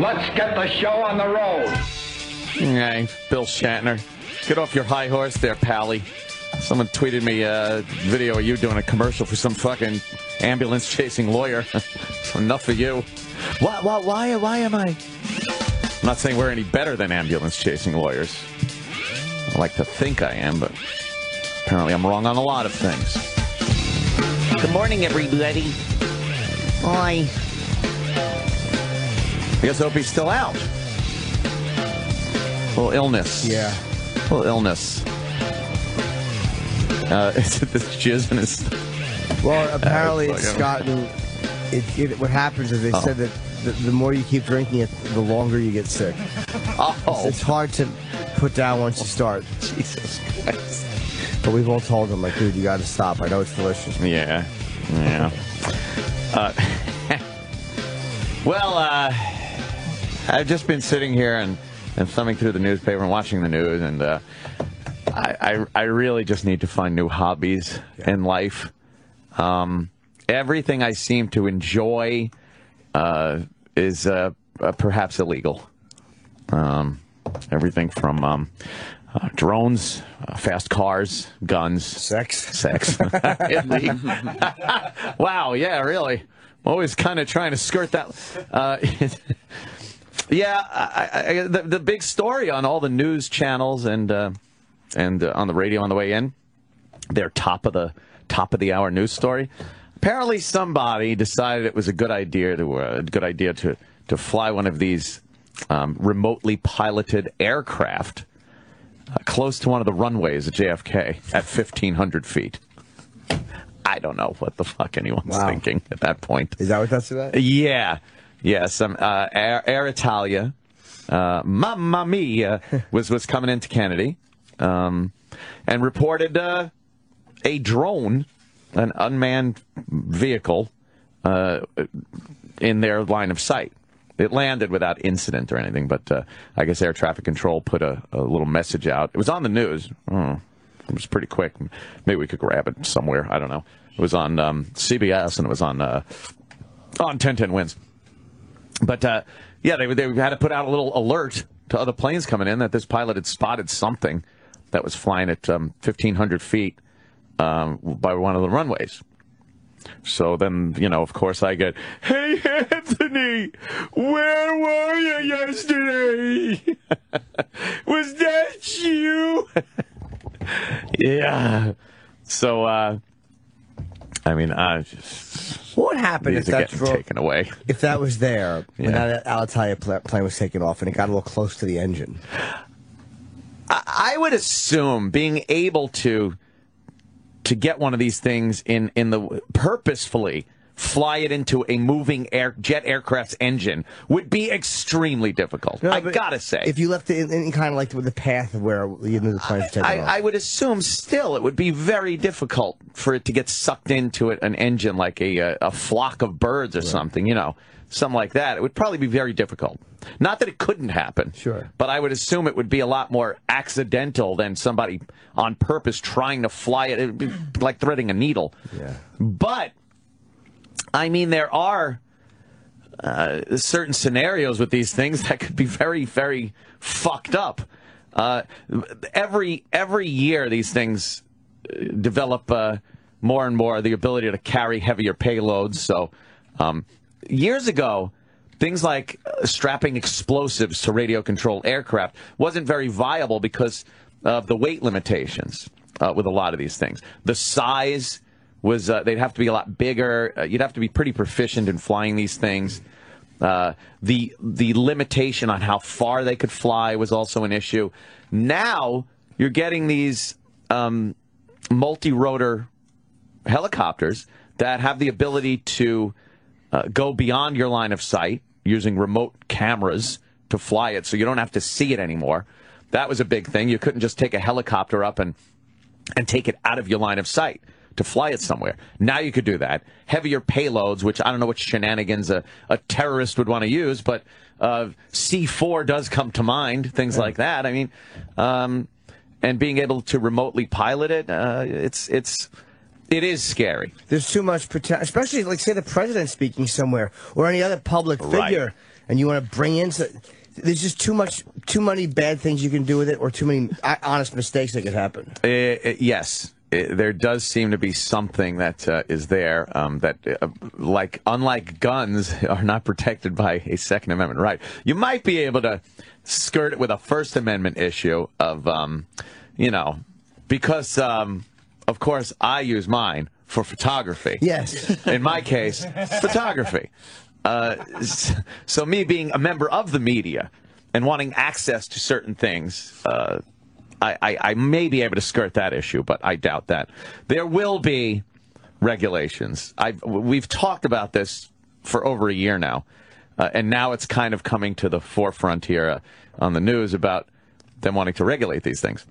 Let's get the show on the road. Hey, Bill Shatner. Get off your high horse there, Pally. Someone tweeted me a video of you doing a commercial for some fucking ambulance chasing lawyer. Enough of you. Why, why, why, why am I? I'm not saying we're any better than ambulance chasing lawyers. I like to think I am, but apparently I'm wrong on a lot of things. Good morning, everybody. Hi. I guess hope he's still out. A little illness. Yeah. A little illness. Uh, is it this jizz in his... Well, apparently Uh, it's fuck, gotten. It, it, what happens is they Oh. said that the, the more you keep drinking it, the longer you get sick. Oh, It's hard to put down once you start. Jesus Christ. But we've all told them, like, dude, you got to stop. I know it's delicious. Yeah, yeah. Uh, well, uh, I've just been sitting here and, and thumbing through the newspaper and watching the news, and uh, I, I I really just need to find new hobbies in life. Um, everything I seem to enjoy uh, is uh, uh, perhaps illegal. Um, everything from um, uh, drones, uh, fast cars, guns, Sex. sex. Wow, yeah, really. I'm always kind of trying to skirt that. Uh, yeah, I, I, the, the big story on all the news channels and uh, and uh, on the radio on the way in, their top of the top of the hour news story. Apparently, somebody decided it was a good idea to uh, a good idea to to fly one of these um, remotely piloted aircraft uh, close to one of the runways at JFK at 1,500 feet. I don't know what the fuck anyone's Wow. thinking at that point. Is that what that's about? Yeah, yeah. Some uh, Air, Air Italia, uh, Mamma Mia, was was coming into Kennedy, um, and reported uh, a drone, an unmanned vehicle, uh, in their line of sight. It landed without incident or anything, but uh, I guess air traffic control put a, a little message out. It was on the news. Oh, it was pretty quick. Maybe we could grab it somewhere. I don't know. It was on um, CBS and it was on uh, on 1010 WINS. But uh, yeah, they they had to put out a little alert to other planes coming in that this pilot had spotted something that was flying at um, 1,500 feet um, by one of the runways. So then, you know, of course, I get, "Hey, Anthony, where were you yesterday? Was that you?" yeah. So, uh, I mean, I just What would happen if that taken away. if that was there when Yeah. that Alitalia pla- plane was taken off and it got a little close to the engine? I would assume being able to to get one of these things in in the purposefully fly it into a moving air jet aircraft's engine would be extremely difficult. No, I gotta say. if you left it in, in kind of like the path of where you knew the plane was taking I, off. I would assume still it would be very difficult for it to get sucked into it, an engine like a, a, a flock of birds or something, you know, something like that. It would probably be very difficult. Not that it couldn't happen, Sure. but I would assume it would be a lot more accidental than somebody on purpose trying to fly it. It would be like threading a needle. Yeah. But I mean, there are uh, certain scenarios with these things that could be very, very fucked up. Uh, every every year, these things uh, develop uh, more and more the ability to carry heavier payloads. So, um, years ago, things like uh, strapping explosives to radio controlled aircraft wasn't very viable because of the weight limitations uh, with a lot of these things. The size was uh, they'd have to be a lot bigger. Uh, you'd have to be pretty proficient in flying these things. Uh, the the limitation on how far they could fly was also an issue. Now you're getting these um, multi-rotor helicopters that have the ability to uh, go beyond your line of sight using remote cameras to fly it, so you don't have to see it anymore. That was a big thing. You couldn't just take a helicopter up and and take it out of your line of sight to fly it somewhere. Now you could do that. Heavier payloads, which I don't know what shenanigans a, a terrorist would want to use, but uh, C4 does come to mind, things like that. I mean, um, and being able to remotely pilot it, uh, it's it's it is scary. There's too much potential, especially like say the president speaking somewhere or any other public Right. figure. and you want to bring in. So, there's just too much, too many bad things you can do with it, or too many honest mistakes that could happen. Uh, yes, Uh, there does seem to be something that uh, is there um, that, uh, like, unlike guns, are not protected by a Second Amendment right. You might be able to skirt it with a First Amendment issue of, um, you know, because, um, of course, I use mine for photography. Yes. In my case, photography. Uh, so me being a member of the media and wanting access to certain things, uh, I, I, I may be able to skirt that issue, but I doubt that. There will be regulations. I've, we've talked about this for over a year now, uh, and now it's kind of coming to the forefront here uh, on the news about them wanting to regulate these things.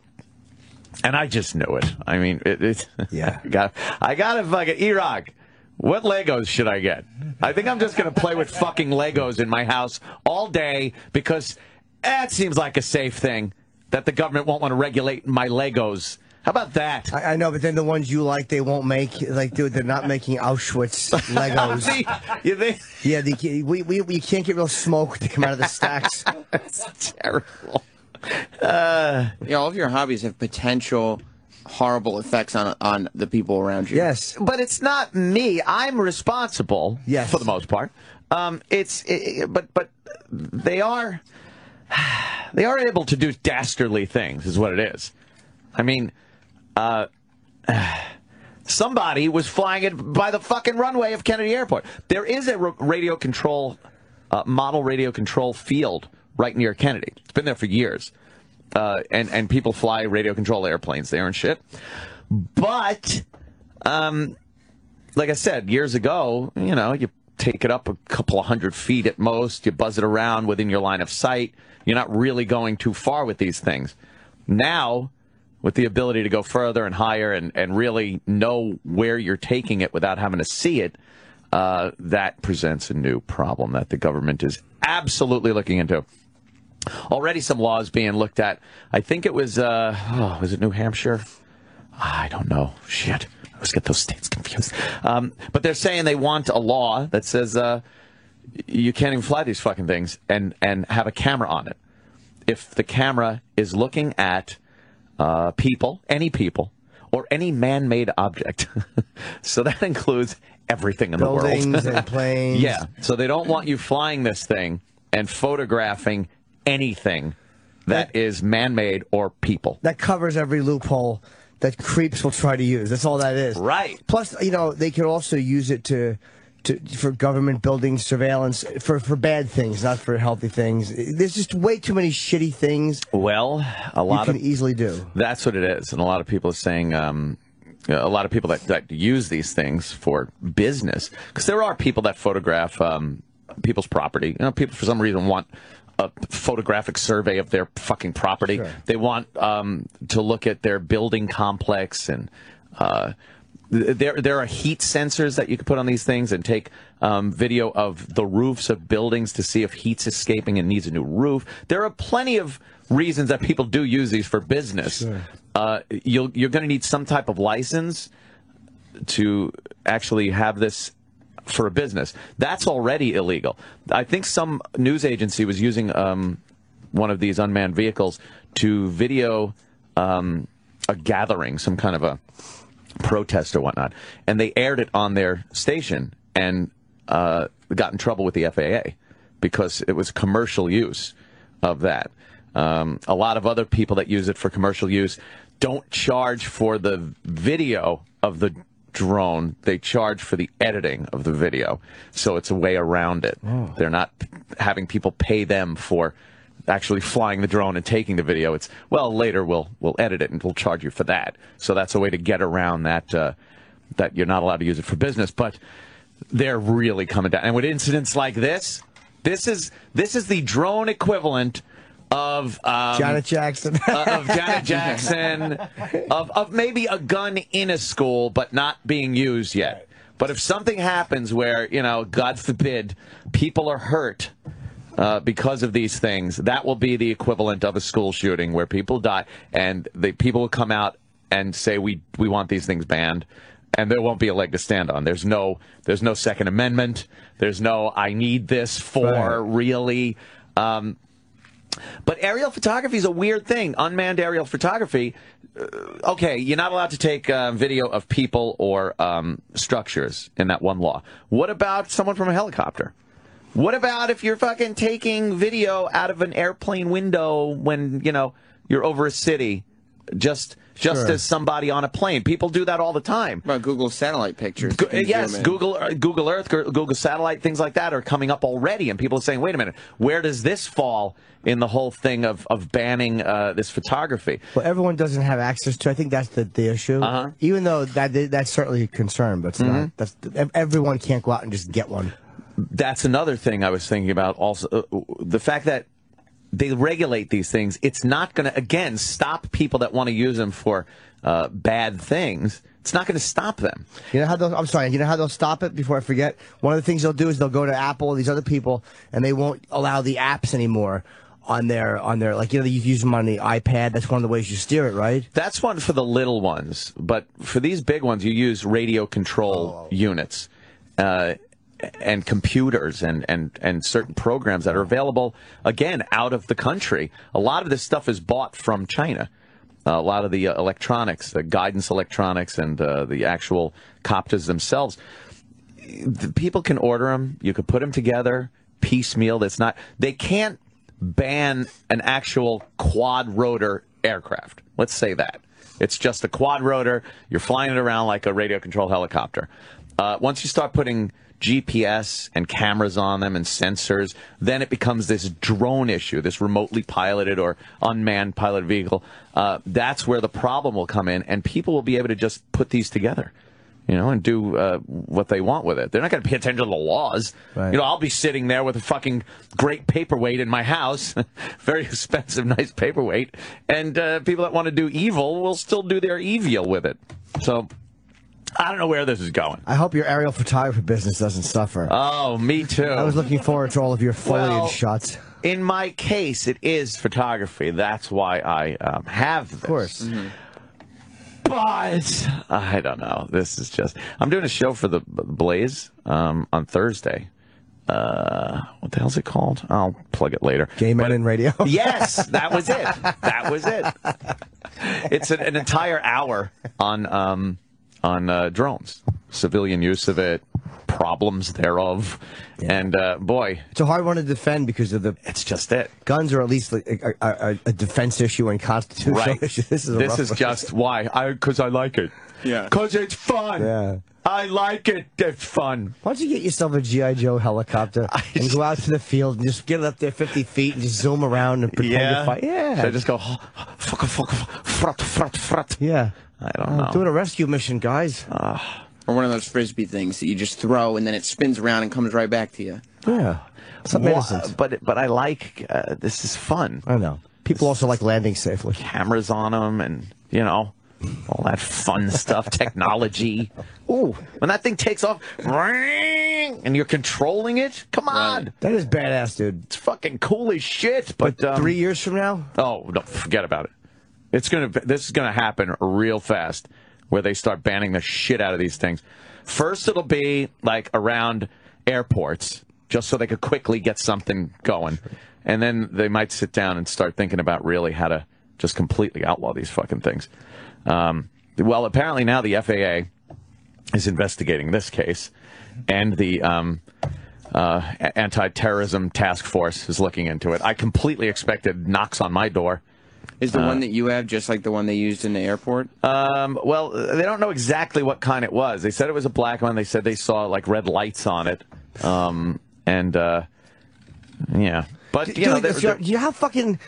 And I just knew it. I mean, it, it Yeah. got, I got to fucking Iraq. What Legos should I get? I think I'm just going to play with fucking Legos in my house all day because that seems like a safe thing that the government won't want to regulate my Legos. How about that? I, I know, but then the ones you like, they won't make. Like, dude, they're not making Auschwitz Legos. See, you think yeah, they, we, we, we can't get real smoke to come out of the stacks. it's terrible? Yeah, all of your hobbies have potential horrible effects on on the people around you. Yes. But it's not me. I'm responsible Yes. for the most part. Um, it's it, but but they are they are able to do dastardly things, is what it is. I mean, uh, somebody was flying it by the fucking runway of Kennedy Airport. There is a radio control uh, model radio control field right near Kennedy. It's been there for years, uh, and and people fly radio control airplanes there and shit. But um, like I said, years ago, you know, you take it up a couple of hundred feet at most, you buzz it around within your line of sight. You're not really going too far with these things. Now, with the ability to go further and higher and, and really know where you're taking it without having to see it, uh, that presents a new problem that the government is absolutely looking into. Already some laws being looked at. I think it was, uh, oh, was it New Hampshire? I don't know. Shit. I always get those states confused. Um, but they're saying they want a law that says uh, you can't even fly these fucking things and, and have a camera on it. If the camera is looking at uh, people, any people, or any man made object. so that includes everything in the world. Buildings and planes. Yeah. So they don't want you flying this thing and photographing anything that is man made or people. That covers every loophole that creeps will try to use. That's all that is. Right. Plus, you know, they could also use it to. To, for government building surveillance for, for bad things, not for healthy things. There's just way too many shitty things Well, a lot you can of easily do. That's what it is, and a lot of people are saying. Um, a lot of people that, that use these things for business, because there are people that photograph um, people's property. You know, people for some reason want a photographic survey of their fucking property. They want um, to look at their building complex and. Uh, there, there are heat sensors that you can put on these things and take um, video of the roofs of buildings to see if heat's escaping and needs a new roof. There are plenty of reasons that people do use these for business. Uh, you'll, you're going to need some type of license to actually have this for a business. That's already illegal. I think some news agency was using um, one of these unmanned vehicles to video um, a gathering, some kind of a protest or whatnot, and they aired it on their station and uh, got in trouble with the FAA because it was commercial use of that. Um, a lot of other people that use it for commercial use don't charge for the video of the drone. They charge for the editing of the video. So it's a way around it. They're not having people pay them for actually flying the drone and taking the video. It's well later we'll we'll edit it and we'll charge you for that. So that's a way to get around that uh, that you're not allowed to use it for business. But they're really coming down. And with incidents like this, this is this is the drone equivalent of um, Janet Jackson. uh, of Janet Jackson, of, of maybe a gun in a school, but not being used yet. But if something happens where, you know, God forbid, people are hurt uh, because of these things, that will be the equivalent of a school shooting where people die and the people will come out and say, we, we want these things banned. and there won't be a leg to stand on. There's no there's no Second Amendment. There's no I need this for Right. really. Um, but aerial photography is a weird thing. Unmanned aerial photography. uh, Okay, you're not allowed to take uh, video of people or um, structures in that one law. What about someone from a helicopter? What about if you're fucking taking video out of an airplane window when you know you're over a city, just just Sure. as somebody on a plane? People do that all the time. About Google satellite pictures. Go- yes. Google uh, Google Earth, Google Satellite, things like that are coming up already, and people are saying, "Wait a minute, where does this fall in the whole thing of of banning uh, this photography?" Well, everyone doesn't have access to. I think that's the, the issue. Uh-huh. Even though that that's certainly a concern, but it's Mm-hmm. not. That's everyone can't go out and just get one. That's another thing I was thinking about. Also, uh, the fact that they regulate these things, it's not going to again stop people that want to use them for uh, bad things. It's not going to stop them. You know how they'll, I'm sorry. You know how they'll stop it before I forget. One of the things they'll do is they'll go to Apple these other people, and they won't allow the apps anymore on their on their like you know you use them on the iPad. That's one of the ways you steer it, right? That's one for the little ones, but for these big ones, you use radio control units uh, and computers and, and, and certain programs that are available, again, out of the country. A lot of this stuff is bought from China. a lot of the uh, electronics, the guidance electronics, and uh, the actual copters themselves. The people can order them. You could put them together piecemeal. That's not. They can't ban an actual quad rotor aircraft. Let's say that it's just a quad rotor. You're flying it around like a radio control helicopter. Uh, once you start putting GPS and cameras on them and sensors, then it becomes this drone issue, this remotely piloted or unmanned pilot vehicle. Uh, that's where the problem will come in, and people will be able to just put these together you know, and do uh, what they want with it. They're not going to pay attention to the laws. Right. You know, I'll be sitting there with a fucking great paperweight in my house, very expensive, nice paperweight, and uh, people that want to do evil will still do their evil with it. So, I don't know where this is going. I hope your aerial photography business doesn't suffer. Oh, me too. I was looking forward to all of your foliage Well, shots. In my case, it is photography. That's why I um, have this. Of course. But I don't know. This is just. I'm doing a show for the Blaze um, on Thursday. Uh, what the hell's it called? I'll plug it later. Gay men in radio. Yes, that was it. That was it. It's an, an entire hour on um, on uh, drones, civilian use of it, problems thereof, and uh, boy, It's a hard one to defend because of the it's just it. guns are at least like a, a, a, a defense issue and constitutional Right. issue. This is a this is one. just why I because I like it. Yeah. Because it's fun. Yeah. I like it. It's fun. Why don't you get yourself a GI Joe helicopter and go out to the field and just get it up there 50 feet and just zoom around and pretend to fight? Yeah. So I just go fuck fuck frat frat frat. yeah. I don't I'm know. doing a rescue mission, guys. Uh, Or one of those frisbee things that you just throw and then it spins around and comes right back to you. yeah. Something Wha- innocent. but but I like uh, this is fun. I know. People also like landing safely. Cameras on them and you know all that fun stuff, technology. Ooh, when that thing takes off, ring, and you're controlling it. Come on, Right. That is badass, dude. it's fucking cool as shit. But, But um, three years from now, Oh, no, forget about it. It's gonna. This is gonna happen real fast, where they start banning the shit out of these things. First, it'll be like around airports, just so they could quickly get something going, and then they might sit down and start thinking about really how to just completely outlaw these fucking things. Um, well, apparently now the FAA is investigating this case, and the um, uh, anti-terrorism task force is looking into it. I completely expected knocks on my door. Is the one that you have just like the one they used in the airport? Um, well, they don't know exactly what kind it was. They said it was a black one. They said they saw like red lights on it, um, and uh, yeah. But you know, Dude, they're- if you're- they're- you know how fucking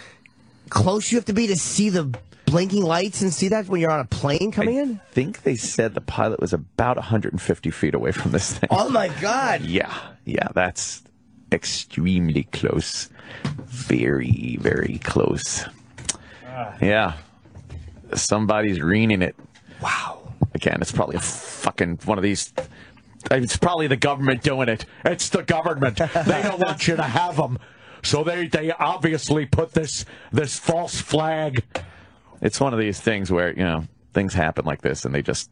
close you have to be to see the blinking lights and see that when you're on a plane coming in? I think they said the pilot was about 150 feet away from this thing. Oh my god! Yeah, yeah, that's extremely close. Very, very close. Yeah. Somebody's reading it. Wow. Again, it's probably a fucking one of these. It's probably the government doing it. It's the government. They don't want you to have them. So they, they obviously put this this false flag. It's one of these things where, you know, things happen like this and they just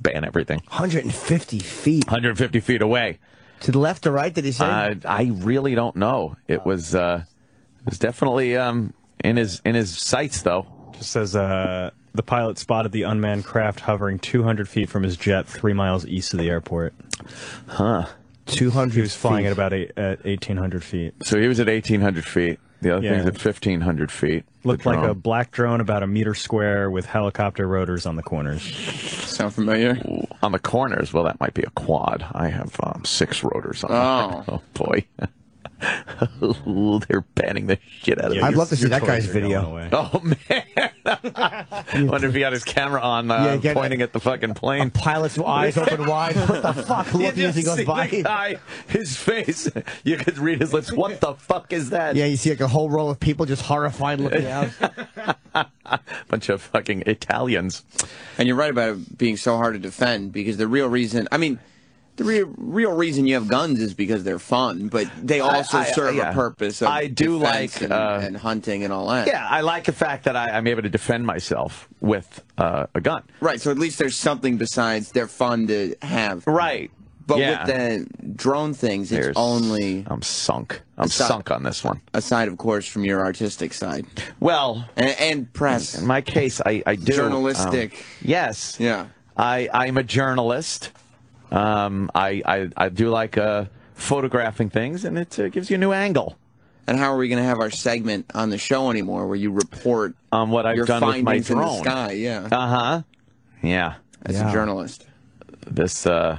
ban everything. 150 feet 150 feet away. to the left or right? Did he say? I I really don't know. It was uh, it was definitely um in his in his sights though. Just says uh, the pilot spotted the unmanned craft hovering 200 feet from his jet, three miles east of the airport. Huh. 200. He was flying feet. at about eight, at 1,800 feet. So he was at 1800 feet. The other Yeah. thing's at 1500 feet. the Looked like a black drone about a meter square with helicopter rotors on the corners. Sound familiar? on the corners. Well, that might be a quad. I have um, six rotors on. Oh. oh boy. Ooh, They're banning the shit out of Yeah, I'd love to see that guy's toys are going video. away. Oh man! I Wonder if he got his camera on, uh, Yeah, get- pointing at the fucking plane. Pilot's eyes open wide. What the fuck? You Looking as he just goes see by. the guy, his face. You could read his lips. What the fuck is that? Yeah, you see like a whole row of people just horrified looking out. bunch of fucking Italians. And you're right about it being so hard to defend because the real reason, I mean, the real real reason you have guns is because they're fun, but they also I- serve yeah. a purpose. Of I do like, and, uh, and hunting and all that. Yeah, I like the fact that I, I'm able to defend myself with uh, a gun. Right. So at least there's something besides they're fun to have. Right. But yeah. with the drone things, it's There's- only I'm sunk. I'm Aside- sunk on this one. aside, of course, from your artistic side Well, and, and press. in my case, I, I do Journalistic. um, yes. Yeah. I I'm a journalist. Um, I I, I do like uh, photographing things, and it uh, gives you a new angle And how are we going to have our segment on the show anymore where you report on what I've your done with my findings in the drone. sky? Yeah. Uh huh. Yeah. As Yeah. a journalist. This. Uh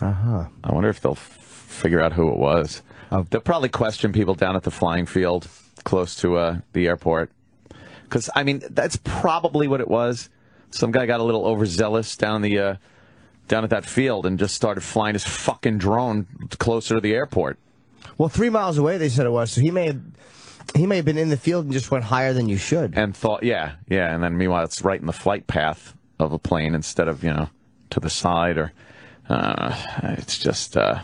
Uh huh. I wonder if they'll f- figure out who it was. Oh. They'll probably question people down at the flying field close to uh, the airport. Because, I mean, that's probably what it was. Some guy got a little overzealous down the uh, down at that field and just started flying his fucking drone closer to the airport. Well, three miles away they said it was, so he may have he may have been in the field and just went higher than you should. And thought, yeah, yeah. And then meanwhile, it's right in the flight path of a plane instead of, you know, to the side or. Uh, it's just. Uh,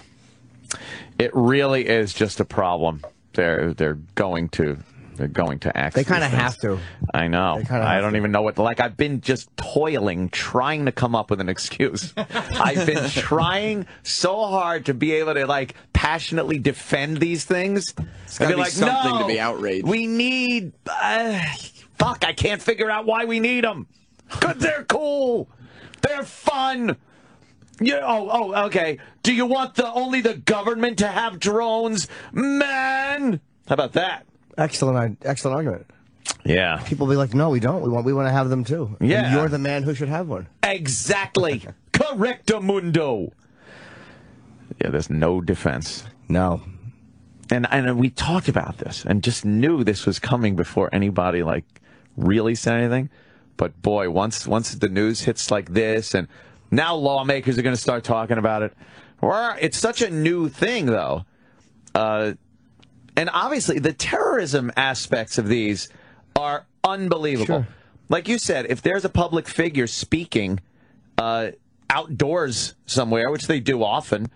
it really is just a problem. They're they're going to they're going to act. They kind kinda have to. I know. I don't to. even know what. Like I've been just toiling, trying to come up with an excuse. I've been trying so hard to be able to like passionately defend these things. It's gotta be something to be outraged. We need. Uh, fuck! I can't figure out why we need them. Cause they're cool. They're fun. Yeah. Oh. Oh. Okay. Do you want the only the government to have drones, man? How about that? Excellent, excellent argument. Yeah. People be like, "No, we don't. We want we want to have them too." And Yeah. you're the man who should have one. Exactly. Correctamundo. Yeah. There's no defense. No, and and we talked about this and just knew this was coming before anybody like really said anything. But boy, once once the news hits like this, and now lawmakers are going to start talking about it. It's such a new thing, though, uh, and obviously the terrorism aspects of these are unbelievable. Sure. Like you said, if there's a public figure speaking uh, outdoors somewhere, which they do often,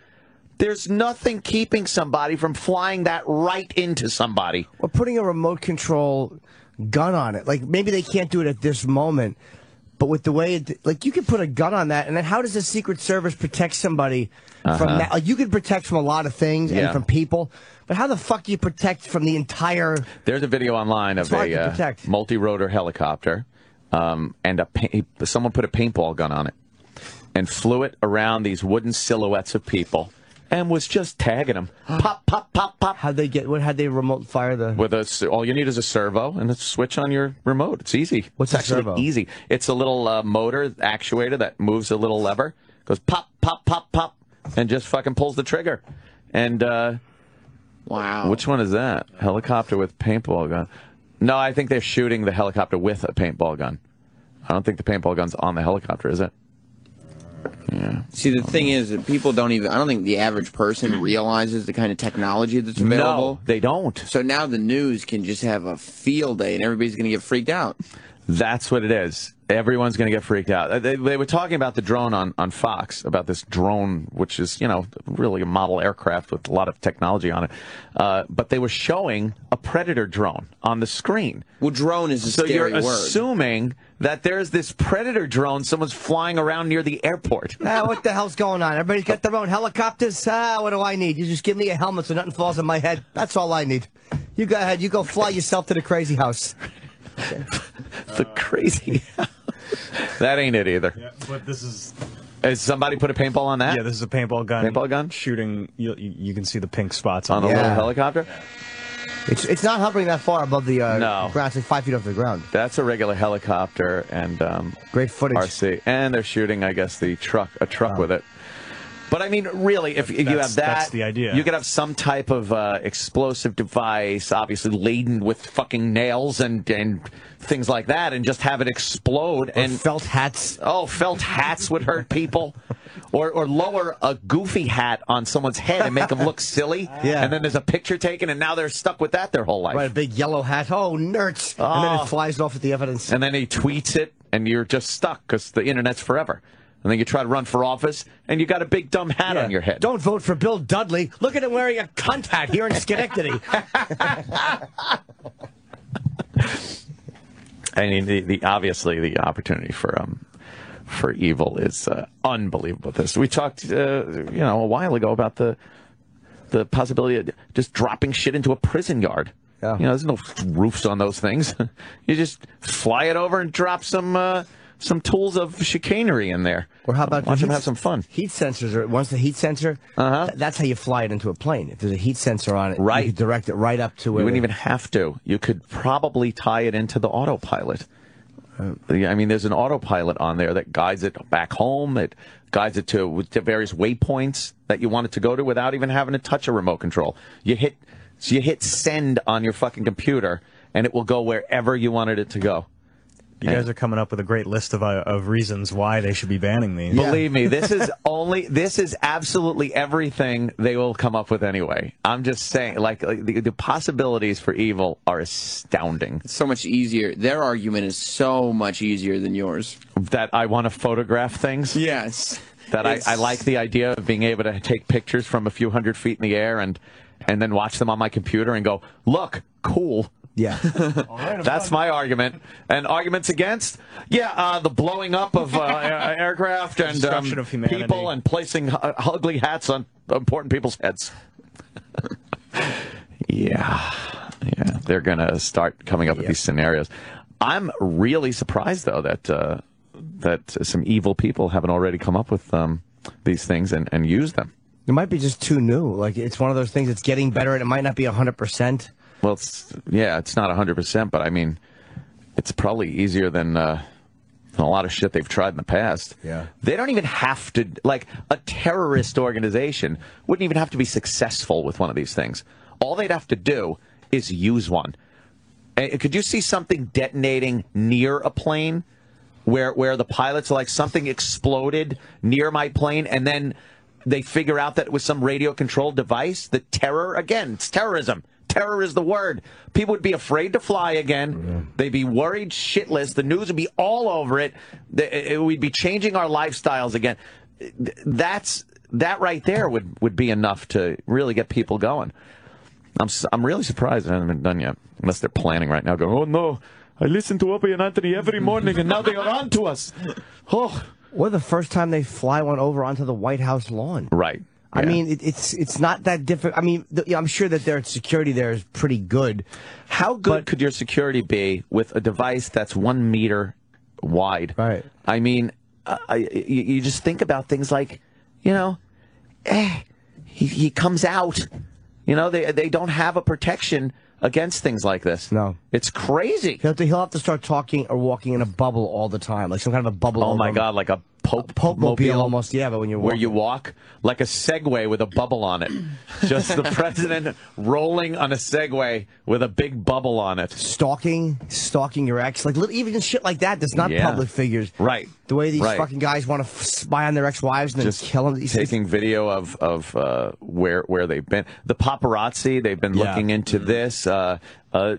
there's nothing keeping somebody from flying that right into somebody. or putting a remote control gun on it. Like maybe they can't do it at this moment, but with the way it, like you could put a gun on that, and then how does the Secret Service protect somebody from that? Like you could protect from a lot of things and Uh-huh. From people, but how the fuck do you protect from the entire? There's a video online of a uh, multi-rotor helicopter, um, and a someone put a paintball gun on it and flew it around these wooden silhouettes of people and was just tagging them. pop, pop, pop, pop. How'd they get? What had they remote fire the? With a, all you need is a servo and a switch on your remote. It's easy. What's it's a actually servo? easy. It's a little uh, motor actuator that moves a little lever, goes pop, pop, pop, pop, and just fucking pulls the trigger. And uh, Wow. which one is that? Helicopter with paintball gun. No, I think they're shooting the helicopter with a paintball gun. I don't think the paintball gun's on the helicopter, is it? Yeah. See, the thing is that people don't even, I don't think the average person realizes the kind of technology that's available. No, they don't. So now the news can just have a field day and everybody's going to get freaked out. That's what it is. Everyone's going to get freaked out. Uh, They, they were talking about the drone on, on Fox, about this drone, which is, you know, really a model aircraft with a lot of technology on it. Uh, but they were showing a Predator drone on the screen. Well, drone is a So you're assuming that there's this Predator drone, someone's flying around near the airport. Ah, what the hell's going on? Everybody's got their own helicopters. Ah, what do I need? You just give me a helmet so nothing falls on my head. That's all I need. You go ahead. You go fly yourself to the crazy house. the crazy. that ain't it either. Yeah, but this is Has somebody put a paintball on that? yeah, this is a paintball gun. Paintball gun? shooting. You, you you can see the pink spots on, on a the Yeah. little helicopter? It's it's not hovering that far above the uh, No. ground. It's like five feet off the ground. That's a regular helicopter and um, Great footage. RC, and they're shooting, I guess, the truck, a truck with it. But I mean, really, if, if you have that, that's the idea. You could have some type of uh, explosive device, obviously laden with fucking nails and and things like that, and just have it explode. And and felt hats. oh, felt hats would hurt people, or or lower a goofy hat on someone's head and make them look silly. Yeah. And then there's a picture taken, and now they're stuck with that their whole life. Right, a big yellow hat. Oh, nerds. And then Oh. it flies off at the evidence. and then he tweets it, and you're just stuck because the internet's forever. And then you try to run for office, and you got a big dumb hat Yeah. on your head. Don't vote for Bill Dudley. Look at him wearing a cunt hat here in Schenectady. I mean, the, the obviously the opportunity for um for evil is uh, unbelievable. This, we talked, uh, you know, a while ago about the the possibility of just dropping shit into a prison yard. Yeah. You know, there's no roofs on those things. you just fly it over and drop some uh, some tools of chicanery in there. Or how about watch them have some fun? Heat sensors are once the heat sensor. Uh-huh. th- that's how you fly it into a plane. If there's a heat sensor on it, Right. You direct it right up to it. You wouldn't even have to. You could probably tie it into the autopilot. Uh, I mean, there's an autopilot on there that guides it back home. It guides it to, to various waypoints that you want it to go to without even having to touch a remote control. You hit, so you hit send on your fucking computer, and it will go wherever you wanted it to go. You guys are coming up with a great list of uh, of reasons why they should be banning these. Believe me, this is only this is absolutely everything they will come up with anyway. I'm just saying, like, like the, the possibilities for evil are astounding. so much easier. Their argument is so much easier than yours. That I want to photograph things. Yes. That I, I like the idea of being able to take pictures from a few hundred feet in the air and and then watch them on my computer and go, look, cool. Yeah. That's my argument. And arguments against? Yeah, uh, the blowing up of uh, aircraft and um, of humanity. people and placing uh, ugly hats on important people's heads. yeah, yeah, they're gonna start coming up with these scenarios. I'm really surprised though that uh, that some evil people haven't already come up with um, these things and, and used them. it might be just too new. Like it's one of those things that's getting better, and it might not be hundred percent. Well, it's, yeah, it's not 100%, but I mean, it's probably easier than, uh, than a lot of shit they've tried in the past. Yeah. They don't even have to, like, a terrorist organization wouldn't even have to be successful with one of these things. All they'd have to do is use one. And could you see something detonating near a plane? Where, where the pilots are like something exploded near my plane and then they figure out that it was some radio controlled device. The terror, again, it's terrorism. Terror is the word. People would be afraid to fly again. They'd be worried shitless. The news would be all over it. We'd be changing our lifestyles again. That's that right there would, would be enough to really get people going. I'm I'm really surprised it hasn't been done yet, unless they're planning right now. Going, oh no, I listen to Opie and Anthony every morning, and now they are on to us. Oh, Or the first time they fly one over onto the White House lawn. right. I Yeah. mean, it, it's it's not that different. I mean, th- yeah, I'm sure that their security there is pretty good. How good could your security be with a device that's one meter wide? Right. I mean, uh, I, you, you just think about things like, you know, eh, he, he comes out. You know, they they don't have a protection against things like this. No. it's crazy. He'll have, to, he'll have to start talking or walking in a bubble all the time, like some kind of a bubble. Oh my. God, like a Pope Pope mobile almost, yeah. But when you're where you walk like a Segway with a bubble on it. Just the president rolling on a Segway with a big bubble on it. stalking, stalking your ex, like even shit like that. That's not Yeah. public figures, Right. The way these Right. fucking guys want to spy on their ex-wives and then Just kill them. It's- taking video of of uh, where where they've been. The paparazzi they've been Yeah. looking into this. Uh, uh,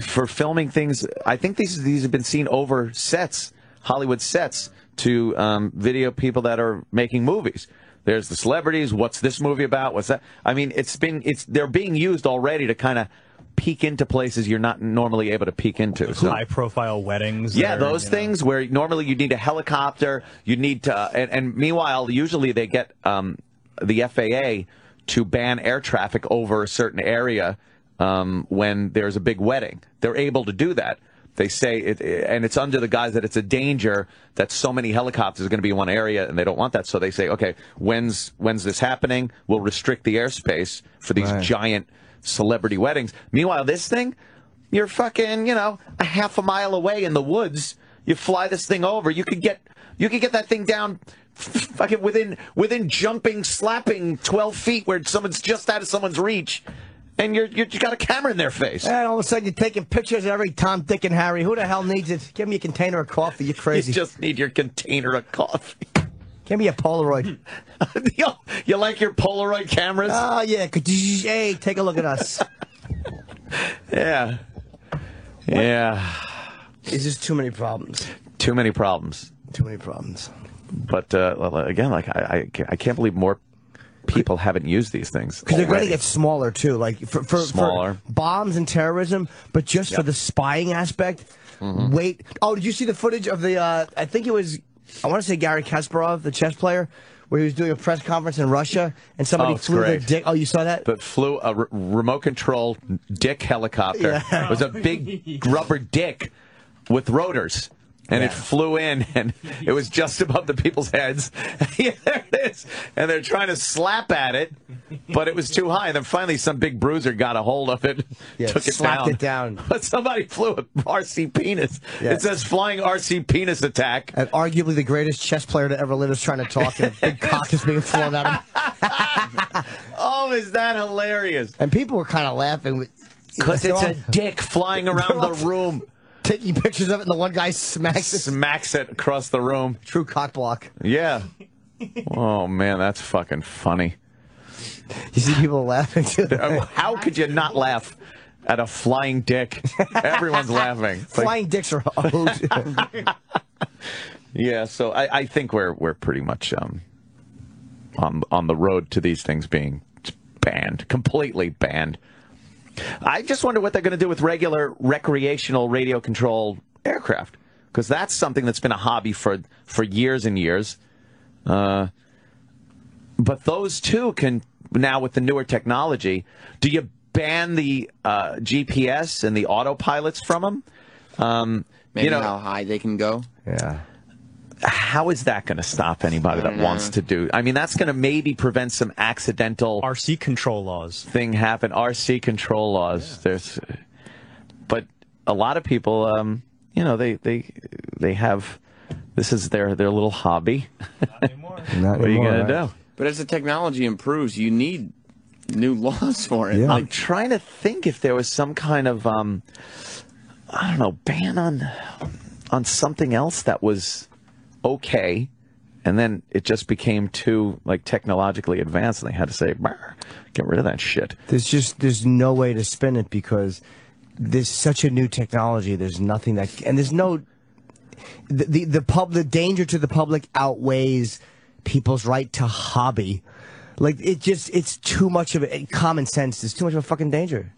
for filming things. I think these these have been seen over sets, Hollywood sets, to um, video people that are making movies. There's the celebrities. What's this movie about? What's that? I mean, it's been it's they're being used already to kind of peek into places you're not normally able to peek into. So. High profile weddings. Yeah, those you know, things where normally you need a helicopter, you need to, and, and meanwhile, usually they get um, the FAA to ban air traffic over a certain area um, when there's a big wedding. They're able to do that. They say it, and it's under the guise that it's a danger that so many helicopters are going to be in one area, and they don't want that. So they say, okay, when's when's this happening? We'll restrict the airspace for these Right. giant celebrity weddings. Meanwhile, this thing, you're fucking, you know, a half a mile away in the woods. You fly this thing over. You could get, you could get that thing down, fucking within within jumping, slapping twelve feet where someone's just out of someone's reach, and you're, you got a camera in their face. And all of a sudden, you're taking pictures of every Tom, Dick, and Harry. Who the hell needs it? Give me a container of coffee. You're You crazy. just need your container of coffee. Give me a Polaroid. you, you like your Polaroid cameras? Oh, yeah. Hey, take a look at us. yeah, yeah. It's just too many problems. Too many problems. Too many problems. But uh, again, like I, I, I can't believe more people haven't used these things. Because they're going to get smaller too, like for for, Smaller. for bombs and terrorism, but just for the spying aspect. Mm-hmm. Wait, oh, did you see the footage of the? Uh, I think it was, I want to say Garry Kasparov, the chess player, where he was doing a press conference in Russia, and somebody Oh, flew their dick. Oh, you saw that? but flew a remote control dick helicopter. Yeah. It was a big rubber dick with rotors. And it flew in, and it was just above the people's heads. yeah, there it is. And they're trying to slap at it, but it was too high. And then finally, some big bruiser got a hold of it, Yeah, took it slapped down. it down. But somebody flew a RC penis. Yeah. It says flying RC penis attack. and arguably the greatest chess player to ever live is trying to talk, and a big cock is being thrown at him. Oh, is that hilarious? And people were kind of laughing. Because it's all a dick flying around the room. Taking pictures of it, and the one guy smacks it. Smacks it across the room. True cock block. Yeah. Oh man, that's fucking funny. You see people laughing too. Uh, How could you not laugh at a flying dick? Everyone's laughing. It's like- Flying dicks are hoot. yeah, so I, I think we're we're pretty much um, on on the road to these things being banned, completely banned. I just wonder what they're going to do with regular recreational radio controlled aircraft because that's something that's been a hobby for for years and years. Uh, but those two can now with the newer technology. Do you ban the uh, GPS and the autopilots from them? Um, Maybe you know, how high they can go. yeah. How is that going to stop anybody that wants to do? I mean, that's going to maybe prevent some accidental RC control laws. thing happen. RC control laws. There's, but a lot of people, um, you know, they they they have this is their their little hobby. Not what are you going right? to do? But as the technology improves, you need new laws for it. Yeah. I'm trying to think if there was some kind of um, I don't know ban on on something else that was okay, and then it just became too like technologically advanced, and they had to say, get rid of that shit. There's just there's no way to spin it because there's such a new technology. There's nothing that and there's no the the, the pub the danger to the public outweighs people's right to hobby. Like it just it's too much of a common sense. There's too much of a fucking danger.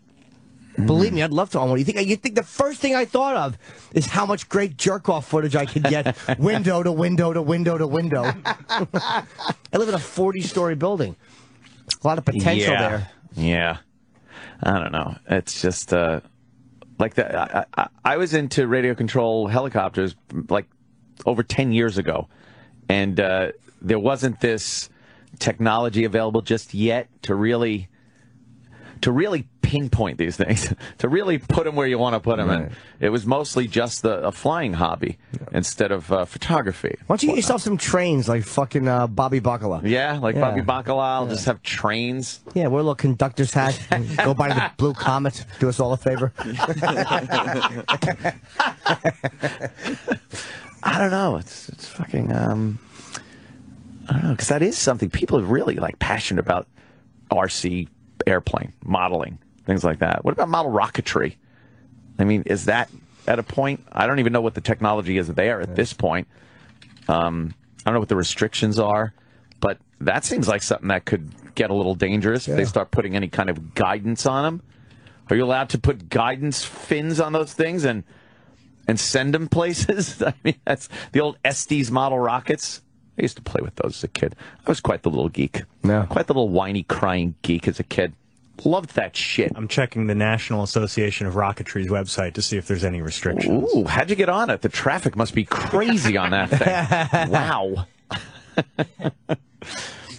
Believe me, I'd love to own one. You think you think the first thing I thought of is how much great jerk off footage I could get window to window to window to window. I live in a 40 story building. A lot of potential yeah. there. Yeah. I don't know. It's just uh, like that. I, I, I was into radio control helicopters like over 10 years ago. And uh, there wasn't this technology available just yet to really to really pinpoint these things, to really put them where you want to put them. Right. And it was mostly just the, a flying hobby instead of uh, photography. Why don't you get yourself some trains like fucking uh, Bobby Bacala? Yeah, like Yeah. Bobby Bacala, I'll just have trains. Yeah, wear a little conductor's hat. and Go by the Blue Comet. Do us all a favor. I don't know. It's it's fucking um, I don't know because that is something people are really like passionate about. RC airplane modeling things like that. What about model rocketry? I mean, is that at a point? I don't even know what the technology is there at this point. Um, I don't know what the restrictions are, but that seems like something that could get a little dangerous if they start putting any kind of guidance on them. Are you allowed to put guidance fins on those things and and send them places? I mean, that's the old Estes model rockets. I used to play with those as a kid. I was quite the little geek. Yeah. Quite the little whiny, crying geek as a kid. Loved that shit. I'm checking the National Association of Rocketry's website to see if there's any restrictions. Ooh, how'd you get on it? The traffic must be crazy on that thing.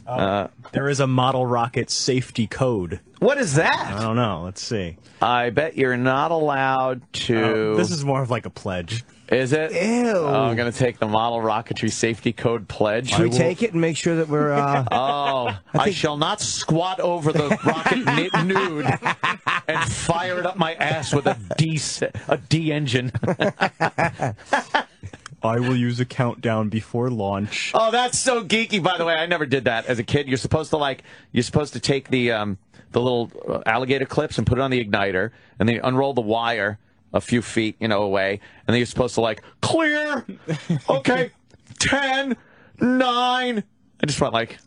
wow. There is a model rocket safety code. What is that? I don't know. Let's see. I bet you're not allowed to. Uh, this is more of like a pledge. Is it? Ew. Oh, I'm going to take the model rocketry safety code pledge. Should we take it and make sure that we're? Uh, Oh, I, shall not squat over the rocket nude and fire it up my ass with a D se- a D engine. I will use a countdown before launch. Oh, that's so geeky. By the way, I never did that as a kid. You're supposed to like you're supposed to take the um, the little uh, alligator clips and put it on the igniter, and then you unroll the wire a few feet, you know, away, and then you're supposed to like clear. Okay, ten, nine. I just went like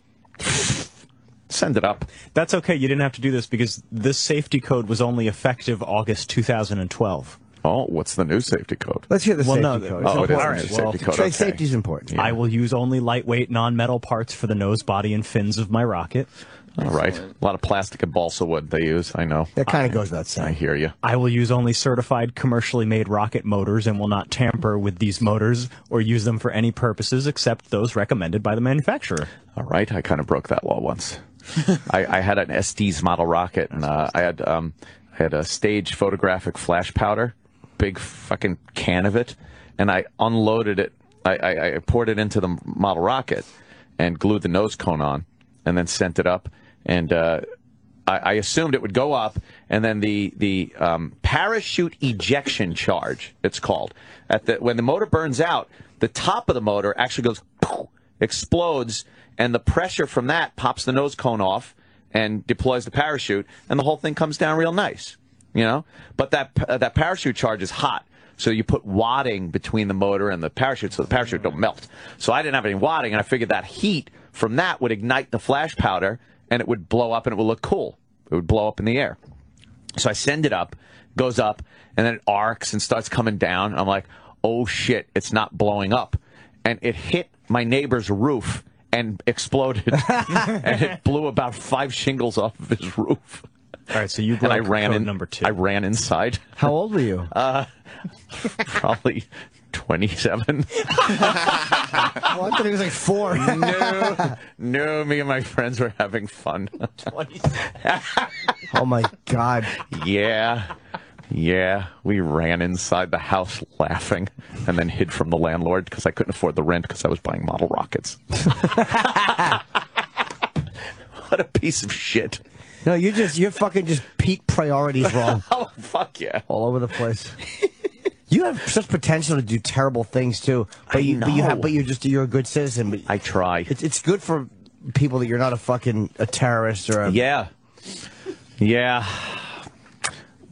send it up. That's okay. You didn't have to do this because this safety code was only effective August 2012. Oh, what's the new safety code? let's hear the Well, safety no, code. the- It's Oh, it is important. the new well, safety code. Sa- okay. Safety's important. I will use only lightweight non-metal parts for the nose, body, and fins of my rocket. All right, a lot of plastic and balsa wood they use. I know. That kind of goes without I hear you. I will use only certified commercially made rocket motors and will not tamper with these motors or use them for any purposes except those recommended by the manufacturer. All right, I kind of broke that law once. I, I had an Estes model rocket, and uh, I had um, I had a stage photographic flash powder, big fucking can of it, and I unloaded it. I, I, I poured it into the model rocket, and glued the nose cone on, and then sent it up. And uh, I, I assumed it would go up, and then the the um, parachute ejection charge, it's called, at the when the motor burns out, the top of the motor actually goes poof, explodes, and the pressure from that pops the nose cone off and deploys the parachute, and the whole thing comes down real nice, you know. But that uh, that parachute charge is hot. So you put wadding between the motor and the parachute so the parachute don't melt. So I didn't have any wadding, and I figured that heat from that would ignite the flash powder, and it would blow up, and it would look cool. It would blow up in the air. So I send it up, goes up, and then it arcs and starts coming down. And I'm like, oh shit, it's not blowing up. And it hit my neighbor's roof and exploded. and it blew about five shingles off of his roof. All right, so you And broke I ran code in number two. I ran inside. How old were you? Uh, probably 27. well, I thought he was like four. no, no, me and my friends were having fun. 27. oh my god. Yeah. Yeah, we ran inside the house laughing and then hid from the landlord because I couldn't afford the rent because I was buying model rockets. what a piece of shit. No, you just you're fucking just peak priorities wrong Oh, fuck yeah. all over the place. You have such potential to do terrible things too, but I you but you know. have but you're just you're a good citizen. But I try. it's it's good for people that you're not a fucking a terrorist or a Yeah. Yeah.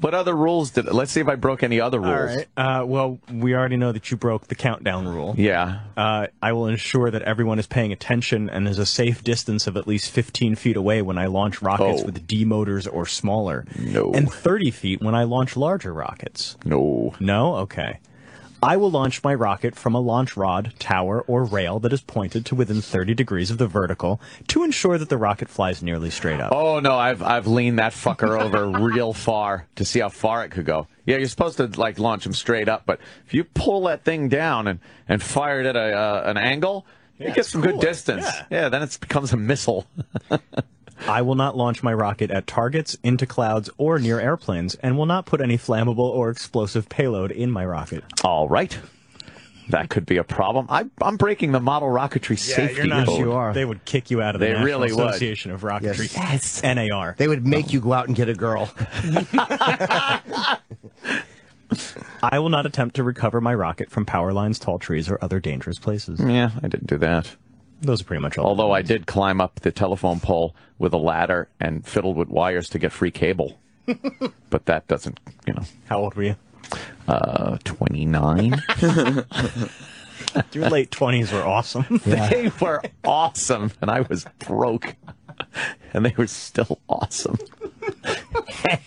What other rules did? Let's see if I broke any other rules. All right. Uh, well, we already know that you broke the countdown rule. Yeah. Uh, I will ensure that everyone is paying attention and is a safe distance of at least 15 feet away when I launch rockets Oh. with D motors or smaller. No. And 30 feet when I launch larger rockets. No. No? Okay. I will launch my rocket from a launch rod, tower, or rail that is pointed to within 30 degrees of the vertical to ensure that the rocket flies nearly straight up. Oh no, I've I've leaned that fucker over real far to see how far it could go. Yeah, you're supposed to like launch them straight up, but if you pull that thing down and and fire it at a uh, an angle, Yeah, it gets some good distance. Yeah. then it becomes a missile. I will not launch my rocket at targets, into clouds, or near airplanes, and will not put any flammable or explosive payload in my rocket. All right. That could be a problem. I, I'm breaking the model rocketry safety you're not code. you are. They would kick you out of the They National really would. Association of Rocketry. Yes. NAR. They would make you go out and get a girl. I will not attempt to recover my rocket from power lines, tall trees, or other dangerous places. Yeah, I didn't do that. Those are pretty much all. Although I did climb up the telephone pole with a ladder and fiddled with wires to get free cable. but that doesn't, you know. How old were you? Uh, 29. Your late 20s were awesome. They were awesome, and I was broke. And they were still awesome.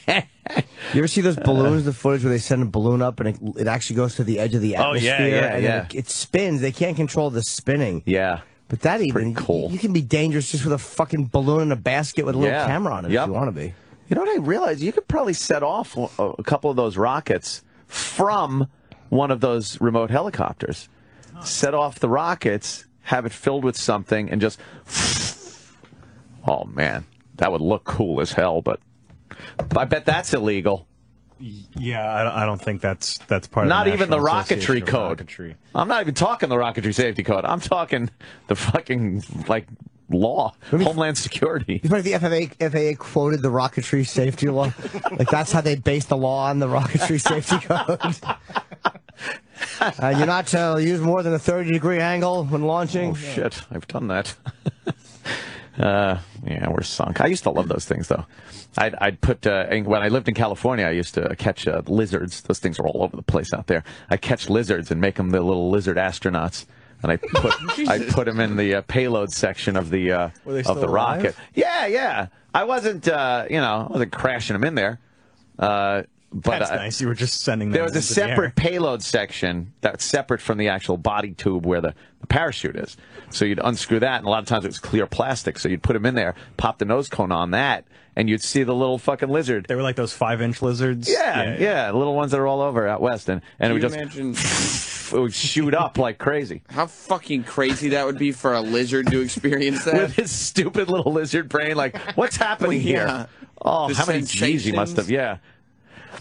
You ever see those balloons, the footage where they send a balloon up and it, it actually goes to the edge of the Oh, yeah, atmosphere? yeah, and yeah. It, it spins. They can't control the spinning. Yeah. But that even, cool. you can be dangerous just with a fucking balloon in a basket with a little Yeah. camera on it Yep. if you want to be. You know what I realized? You could probably set off a a couple of those rockets from one of those remote helicopters. Set off the rockets, have it filled with something, and just. Oh, man. That would look cool as hell, but I bet that's illegal. Yeah, I don't, I don't think that's that's part Not of the even the rocketry code. Rocketry. I'm not even talking the rocketry safety code. I'm talking the fucking, like, law, Homeland Security. You think the FAA, FAA quoted the rocketry safety law? like that's how they based the law on the rocketry safety code. uh, you're not to use more than a 30 degree angle when launching. Oh shit! I've done that. uh, yeah, we're sunk. I used to love those things though. I'd, I'd put uh, when I lived in California, I used to catch uh, lizards. Those things are all over the place out there. I catch lizards and make them the little lizard astronauts. And I put I put them in the uh, payload section of the uh, of the alive? rocket. Yeah, yeah. I wasn't uh, you know I wasn't crashing them in there. Uh, but That's nice. You were just sending them there was a into the air. separate payload section that's separate from the actual body tube where the, the parachute is. So you'd unscrew that, and a lot of times it was clear plastic. So you'd put them in there, pop the nose cone on that, and you'd see the little fucking lizard. They were like those five inch lizards. Yeah, yeah, little ones that are all over out west, and, and it would you just imagine it would shoot up like crazy. how fucking crazy that would be for a lizard to experience that? With his stupid little lizard brain, like, what's happening Well, yeah. here? Oh, The how many G's he must have? Yeah.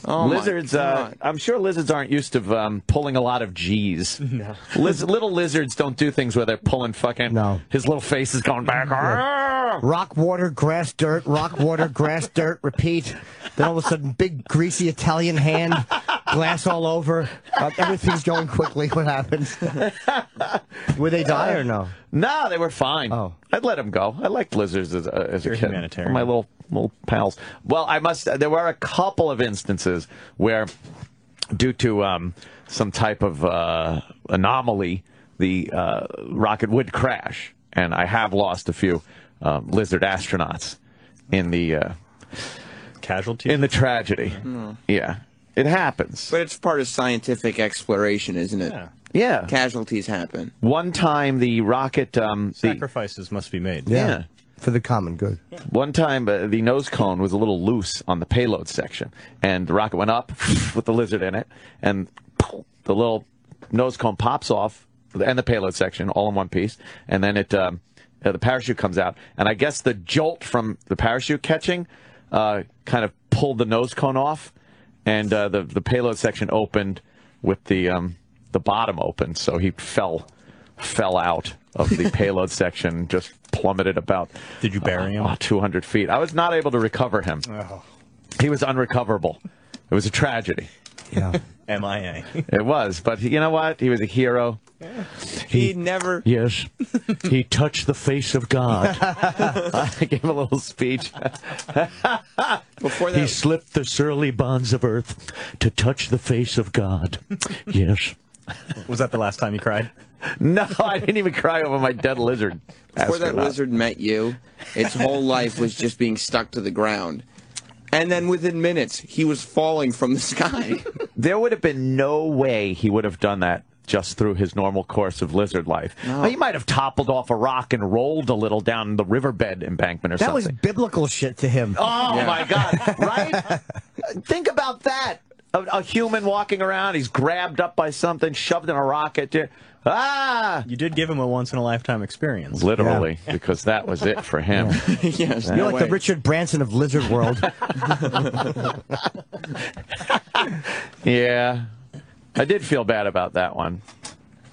oh lizards, uh, I'm sure lizards aren't used to um, pulling a lot of G's. No. Liz- little lizards don't do things where they're pulling fucking. No. His little face is going back. "Arrgh!" Rock, water, grass, dirt, rock, water, grass, dirt, repeat. Then all of a sudden, big, greasy Italian hand, glass all over. Uh, everything's going quickly. What happens? Would they die or no? No, they were fine. Oh. I'd let them go. I liked lizards as, uh, as a You're kid. humanitarian. My little little pals. Well, I must. There were a couple of instances where, due to um, some type of uh, anomaly, the uh, rocket would crash, and I have lost a few um, lizard astronauts in the uh, Casualties. in the tragedy. Yeah, it happens. but it's part of scientific exploration, isn't it? yeah. Yeah. Casualties happen. One time, the rocket. Um, the, Sacrifices must be made. yeah. For the common good. One time, uh, the nose cone was a little loose on the payload section, and the rocket went up with the lizard in it, and the little nose cone pops off, and the payload section all in one piece, and then it um, uh, the parachute comes out, and I guess the jolt from the parachute catching uh, kind of pulled the nose cone off, and uh, the the payload section opened with the um, the bottom open, so he fell fell out of the payload section, just plummeted about Did you bury him? uh, 200 feet. I was not able to recover him. Oh. He was unrecoverable. It was a tragedy. Yeah. MIA. It was, but you know what? He was a hero. He never. Yes, he touched the face of God. I gave a little speech. Before He slipped the surly bonds of earth to touch the face of God. Yes. Was that the last time you cried? No, I didn't even cry over my dead lizard. before that astronaut. lizard met you, its whole life was just being stuck to the ground. And then within minutes, he was falling from the sky. There would have been no way he would have done that just through his normal course of lizard life. Well, he might have toppled off a rock and rolled a little down the riverbed embankment or something. That was biblical shit to him. oh Yeah. my God! Right? Think about that. A, a human walking around, he's grabbed up by something, shoved in a rocket. Ah! You did give him a once in a lifetime experience. Literally, because that was it for him. yes, You're no like way. the Richard Branson of Lizard World. Yeah. I did feel bad about that one.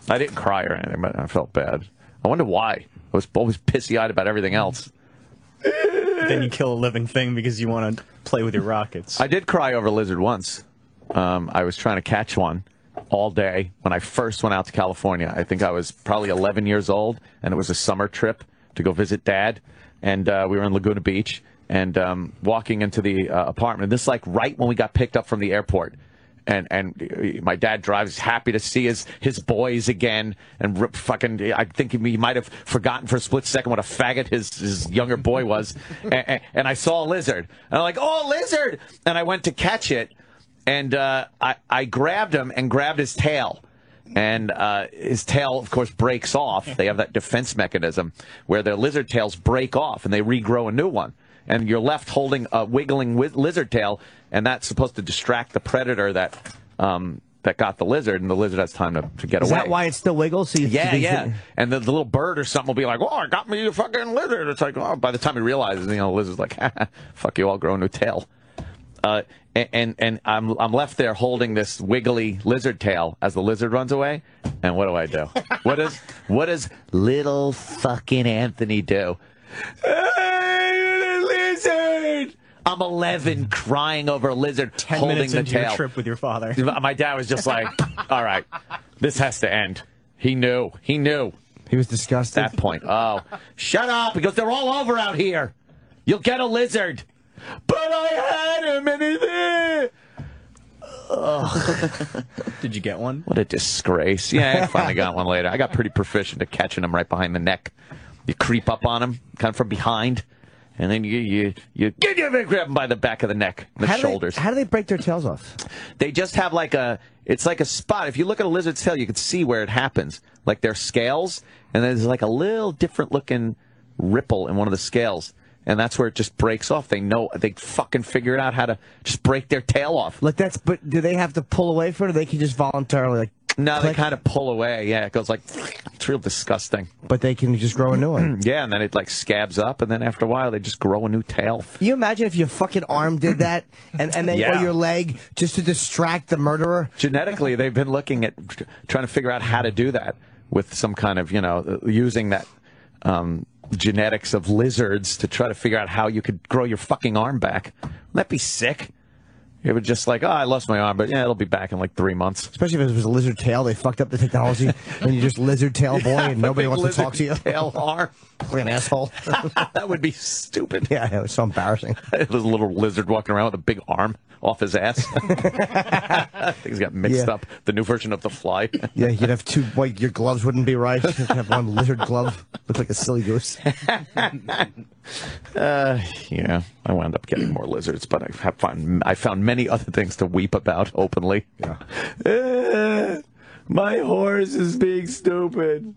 I didn't cry or anything, but I felt bad. I wonder why. I was always pissy eyed about everything else. Then you kill a living thing because you want to play with your rockets. I did cry over a lizard once. Um, I was trying to catch one all day when I first went out to California. I think I was probably 11 years old, and it was a summer trip to go visit dad. And uh, we were in Laguna Beach and um, walking into the uh, apartment. This is like right when we got picked up from the airport. And and my dad drives happy to see his his boys again and rip fucking I think he might have forgotten for a split second what a faggot his his younger boy was and, and I saw a lizard and I'm like oh lizard and I went to catch it and uh, I I grabbed him and grabbed his tail and uh, his tail, of course, breaks off. They have that defense mechanism where their lizard tails break off and they regrow a new one. And you're left holding a wiggling wi- lizard tail, and that's supposed to distract the predator that um, that got the lizard, and the lizard has time to, to get Is away. that why it still wiggles? So you, Yeah, you- yeah. And the, the little bird or something will be like, "Oh, I got me a fucking lizard." It's like, oh, by the time he realizes, you know, the lizard's like, "Fuck you, I'll grow a new tail." Uh, and, and and I'm I'm left there holding this wiggly lizard tail as the lizard runs away. And what do I do? what does what does little fucking Anthony do? I'm 11, crying over a lizard Ten holding minutes the into tail. your trip with your father. My dad was just like, "All right, this has to end." He knew. He knew He was disgusted. At that point. Oh, shut up! Because they're all over out here. You'll get a lizard. But I had him, and he. Did you get one? What a disgrace! Yeah, I finally got one later. I got pretty proficient at catching them right behind the neck. You creep up on them, kind of from behind, and then you you you get you grab them by the back of the neck, the how shoulders. They, how do they break their tails off? they just have like a it's like a spot if you look at a lizard's tail you can see where it happens like their scales and there's like a little different looking ripple in one of the scales and that's where it just breaks off they know they fucking figured out how to just break their tail off Like that's, but do they have to pull away from it, or they can just voluntarily like? No they kind of pull away yeah it goes like it's real disgusting But they can just grow a new one. yeah and then it like scabs up and then after a while they just grow a new tail Can you imagine if your fucking arm did that, and and then Yeah. or your leg just to distract the murderer? genetically they've been looking at trying to figure out how to do that with some kind of you know using that um, genetics of lizards to try to figure out how you could grow your fucking arm back wouldn't that be sick it would just like oh i lost my arm but yeah it'll be back in like three months Especially if it was a lizard tail, they fucked up the technology, and you're just lizard tail boy, and nobody wants to talk to you. tail arm Like an asshole. that would be stupid yeah, it was so embarrassing. There's a little lizard walking around with a big arm off his ass. Things got mixed Yeah. up. The new version of the fly. Yeah, you'd have two. Like your gloves wouldn't be right. You'd have one lizard glove, look like a silly goose. Uh, yeah, I wound up getting more lizards, but I have found I found many other things to weep about openly. Yeah. Uh, my horse is being stupid.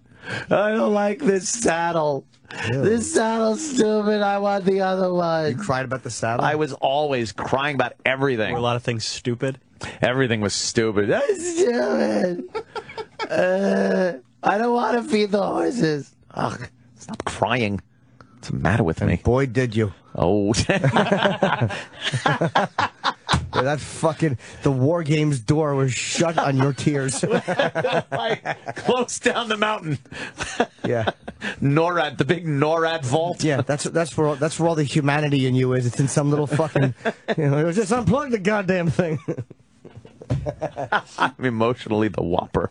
I don't like this saddle. This saddle's stupid. I want the other one. You cried about the saddle. I was always crying about everything. Were a lot of things stupid? Everything was stupid. That's stupid. uh, I don't want to feed the horses. Ugh, stop crying. What's the matter with me? Boy, did you. Oh, Yeah, that fucking the war games door was shut on your tears. I close down the mountain. Yeah, NORAD, the big NORAD vault. yeah. That's that's where all, that's where all the humanity in you is. It's in some little fucking. You know, just unplug the goddamn thing. I'm emotionally the WOPR.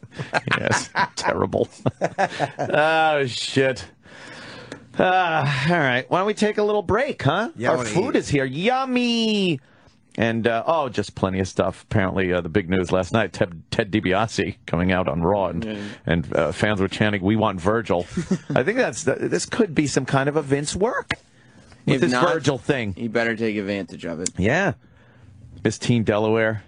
Yes, terrible. oh shit. Uh, all right, why don't we take a little break, huh? Yeah, Our food eat. is here. Yummy. And uh, oh, just plenty of stuff. Apparently, uh, the big news last night: Ted, Ted DiBiase coming out on Raw, and, and uh, fans were chanting, "We want Virgil." I think that's this could be some kind of a Vince work with If this not, Virgil thing. You better take advantage of it. Yeah. Miss Teen Delaware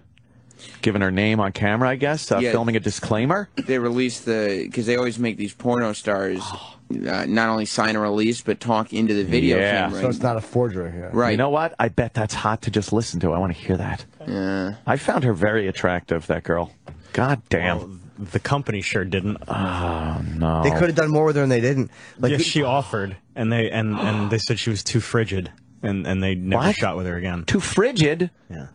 giving her name on camera, I guess, uh, Yeah. filming a disclaimer. They released the because they always make these porno stars uh, not only sign a release but talk into the video Yeah. camera. So it's not a forgery. Yeah. right. You know what? I bet that's hot to just listen to. I want to hear that. Yeah. I found her very attractive, that girl. God damn. Well, the company sure didn't. oh, no. They could have done more with her, and they didn't. Like yeah, she offered, and they and and they said she was too frigid, and and they never What? shot with her again. Too frigid. Yeah.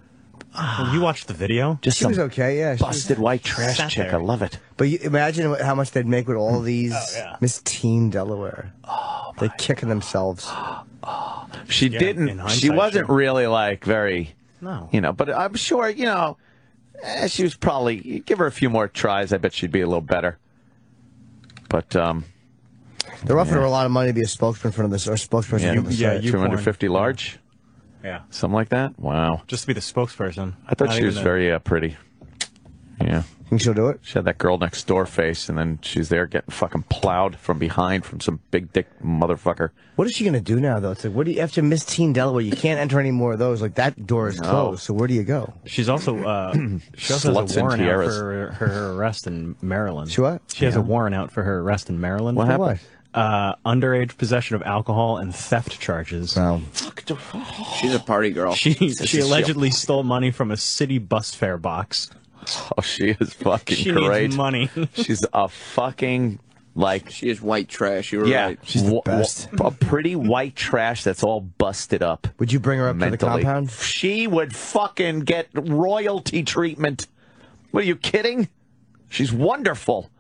Well, you watched the video? Just she some was okay. Yeah, she was- busted white trash Sat chick. I there. love it. But you imagine what- how much they'd make with all these yeah. Miss Teen Delaware. Oh, They're kicking themselves. She Yeah, in didn't. hindsight, She wasn't sure. really like very. No. You know, but I'm sure. You know, eh, she was probably give her a few more tries. I bet she'd be a little better. But um, They're offering her a lot of money to be a spokesman for this or spokesperson yeah, for the Yeah, site. you- 250 large, Yeah. something like that. Wow. Just to be the spokesperson. I thought Not she was the- very uh, pretty. Yeah. Think she'll do it? She had that girl next door face, and then she's there getting fucking plowed from behind from some big dick motherfucker. What is she gonna do now, though? It's like, what do you after Miss Teen Delaware? You can't enter any more of those. Like that door is closed. So where do you go? She's also uh, she also Sluts has a warrant out for her, her arrest in Maryland. She what? She has a warrant out for her arrest in Maryland. What For happened? Uh, underage possession of alcohol and theft charges. Well, She's a party girl. She she is- allegedly stole money from a city bus fare box. Oh, she is fucking She great. needs money. She's a fucking like She is white trash. You were yeah, right. She's the wa- wa- best. a pretty white trash that's all busted up. would you bring her up mentally. to the compound? She would fucking get royalty treatment. What are you kidding? She's wonderful.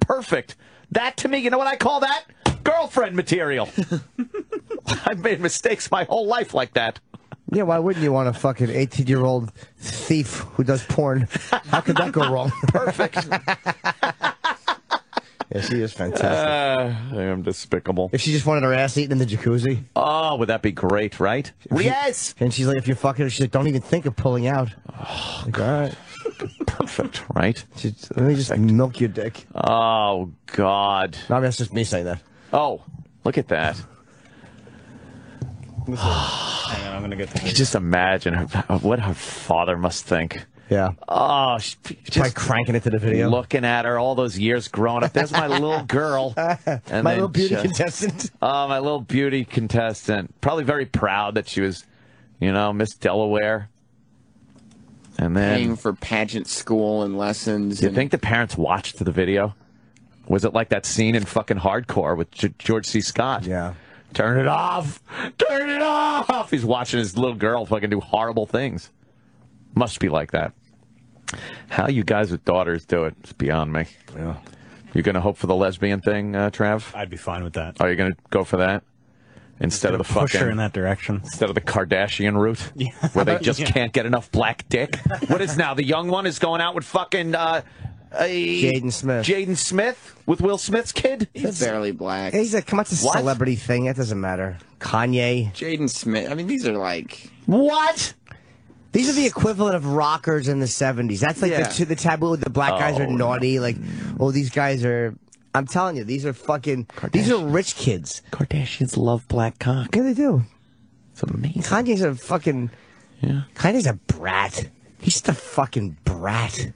Perfect. That to me, you know what I call that? Girlfriend material. I've made mistakes my whole life like that. Yeah, why wouldn't you want a fucking 18 year old thief who does porn? How could that go wrong? Perfect. yeah, she is fantastic. uh, I am despicable. if she just wanted her ass eaten in the jacuzzi, Oh, would that be great, right? Yes. and she's like, if you're fucking her, she's like, don't even think of pulling out. Like, all right. Perfect, right? She's, let me just milk your dick. Oh, God. No, I mean, that's just me saying that. Oh, look at that. Hang on, I'm gonna get You just imagine her, what her father must think. Yeah. Oh, she, By just cranking it to the video. looking at her all those years growing up. There's my little girl. And My little beauty just- contestant. Oh, my little beauty contestant. Probably very proud that she was, you know, Miss Delaware. And then Paying then, for pageant school and lessons. do you and- think the parents watched the video? Was it like that scene in fucking Hardcore with G- George C. Scott? Yeah. Turn it off! Turn it off! He's watching his little girl fucking do horrible things. Must be like that. How you guys with daughters do it is beyond me. Yeah. You're going to hope for the lesbian thing, uh, Trav? I'd be fine with that. Are you going to go for that instead of the Push her fucking in that direction. instead of the Kardashian route, where they just Yeah. can't get enough black dick? what is now the young one is going out with fucking uh, a Jaden Smith. Jaden Smith with Will Smith's kid. He's barely black. He's like, come on, it's a What? celebrity thing. It doesn't matter. Kanye. Jaden Smith. I mean, these are like. What? These are the equivalent of rockers in the 70s. That's like Yeah. the, the taboo. The black guys are Oh. naughty. Like, oh, these guys are. I'm telling you, these are fucking. These are rich kids. Kardashians love black cock. Yeah, they do. It's amazing. Kanye's a fucking. Yeah. Kanye's a brat. He's just a fucking brat.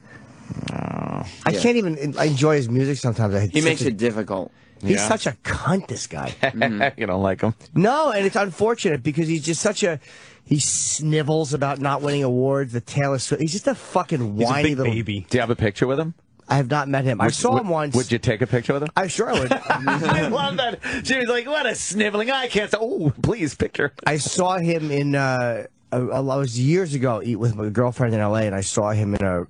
I Yeah. can't even en- enjoy his music sometimes. I, He makes a- it difficult. He's Yeah. such a cunt, this guy. you don't like him? no, and it's unfortunate because he's just such a. He snivels about not winning awards. The Taylor Swift. He's just a fucking He's a whiny big little. baby. Do you have a picture with him? I have not met him. I saw him once. Would you take a picture with him? I'm sure would. I love that. She was like, "What a sniveling! I can't." Say, oh, please, picture. I saw him in. Uh, I I was years ago eat with my girlfriend in L.A. and I saw him in a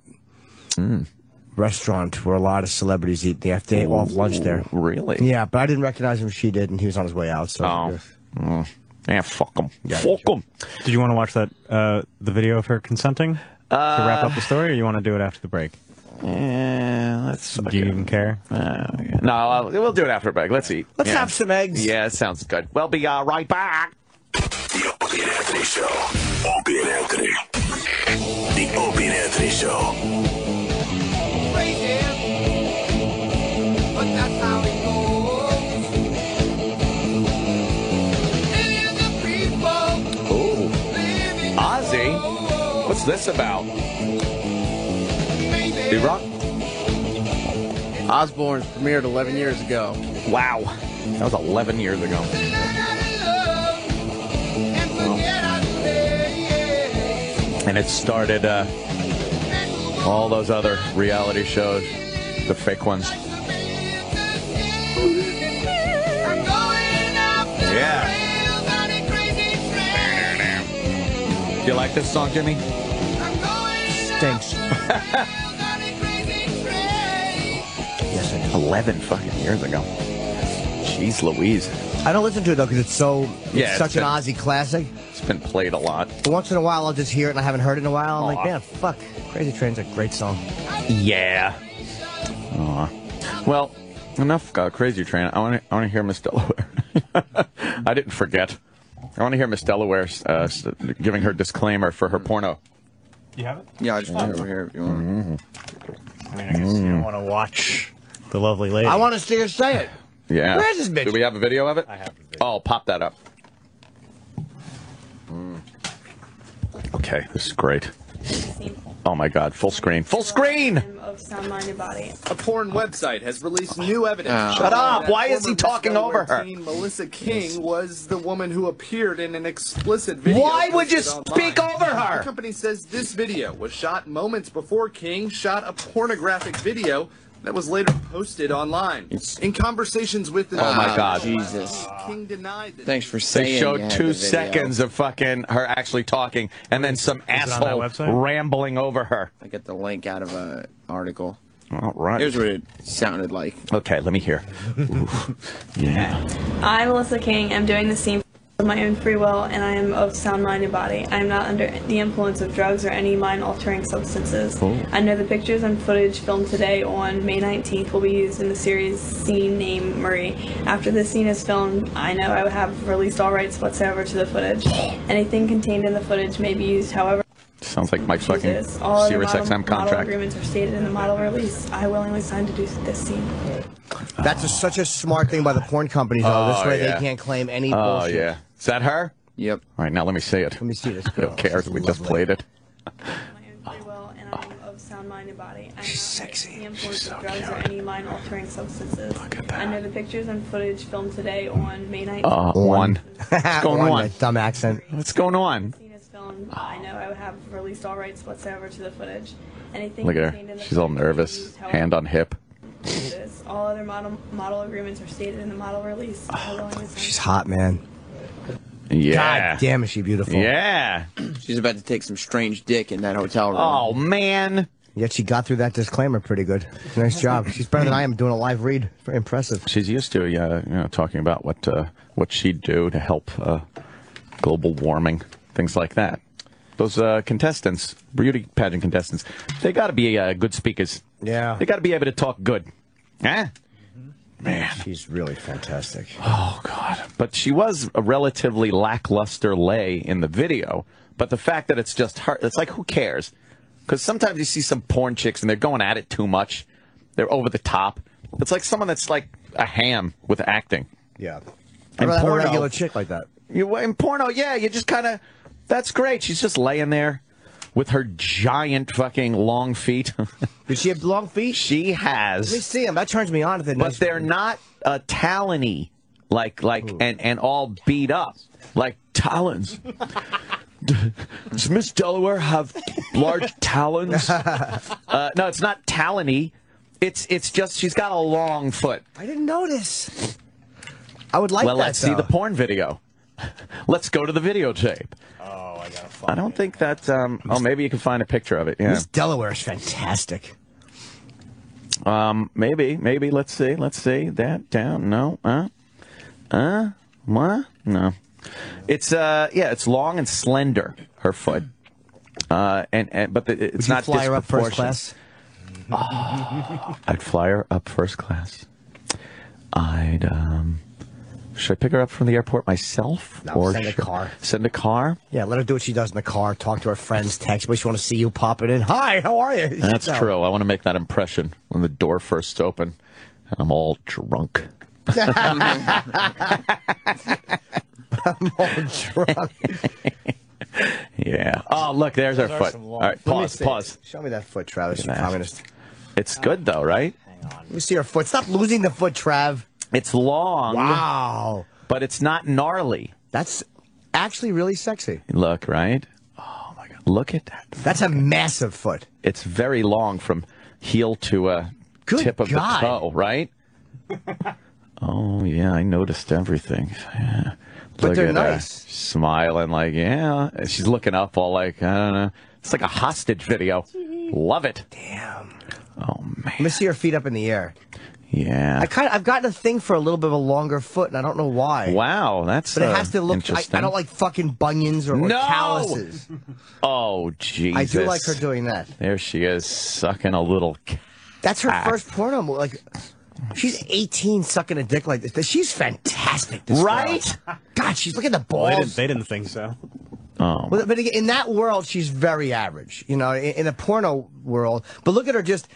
restaurant where a lot of celebrities eat. They have to off lunch there. Really? Yeah, but I didn't recognize him. She did, and he was on his way out. So Oh. Mm. Yeah, fuck him. Yeah, fuck him. Did you want to watch that uh, the video of her consenting to wrap up the story, or you want to do it after the break? Yeah, let's. Do you even care? Uh, no, I'll, we'll do it after a break. Let's eat. let's Yeah. have some eggs. Yeah, sounds good. We'll be uh, right back. The Opie and Anthony Show. Opie and Anthony. The Opie and Anthony Show. Ozzy, what's this about? B-Rock? Osbourne's premiered 11 years ago. Wow. That was 11 years ago. And it started uh, all those other reality shows, the fake ones. Yeah. Do you like this song, Jimmy? Stinks. 11 fucking years ago. Jeez Louise. I don't listen to it though because it's so. It's Yeah, such it's an been- Ozzy classic. It's been played a lot. But once in a while, I'll just hear it and I haven't heard it in a while. I'm Aw. like, man, fuck. Crazy Train's a great song. Yeah. Aw. Well, enough uh, Crazy Train. I want to. I want to hear Miss Delaware. I didn't forget. I want to hear Miss Delaware uh, giving her disclaimer for her porno. You have it? Yeah, I just put it over here if you want. I mean, I guess you want to watch the lovely lady. I want to see her say it. Yeah. Where's this bitch? Do we have a video of it? I have a video. Oh, pop that up. Mm. Okay, this is great. Oh my God, full screen, full screen. of sound mind and body. A porn website has released new evidence. Shut up. Why is he talking over her? Melissa King was the woman who appeared in an explicit video. Why would you speak online. over her? The company says this video was shot moments before King shot a pornographic video that was later posted online. In conversations with the Oh, my God. Jesus. King denied that. Thanks for saying They showed two the seconds of fucking her actually talking, and then some it on that asshole rambling over her. I get the link out of a article. All right. Here's what it sounded like. Okay, let me hear. Ooh. Yeah. I'm Melissa King, I'm doing the scene of my own free will, and I am of sound mind and body. I am not under the influence of drugs or any mind-altering substances. I know the pictures and footage filmed today on May 19th will be used in the series scene named Marie. After this scene is filmed, I know I have released all rights whatsoever to the footage. Anything contained in the footage may be used however Sounds like my fucking chooses. All other Sirius model, XM model contract. agreements are stated in the model release. I willingly signed to do this scene. That's a, such a smart thing by the porn companies, though. this Oh, way yeah. they can't claim any Oh bullshit. yeah. Is that her? Yep. All right, now let me see it. Let me see this Who girl. cares? She's We just played it. my own free will, and I am of sound mind and body. I am She's sexy. The influence She's so drugs or any mind-altering substances. Look at that. I know the pictures and footage filmed today on May 19th. Uh, one. What's going One, on? Dumb accent. What's going on? The scene. I know I would have released all rights whatsoever to the footage. Anything Look at her. She's all footage may be nervous. Hand on hip. All other model model agreements are stated in the model release. I willingly sign She's hot, man. Yeah. God damn, is she beautiful. Yeah. She's about to take some strange dick in that hotel room. Oh man. Yet she got through that disclaimer pretty good. Nice job. She's better than I am doing a live read. Very impressive. She's used to, yeah, you know, talking about what uh, what she'd do to help uh, global warming, things like that. Those uh, contestants, beauty pageant contestants, they got to be uh, good speakers. Yeah. They got to be able to talk good. Huh? Man. She's really fantastic. Oh God! But she was a relatively lackluster lay in the video. But the fact that it's just her, it's like who cares? Because sometimes you see some porn chicks and they're going at it too much. They're over the top. It's like someone that's like a ham with acting. Yeah. And have a regular chick like that. You in porno, yeah, you just kind of. That's great. She's just laying there with her giant fucking long feet. Did she have long feet? she has. Let me see them. That turns me on to the but nice- they're not uh, talony, like like and and all beat up like talons. Does Miss Delaware have large talons? Uh, no, it's not talony. It's it's just she's got a long foot. I didn't notice. I would like well, that. let's see the porn video. Let's go to the videotape. Oh, I gotta find I don't think that. Um, oh, maybe you can find a picture of it. Yeah, Miss Delaware is fantastic. um, maybe, maybe. Let's see. Let's see that down. No, uh, uh, what? No. It's uh, yeah, it's long and slender. Her foot. Uh, and, and but the, it's Would you not fly her up first disproportionate. class? I'd fly her up first class. I'd um. Should I pick her up from the airport myself, No, or send a car. Send a car. Yeah, let her do what she does in the car. Talk to her friends. Text. but she want to see you pop it in. Hi, how are you? That's No. true. I want to make that impression when the door first opened and I'm all drunk. I'm all drunk. Yeah. Oh, look, there's our are foot. some All long- right, Let me pause, pause. Show me that foot, Travis. You communist. It's good though, right? Hang on. Let me see her foot. Stop losing the foot, Trav. It's long, Wow. but it's not gnarly. That's actually really sexy. Look, right? Oh my god. Look at that. That's a massive foot. It's very long from heel to uh, Good tip of God. the toe, right? oh yeah, I noticed everything. Yeah. But Look they're at her. Smiling like, yeah. She's looking up all like, I don't know. It's like a hostage video. Love it. Damn. Oh man. Let me see her feet up in the air. Yeah. I kind of, I've gotten a thing for a little bit of a longer foot, and I don't know why. Wow, that's But it uh, has to look. I. I don't like fucking bunions or, or No! calluses. Oh Jesus! I do like her doing that. There she is, sucking a little. That's her Ah. first porno. mo- Like, she's 18 sucking a dick like this. She's fantastic. This girl. Right? God, she's look at the Well, they, didn't, balls. they didn't think so. Oh, But, but again, in that world, she's very average. You know, in, in a porno world. But look at her just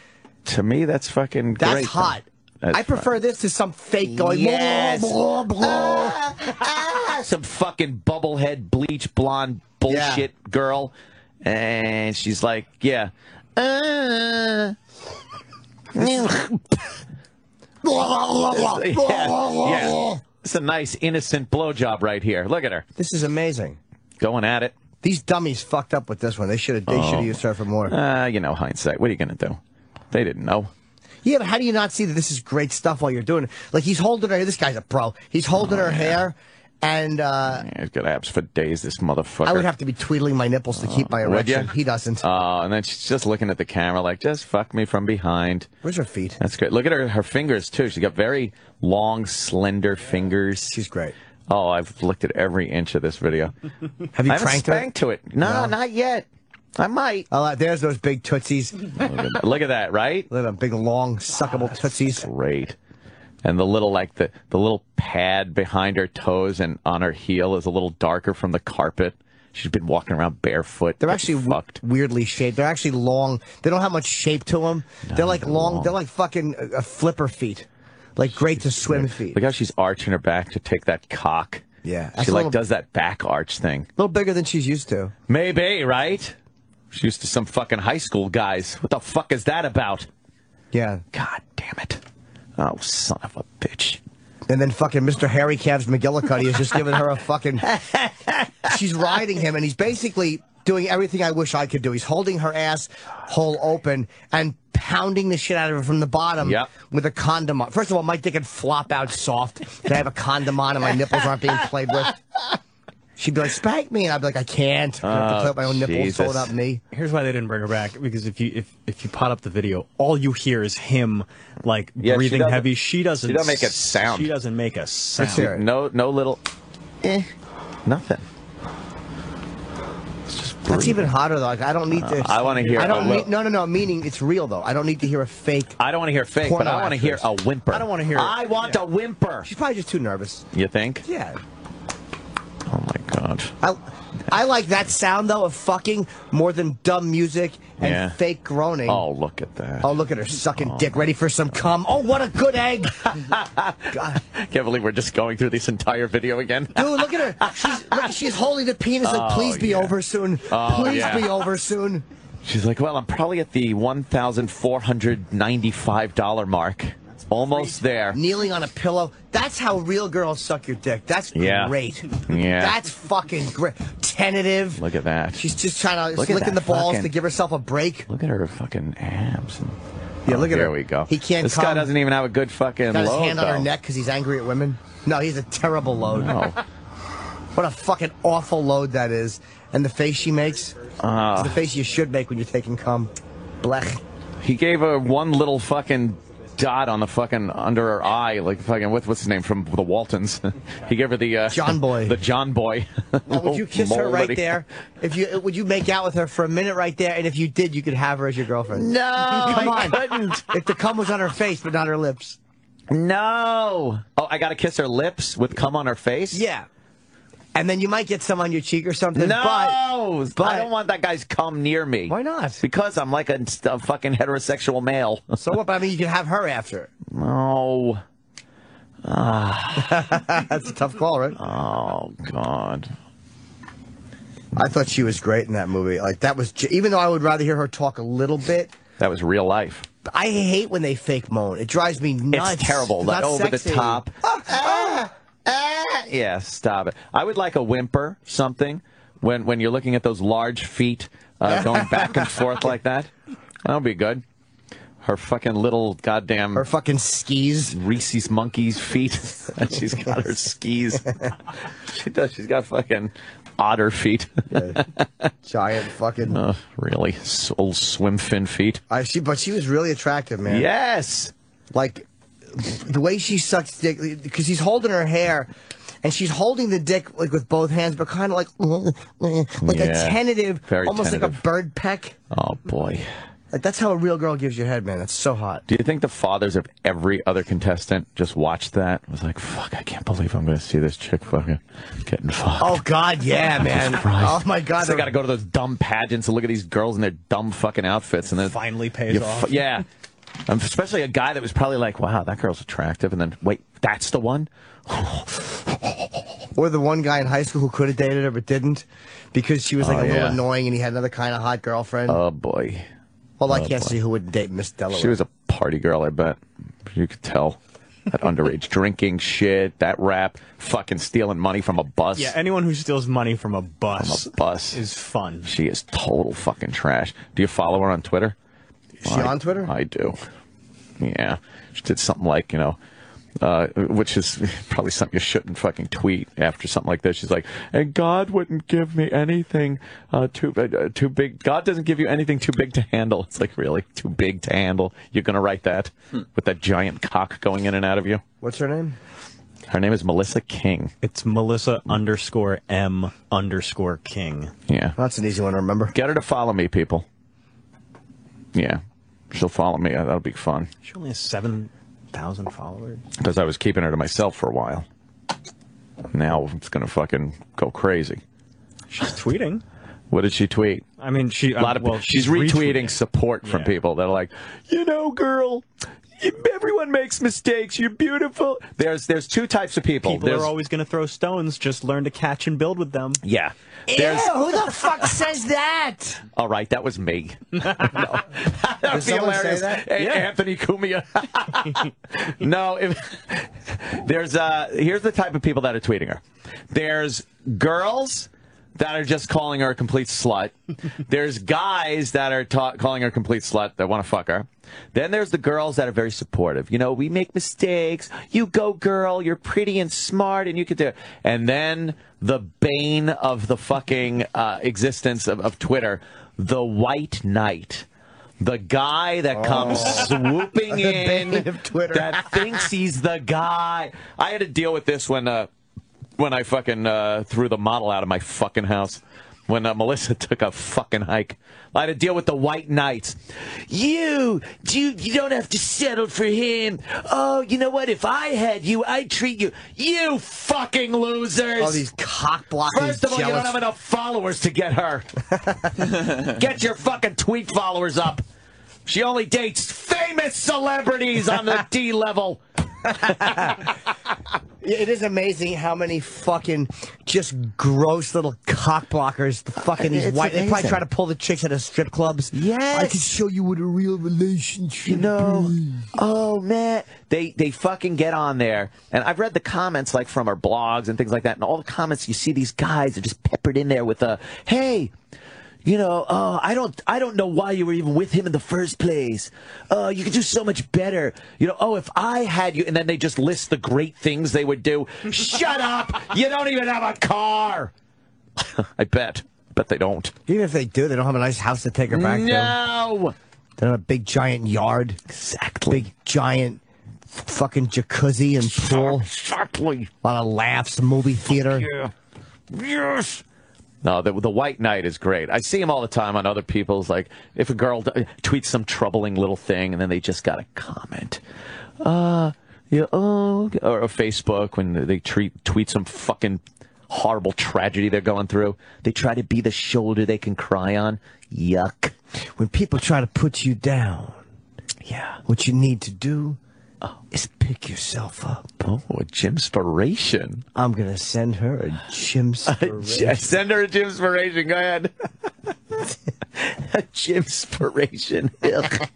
to me, that's fucking That's great. hot. That's I prefer this to some fake going. Yes. Blah, blah, blah. Ah, some fucking bubblehead, bleach blonde bullshit girl, and she's like, yeah. Uh, yeah, yeah. It's a nice innocent blowjob right here. Look at her This is amazing. going at it. These dummies fucked up with this one. They should have. They should have used her for more. Uh, you know, hindsight. What are you gonna do? They didn't know. Yeah, but how do you not see that this is great stuff while you're doing it? Like he's holding her. This guy's a pro. He's holding her hair, and uh, Yeah, He's got abs for days. This motherfucker. I would have to be tweedling my nipples to keep my erection. He doesn't. Oh, and then she's just looking at the camera like, just fuck me from behind. Where's her feet? That's great. Look at her her fingers too. She's got very long, slender fingers. She's great. Oh, I've looked at every inch of this video. Have you I haven't cranked her? to it. No, No. not yet. I might. Oh, uh, there's those big tootsies. Look Look at, look at that, right? Look at them big, long, suckable tootsies. Great. And the little like the the little pad behind her toes and on her heel is a little darker from the carpet. She's been walking around barefoot. They're actually fucked. weirdly shaped. They're actually long. They don't have much shape to them. they're like they're long, long. They're like fucking uh, uh, flipper feet. Like great to swim feet. Look how she's arching her back to take that cock. Yeah, She like little- does that back arch thing. A little bigger than she's used to. Maybe, right? She's used to some fucking high school guys. What the fuck is that about? Yeah. God damn it. Oh, son of a bitch. And then fucking Mr. Harry Cabs McGillicuddy is just giving her a fucking. She's riding him, and he's basically doing everything I wish I could do. He's holding her ass hole open and pounding the shit out of her from the bottom Yep. with a condom on. First of all, my dick would flop out soft. I have a condom on and my nipples aren't being played with. She'd be like, spank me. And I'd be like, I can't. I have to Oh, play my own nipples, Jesus. hold up me. Here's why they didn't bring her back because if you if if you pot up the video, all you hear is him like Yeah, breathing doesn't- heavy. She doesn't. she doesn't make a sound. She doesn't make a sound. hear. No, no little. Eh, nothing. It's just That's even hotter, though. Like, I don't need to. I wanna hear I don't little- need. No, no, no. Meaning it's real, though. I don't need to hear a fake. I don't want to hear fake, but I want to hear a whimper. I don't wanna hear- I want a whimper. She's probably just too nervous. You think? Yeah. Oh my god. I, I like that sound though of fucking more than dumb music and Yeah. fake groaning. Oh, look at that. Oh, look at her sucking oh, dick, ready for some cum. Oh, what a good egg! God. Can't believe we're just going through this entire video again. Dude, look at her. She's look, she's holding the penis like, Oh, please be yeah. over soon. Oh, please yeah. be over soon. She's like, well, I'm probably at the $1,495 mark. Almost there. Kneeling on a pillow. That's how real girls suck your dick. That's Yeah. great. Yeah. That's fucking great. Tentative. Look at that. She's just trying to Look licking the balls fucking- to give herself a break. Look at her fucking abs. And, Yeah, Oh, look at there her. we go. He can't This guy doesn't even have a good fucking Got his load, hand on her neck because he's angry at women. No, he's a terrible load. No. What a fucking awful load that is. And the face she makes. Uh. is the face you should make when you're taking cum. Blech. He gave her one little fucking dot on the fucking under her eye, like fucking what, what's his name from the Waltons? he gave her the uh, John Boy. the John Boy. Now, would you kiss her right he- there? If you would you make out with her for a minute right there? And if you did, you could have her as your girlfriend. No, Come I on. couldn't. If the cum was on her face but not her lips. No. Oh, I got to kiss her lips with cum on her face. Yeah. And then you might get some on your cheek or something. No, But, but I don't want that guy's cum near me. Why not? Because I'm like a, a fucking heterosexual male. So what? But I mean, you can have her after. No. That's a tough call, right? Oh God. I thought she was great in that movie. Like that was, even though I would rather hear her talk a little bit. That was real life. I hate when they fake moan. It drives me nuts. It's terrible. It's Like over sexy. the top. Yeah, stop it. I would like a whimper, something, when when you're looking at those large feet uh, going back and forth like that. That would be good. Her fucking little goddamn Her fucking skis. Reese's monkeys feet. She's got her skis. she does. She's got fucking otter feet. Giant fucking. Uh, really, old swim fin feet. I she, but she was really attractive, man. Yes. Like the way she sucks dick because he's holding her hair. And she's holding the dick like with both hands, but kind of like, like a tentative, Very almost like a bird peck. Oh boy. Like that's how a real girl gives you head, man. That's so hot. Do you think the fathers of every other contestant just watched that? Was like, fuck, I can't believe I'm going to see this chick fucking getting fucked. Oh God, yeah, man. Oh my God. So they got to go to those dumb pageants and look at these girls in their dumb fucking outfits, and then Finally pays off. yeah, Um, especially a guy that was probably like, "Wow, that girl's attractive," and then wait, that's the one. Or the one guy in high school who could have dated her but didn't because she was like Oh, a little yeah. annoying and he had another kind of hot girlfriend. Oh boy, well, I oh, can't boy. see who would date Miss Delaware. she was a party girl. I bet you could tell. That underage drinking shit, that rap, fucking stealing money from a bus. Yeah, anyone who steals money from a bus, From a bus. is fun. She is total fucking trash. Do you follow her on Twitter? Is she I- on Twitter? I do. Yeah. She did something like, you know, uh, which is probably something you shouldn't fucking tweet after something like this. She's like, and God wouldn't give me anything uh, too uh, too big. God doesn't give you anything too big to handle. It's like, really? Too big to handle? You're going to write that with that giant cock going in and out of you? What's her name? Her name is Melissa King. It's Melissa underscore M underscore King. Yeah. That's an easy one to remember. Get her to follow me, people. Yeah. She'll follow me. Uh, That'll be fun. She only has seven thousand followers. because I was keeping her to myself for a while. Now it's gonna fucking go crazy. She's tweeting. What did she tweet? I mean, she A lot of well, she's, retweeting retweeting. support from Yeah. people that are like, you know, girl, everyone makes mistakes. You're beautiful. There's there's two types of people. People there's, are always going to throw stones. Just learn to catch and build with them. yeah. There's who the fuck says that? all right. That was me. no, that would be someone say hilarious. that? Hey, Yeah. Anthony Cumia. no, if, there's uh here's the type of people that are tweeting her. There's girls that are just calling her a complete slut. there's guys that are ta- calling her a complete slut that want to fuck her. Then there's the girls that are very supportive. You know, we make mistakes. You go, girl. You're pretty and smart, and you could do it. And then the bane of the fucking uh, existence of, of Twitter, the white knight. The guy that comes swooping in that thinks he's the guy. I had to deal with this when uh, when I fucking uh, threw the model out of my fucking house. When uh, Melissa took a fucking hike, I had to deal with the white knights. You, you, you don't have to settle for him. Oh, you know what? If I had you, I'd treat you. You fucking losers! All these cock blocking First of all, you don't have enough followers to get her. get your fucking tweet followers up. She only dates famous celebrities on the D level. Yeah, It is amazing how many fucking just gross little cock blockers. The fucking these It's white. They probably try to pull the chicks out of strip clubs. Yes. I can show you what a real relationship. You know, is. oh man, they they fucking get on there, and I've read the comments like from our blogs and things like that, and all the comments you see these guys are just peppered in there with a, hey, you know, oh, I don't I don't know why you were even with him in the first place. Oh, you could do so much better. You know, oh, if I had you, and then they just list the great things they would do. Shut up! You don't even have a car. I bet, bet they don't. Even if they do, they don't have a nice house to take her back to. No. They don't have a big giant yard. Exactly. Big giant fucking jacuzzi and pool. Exactly. A lot of laughs, movie theater. Yeah. Yes. No, the, the white knight is great. I see him all the time on other people's. Like, if a girl d- tweets some troubling little thing, and then they just got a comment. Uh, yeah, oh, or, or Facebook when they treat, tweet some fucking horrible tragedy they're going through. They try to be the shoulder they can cry on. Yuck. When people try to put you down, Yeah. what you need to do is pick yourself up. Oh, a Jimspiration. I'm gonna send her a Jimspiration. Send her a Jimspiration. Go ahead. a Jimspiration. Ugh.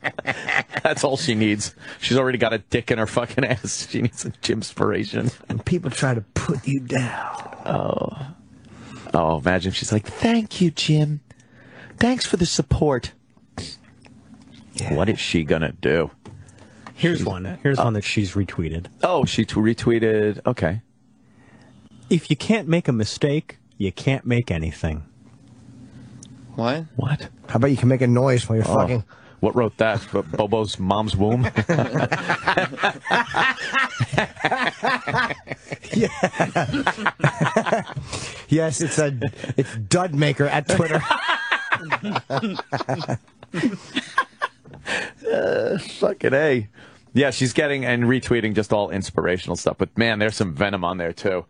That's all she needs. She's already got a dick in her fucking ass. She needs a Jimspiration. when people try to put you down, Oh, oh imagine she's like, "Thank you, Jim. Thanks for the support." What is she gonna do? Here's one. Here's oh. one that she's retweeted. Oh, she t- retweeted. Okay. If you can't make a mistake, you can't make anything. What? What? how about you can make a noise while you're Oh, fucking? what wrote that? Bobo's mom's womb. Yes, it's a it's Dud Maker at Twitter. Uh, fucking A. Yeah, she's getting and retweeting just all inspirational stuff. But man, there's some venom on there too.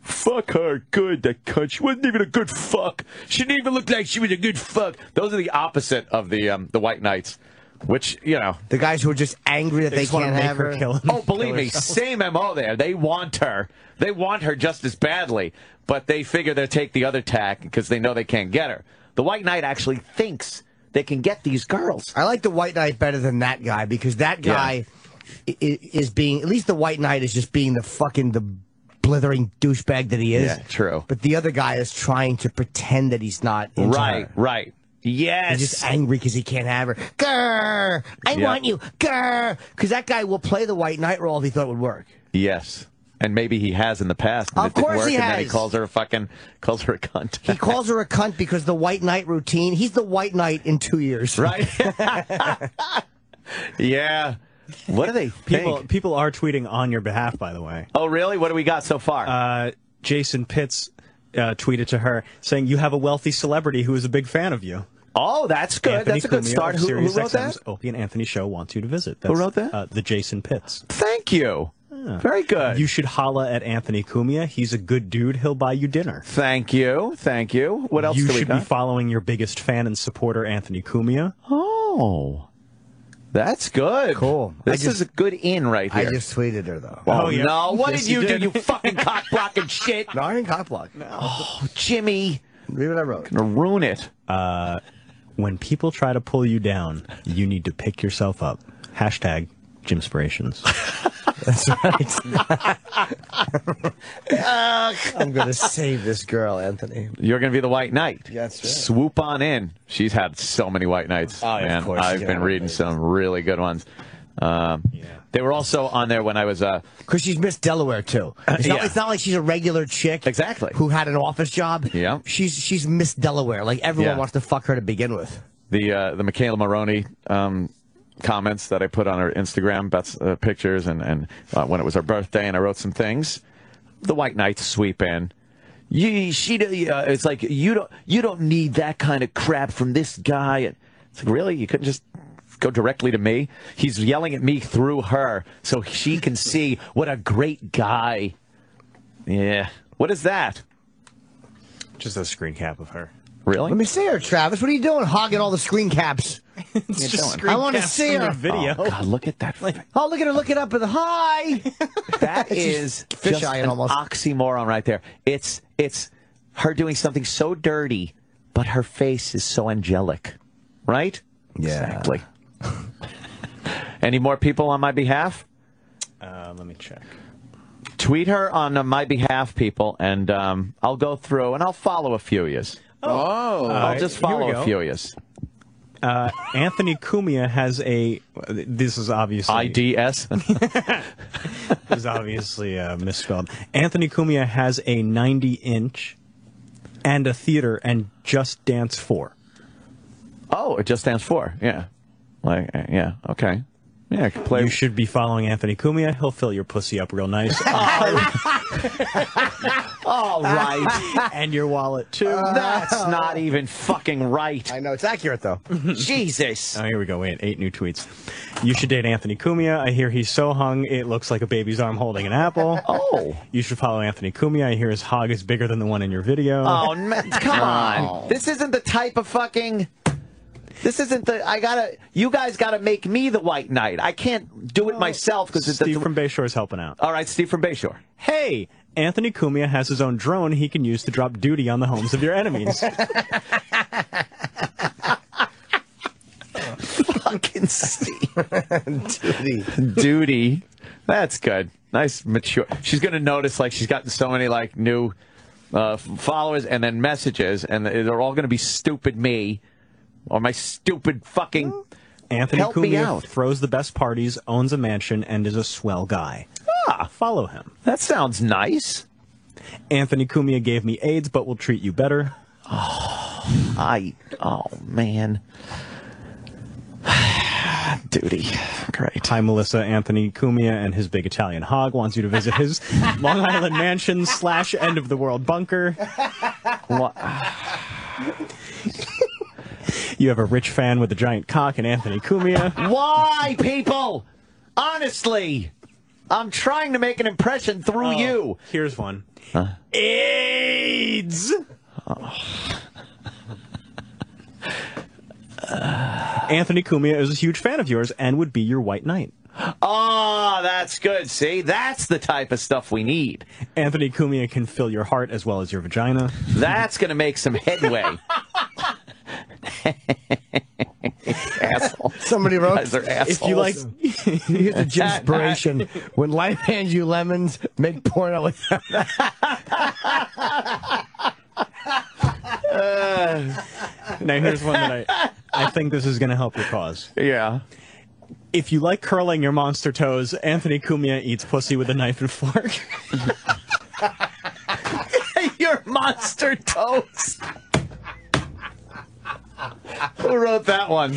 Fuck her good, that cunt. She wasn't even a good fuck. She didn't even look like she was a good fuck. Those are the opposite of the um, the white knights. Which you know, The guys who are just angry that they, just wanna can't make have her her. kill him. Oh, believe me, same MO there. They want her. They want her just as badly, but they figure they'll take the other tack because they know they can't get her. The White Knight actually thinks they can get these girls. I like the White Knight better than that guy because that guy i- i- is being at least the White Knight is just being the fucking the blithering douchebag that he is. Yeah, true. But the other guy is trying to pretend that he's not Right, her. right. Yes. He's just angry because he can't have her. Grr! I Yeah. want you. Grr! Because that guy will play the White Knight role if he thought it would work. yes. And maybe he has in the past. Of course work, he and then he calls her a fucking calls her a cunt. He calls her a cunt because the White Knight routine. He's the White Knight in two years. right? yeah. What do they People think? people are tweeting on your behalf, by the way. Oh, really? What do we got so far? Uh, Jason Pitts uh, tweeted to her saying, "You have a wealthy celebrity who is a big fan of you." oh, that's good. Anthony that's a good start. Who, who wrote that? Opie and Anthony Show wants you to visit. That's, wrote that? Uh, the Jason Pitts. Thank you. Very good. You should holla at Anthony Cumia. He's a good dude. He'll buy you dinner. Thank you. Thank you. What else you do we should be following your biggest fan and supporter, Anthony Cumia. oh, that's good. Cool. This just- is a good in right here. I just tweeted her though. Oh, Oh, yeah. no! What Yes, did you, you do? You fucking cock blocking shit! No, I didn't cock block. No. Oh, Jimmy, Read what I wrote. gonna ruin it. Uh, when people try to pull you down, you need to pick yourself up. Hashtag Jimspirations. That's right. I'm gonna save this girl, Anthony. You're gonna be the White Knight. That's right. Swoop on in. She's had so many White Knights. Oh, yeah, of man. course I've been reading White some really good ones. Um, They were also on there when I was. Uh, Because she's Miss Delaware too. It's, not, yeah. it's not like she's a regular chick. Exactly. Who had an office job. Yeah. She's she's Miss Delaware. Like everyone Yeah. wants to fuck her to begin with. the uh, the McKayla Maroney um, comments that I put on her Instagram, Beth's uh, pictures, and and uh, when it was her birthday, and I wrote some things. The White Knights sweep in. You, she, uh, it's like you don't you don't need that kind of crap from this guy. It's like really, you couldn't just go directly to me. He's yelling at me through her, so she can see what a great guy. Yeah, what is that? Just a screen cap of her. Really? Let me see her, Travis. What are you doing, hogging all the screen caps? It's just doing? I wanna see her. Video. Oh, God, look at that. Oh, look at her looking up at the hi. That It's is just fish just eyeing an almost. oxymoron right there. It's it's her doing something so dirty, but her face is so angelic, right? Yeah. Exactly. Any more people on my behalf? Uh, let me check. Tweet her on uh, my behalf, people, and um, I'll go through and I'll follow a few of yous. Oh, I'll just here we follow a go. few of yous. Uh, Anthony Cumia has a. This is obviously IDS. This is obviously uh, misspelled. Anthony Cumia has a 90 inch and a theater and Just Dance 4. oh, it just stands for yeah. Like uh, yeah, okay. Yeah, I could play. You should be following Anthony Cumia. He'll fill your pussy up real nice. All right. and your wallet, too. Uh, That's not even fucking right. I know it's accurate though. Jesus. Oh, here we go. Wait, eight new tweets. You should date Anthony Cumia. I hear he's so hung it looks like a baby's arm holding an apple. Oh. You should follow Anthony Cumia. I hear his hog is bigger than the one in your video. Oh, man, come on. This isn't the type of fucking. This isn't the. I gotta. You guys gotta make me the white knight. I can't do it myself because it's Steve from Bayshore is helping out. All right, Steve from Bayshore. Hey, Anthony Cumia has his own drone he can use to drop duty on the homes of your enemies. Fucking Steve. Duty. Duty. That's good. Nice, mature. She's gonna notice like she's gotten so many like new uh, followers and then messages, and they're all gonna be stupid me or my stupid fucking. Anthony Help me Cumia out. throws the best parties, owns a mansion, and is a swell guy. Ah, Follow him. that sounds nice. Anthony Cumia gave me AIDS, but will treat you better. Oh I. Oh man. Duty. Great. Hi, Melissa. Anthony Cumia and his big Italian hog wants you to visit his Long Island mansion slash end of the world bunker. What? You have a rich fan with a giant cock and Anthony Cumia. Why, people? Honestly, I'm trying to make an impression through Oh, you. Here's one. AIDS. Anthony Cumia is a huge fan of yours and would be your white knight. Oh, that's good. See, that's the type of stuff we need. Anthony Cumia can fill your heart as well as your vagina. That's going to make some headway. Asshole. Somebody wrote, Guys are If you like, Here's a inspiration. when life hands you lemons, make porno with them. now here's one that I, I think this is going to help your cause. Yeah. If you like curling your monster toes, Anthony Cumia eats pussy with a knife and fork. Your monster toes. Who wrote that one?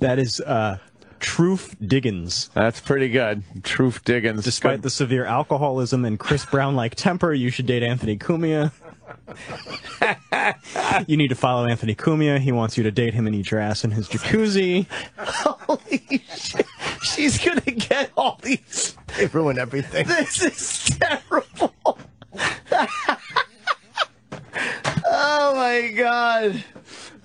That is uh, Truth Diggins. That's pretty good. Truth Diggins. Despite Good. the severe alcoholism and Chris Brown like temper, you should date Anthony Cumia. you need to follow Anthony Cumia. He wants you to date him and eat your ass in his jacuzzi. Holy shit. She's going to get all these. They ruin everything. This is terrible. oh my god.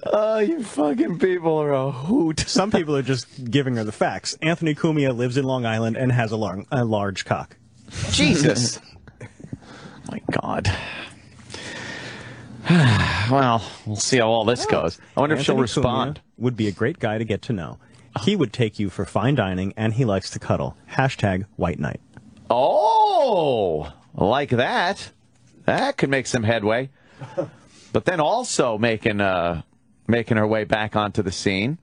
Oh, you fucking people are a hoot. Some people are just giving her the facts. Anthony Cumia lives in Long Island and has a, long, a large cock. Jesus. my god. well, we'll see how all this goes. I wonder if she'll respond. Cumia would be a great guy to get to know. He would take you for fine dining, and he likes to cuddle. Hashtag White Knight. Oh, like that. That could make some headway. But then also making uh making her way back onto the scene,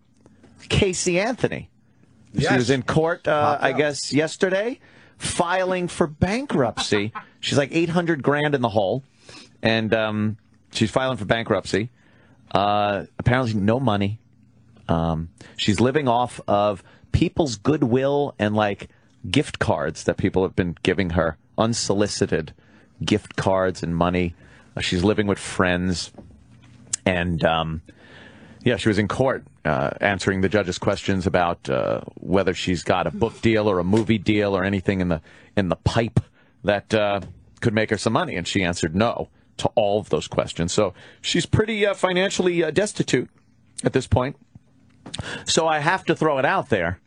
Casey Anthony. She was in court, uh, I guess, yesterday, filing for bankruptcy. she's like eight hundred grand in the hole, and um, she's filing for bankruptcy. Uh, apparently, no money. Um, she's living off of people's goodwill and like gift cards that people have been giving her, unsolicited gift cards and money. Uh, she's living with friends, and um, yeah, she was in court uh, answering the judge's questions about uh, whether she's got a book deal or a movie deal or anything in the in the pipe that uh, could make her some money, and she answered no to all of those questions. So she's pretty uh, financially uh, destitute at this point. So I have to throw it out there.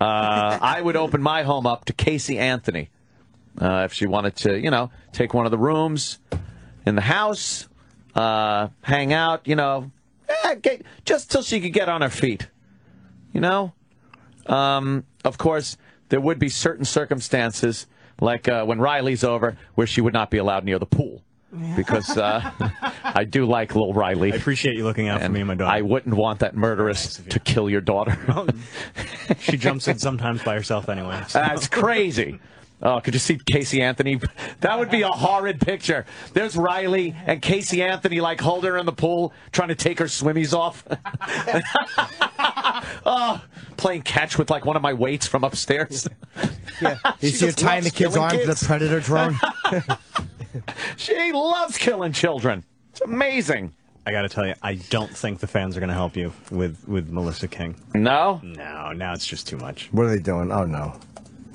Uh, I would open my home up to Casey Anthony if she wanted to, you know, take one of the rooms in the house, hang out, you know, eh, get, just till she could get on her feet. You know, um, of course, there would be certain circumstances, like uh, when Riley's over, where she would not be allowed near the pool. Because uh, I do like little Riley. I appreciate you looking out for me and my daughter. I wouldn't want that murderess to kill your daughter. she jumps in sometimes by herself anyway. so- That's crazy. Oh, could you see Casey Anthony? That would be a horrid picture. There's Riley and Casey Anthony like holding her in the pool, trying to take her swimmies off. oh, playing catch with like one of my weights from upstairs. Yeah. You see her tying the kid's killing arms to the predator drone? She loves killing children. It's amazing. I got to tell you, I don't think the fans are going to help you with, with Melissa King. No? No, now it's just too much. what are they doing? Oh, no.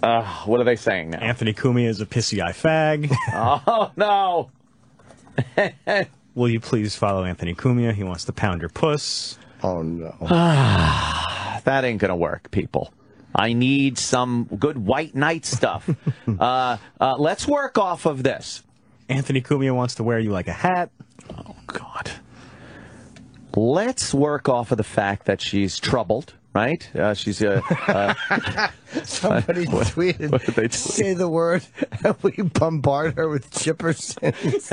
Uh, what are they saying now? Anthony Cumia is a pissy eye fag. Oh, no. Will you please follow Anthony Cumia? He wants to pound your puss. Oh, no. That ain't gonna work, people. I need some good white knight stuff. uh, uh, let's work off of this. Anthony Cumia wants to wear you like a hat. Oh God. Let's work off of the fact that she's troubled, right? Uh, she's uh, uh, Somebody tweeted, what they tweet? say the word, and we bombard her with Chippersons.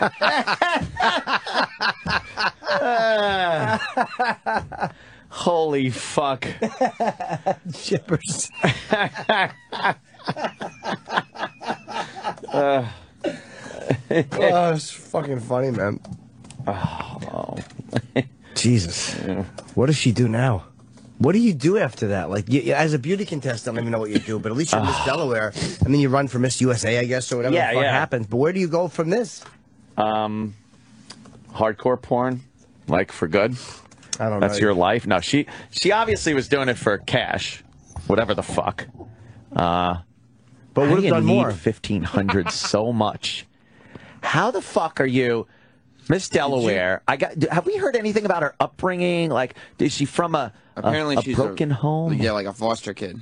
holy fuck. Chippersons. oh, it's fucking funny, man. Oh, Jesus. What does she do now? What do you do after that? Like, you, as a beauty contestant, I don't even know what you do, but at least you're Miss Delaware, and then you run for Miss USA, I guess, or whatever Yeah, the fuck yeah. happens. But where do you go from this? Hardcore porn, like for good. I don't know. That's your life. No, she she obviously was doing it for cash, whatever the fuck. Uh, But would do have done more. Fifteen hundred so much. How the fuck are you Miss Delaware. I got. Have we heard anything about her upbringing? Like, is she from a a- Apparently, a, she's broken home? Yeah, like a foster kid.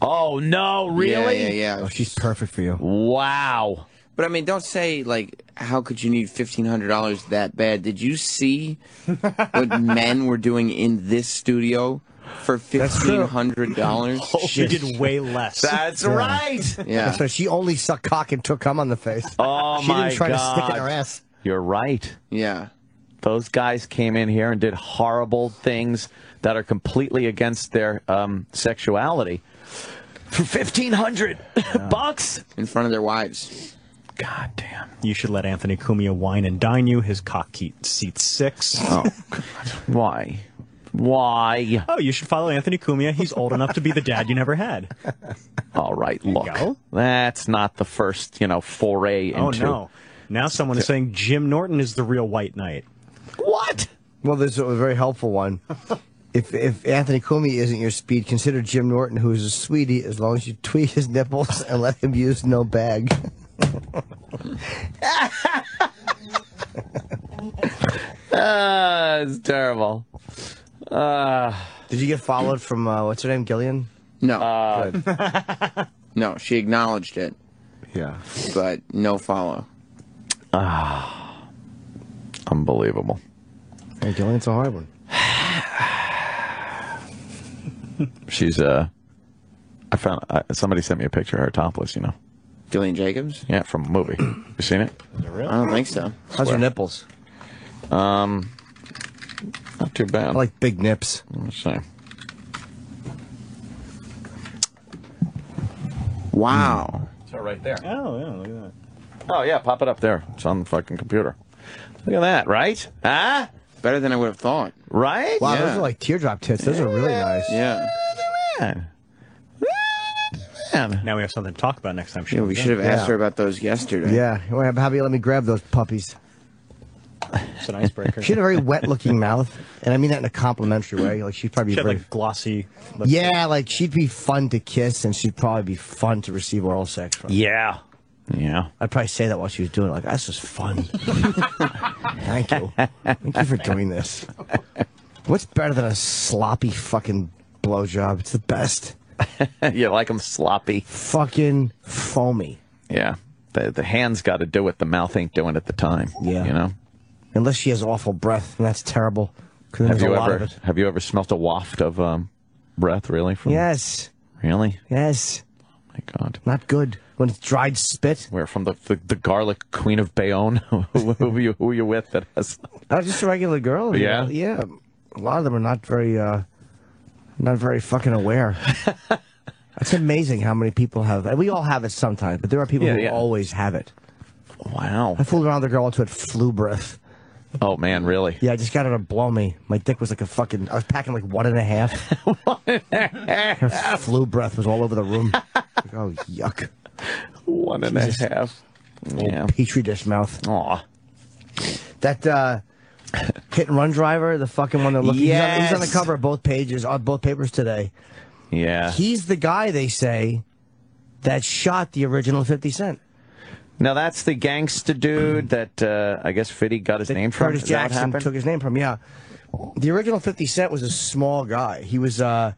Oh no, really? Yeah, yeah, yeah. Oh, she's perfect for you. Wow. But I mean, don't say like, how could you need fifteen hundred dollars that bad? Did you see what men were doing in this studio for fifteen hundred dollars? Oh, she did way less. That's Yeah. right. Yeah. So she only sucked cock and took cum on the face. Oh she my didn't try God. to stick in her ass. You're right. Yeah. Those guys came in here and did horrible things that are completely against their um, sexuality for fifteen hundred bucks. In front of their wives. God damn. You should let Anthony Cumia wine and dine you. His cock keep seats six. Oh, God. Why? Why? Oh, you should follow Anthony Cumia. He's old enough to be the dad you never had. All right, look. That's not the first, you know, foray into. Oh no! Now someone is saying Jim Norton is the real White Knight. What? Well, there's a very helpful one. If if Anthony Cumia isn't your speed, consider Jim Norton, who is a sweetie, as long as you tweet his nipples and let him use no bag. Ah, it's terrible. Uh, Did you get followed from uh, what's her name, Gillian? No. Good. no, she acknowledged it, Yeah. but no follow. Unbelievable. Hey, Gillian's a hard one. She's uh, I found uh, somebody sent me a picture of her topless. You know, Gillian Jacobs? yeah, from a movie. you seen it? I don't think so. How's her nipples? Um, not too bad. I like big nips. Let's see. Wow. So right there. Oh yeah, look at that. Oh yeah, pop it up there. It's on the fucking computer. Look at that, right? Huh? Better than I would have thought. Right? Wow, Yeah. those are like teardrop tits. Those are really nice. Yeah. Man. Man. Now we have something to talk about next time. Yeah, we should have Yeah. asked her about those yesterday. Yeah. Well, How about you let me grab those puppies? It's an icebreaker. She had a very wet-looking mouth, and I mean that in a complimentary way. Like she'd probably She be had very, like glossy. lips. yeah, like she'd be fun to kiss, and she'd probably be fun to receive oral sex from. Yeah. Yeah. I'd probably say that while she was doing it. Like, this is fun. Thank you. Thank you for doing this. What's better than a sloppy fucking blowjob? It's the best. you like them sloppy. Fucking foamy. Yeah. The the hands got to do it. the mouth ain't doing at the time. Yeah. You know. Unless she has awful breath, and that's terrible. Have you ever it. have you ever smelt a waft of um, breath? Really? From, Yes. Really? Yes. My God. Not good. When it's dried spit. Where from the the, the garlic queen of Bayonne? who, who, are you, who are you with that has? Oh, just a regular girl. you Yeah? know? Yeah. A lot of them are not very, uh, not very fucking aware. It's amazing how many people have. And we all have it sometimes, but there are people Yeah, who yeah. always have it. Wow. I fooled around with a girl until it flew breath. Oh man, really? Yeah, I just got her to blow me. My dick was like a fucking. I was packing like one and a half. Her flu breath was all over the room. Like, oh yuck! One and a half. Yeah. Petri dish mouth. Aw. That uh, hit and run driver, the fucking one that looked. He's, on, he's on the cover of both pages, on both papers today. Yeah. He's the guy they say that shot the original Fifty Cent. Now that's the gangsta dude that uh, I guess Fiddy got his name from. Curtis Is that Jackson took his name from. Yeah, the original Fifty Cent was a small guy. He was. uh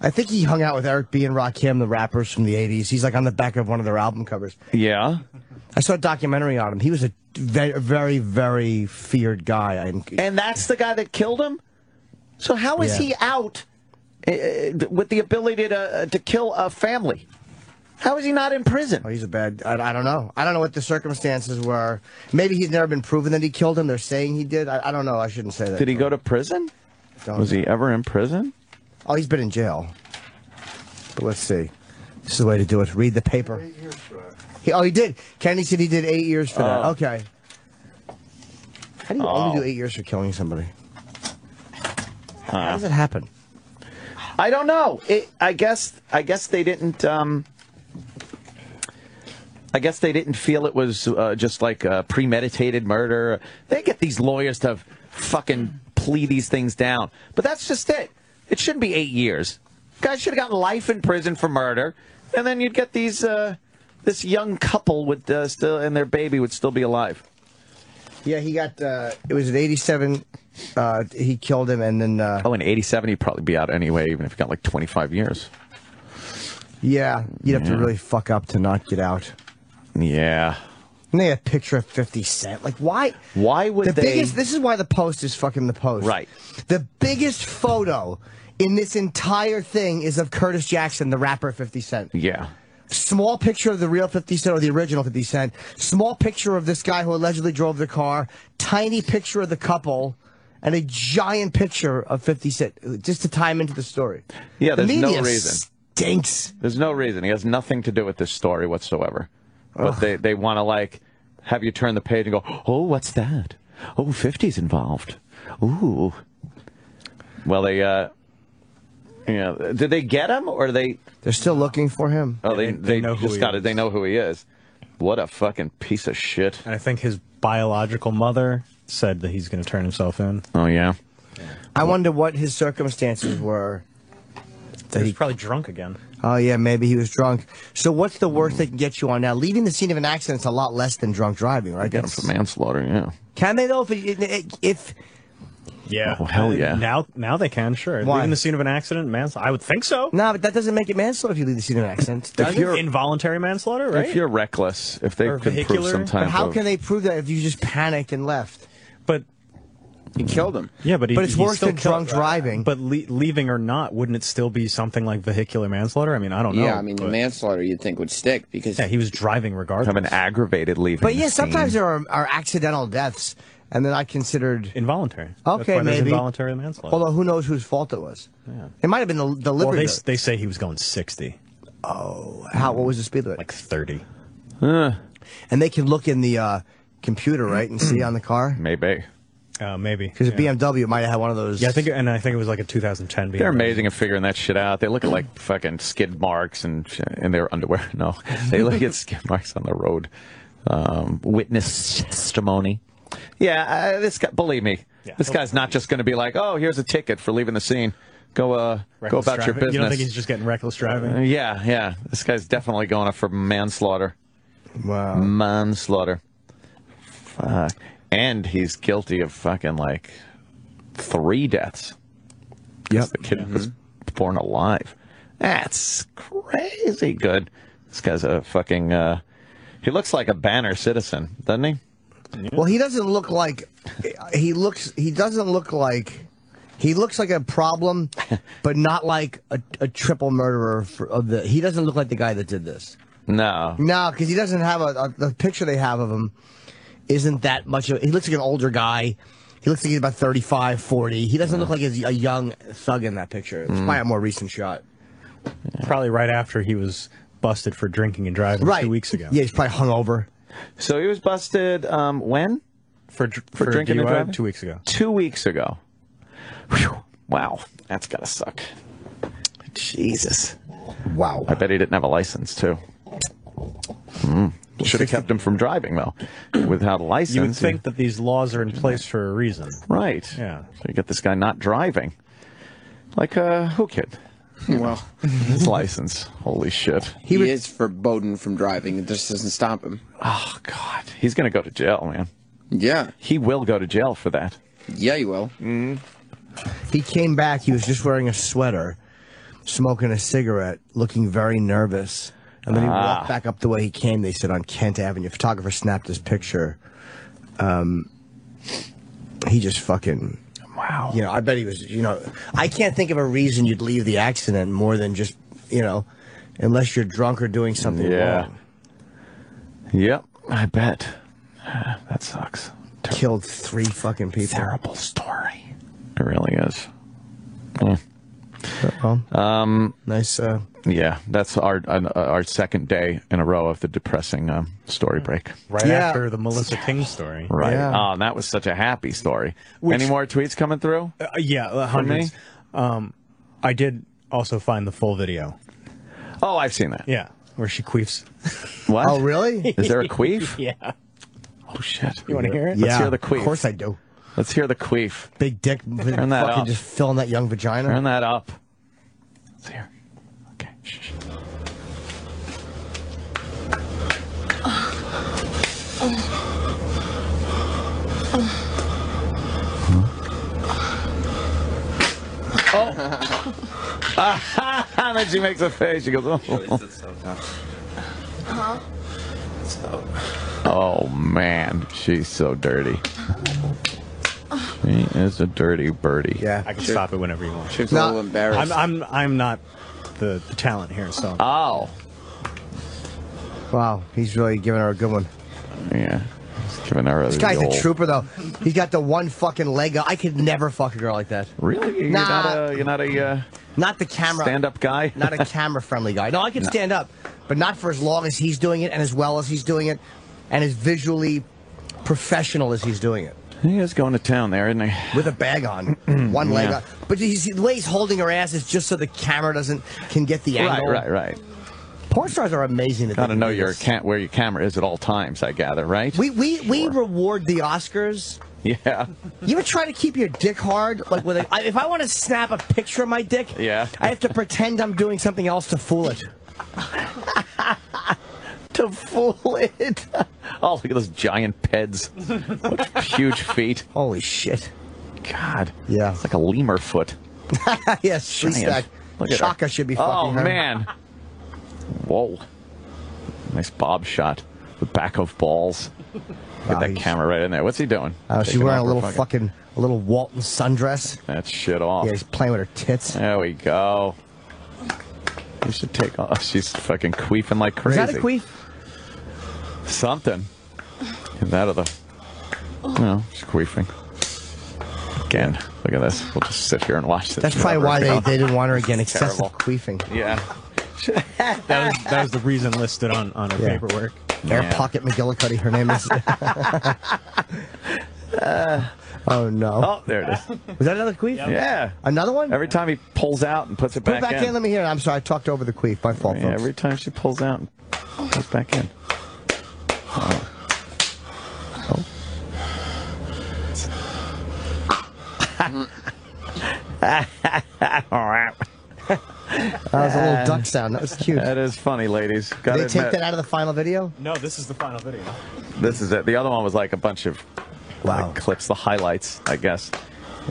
I think he hung out with Eric B. and Rakim, the rappers from the '80s. He's like on the back of one of their album covers. Yeah. I saw a documentary on him. He was a very, very, very feared guy. I, And that's the guy that killed him. So how is Yeah. he out uh, with the ability to uh, to kill a family? How is he not in prison? Oh, he's a bad. I, I don't know. I don't know what the circumstances were. Maybe he's never been proven that he killed him. They're saying he did. I, I don't know. I shouldn't say that. Did he go to prison? Don't Was know. he ever in prison? Oh, he's been in jail. But let's see. This is the way to do it. Read the paper. He, oh, he did. Kenny said he did eight years for that. Oh. Okay. How do you Oh. only do eight years for killing somebody? How does it happen? I don't know. It, I guess I guess they didn't. Um, I guess they didn't feel it was uh, just like a premeditated murder. They get these lawyers to fucking plea these things down, but that's just it. It shouldn't be eight years. Guys should have gotten life in prison for murder, and then you'd get these uh, this young couple would uh, still and their baby would still be alive. Yeah, he got. Uh, it was at 87. Uh, he killed him, and then uh, Oh, in 87, he'd probably be out anyway, even if he got like 25 years. yeah, you'd have to really fuck up to not get out. Yeah. And they had a picture of 50 Cent. Like, why? Why would the they? biggest? This is why the post is fucking the post. Right. The biggest photo in this entire thing is of Curtis Jackson, the rapper 50 Cent. yeah. Small picture of the real 50 Cent or the original 50 Cent. Small picture of this guy who allegedly drove the car. Tiny picture of the couple. And a giant picture of 50 Cent, just to tie him into the story. Yeah, The there's no reason. Stinks. There's no reason. He has nothing to do with this story whatsoever. But they, they want to, like, have you turn the page and go, oh, what's that? Oh, 50's involved. Ooh. Well, they, uh, you know, did they get him or they, They're still looking for him. oh, they, They- they, they know just he got it. They know who he is. What a fucking piece of shit. And I think his biological mother said that he's going to turn himself in. Oh, yeah. I wonder what his circumstances were. He was probably drunk again. Oh yeah, maybe he was drunk. So what's the worst they can get you on now? Leaving the scene of an accident is a lot less than drunk driving, right? Get him for manslaughter, yeah. Can they though? If it, if Yeah. Oh, hell uh, yeah. Now, now they can, sure. Why? Leaving the scene of an accident, manslaughter. I would think so. no, but that doesn't make it manslaughter if you leave the scene of an accident. if you're- Involuntary manslaughter, right? If you're reckless, if they Or could prove vehicular. some But type But how of- can they prove that if you just panicked and left? But He killed him. yeah, but he, But it's he worse still than killed- drunk driving. But le- leaving or not, wouldn't it still be something like vehicular manslaughter? I mean, I don't know. Yeah, I mean, the but- manslaughter you'd think would stick because Yeah, he was driving regardless. Of an aggravated leaving. But yeah, the sometimes there are, are accidental deaths, and they're not considered. involuntary. That's Okay, why maybe. involuntary manslaughter. Although who knows whose fault it was? Yeah, It might have been the, the well, liver. they, they say he was going 60, Oh, how? What was the speed limit? like 30. and they can look in the uh, computer, right, and see on the car. Maybe. Uh, maybe. Because yeah. a BMW might have had one of those. Yeah, I think, and I think it was like a 2010 BMW. They're amazing at figuring that shit out. They look at like fucking skid marks and sh- in their underwear. No, they look at skid marks on the road. Um, witness testimony. Yeah, uh, this guy. Believe me, Yeah. this guy's not just going to be like, "Oh, here's a ticket for leaving the scene. Go, uh, go Reckless about your business." You don't think he's just getting reckless driving? Uh, yeah, yeah. This guy's definitely going up for manslaughter. Wow. Manslaughter. Fuck. And he's guilty of fucking like three deaths. Yep. The kid was born alive. That's crazy good. This guy's a fucking. Uh, he looks like a banner citizen, doesn't he? Well, he doesn't look like. He looks. He doesn't look like. He looks like a problem, but not like a, a triple murderer for, of the. He doesn't look like the guy that did this. No. No, because he doesn't have a, a. The picture they have of him isn't that much of. He looks like an older guy. He looks like he's about 35, 40. He doesn't look like he's a young thug in that picture. It's probably a more recent shot. Probably right after he was busted for drinking and driving Right. two weeks ago. Yeah, he's probably hungover. So he was busted. Um, when? For, dr- For drinking and DUI driving? two weeks ago. Two weeks ago. Whew. Wow, that's gotta suck. Jesus. Wow. I bet he didn't have a license too. Mm. Should have kept him from driving though. Without a license, You would think that these laws are in place for a reason. right? Yeah. So you get this guy not driving, like uh, who kid? well, His license. Holy shit! he, is forbidden from driving. It just doesn't stop him. Oh God, he's gonna go to jail, man. Yeah, He will go to jail for that. yeah, you will. He came back. He was just wearing a sweater, smoking a cigarette, looking very nervous. And then he Ah. walked back up the way he came. They said on Kent Avenue. A photographer snapped his picture. Um, he just fucking. Wow. You know, I bet he was. You know, I can't think of a reason you'd leave the accident more than just you know, unless you're drunk or doing something Yeah. wrong. Yep. I bet. Ah, That sucks. Killed three fucking people. Terrible story. It really is. Yeah. Um, nice. Uh, Yeah, that's our uh, our second day in a row of the depressing um, story break. Right Yeah. after the Melissa King story. Right. Yeah. Oh, and that was such a happy story. Which- Any more tweets coming through? Uh, yeah, uh, hundreds. Um, I did also find the full video. Oh, I've seen that. Yeah, where she queefs. What? oh, really? Is there a queef? yeah. Oh shit. You want to hear it? Let's yeah. hear the queef. Of course I do. Let's hear the queef. Big dick. Turn that fucking up. just filling that young vagina. Turn that up. Let's hear. Okay. Shh. Oh. and then she makes a face. She goes, oh. Huh? Oh, man. She's so dirty. She is a dirty birdie. Yeah. I can stop it whenever you want. She's No, a little embarrassed. I'm I'm I'm not the, the talent here, so Oh. Wow, he's really giving her a good one. Yeah. He's giving her This guy's a trooper, though. He's got the one fucking leg up. I could never fuck a girl like that. Really? You're Nah. not a you're not a uh, Not the camera. stand-up guy. Not a camera friendly guy. No, I can stand up, but not for as long as he's doing it and as well as he's doing it and as visually professional as he's doing it. He is going to town there, isn't he? With a bag on, one leg Yeah. up. But he's, the way he's holding her ass is just so the camera doesn't can get the angle. right, right. right. Porn stars are amazing. That Got to know your can where your camera is at all times. I gather, right? We we we reward the Oscars. yeah. You ever try to keep your dick hard? Like with a, I- if I want to snap a picture of my dick, Yeah. I have to pretend I'm doing something else to fool it. to fool it. Oh, look at those giant peds. Huge feet. Holy shit. God. Yeah. It's like a lemur foot. yes, Giant. Sleestak. Look at Chaka should be Oh fucking her. man. Whoa. Nice bob shot. The back of balls. Wow, at that camera right in there. What's he doing? Uh, she's wearing a little fucking, a little Walton sundress. That shit off. Yeah, he's playing with her tits. There we go. You should take off. She's fucking queefing like crazy. Is that a queef? Something. Get that of the. No, she's queefing. Again, look at this. We'll just sit here and watch this. That's probably why they, they didn't want her again. Excessive Terrible. queefing. Yeah. that was that was the reason listed on on her Yeah. paperwork. Air Yeah. Pocket McGillicuddy, her name is. Uh, oh no. Oh, there it is. Was that another queef? Yeah. Another one? Every time he pulls out and puts it Put back, it back in. Let me hear it. I'm sorry, I talked over the queef. My fault, Yeah, folks. every time she pulls out and puts back in. Oh. Oh. That was a little duck sound. That was cute. That is funny, ladies. Did Gotta they take admit, that out of the final video? No, this is the final video. This is it. The other one was like a bunch of Wow. like, clips, the highlights, I guess.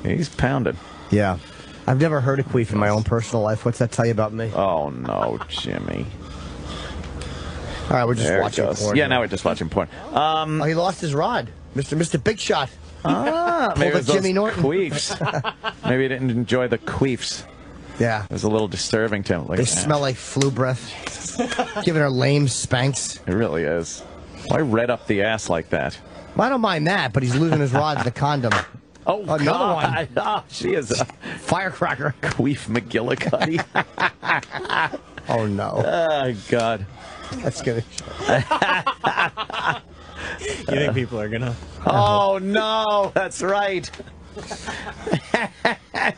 He's pounded. Yeah. I've never heard a queef in my own personal life. What's that tell you about me? Oh no, Jimmy. All right, we're just There watching porn. Yeah, now we're just watching porn. Um, Oh, he lost his rod. Mr. Mr. Big Shot. ah, maybe it a was those Jimmy Norton. queefs. maybe he didn't enjoy the queefs. Yeah. It was a little disturbing to him. Like, They eh, smell like flu breath. Giving her lame spanks. It really is. Why red up the ass like that? Well, I don't mind that, but he's losing his rod to the condom. Oh, Another God. Oh, she is a Firecracker. queef McGillicuddy. Oh, no. oh, God. That's good. You think people are gonna? Oh, oh no. That's right.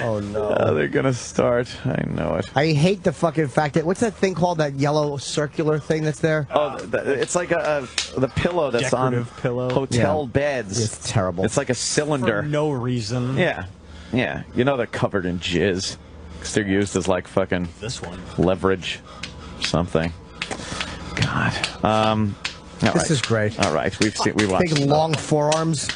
Oh, no. Oh, they're going to start. I know it. I hate the fucking fact that what's that thing called? That yellow circular thing that's there? Oh, th- th- it's like a, a the pillow that's on pillow. hotel Yeah. beds. It's terrible. It's like a cylinder. For no reason. Yeah, yeah. You know they're covered in jizz because they're used as like fucking This one. leverage, something. God. Um. all This right. is great. All right, we've seen we watched. Big long forearms.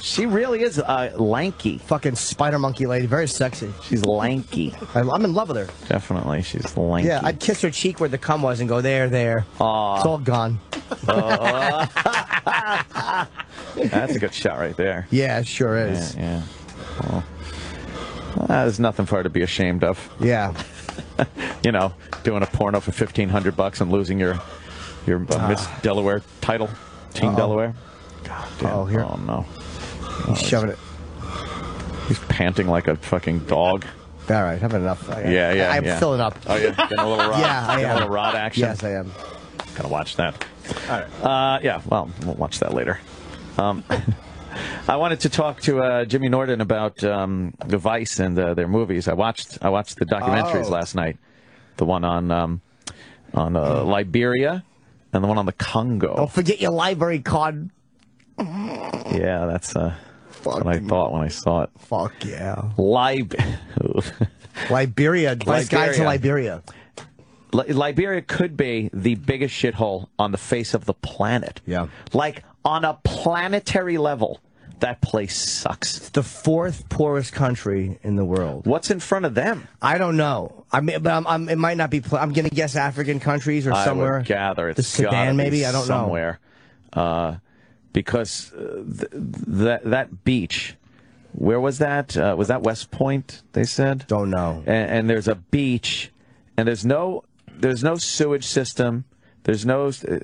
She really is uh, lanky. Fucking spider monkey lady. Very sexy. She's lanky. I'm, I'm in love with her. Definitely, she's lanky. Yeah, I'd kiss her cheek where the cum was and go, there, there. Aw. It's all gone. That's a good shot right there. Yeah, it sure Yeah, is. yeah. Well, uh, there's nothing for her to be ashamed of. Yeah. you know, doing a porno for fifteen hundred bucks and losing your your uh, Miss Delaware title, Team Uh-oh. Delaware. God damn. Uh-oh, here. Oh no, He's shoving it. he's panting like a fucking dog. All right, I've had enough. I, Yeah, yeah, I'm yeah. filling up. Oh yeah, getting a little rod. Yeah, I getting a little rod action. Yes, I am. Gotta watch that. All right. Uh, yeah. Well, we'll watch that later. Um, I wanted to talk to uh, Jimmy Norton about um, the Vice and uh, their movies. I watched I watched the documentaries Oh. last night. The one on um, on uh, Liberia and the one on the Congo. Don't forget your library card. Yeah, that's uh, what I thought when I saw it. Fuck yeah. Lib- Liberia. Guide to Liberia. Liberia. Li- Liberia could be the biggest shithole on the face of the planet. Yeah. Like on a planetary level. That place sucks. The fourth poorest country in the world. What's in front of them? I don't know. I mean, but I'm, I'm, it might not be. I'm gonna guess African countries or I somewhere. would gather it's the Sudan, maybe. I don't know. somewhere. Uh, because uh, th- that that beach, where was that? Uh, was that West Point? They said. Don't know. And, and there's a beach, and there's no there's no sewage system. There's no uh,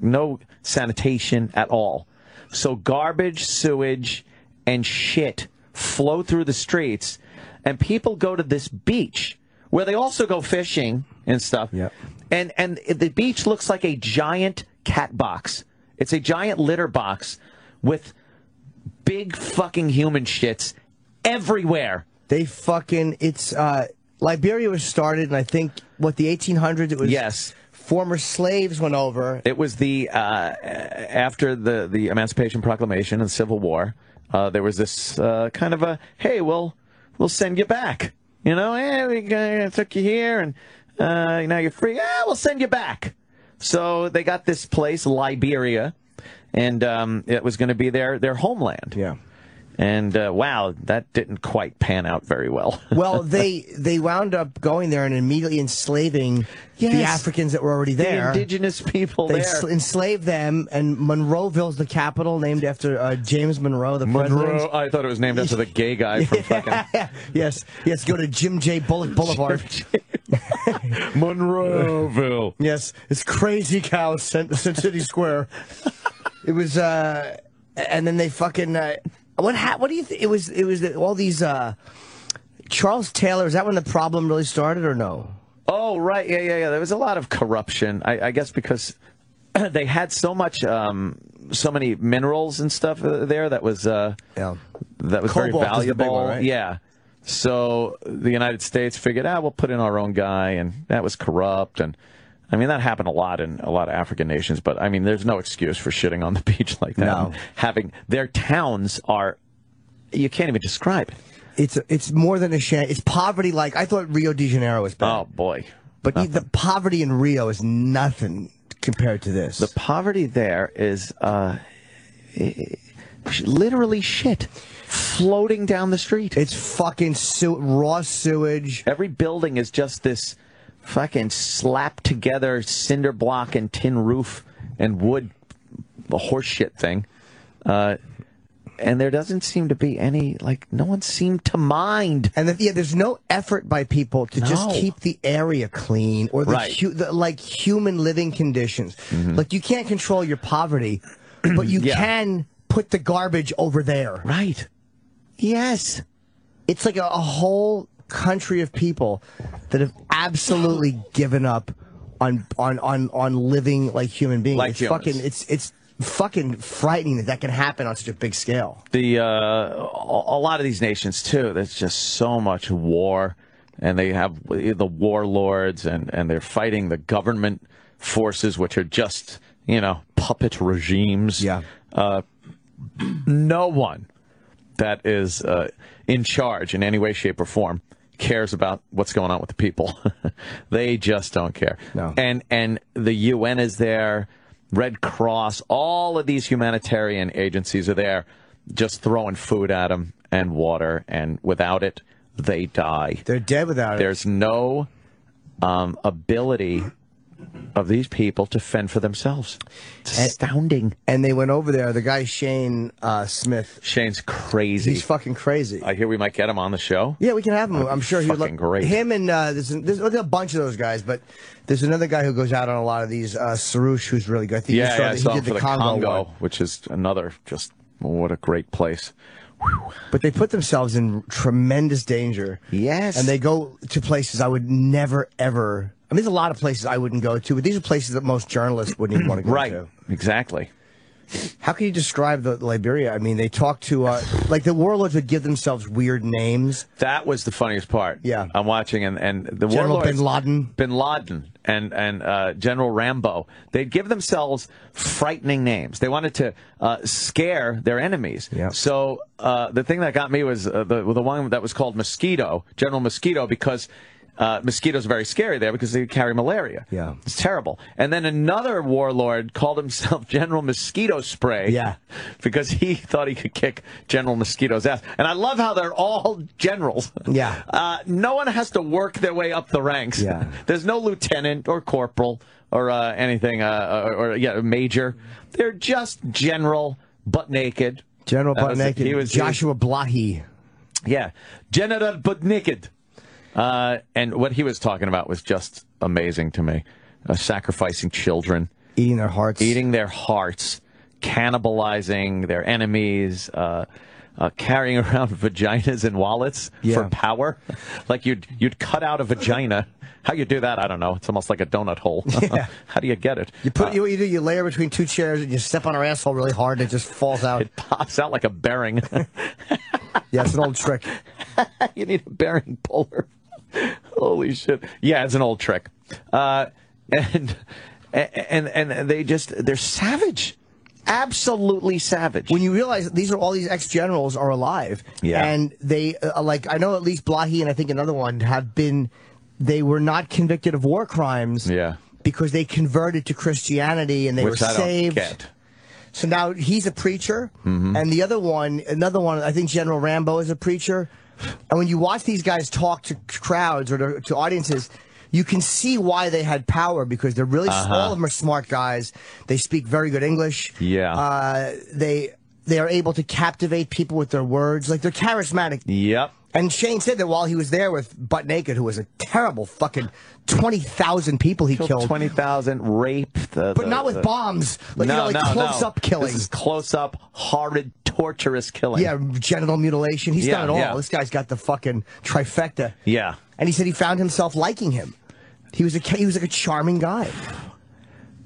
no sanitation at all. So garbage, sewage, and shit flow through the streets, and people go to this beach where they also go fishing and stuff. Yep. And and the beach looks like a giant cat box. It's a giant litter box with big fucking human shits everywhere. They fucking. It's uh, Liberia was started, and I think what the 1800s. It was Yes. Former slaves went over. It was the uh, after the the Emancipation Proclamation and Civil War. Uh, there was this uh, kind of a hey, we'll we'll send you back. You know, hey, we uh, took you here, and uh, now you're free. Yeah, we'll send you back. So they got this place, Liberia, and um, it was going to be their their homeland. Yeah. And uh, wow, that didn't quite pan out very well. Well, they they wound up going there and immediately enslaving the Africans that were already the there. indigenous people They there. sl- enslaved them, and Monroeville's the capital, named after uh, James Monroe, the Monroe. president. I thought it was named after the gay guy from fucking yes, yes. Go to Jim J. Bullock Boulevard. Monroeville. yes, it's crazy cow City Square. It was, uh, and then they fucking uh, what? Ha- what do you think? It was. It was the, all these. Uh, Charles Taylor. Is that when the problem really started, or no? Oh, right. Yeah, yeah, yeah. There was a lot of corruption. I, I guess because they had so much, um, so many minerals and stuff uh, there that was, uh, Yeah. that was very Cobalt big valuable. one, right? Yeah. So the United States figured, ah, we'll put in our own guy, and that was corrupt. And I mean, that happened a lot in a lot of African nations. But I mean, there's no excuse for shitting on the beach like that. No. Having their towns are, you can't even describe it. It's it's more than a shame. It's poverty. Like I thought Rio de Janeiro was bad, Oh boy. but e- the poverty in Rio is nothing compared to this. The poverty there is uh, literally shit floating down the street. it's fucking sew- raw sewage. Every building is just this fucking slapped together cinder block and tin roof and wood, a horse shit thing. Uh, and there doesn't seem to be any, like, no one seemed to mind. And the, yeah, there's no effort by people to just keep the area clean or the, Right. Hu- the like human living conditions. Like you can't control your poverty, but you Yeah. can put the garbage over there. Right. Yes. It's like a, a whole country of people that have absolutely given up on on on on living like human beings. Like it's humans. fucking it's it's fucking frightening that that can happen on such a big scale. the uh, a lot of these nations too. There's just so much war, and they have the warlords, and and they're fighting the government forces, which are just you know puppet regimes. Yeah. Uh, no one that is uh, in charge in any way, shape, or form cares about what's going on with the people. they just don't care. No. And and the UN is there, Red Cross, all of these humanitarian agencies are there, just throwing food at them and water, and without it, they die. They're dead without it. There's no um, ability of these people to fend for themselves. It's astounding. and they went over there. The guy Shane uh, Smith, Shane's crazy. he's fucking crazy. I hear we might get him on the show. Yeah, we can have him. That'd I'm sure he would fucking great. him and uh, there's, there's a bunch of those guys, but there's another guy who goes out on a lot of these. Uh, Suroosh, who's really good. I think Yeah, yeah, I saw he him did for the Congo, Congo, which is another just what a great place. But they put themselves in tremendous danger. Yes. and they go to places I would never ever. I mean, there's a lot of places I wouldn't go to, but these are places that most journalists wouldn't even want to go Right, to. exactly. How can you describe the Liberia? I mean, they talk to uh, like the warlords would give themselves weird names. That was the funniest part. Yeah. I'm watching, and, and the General warlords, Bin Laden. Bin Laden, and and uh, General Rambo. They'd give themselves frightening names. They wanted to uh, scare their enemies. Yeah. So uh, the thing that got me was uh, the the one that was called Mosquito, General Mosquito, because uh, mosquitoes are very scary there because they carry malaria. Yeah. It's terrible. And then another warlord called himself General Mosquito Spray. Yeah. Because he thought he could kick General Mosquito's ass. And I love how they're all generals. Yeah. Uh, no one has to work their way up the ranks. Yeah. There's no lieutenant or corporal or uh, anything, uh, or, or, yeah, major. They're just general, butt naked. General That naked. He was Joshua Blahyi. yeah, General but naked. Uh, and what he was talking about was just amazing to me. Uh, sacrificing children, Eating their hearts. eating their hearts, cannibalizing their enemies, uh, uh, carrying around vaginas and wallets Yeah. for power. like you'd you'd cut out a vagina. How you do that? I don't know. It's almost like a donut hole. Yeah. How do you get it? You put Uh, you, you do. You layer between two chairs and you step on her asshole really hard and it just falls out. it pops out like a bearing. yeah, it's an old trick. you need a bearing puller. Holy shit! Yeah, it's an old trick. Uh, and and and they just they're savage, absolutely savage. When you realize these are all these ex generals are alive, Yeah. and they uh, like I know at least Blahyi and I think another one have been they were not convicted of war crimes. Yeah. Because they converted to Christianity and they Which were I saved. So now he's a preacher, Mm-hmm. and the other one, another one, I think General Rambo is a preacher. And when you watch these guys talk to crowds or to, to audiences, you can see why they had power because they're really Uh-huh. all of them are smart guys. They speak very good English. Yeah. Uh, they they are able to captivate people with their words. Like they're charismatic. Yep. And Shane said that while he was there with Butt Naked, who was a terrible fucking twenty thousand people he Killed killed, twenty thousand, raped, the, but the- not with the- bombs. Like no, you know, like no, close no. up killing. Is close up, horrid, torturous killing. Yeah, genital mutilation. He's Yeah, done it all. yeah. This guy's got the fucking trifecta. Yeah. And he said he found himself liking him. He was a he was like a charming guy.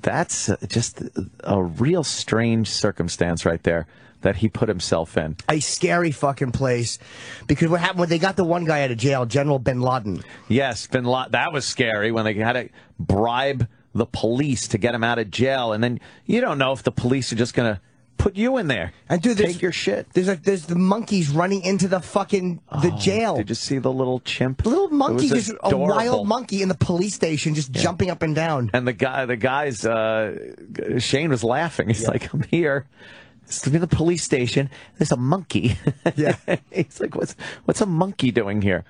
That's just a real strange circumstance right there that he put himself in. A scary fucking place. Because what happened when they got the one guy out of jail, General Bin Laden. Yes, Bin Laden. That was scary when they had to bribe the police to get him out of jail, and then you don't know if the police are just going to put you in there And dude, take your shit. There's like there's the monkeys running into the fucking the jail. Oh, Did you see the little chimp? The little monkey, just a wild monkey in the police station, just jumping up and down. And the guy, the guys, uh, Shane was laughing. He's like, "I'm here." It's in the police station. There's a monkey. Yeah. He's like, "What's what's a monkey doing here?"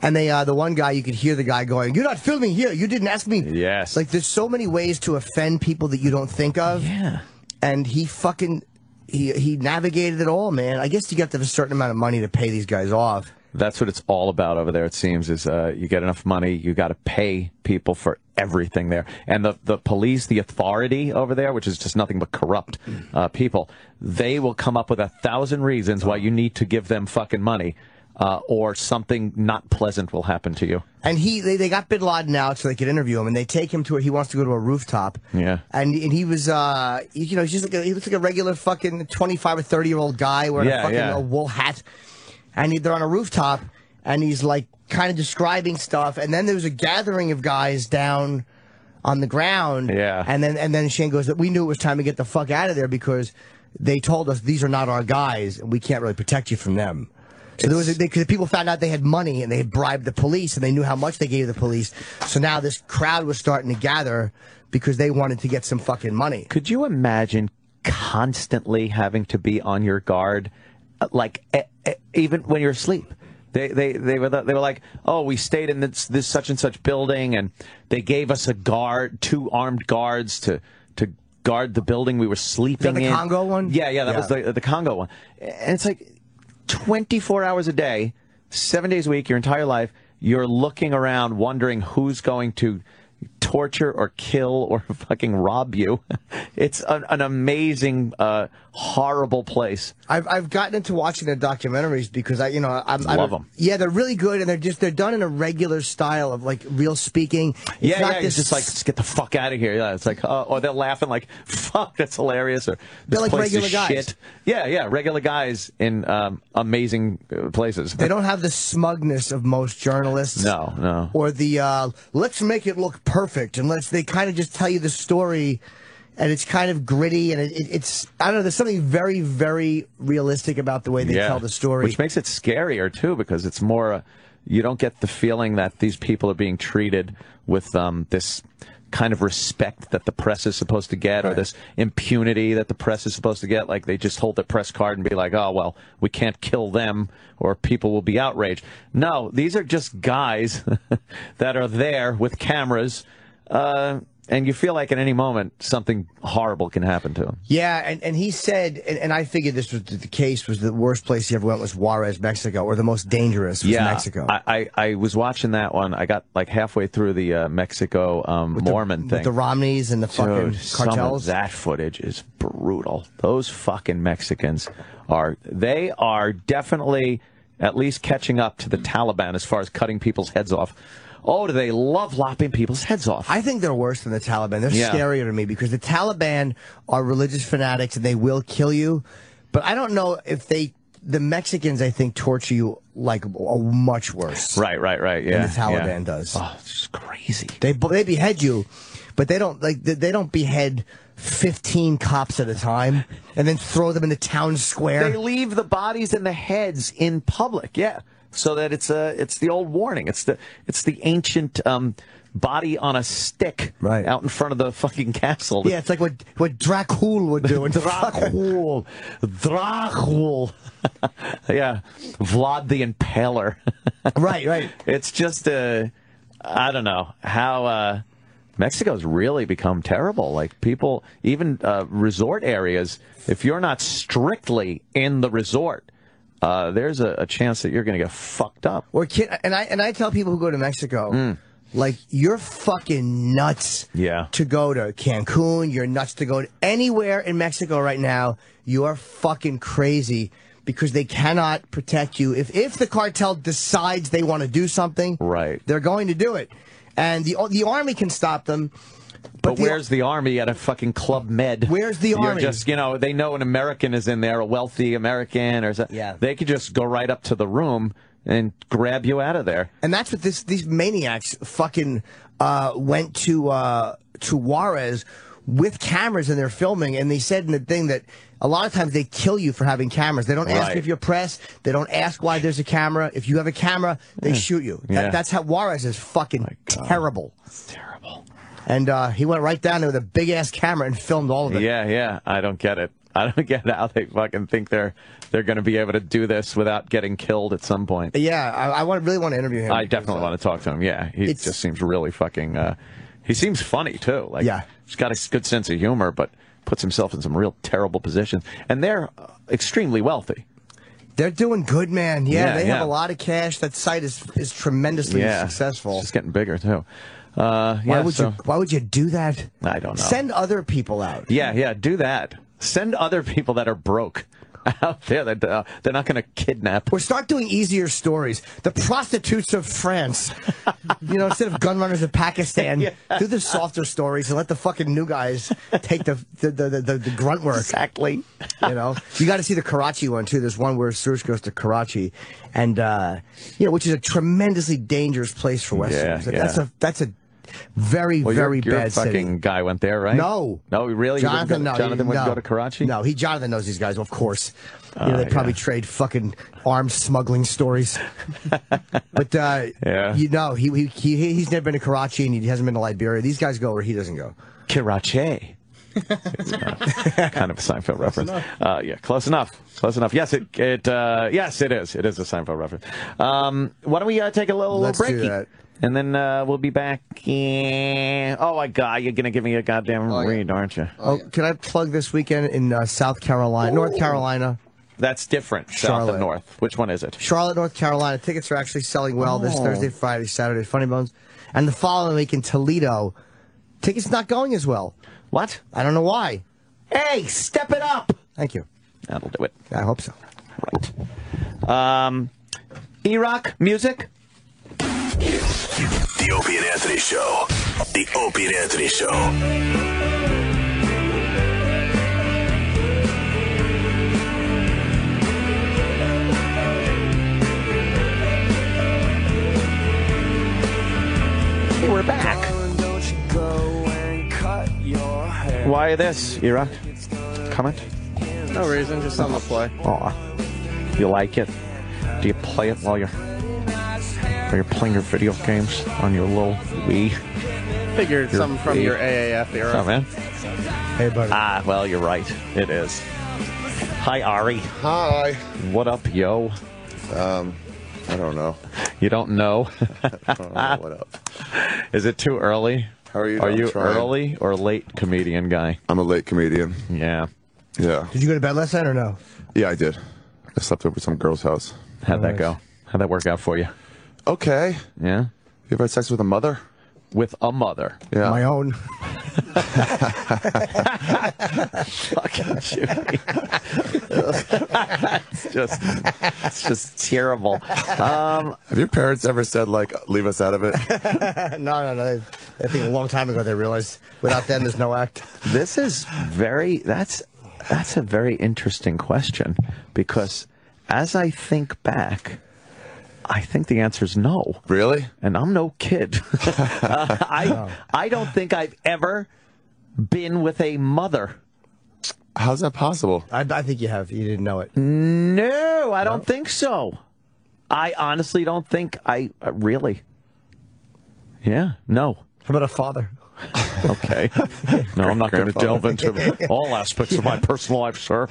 And they, uh, the one guy, you could hear the guy going, "You're not filming here. You didn't ask me." Yes. Like there's so many ways to offend people that you don't think of. Yeah. And he fucking he he navigated it all, man. I guess you got to have a certain amount of money to pay these guys off. That's what it's all about over there. It seems is uh, you get enough money, you got to pay people for everything there, and the the police, the authority over there, which is just nothing but corrupt uh, people, they will come up with a thousand reasons why you need to give them fucking money, uh, or something not pleasant will happen to you. And he they, they got Bin Laden out so they could interview him, and they take him to a, he wants to go to a rooftop. Yeah. And and he was uh you know he's just like a, he looks like a regular fucking twenty five or thirty year old guy wearing Yeah, a fucking yeah. a wool hat, and he, they're on a rooftop, and he's like kind of describing stuff, and then there was a gathering of guys down on the ground. Yeah. And then and then Shane goes, that we knew it was time to get the fuck out of there because they told us these are not our guys, and we can't really protect you from them. So there was a, because people found out they had money and they had bribed the police and they knew how much they gave the police. So now this crowd was starting to gather because they wanted to get some fucking money. Could you imagine constantly having to be on your guard, like even when you're asleep? They, they, they were they were like, oh, we stayed in this, this such and such building, and they gave us a guard, two armed guards to to guard the building we were sleeping the in. Congo one? Yeah, yeah, that Yeah. was the the Congo one. And it's like 24 hours a day, seven days a week, your entire life. You're looking around, wondering who's going to torture or kill or fucking rob you. It's an, an amazing, uh, horrible place. I've I've gotten into watching the documentaries because I you know I'm, I Love don't- Yeah, they're really good and they're just they're done in a regular style of like real speaking. It's yeah, not yeah. this- It's just like, just get the fuck out of here. Yeah, it's like, uh, or they're laughing like, fuck, that's hilarious. Or this They're like place is regular guys. shit. Yeah, yeah, regular guys in um, amazing uh, places. they don't have the smugness of most journalists. No, no. or the uh, let's make it look perfect and let's they kind of just tell you the story and it's kind of gritty and it, it, it's i don't know there's something very very realistic about the way they tell the story Which makes it scarier too, because it's more. Uh, you don't get the feeling that these people are being treated with um, this kind of respect that the press is supposed to get or this impunity that the press is supposed to get. Like they just hold their press card and be like, oh, well, we can't kill them or people will be outraged. No, these are just guys that are there with cameras. Uh, and you feel like at any moment something horrible can happen to him. Yeah, and, and he said, and, and I figured this was the case, was the worst place he ever went was Juarez, Mexico, or the most dangerous was Mexico. I, I, I was watching that one. I got like halfway through the uh, Mexico um, With the- Mormon with thing. the Romneys and the fucking Dude, some of cartels. that footage is brutal. Those fucking Mexicans are they are definitely at least catching up to the Taliban as far as cutting people's heads off. Oh, do they love lopping people's heads off? I think they're worse than the Taliban. They're Yeah. scarier to me because the Taliban are religious fanatics and they will kill you. But I don't know if they, the Mexicans, I think, torture you like a much worse. Right, right, right. Yeah, the Taliban yeah. does. Oh, it's crazy. They they behead you, but they don't like they, they don't behead fifteen cops at a time and then throw them in the town square. They leave the bodies and the heads in public. Yeah, so that it's a it's the old warning. It's the it's the ancient um, body on a stick Right. out in front of the fucking castle. yeah, it's like what what Dracul would do. Dracul. Dracul. yeah. Vlad the Impaler. right, right. it's just, uh, I don't know how, uh, Mexico's really become terrible. Like people, even, uh, resort areas, if you're not strictly in the resort, uh, there's a, a chance that you're going to get fucked up. Or kid, and I and I tell people who go to Mexico, like you're fucking nuts. Yeah. To go to Cancun, you're nuts to go to anywhere in Mexico right now. You are fucking crazy because they cannot protect you. If if the cartel decides they want to do something, Right. they're going to do it, and the the army can stop them. But, the- where's the army at a fucking Club Med? Where's the You're army? just, you know, they know an American is in there, a wealthy American, or something. Yeah. They could just go right up to the room and grab you out of there. And that's what this these maniacs fucking uh, went to uh, to Juarez with cameras and they're filming. And they said in the thing that a lot of times they kill you for having cameras. They don't ask Right. if you're press. They don't ask why there's a camera. If you have a camera, they shoot you. That- Yeah. that's how Juarez is fucking terrible. Terrible. And uh, he went right down there with a big ass camera and filmed all of it. Yeah, yeah. I don't get it. I don't get how they fucking think they're they're going to be able to do this without getting killed at some point. Yeah, I, I want really want to interview him. I definitely want to talk to him. Yeah, he just seems really fucking. Uh, he seems funny too. Like, Yeah. he's got a good sense of humor, but puts himself in some real terrible positions. And they're uh, extremely wealthy. They're doing good, man. Yeah, Yeah, they have a lot of cash. That site is is tremendously yeah, successful. It's just getting bigger too. Uh, Why yeah, would so- you? Why would you do that? I don't know. Send other people out. Yeah, yeah, do that. Send other people that are broke out there that uh, they're not going to kidnap. Or start doing easier stories. The prostitutes of France. you know, instead of gun runners of Pakistan, do the softer stories and let the fucking new guys take the the, the, the, the grunt work. Exactly. You know, you got to see the Karachi one too. There's one where Suroosh goes to Karachi, and uh, you know, which is a tremendously dangerous place for Westerners. Yeah, That's a that's a very Well, very your, your bad fucking city. guy went there, right? No, no, really. He wouldn't Jonathan, go, no, Jonathan he, wouldn't no. go to Karachi. No, he Jonathan knows these guys, of course. You know, Uh, they probably yeah. trade fucking arms smuggling stories. but uh, Yeah. you know, he, he he he's never been to Karachi and he hasn't been to Liberia. These guys go where he doesn't go. Karachi. It's, uh, kind of a Seinfeld reference. Uh, yeah, close enough. Close enough. Yes, it. It. Uh, yes, it is. It is a Seinfeld reference. Um, why don't we uh, take a little, Let's little do break? And then uh, we'll be back. In... Oh my God, you're gonna give me a goddamn read, aren't you? Oh, can I plug this weekend in uh, South Carolina, North Carolina, That's different. South Charlotte. and North. Which one is it? Charlotte, North Carolina? Tickets are actually selling well this Oh. Thursday, Friday, Saturday, Funny Bones, and the following week in Toledo. Tickets not going as well. What? I don't know why. Hey, step it up. Thank you. That'll do it. I hope so. Right. Um, E-Rock music. The Opie and Anthony Show. The Opie and Anthony Show. We're back. Why this, E-Rock? Comment? No reason, just on the play. Aw. You like it? Do you play it while you're Are you playing your video games on your little Wii? Figured something from Wii. your AAF era. Oh, man. Hey, buddy. Ah, well, you're right. It is. Hi, Ari. Hi. What up, yo? Um, I don't know. You don't know? I don't know what up. Is it too early? How are you? Are you trying. early or late comedian guy? I'm a late comedian. Yeah. Yeah. Did you go to bed last night or no? Yeah, I did. I slept over at some girl's house. How'd that Nice. go? How'd that work out for you? Okay. Yeah. You ever had sex with a mother? With a mother. Yeah. My own. Fucking Jimmy. it's just, it's just terrible. Um, Have your parents ever said like, "Leave us out of it"? no, no, no. I think a long time ago they realized without them there's no act. this is very. That's that's a very interesting question because as I think back, I think the answer is no. really? and I'm no kid. Uh, I I don't think I've ever been with a mother. How's that possible? I, I think you have. You didn't know it. No, I don't think so. I honestly don't think I uh, really. Yeah, no. How about a father? Okay. No, I'm not going to delve into all aspects of my personal life, sir.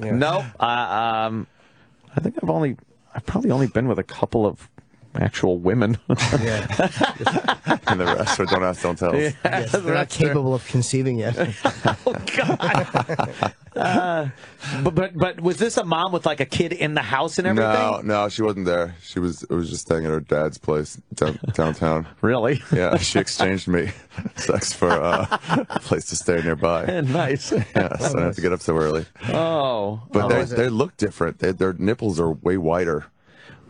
No, uh, um, I think I've only, I've probably only been with a couple of actual women. Yeah. And the rest are don't ask, don't tell. yes, they're not That's true. capable of conceiving yet. Oh God! uh, but but but was this a mom with like a kid in the house and everything? No, no, she wasn't there. She was. It was just staying at her dad's place down, downtown. Really? Yeah, she exchanged me sex for uh, a place to stay nearby. nice. Yeah, so I don't have to get up so early. Oh, But How they they look different. They, their nipples are way wider.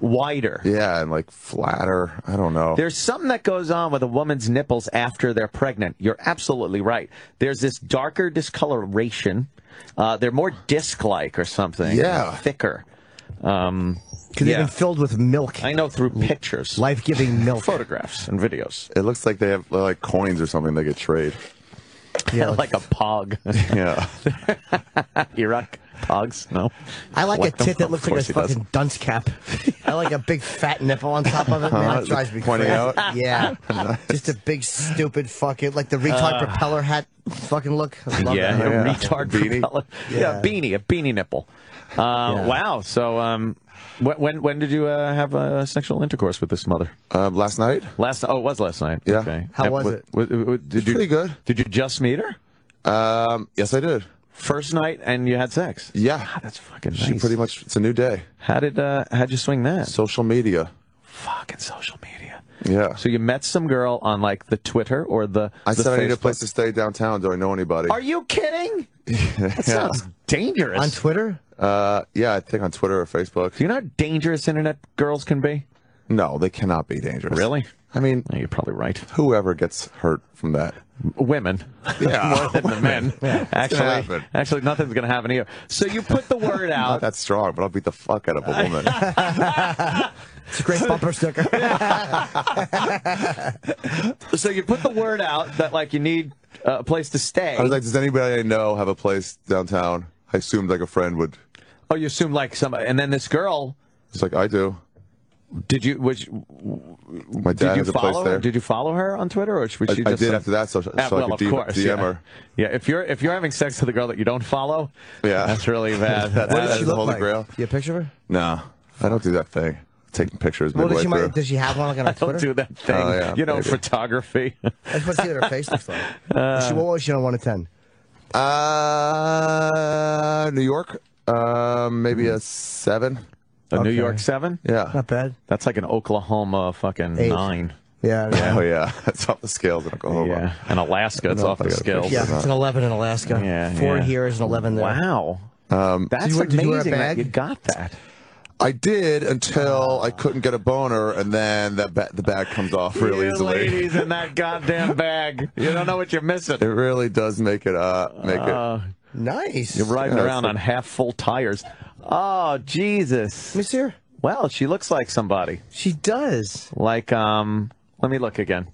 Wider. Yeah, and like flatter. I don't know. There's something that goes on with a woman's nipples after they're pregnant. You're absolutely right. There's this darker discoloration. Uh, they're more disc-like or something. Yeah. thicker. Um, Because Yeah. they've been filled with milk, I know through pictures, life-giving milk. photographs, and videos. It looks like they have like coins or something they could trade. Yeah, like a pog. Yeah. Iraq pogs? No. I like a Collect them? tit that looks like a course does. fucking dunce cap. I like a big fat nipple on top of it. Man, Huh? that drives me Pointing crazy. out? Yeah, just a big stupid fucking like the retard propeller hat fucking look. I love Uh. yeah, that. a Yeah. retard Beanie? propeller. Yeah. Yeah. beanie, a beanie nipple. Uh, Wow. So, um, wh- when when did you uh, have uh, sexual intercourse with this mother? Um, last night. Last. Oh, it was last night. Yeah. Okay. How And was what- it? what- what- did you, pretty good. Did you just meet her Um, yes, I did. first night and you had sex? Yeah. God, that's fucking nice. She pretty much. It's a new day. How did uh, how'd you swing that? Social media. fucking social media. Yeah. So you met some girl on like the Twitter or the. I the said I need a Facebook? place to stay downtown. Do I know anybody? Are you kidding? That yeah. sounds dangerous. On Twitter, Uh, yeah, I think on Twitter or Facebook. Do you know how dangerous internet girls can be? No, they cannot be dangerous. Really? I mean, No, you're probably right. whoever gets hurt from that. Women. Yeah. More than the men. Actually, actually, nothing's going to happen here. So you put the word out. Not out. that strong, but I'll beat the fuck out of a woman. it's a great bumper sticker. So you put the word out that like you need uh, a place to stay. I was like, does anybody I know have a place downtown? I assumed like a friend would. Oh, you assume like somebody, and then this girl. It's like I do. Did you? Which My did dad you has a place follow her? there. Did you follow her on Twitter, or was she I- I just did some- after that, so- so Ah, I well, could of D- course, DM yeah. her. Yeah, if you're if you're having sex with a girl that you don't follow, Yeah. that's really bad. What What That does she is look Holy like? Grail. You have a picture of her? No, I don't do that thing. Taking pictures Well, midway does she, through. might, does she have one like on her I don't Twitter? do that thing. Oh, yeah, you know, maybe. photography. I just want to see what her face looks like. Was she, what was she on one to ten? Uh, New York. Um, maybe a seven. A New Okay. York seven. Yeah. Not bad. That's like an Oklahoma fucking Eight. nine. Yeah. yeah. Oh yeah, that's off the scales in Oklahoma. Yeah, and Alaska, it's No, off I the got a scales. Yeah, it's an 11 in Alaska. Yeah, Four yeah. here is an 11 there. Wow, Um, that's you wear- did you wear a amazing that bag? you got that. I did until I couldn't get a boner, and then that ba- the bag comes off real You easily. ladies in that goddamn bag. You don't know what you're missing. It really does make it uh make Uh, Nice. you're riding Yeah, around it's on half full tires. Oh Jesus! Let me see her. Well, she looks like somebody. She does. Like um. Let me look again.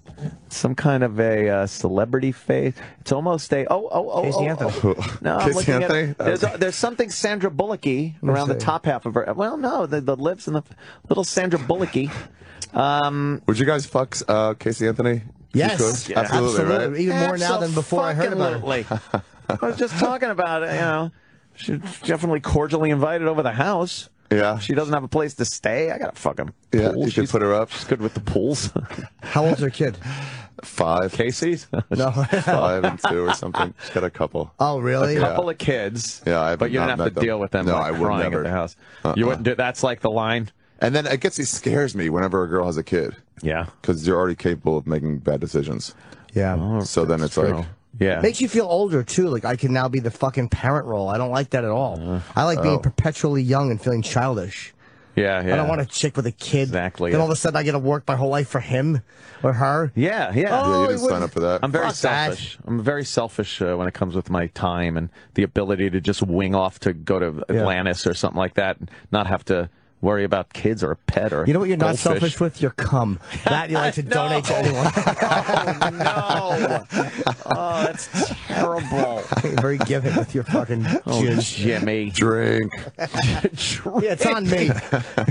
Some kind of a uh, celebrity face. It's almost a oh oh oh Casey oh, Anthony. oh. No, I'm Casey looking Anthony? at there's, there's something Sandra Bullocky around the top half of her. Well, no, the, the lips and the little Sandra Bullocky. Um, Would you guys fuck uh, Casey Anthony? If you Yes, could? absolutely, right? Even more now than before I heard about it. Absolutely. I was just talking about it. You know, she's definitely cordially invited over the house. Yeah. She doesn't have a place to stay. I got a fucking Yeah, pool. you could She's- put her up. She's good with the pools. How old's her kid? Five, Casey's. No. five and two or something. She's got a couple. oh, really? A couple of kids. Yeah, I but you not don't have to them. deal with them No, like I would crying never. at the house. Uh-uh. You wouldn't do. That's like the line. And then it gets it scares me whenever a girl has a kid Yeah. because you're already capable of making bad decisions. Yeah. Oh, so then it's True. like, Yeah. It Makes you feel older too. Like I can now be the fucking parent role. I don't like that at all. Uh, I like being oh. perpetually young and feeling childish. yeah. Yeah. I don't want a chick with a kid. Exactly, Then yeah. all of a sudden I get to work my whole life for him or her. Yeah. Yeah. yeah, Oh, you didn't sign up for that. I'm very Fuck that. selfish. I'm very selfish uh, when it comes with my time and the ability to just wing off to go to Atlantis or something like that and not have to worry about kids or a pet or You know what you're not selfish with? Your cum. That you like to donate to anyone. Oh, no. Oh, that's terrible. You're very giving with your fucking Oh, jizz. Jimmy. Drink. Yeah, it's on me.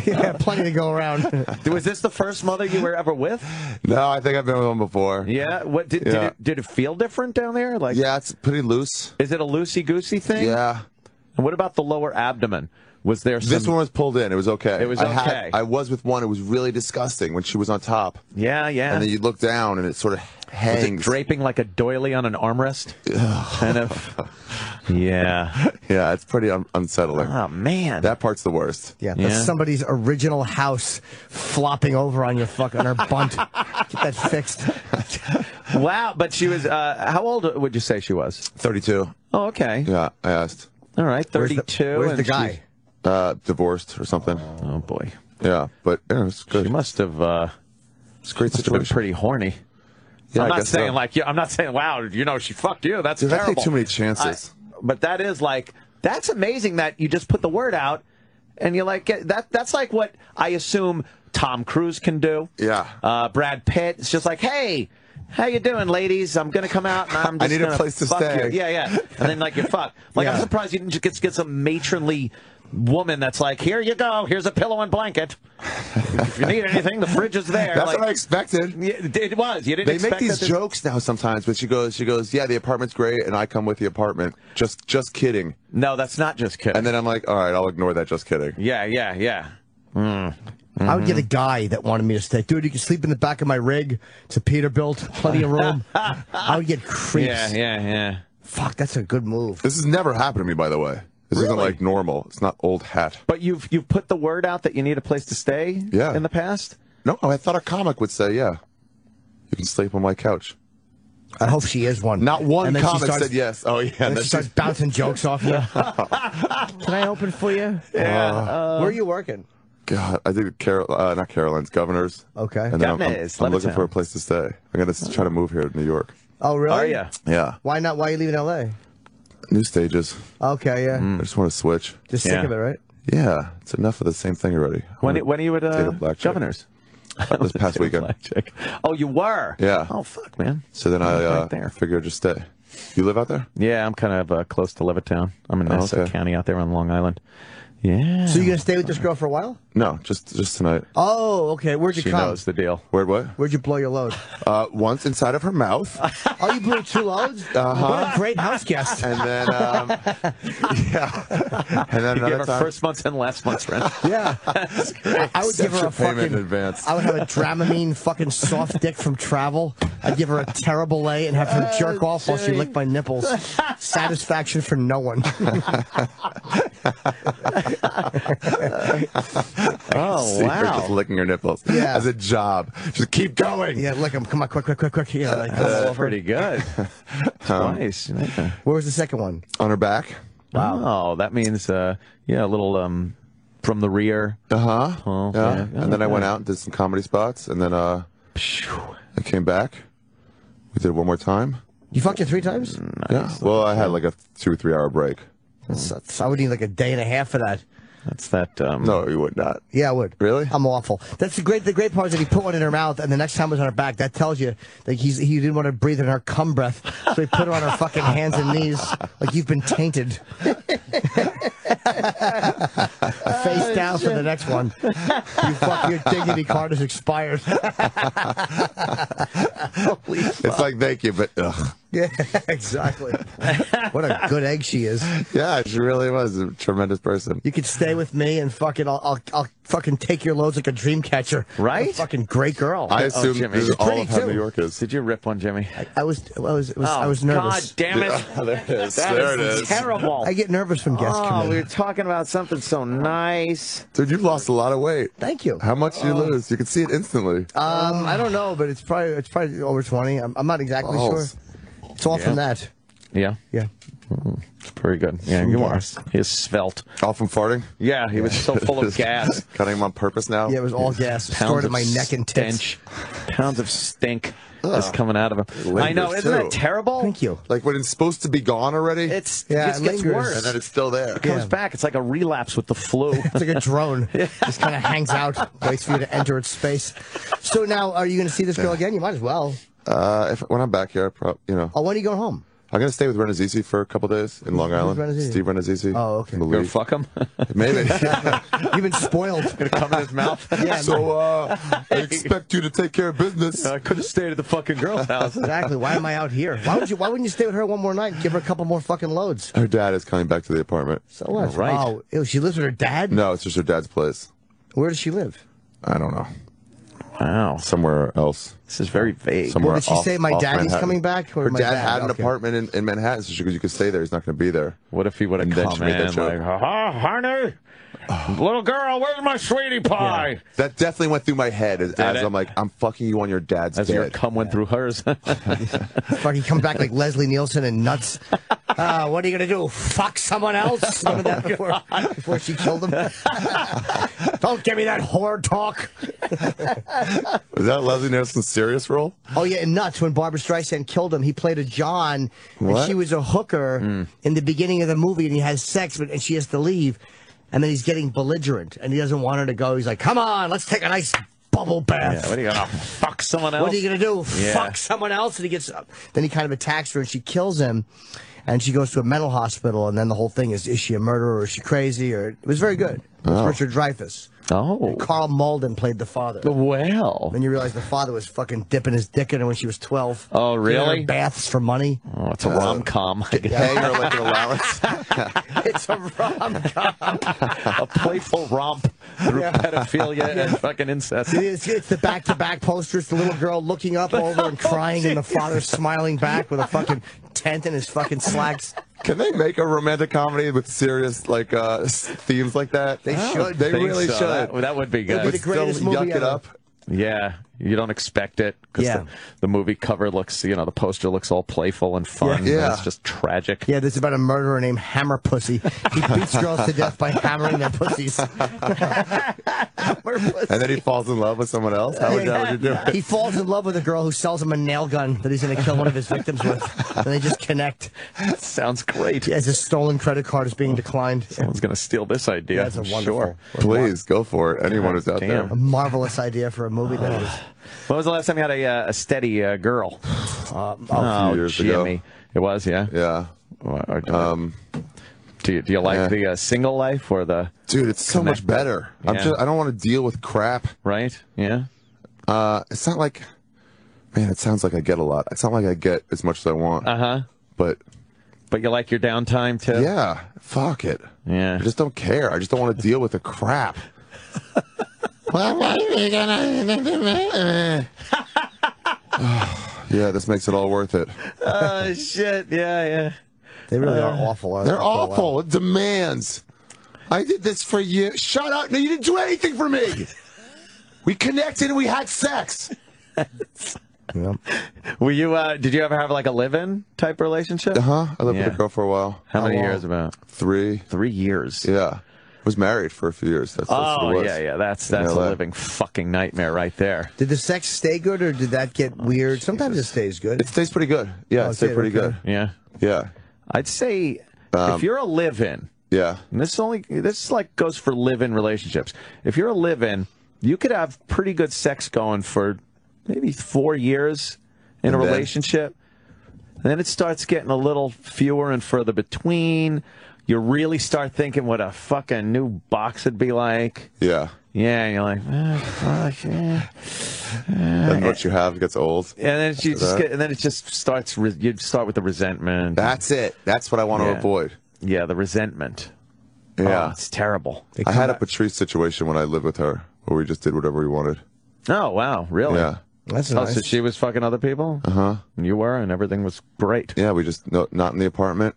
yeah, plenty to go around. Was this the first mother you were ever with? No, I think I've been with one before. Yeah. What did did, it, did it feel different down there? Like, Yeah, it's pretty loose. is it a loosey goosey thing? Yeah. And what about the lower abdomen? Was there some? This one was pulled in. It was okay. It was I had- okay. I was with one. It was really disgusting when she was on top. Yeah, yeah. And then you look down and it sort of Was it hangs. draping like a doily on an armrest? kind of. Yeah. Yeah, it's pretty un- unsettling. Oh man. That part's the worst. Yeah, Yeah. that's somebody's original house flopping over on your fuck on her bunt. Get that fixed. wow. But she was. Uh, how old would you say she was? 32. Oh, okay. Yeah, I asked. All right. Where's the- Thirty-two. Where's the she's- guy? Uh, divorced or something. Oh boy. Yeah, but yeah, it's good. She must have. Uh, It's a great situation. pretty horny. Yeah, I'm not saying so. like. Yeah, I'm not saying. Wow. You know, she fucked you. That's Dude, I terrible. too many chances. I- but that is like. That's amazing that you just put the word out, and you're like that. That's like what I assume Tom Cruise can do. Yeah. Uh, Brad Pitt. It's just like, hey, how you doing, ladies? I'm gonna come out and I'm I just need a gonna place to fuck stay. You. Yeah, yeah. And then like you're fucked. Like I'm surprised you didn't just get, get some matronly woman that's like, here you go, here's a pillow and blanket. if you need anything, the fridge is there. That's like, what I expected. It was. You didn't. They expect make these jokes now sometimes, but she goes, she goes, yeah, the apartment's great, and I come with the apartment. Just, just kidding. No, that's not just kidding. And then I'm like, all right, I'll ignore that. Just kidding. yeah, yeah, yeah. Hmm. I would get mm-hmm. a guy that wanted me to stay. Dude, you can sleep in the back of my rig. It's a Peterbilt, plenty of room. I would get creeps. Yeah, yeah, yeah. Fuck, that's a good move. This has never happened to me, by the way. This isn't like normal. It's not old hat. But you've you've put the word out that you need a place to stay. Yeah. In the past. No, I thought a comic would say, yeah, you can sleep on my couch. I hope she is one. Not one And comic starts- said yes. Oh, yeah. And then she starts bouncing jokes off you. Can I open for you? Yeah. Where are you working? God, I did Carol, uh, not Caroline's, Governor's. Okay. And then I'm, I'm, Governors, I'm looking for a place to stay. I'm going to try to move here to New York. Oh, really? Are you? Yeah. Why not? Why are you leaving L.A.? New stages. Okay, yeah. I just want to switch. Just sick of it, right? Yeah, it's enough of the same thing already. I When wanna when are you at date a uh, black governors? This past weekend. Black. Oh, you were. Yeah. Oh fuck, man. So then I Right uh, there. figured I'd just stay. You live out there? Yeah, I'm kind of uh, close to Levittown. I'm in Oh, Nassau okay. County out there on Long Island. Yeah. So you gonna stay with this girl for a while? No, just just tonight. Oh, okay. Where'd you she come? knows the deal. Where'd what? Where'd you blow your load? Uh, once inside of her mouth, Oh, you blew two loads? Uh-huh. What a great house guest. and then um, yeah, and then You gave another her time. first month's and last month's rent. Yeah. I would give her a Extra payment fucking in advance. I would have a Dramamine fucking soft dick from travel. I'd give her a terrible lay and have her jerk off while she licked my nipples. Satisfaction for no one. Oh her just wow. licking her nipples Yeah. as a job. Just keep going. yeah, lick them. Come on, quick, quick, quick, quick. Yeah, like, That's pretty good. Twice. Yeah. Where was the second one? On her back. Wow. Oh, that means uh, yeah, a little um, from the rear. Uh huh. Oh, yeah. yeah. And then I went out and did some comedy spots, and then uh, I came back. We did it one more time. You fucked her three times? Yeah. Well, I had like a two or three hour break. That's- that's- I would need like a day and a half for that. That's that. Um, No, you would not. Yeah, I would. Really? I'm awful. That's the great. The great part is that he put one in her mouth, and the next time it was on her back. That tells you that he's he didn't want to breathe in her cum breath, so he put her on her fucking hands and knees, like you've been tainted. Face down for the next one. You fuck your dignity card has expired. It's like thank you, but ugh. yeah, exactly. What a good egg she is. Yeah, she really was a tremendous person. You could stay with me and fucking I'll I'll, I'll fucking take your loads like a dream catcher. Right? A fucking great girl. I assume Jimmy. this is all of how too. New York is. Did you rip one, Jimmy? I was I was it was, Oh, I was nervous. God damn it. there it is. That there it is is. terrible. I get nervous from guests oh, coming. we were talking about something so nice. Dude, you've lost a lot of weight. Thank you. How much do you lose? You can see it instantly. Um, I don't know, but it's probably it's probably over twenty. I'm, I'm not exactly Balls. sure. It's all from that. Yeah, Yeah. Mm-hmm. it's pretty good. Yeah, you are. He's svelte. All from farting? Yeah, he was so full of gas. Cutting him on purpose now? Yeah, it was all gas Pounds stored in of my neck and tits. stench. Pounds of stink is coming out of him. I know, isn't too. that terrible? Thank you. Like when it's supposed to be gone already? It's Yeah, it it gets lingers. worse. and then it's still there. It comes Yeah. back. It's like a relapse with the flu. It's like a drone. Just kind of hangs out, waits for you to enter its space. So now, are you going to see this girl again? You might as well. Uh, if, when I'm back here, I prob- you know, Oh, when are you going home? I'm gonna stay with Rannazzisi for a couple days in Long Island. Rannazzisi? Steve Rannazzisi. Oh, okay. from the Go league. fuck him. Maybe. You've been spoiled. Gonna come in his mouth. Yeah, so uh, I expect you to take care of business. I could have stayed at the fucking girl's house. exactly. Why am I out here? Why would you? Why wouldn't you stay with her one more night? and Give her a couple more fucking loads. Her dad is coming back to the apartment. So what? Right. Oh, ew, she lives with her dad. No, it's just her dad's place. Where does she live? I don't know. Wow, Somewhere else. this is very vague. Somewhere Well, did she off- say my off daddy's Manhattan. coming back? Or Her my dad dad? had an Okay. apartment in, in Manhattan, so she goes, you could stay there. He's not going to be there. What if he would have And then come she made that in joke. like, "Ah, honey, little girl, where's my sweetie pie?" That definitely went through my head as, as? I'm like, I'm fucking you on your dad's As your bed. cum went through hers. Fucking come back like Leslie Nielsen and nuts. Uh, what are you gonna do? Fuck someone else? Remember that before, before she killed him? Don't give me that whore talk. Was that Leslie Nielsen's serious role? Oh yeah, and nuts. When Barbra Streisand killed him, he played a John, and she was a hooker in the beginning of the movie, and he has sex, but and she has to leave, and then he's getting belligerent, and he doesn't want her to go. He's like, "Come on, let's take a nice bubble bath." Yeah, what are you gonna fuck someone else? What are you gonna do? Yeah. Fuck someone else? And he gets up. Then he kind of attacks her, and she kills him. And she goes to a mental hospital, and then the whole thing is: is she a murderer or is she crazy? Or it was very good. It was oh. Richard Dreyfuss. Oh, Karl Malden played the father. well. Then you realize the father was fucking dipping his dick in her when she was twelve. Oh, really? baths for money. Oh, it's a um, rom com. Paying her like an allowance. it's a rom com. a playful romp through pedophilia and fucking incest. It's, it's the back to back poster. It's the little girl looking up over and crying, and the father smiling back with a fucking tent in his fucking slacks. Can they make a romantic comedy with serious like uh, themes like that? They should. They really so. should. That, that would be It'd good. be the greatest Still movie yuck it up. Yeah, you don't expect it because Yeah. the, the movie cover looks, you know, the poster looks all playful and fun. Yeah. and it's just tragic. Yeah, this is about a murderer named Hammer Pussy. He beats girls to death by hammering their pussies. Hammer Pussy. And then he falls in love with someone else. How would, how would you do it? He falls in love with a girl who sells him a nail gun that he's going to kill one of his victims with. And they just connect. That Sounds great. Yeah, his stolen credit card is being declined. Someone's gonna steal this idea. That's a I'm wonderful. Sure. Please go for it. Anyone who's out Damn. A marvelous idea for a movie that is. When was the last time you had a, uh, a steady uh, girl? Uh, oh, years ago. Jimmy. It was, yeah. there. Or- or- Yeah. Um, do you do you like yeah. the uh, single life or the dude, it's so much better. I'm just, I don't want to deal with crap. right? Yeah. Uh, it's not like, man, it sounds like I get a lot. It's not like I get as much as I want. Uh huh. But But you like your downtime too. yeah, fuck it. Yeah. I just don't care. I just don't want to deal with the crap. well, what are we gonna? yeah, this makes it all worth it. Oh shit! Yeah, yeah. They really are awful. aren't They're they? Awful. It demands. I did this for you. Shut up. No, you didn't do anything for me. We connected and we had sex. Yeah. Were you? Uh, did you ever have like a live-in type relationship? Uh huh. I lived Yeah. with a girl for a while. How many long? years? About Three. three years. Yeah. Was married for a few years. That's, that's Oh what it was. yeah, yeah. That's In that's a LA. living fucking nightmare right there. Did the sex stay good or did that get weird? Sometimes it stays good. It stays pretty good. Yeah, Oh, it stayed pretty okay. good. Yeah. Yeah. I'd say Um, if you're a live-in, Yeah. and this only this like goes for live-in relationships. If you're a live-in, you could have pretty good sex going for maybe four years in And a then? relationship. And then it starts getting a little fewer and further between. You really start thinking what a fucking new box would be like. Yeah. Yeah, and you're like, ah, fuck, yeah. And what you have gets old. And then you just get, and then it just starts. You start with the resentment. That's it. That's what I want to avoid. Yeah, the resentment. Yeah. Oh, it's terrible. I had a Patrice situation when I lived with her where we just did whatever we wanted. Oh wow, really? Yeah. That's Oh, nice. so she was fucking other people, Uh huh. and you were, and everything was great. Yeah, we just no, not in the apartment.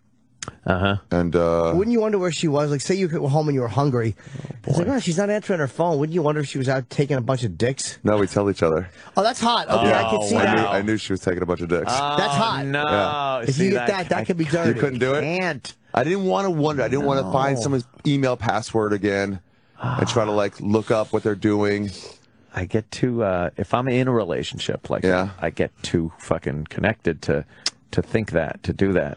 Uh huh. And uh, Wouldn't you wonder where she was? Like, say you were home and you were hungry. it's like, oh, she's not answering her phone. Wouldn't you wonder if she was out taking a bunch of dicks? no, we tell each other. Oh, that's hot. Okay, I can see I knew, that. I knew she was taking a bunch of dicks. That's hot. No, Yeah. If See, you get that, that I could be dirty. you couldn't do it. Can't. I didn't want to wonder. I didn't want to find someone's email password again and try to like look up what they're doing. I get too. Uh, if I'm in a relationship, like Yeah. I get too fucking connected to to think that to do that.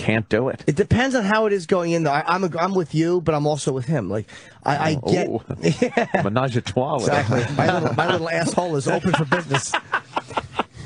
Can't do it. It depends on how it is going in. Though I, I'm a, I'm with you, but I'm also with him. Like I, I oh, get Oh, menage a trois. exactly. my little my little asshole is open for business.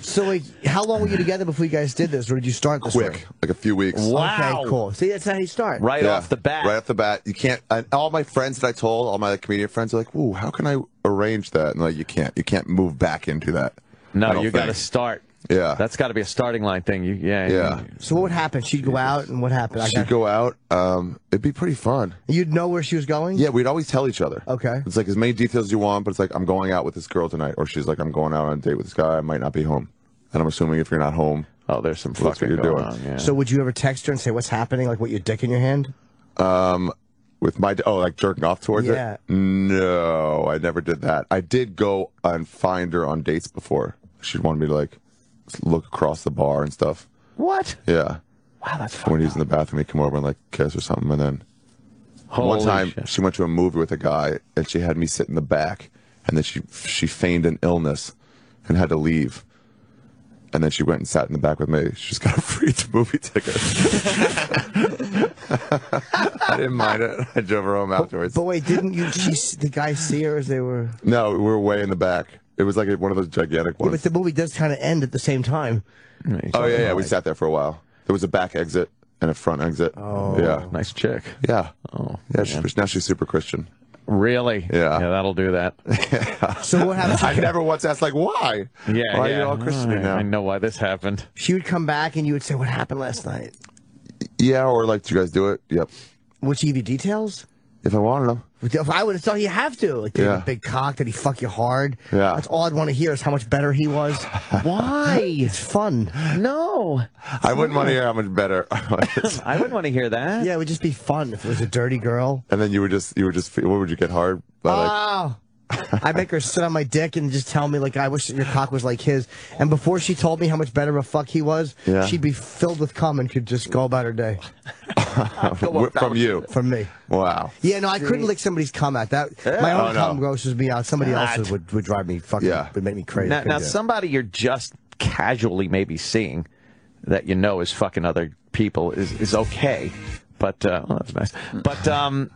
So like, how long were you together before you guys did this, or did you start this Quick, way? like a few weeks. Wow. Okay, cool. See, that's how you start. Right Yeah, off the bat. Right off the bat, you can't. And all my friends that I told, all my like, comedian friends, are like, "Ooh, how can I arrange that?" And like, you can't. You can't move back into that. No, you got to start. Yeah. That's got to be a starting line thing. You, yeah. Yeah. So what would happen? She'd go out, and what happened? I She'd got, go out. Um, it'd be pretty fun. you'd know where she was going. Yeah, we'd always tell each other. Okay. It's like as many details as you want, but it's like I'm going out with this girl tonight, or she's like I'm going out on a date with this guy. I might not be home, and I'm assuming if you're not home, Oh, there's some That's what you're going doing. on. Yeah. So would you ever text her and say what's happening, like what your dick in your hand? um, with my oh, like jerking off towards Yeah. it. No, I never did that. I did go and find her on dates before. she'd wanted me to like look across the bar and stuff. what? Yeah. Wow, that's When he was in the bathroom, he'd come over and like kiss or something, and then Holy one time shit. she went to a movie with a guy and she had me sit in the back and then she she feigned an illness and had to leave and then she went and sat in the back with me she just got a free movie ticket i didn't mind it i drove her home afterwards But wait, didn't you? She, s- the guy see her as they were. no we were way in the back it was like one of those gigantic Yeah, ones but the movie does kind of end at the same time. oh yeah yeah we sat there for a while there was a back exit and a front exit oh yeah Nice chick. yeah Oh, yeah she, now she's super christian Really? Yeah. Yeah, that'll do that. So what happened? i never once asked like why Yeah. why yeah. are you all christian I, now I know why this happened. She would come back and you would say, "What happened last night?" Yeah, or like, do you guys do it? Yep. Would she give you details? If I wanted them. If I would have thought you have to. Like, did he have Yeah. big cock? Did he fuck you hard? Yeah. That's all I'd want to hear is how much better he was. Why? It's fun. no. I wouldn't want to hear how much better. I wouldn't want to hear that. Yeah, it would just be fun if it was a dirty girl. and then you would just, you would just, what would you get hard? By like, Oh. I make her sit on my dick and just tell me like I wish your cock was like his. And before she told me how much better of a fuck he was, Yeah. she'd be filled with cum and could just go about her day. from you. From me. Wow. Yeah, no, I couldn't lick somebody's cum out. That my own Oh, no. cum grosses me out. Somebody God. else's would, would drive me fucking Yeah. would make me crazy. Now, now somebody you're just casually maybe seeing that you know is fucking other people is, is okay. But uh, oh, that's nice. But um,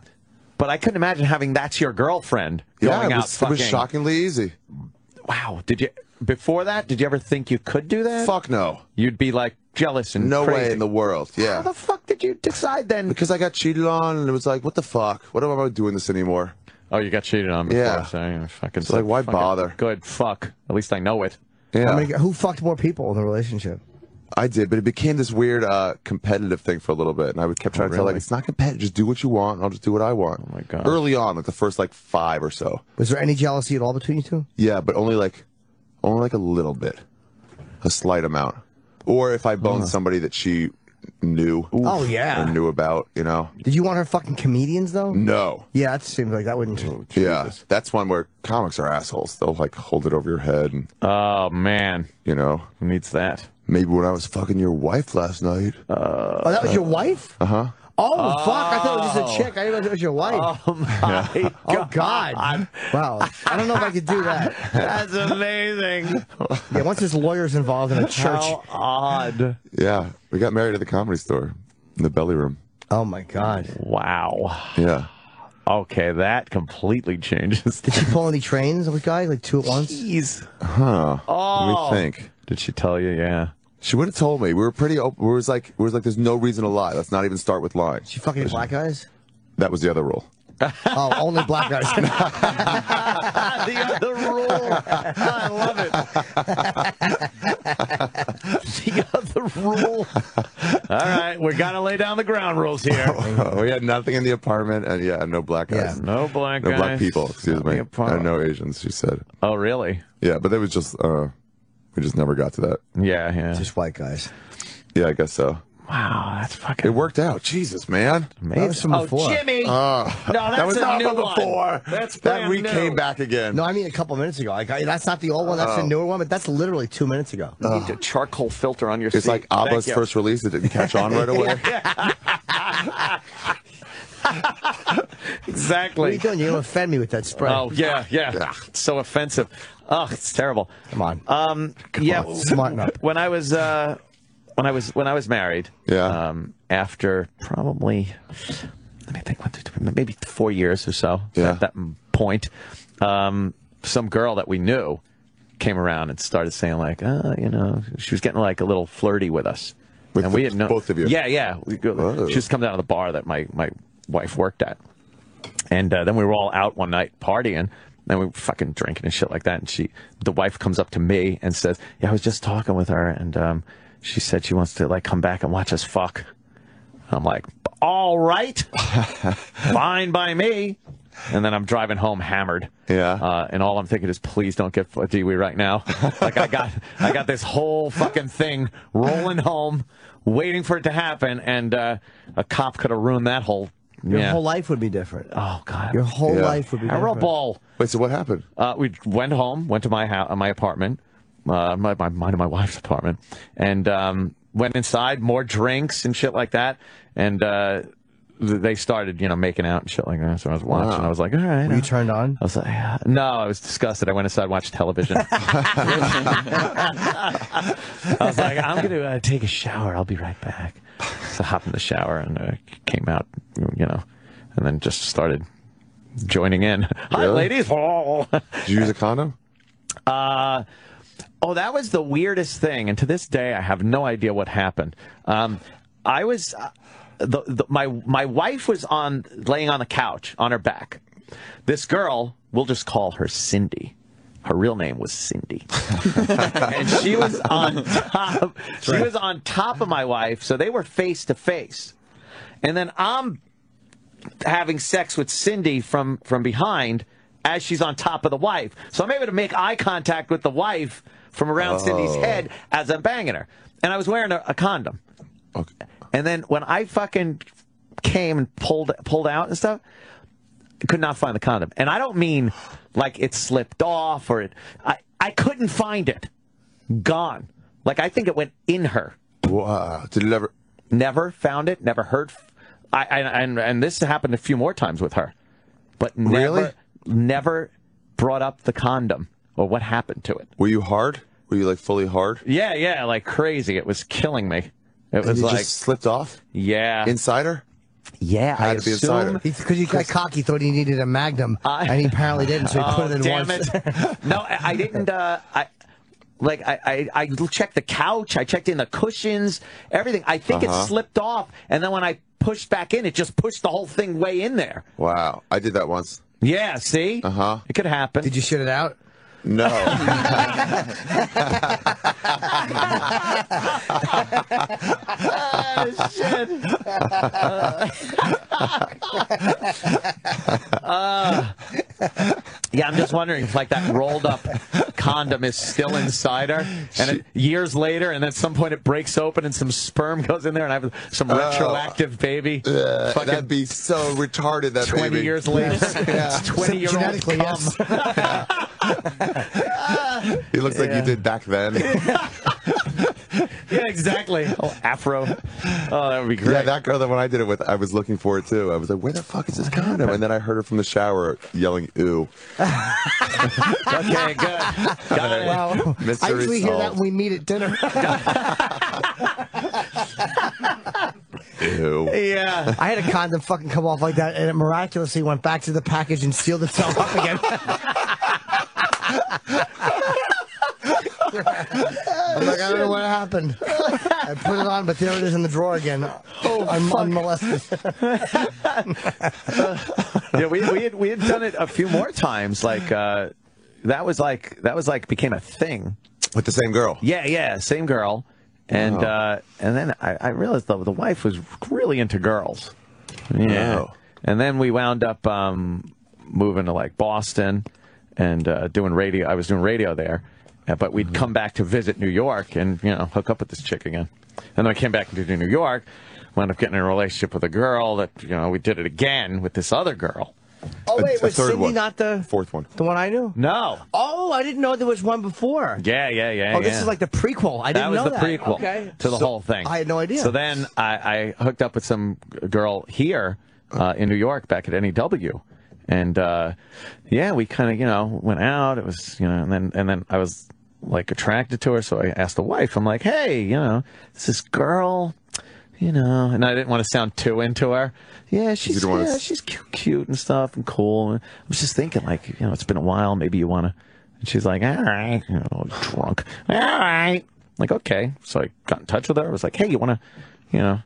but I couldn't imagine having that's your girlfriend going Yeah, it out was, it was shockingly easy. Wow. Did you before that? Did you ever think you could do that? Fuck no. You'd be like jealous and No crazy. way in the world. Yeah. How the fuck did you decide then? Because I got cheated on and it was like, what the fuck? What am I doing this anymore? Oh, you got cheated on before. Yeah. So you fucking. So, like, why fuck bother? Good. Fuck. At least I know it. Yeah. How many- who fucked more people in the relationship? I did, but it became this weird uh, competitive thing for a little bit, and I would kept trying to tell like it's not competitive. Just do what you want. and I'll just do what I want. Oh my God. Early on, like the first like five or so. Was there any jealousy at all between you two? Yeah, but only like, only like a little bit, a slight amount. Or if I boned somebody that she knew, Oh, yeah. or knew about, you know. Did you want her fucking comedians though? No. Yeah, that seems like that wouldn't. Yeah, that's one where comics are assholes. They'll like hold it over your head, and Oh man, you know. who needs that? Maybe when I was fucking your wife last night. Oh, that was your wife? Uh huh. Oh, fuck! I thought it was just a chick. I didn't know it was your wife. Oh my Oh God! Wow, I don't know if I could do that. That's amazing. Yeah, once his lawyers involved in a church. How odd. Yeah, we got married at the comedy store in the belly room. Oh my God! Wow. Yeah. Okay, that completely changes. Did she pull any trains with guys like two at once? Jeez. Huh. Oh. Let me think. Did she tell you? Yeah. She would have told me. We were pretty open. We was like, we was like, there's no reason to lie. Let's not even start with lying. She fucking black guys? That was the other rule. oh, only black guys. the other rule. I love it. the other rule. All right, we're gonna lay down the ground rules here. we had nothing in the apartment, and yeah, no black guys. Yeah, no black no guys. black people. Excuse me. And no Asians. She said. Oh, really? Yeah, but there was just uh, we just never got to that. Yeah, yeah. Just white guys. Yeah, I guess so. Wow, that's fucking. It worked out. Jesus, man. That was from Oh, before. Jimmy. Uh, No, that's that was a not new from one. before. That's that brand we new. came back again. No, I mean a couple minutes ago. Like, I, that's not the old one. That's the Oh. newer one. But that's literally two minutes ago. You need a charcoal filter on your It's seat. like ABBA's Thank you. first release. It didn't catch on right away. Exactly. What are you doing? You're gonna offend me with that spray. Oh yeah, yeah. It's so offensive. Oh, it's terrible. Come on. Um, yeah, on, smarten up. When I was uh, when I was when I was married, Yeah. Um, after probably, let me think, one, two, three, maybe four years or so. Yeah. At that point, um, some girl that we knew came around and started saying like, uh, you know, she was getting like a little flirty with us. With and we the- didn't know both of you? Yeah, yeah. We go, Whoa. she just come down to the bar that my my wife worked at. And uh, then we were all out one night partying, and we were fucking drinking and shit like that. And she, the wife, comes up to me and says, "Yeah, I was just talking with her, and um, she said she wants to like come back and watch us fuck." I'm like, "All right, fine by me." And then I'm driving home hammered. Yeah. Uh, and all I'm thinking is, please don't get Wee right now. like I got, I got this whole fucking thing rolling home, waiting for it to happen, and uh, a cop could have ruined that whole. Your yeah. whole life would be different. Oh God. Your whole Yeah. life would be different. Terrible. Wait, so what happened? Uh, we went home, went to my house, my apartment, uh, my, my mine and my wife's apartment, and um, went inside, more drinks and shit like that, and uh, th- they started, you know, making out and shit like that. So I was watching. Wow. I was like, all right. Were you uh, turned on? I was like, "Yeah." no, I was disgusted. I went inside, and watched television. I was like, I'm going to uh, take a shower. I'll be right back. So I hopped in the shower and uh, came out, you know, and then just started joining in. Hi, Really? ladies. Oh. Did you use a condom? Uh, oh, that was the weirdest thing, and to this day, I have no idea what happened. Um, I was, uh, the, the, my my wife was on laying on the couch on her back. This girl, we'll just call her Cindy. Her real name was Cindy, and she was on top. She was on top of my wife, so they were face to face. And then I'm having sex with Cindy from from behind as she's on top of the wife. So I'm able to make eye contact with the wife from around oh. Cindy's Oh. head as I'm banging her. And I was wearing a, a condom. Okay. And then when I fucking came and pulled pulled out and stuff, I could not find the condom. And I don't mean like it slipped off or it I, I couldn't find it. Gone. Like I think it went in her. Wow. Did it ever? Never found it. Never heard. I and and this happened a few more times with her, but never Really? never brought up the condom or what happened to it. Were you hard? Were you like fully hard? Yeah, yeah, like crazy. It was killing me. It And was like, slipped off yeah, inside her. Yeah. I had to be inside assume. her. Because he got cocky, thought he needed a magnum, I- and he apparently didn't, so he Oh, put it in damn once. it! No, I, I didn't. Uh, I like I, I I checked the couch. I checked in the cushions, everything. I think Uh-huh. it slipped off, and then when I pushed back in, it just pushed the whole thing way in there. Wow. I did that once. Yeah, see, Uh huh. it could happen. Did you shit it out? No. Ah, shit. Uh, yeah, I'm just wondering if like that rolled up condom is still inside her, and it, years later, and at some point it breaks open and some sperm goes in there, and I have some retroactive baby. Uh, fucking that'd be so retarded. That 20 baby. years later. Yeah. 20 year old Genetically, yes. He looks like you did back then. Yeah, exactly. Oh, afro. Oh, that would be great. Yeah, that girl that when I did it with, I was looking for it too. I was like, "Where the fuck is this condom?" And then I heard her from the shower yelling, ooh. okay, good. Got it. Wow. I Mystery usually hear that when we meet at dinner. Ew. Yeah. I had a condom fucking come off like that, and it miraculously went back to the package and sealed itself up again. I'm like, I don't know what happened. I put it on, but there it is in the drawer again. Oh, I'm unmolested. yeah, we we had, we had done it a few more times. Like uh, that was like that was like became a thing. With the same girl. Yeah, yeah, same girl. And Oh. uh, and then I, I realized the the wife was really into girls. Yeah. Oh. And then we wound up um, moving to like Boston and uh, doing radio. I was doing radio there, uh, but we'd come back to visit New York and you know hook up with this chick again. And then I came back to New York, wound up getting in a relationship with a girl that you know we did it again with this other girl. Oh wait, A- a was third Cindy one. not the Fourth one. the one I knew? No. Oh, I didn't know there was one before. Yeah, yeah, yeah. Oh, this yeah. is like the prequel. I that didn't know that. was the that. prequel Okay. to the So- whole thing. I had no idea. So then I, I hooked up with some girl here uh, in New York back at NEW, and uh, yeah, we kind of you know went out. It was you know, and then and then I was like attracted to her, so I asked the wife. I'm like, hey, you know, this this girl. You know, and I didn't want to sound too into her. Yeah, she's yeah, she's cute, cute and stuff and cool. And I was just thinking, like, you know, it's been a while. Maybe you want to. And she's like, all right, you know, drunk. All right. Like, okay. So I got in touch with her. I was like, hey, you want to, you know,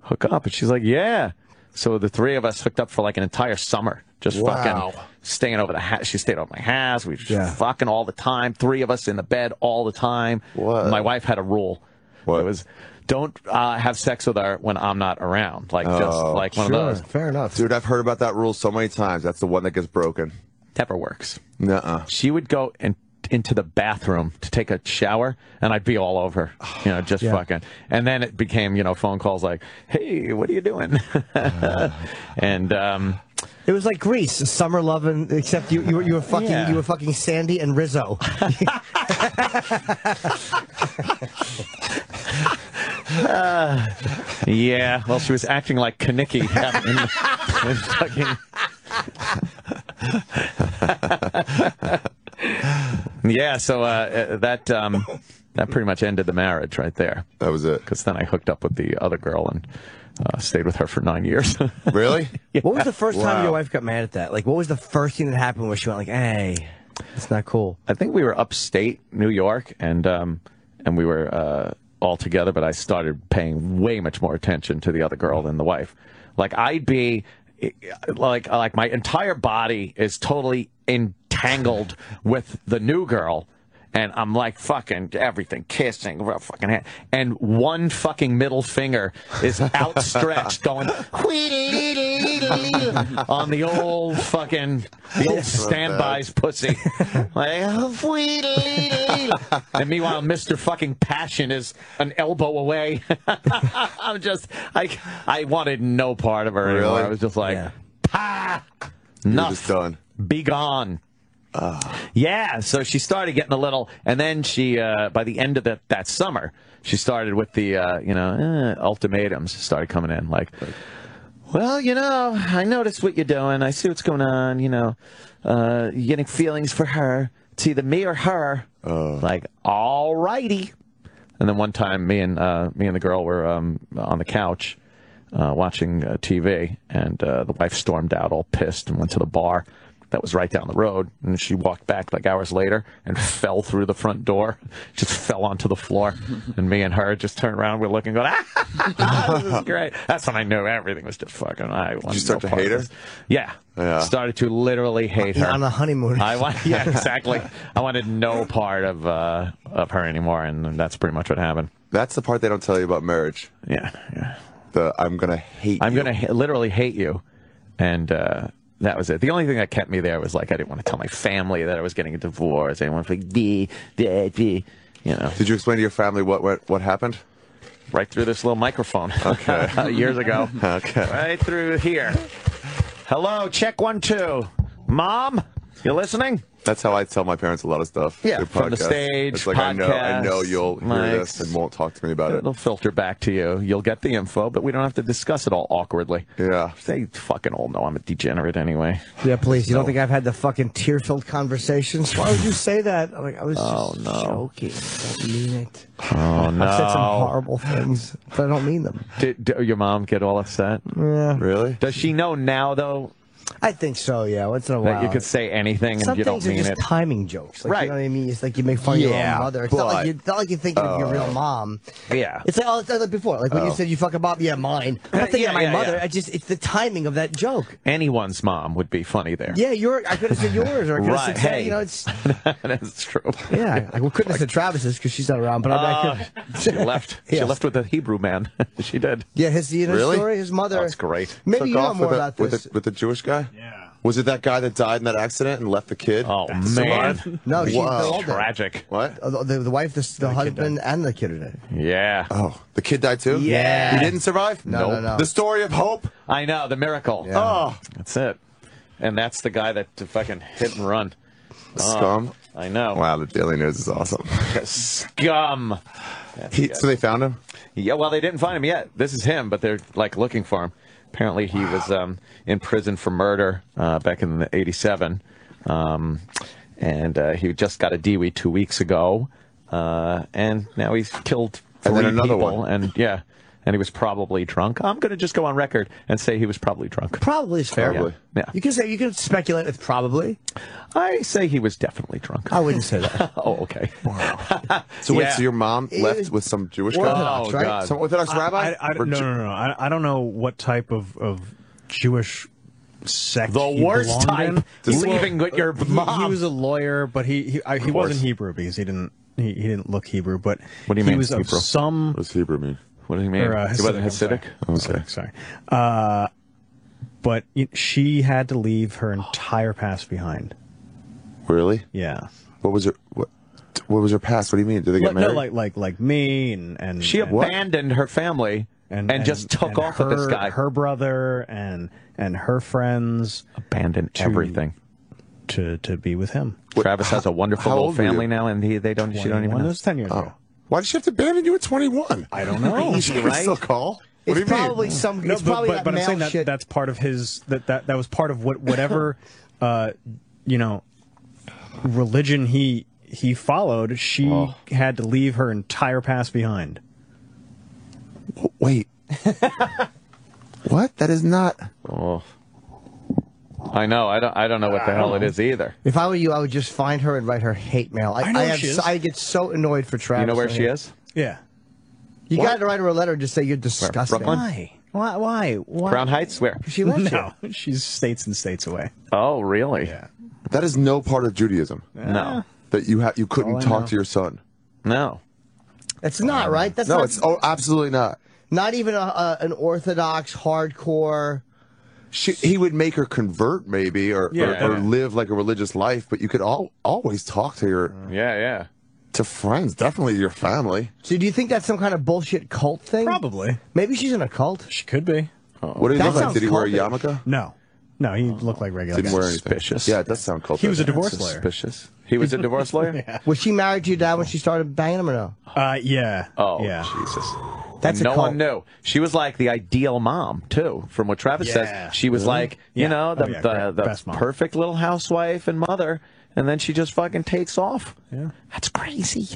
hook up? And she's like, yeah. So the three of us hooked up for like an entire summer, just Wow. fucking staying over the house. She stayed over my house. We were just Yeah. fucking all the time. Three of us in the bed all the time. What? My wife had a rule. What? It was don't uh, have sex with her when I'm not around. Like just Oh, like one Sure, of those. fair enough. Dude, I've heard about that rule so many times. That's the one that gets broken. Never works. Nuh-uh. she would go in, into the bathroom to take a shower, and I'd be all over, you know, just Yeah. fucking. And then it became, you know, phone calls like, "Hey, what are you doing?" and um, It was like Grease, summer loving, except you, you were you were fucking Yeah. you were fucking Sandy and Rizzo. yeah, well, she was acting like Kenickie in, in fucking. yeah, so uh, that um, that pretty much ended the marriage right there. That was it. Because then I hooked up with the other girl and uh, stayed with her for nine years. Really? What was the first time your wife got mad at that? Like, what was the first thing that happened where she went like, "Hey, it's not cool." I think we were upstate New York, and um, and we were uh, all together. But I started paying way much more attention to the other girl than the wife. Like I'd be like like my entire body is totally entangled with the new girl. And I'm like fucking everything, kissing, fucking hand, and one fucking middle finger is outstretched, going on the old fucking the old standby's pussy. like, and meanwhile, Mr. Fucking Passion is an elbow away. I'm just, I, I wanted no part of her anymore. Really? I was just like, Yeah. "Pa, You're enough, just done. be gone. Yeah, so she started getting a little, and then she, uh, by the end of that that summer, she started with the, uh, you know, uh, ultimatums started coming in, like, well, you know, I noticed what you're doing. I see what's going on. You know, uh, you're getting feelings for her. It's either me or her. Like, all righty. And then one time, me and uh, me and the girl were um, on the couch uh, watching uh, TV, and uh, the wife stormed out, all pissed, and went to the bar that was right down the road. And she walked back like hours later and fell through the front door, just fell onto the floor. And me and her just turned around, we're looking, going, ah, this is great. That's when I knew everything was just fucking. I wanted start no to hate her? Yeah. Yeah. Started to literally hate her on a honeymoon. I want, yeah, exactly. I wanted no part of uh, of her anymore, and that's pretty much what happened. That's the part they don't tell you about marriage. Yeah, yeah. The I'm gonna hate. I'm you. gonna ha- literally hate you, and uh, that was it. The only thing that kept me there was like I didn't want to tell my family that I was getting a divorce. I didn't want to like, "Dee, dee, dee," you know, Did you explain to your family what what, what happened? right through this little microphone. Okay. years ago. Okay. Right through here. Hello, check one two. Mom, you listening? That's how I tell my parents a lot of stuff. Yeah, through from the stage, It's like I know I know you'll hear mics. this and won't talk to me about it. It'll filter back to you. You'll get the info, but we don't have to discuss it all awkwardly. Yeah. They fucking all know I'm a degenerate anyway. Yeah, please. You don't think I've had the fucking tear-filled conversations? Why would you say that? I'm like, I was Oh, just no. joking. I don't mean it. Oh no! I've said some horrible things, but I don't mean them. Did, did your mom get all upset? Yeah. Really? Does she know now though? I think so. Yeah, once in a That while. you could say anything and Some you don't things are mean just it. timing jokes. Like, Right. You know what I mean? It's like you make fun of your own mother. It's not like you, it's not like you're thinking of your real mom. Yeah. It's like oh, it's like before. Like when you said you fucking mom. Yeah, mine. I'm not thinking Yeah, of my yeah, mother. yeah. I just it's the timing of that joke. Anyone's mom would be funny there. Yeah, your I could have said yours or I could have Right, said hey. you know it's That's true. yeah. I couldn't have said Travis's because she's not around. But I, I Uh, could. she left. She left with a Hebrew man. she did. Yeah, his you know Really? story. His mother. That's great. Maybe Took you know more with about this. a, with the Jewish guy. Yeah. Was it that guy that died in that accident and left the kid? Oh to man, survive? No, she's Wow. the tragic. What? Uh, The, the wife, the, the husband, and the kid are dead. Yeah. Oh, the kid died too. Yeah. He didn't survive. No, no, no. The story of hope. I know the miracle. Yeah. Oh, That's it. And that's the guy that fucking hit and run. scum. I know. Wow, the Daily News is awesome. Scum. He, so they found him. Yeah, well, they didn't find him yet. This is him, but they're like looking for him. Apparently, he was um, in prison for murder uh, back in the '87, um, and uh, he just got a DWI two weeks ago, uh, and now he's killed three then another people. one. And yeah, and he was probably drunk. I'm going to just go on record and say he was probably drunk. Probably is fair. Probably. Yeah. You can say you can speculate with probably. I say he was definitely drunk. I wouldn't say that. oh, okay. So wait, Yeah. so your mom left was with some Jewish guy? Orthodox, Oh, right? God. Some Orthodox rabbi? I, I, Or no, Ju- no, no, no. I, I don't know what type of, of Jewish sect The he worst belonged type. in. Leaving with your He, mom. he was a lawyer, but he he, I, he course. wasn't Hebrew because he didn't he, he didn't look Hebrew. But What do you he mean, was of Hebrew? some What does Hebrew mean? What do you mean? or, uh, he wasn't I'm sorry. Hasidic. I'm sorry, sorry. Uh, but she had to leave her entire past behind. Really? Yeah. What was her what? What was her past? What do you mean? Did they get Like- no, married? like like like me and and She and, abandoned her family and, just took and off her, with this guy. her brother and and her friends abandoned to- everything. to to be with him. Travis has a wonderful how little old family now, and he they don't she don't even 21. It was ten years oh. ago. Why did she have to abandon you at 21? I don't know. Easy, right? Still call? What It's do you probably mean? some. No, it's but, probably but, that but I'm male saying that shit. that's part of his that that that was part of what whatever uh, you know religion he he followed. She Oh. had to leave her entire past behind. Wait. what? That is not. Oh. I know. I don't. I don't know what the hell it is either. If I were you, I would just find her and write her hate mail. I, I know where have, she is. I get so annoyed for Travis. You know where she is? Yeah. You What? got to write her a letter and just say you're disgusting. Brooklyn? Why? Why? Why? Why? Crown Heights. Where? She left No, she's states and states away. Oh, really? Yeah. That is no part of Judaism. No. Ah. That you ha- you couldn't all I talk know. to your son. No. you. It's not um, right. That's No, not, it's oh, absolutely not. not even a, a, an orthodox hardcore. She, he would make her convert, maybe, or, Yeah. or, or live like a religious life. But you could all, always talk to your mm. Yeah. Yeah. to friends, definitely your family. So do you think that's some kind of bullshit cult thing? Probably. Maybe she's in a cult. She could be. What did he That look like? Did he wear a cultish. yarmulke? No. No, he looked like regular. Didn't guy. wear anything. Suspicious. Yeah, it does sound cultish. He was a divorce lawyer. Suspicious. He was a divorce lawyer. yeah. Was she married to your dad when she started banging him or no? Uh, yeah. Oh, yeah. Jesus. That's and a no cult. one knew. She was like the ideal mom too, from what Travis Yeah. says. She was like, you Yeah. know, the, Oh, yeah, the, great. the perfect little housewife and mother, and then she just fucking takes off. Yeah. That's crazy.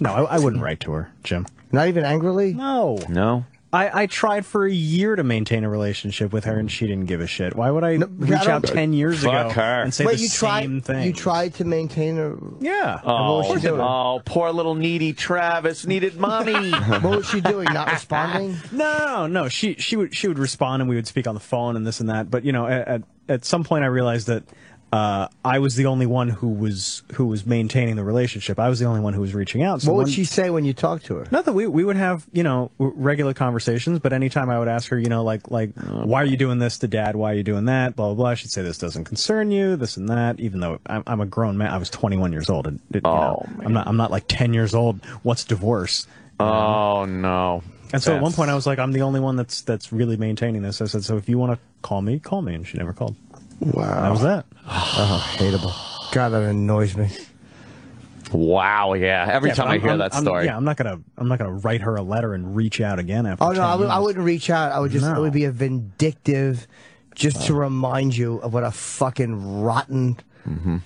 No, I, I wouldn't write to her, Jim. Not even angrily? No. No. I, I tried for a year to maintain a relationship with her, and she didn't give a shit. Why would I I reach don't- out ten years Fuck ago her. and say Wait, the you same tried. thing? You tried to maintain a. Yeah. Oh, what was oh, she doing? oh, poor little needy Travis needed mommy. What was she doing? Not responding? No, no, no. She she would she would respond, and we would speak on the phone and this and that. But you know, at at, at some point, I realized that uh, I was the only one who was who was maintaining the relationship. I was the only one who was reaching out. So What would one- she say when you talked to her? Not that we we would have you know regular conversations, but anytime I would ask her, you know, like like why are you doing this to dad? Why are you doing that? Blah blah blah. She'd say this doesn't concern you, this and that. Even though I'm, I'm a grown man, I was 21 years old. And it, you know, Oh, I'm not I'm not like 10 years old. What's divorce? oh no. And so at one point I was like, I'm the only one that's that's really maintaining this. I said, so if you want to call me, call me. And she never called. Wow. That was that. Oh, hateable. God, that annoys me. Wow. Yeah. Every Yeah, time but I I'm- hear I'm- that I'm- story. yeah, I'm not gonna I'm not gonna write her a letter and reach out again after. Oh no, 10 I, would, I years. wouldn't reach out. I would just. It would be a vindictive, just to remind you of what a fucking rotten. Mm-hmm.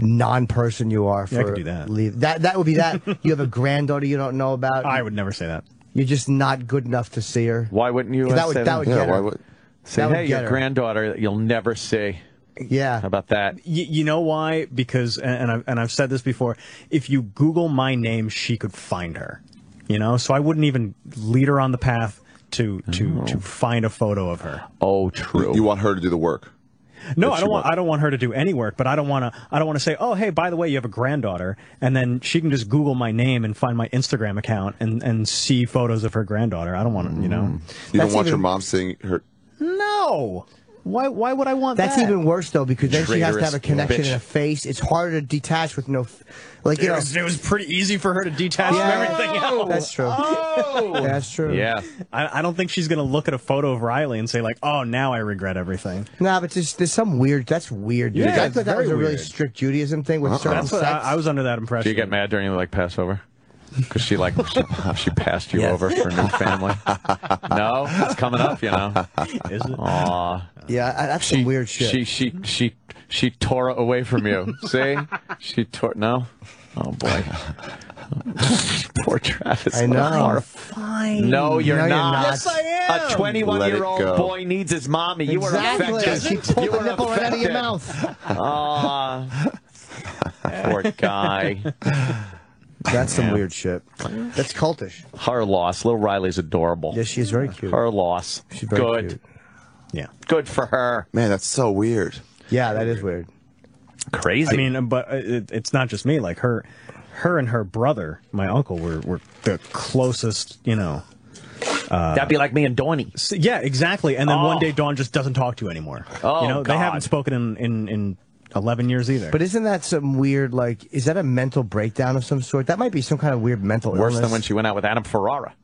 Non-person you are for Yeah, I could do that. leave. That that would be that. you have a granddaughter you don't know about. I would never say that. You're just not good enough to see her. Why wouldn't you? That would- say that would Yeah, get why her. would? Say, That hey, your her. granddaughter that you'll never see. Yeah. How about that? Y- you know why? Because, and and I've, and I've said this before. If you Google my name, she could find her. You know, so I wouldn't even lead her on the path to to oh. to find a photo of her. Oh, true. You want her to do the work. No, I don't want. want- I don't want her to do any work, but I don't want to. I don't want to say, "Oh, hey, by the way, you have a granddaughter," and then she can just Google my name and find my Instagram account and and see photos of her granddaughter. I don't want to, you know. Mm. You That's don't want your mom seeing her. No. Why? Why would I want that? That's that? even worse though, because then she has to have a Traitorous connection bitch. in a face. It's harder to detach with no, f- like you It know. was, it was pretty easy for her to detach Yeah. from everything else. Oh. That's true. Oh. That's true. Yeah. I, I don't think she's gonna look at a photo of Riley and say like, "Oh, now I regret everything." Nah, but there's, there's some weird. That's weird. Yeah. I it's thought that was very a really weird. strict Judaism thing with uh-uh. certain That's what I, sects. I was under that impression. Do you get mad during like Passover? Because she like she, she passed you Yes. over for a new family. no, it's coming up, you know. Is it? Aw. yeah, I- that's some weird shit. She she she she tore it away from you. See, she tore. No, oh boy, poor Travis. I know. Horrible. Fine. No, you're No, you're not. not. Yes, I am. A 21 Let year old boy needs his mommy. You exactly. were affected. She pulled you the were nipple right out of your affected. mouth. Aw. poor guy. That's some weird shit. That's cultish. Her loss. Little Riley's adorable. Yeah, she's very cute. Her loss. She's very Good. cute. Yeah. Good for her. Man, that's so weird. Yeah, that is weird. Crazy. I mean, but uh, it, it's not just me. Like her, her and her brother, my uncle, were were the closest. You know. Uh, That'd be like me and Donnie. S- yeah, exactly. And then Oh. one day Dawn just doesn't talk to you anymore. Oh, you know, they haven't spoken in in in eleven years either. But isn't that some weird, like, is that a mental breakdown of some sort? That might be some kind of weird mental Worse illness. than when she went out with Adam Ferrara.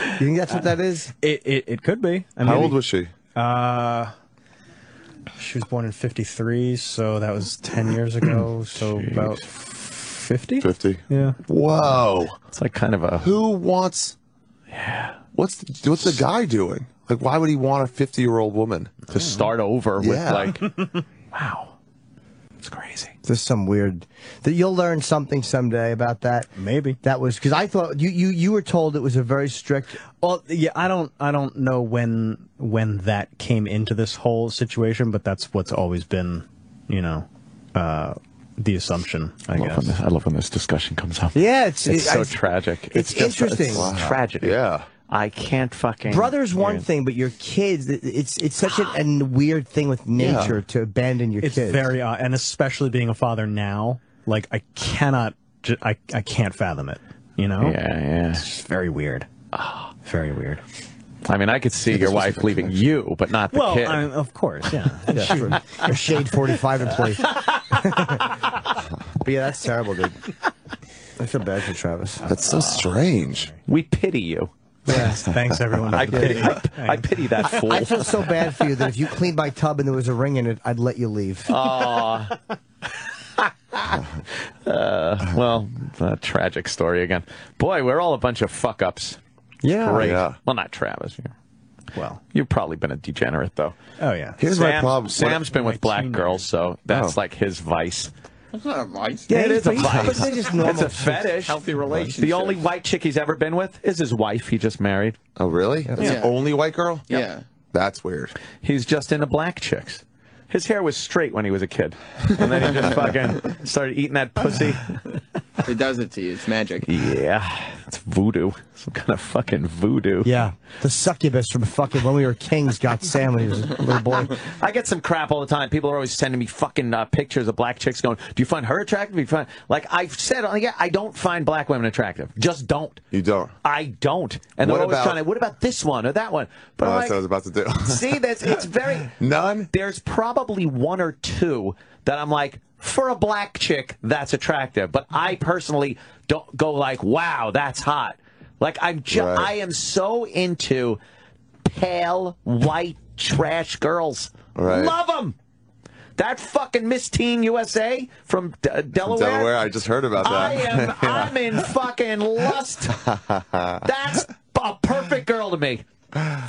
You think that's what that is? it, it it could be. I How old was she? Uh, she was born in '53, so that was ten years ago. So about fifty. 50. Yeah. Whoa. It's like kind of a. Who wants. Yeah. What's the, what's the guy doing? Like, why would he want a 50 year old woman? to start over with Yeah. like wow it's crazy There's some weird that you'll learn something someday about that. Maybe. That was because I thought you, you you were told it was a very strict. Well, yeah, I don't, I don't know when when that came into this whole situation, but that's what's always been, you know, uh, the assumption. I I love, when guess. this, I love when this discussion comes up Yeah, it's it's it- so I- tragic it's just- interesting. it's Wow. tragedy Yeah. I can't fucking Brother's one yeah. thing, but your kids, it's it's such an, a weird thing with nature Yeah. to abandon your It's kids. very odd, and especially being a father now, like I cannot, ju- I, I can't fathom it. You know, yeah yeah it's just very weird. very weird. i mean i could see your wife leaving you but not the well, kid I, of course, yeah. Yeah, true. a shade forty five employee. but yeah, that's terrible, dude. I feel bad for Travis. That's so strange. we pity you Yes, thanks everyone. I pity, I, I pity that fool. I feel so bad for you that if you cleaned my tub and there was a ring in it, I'd let you leave. Aw. uh, well, a tragic story again. Boy, we're all a bunch of fuck ups. yeah, Great. yeah. Well, not Travis. well, You've probably been a degenerate, though. oh yeah. Here's my problem. Sam's been with black teenage- girls, so that's Oh. like his vice. That's not a vice. Yeah, it is a vice. but they're just normal. It's a fetish. Healthy relationship. The only white chick he's ever been with is his wife. He just married. Oh, really? That's Yeah. the only white girl? Yeah. That's weird. He's just into black chicks. His hair was straight when he was a kid, and then he just fucking started eating that pussy. It does it to you. It's magic. Yeah, it's voodoo. Some kind of fucking voodoo. Yeah, the succubus from fucking when we were kings got Sam when he was a little boy. I get some crap all the time. People are always sending me fucking uh, pictures of black chicks going, Do you find her attractive? Do you find like I've said yeah, I don't find black women attractive. Just don't. You don't. I don't. And What they're always about- trying to what about this one or that one? But Oh, I'm that's what I was about to do. see that's it's very None? there's probably one or two that I'm like, for a black chick, that's attractive. But I personally don't go like, wow, that's hot. Like I'm just, Right. I am so into pale white trash girls. Right. Love them. That fucking Miss Teen USA from D- Delaware. Delaware, I just heard about that. I am. I'm in fucking lust. That's a perfect girl to me.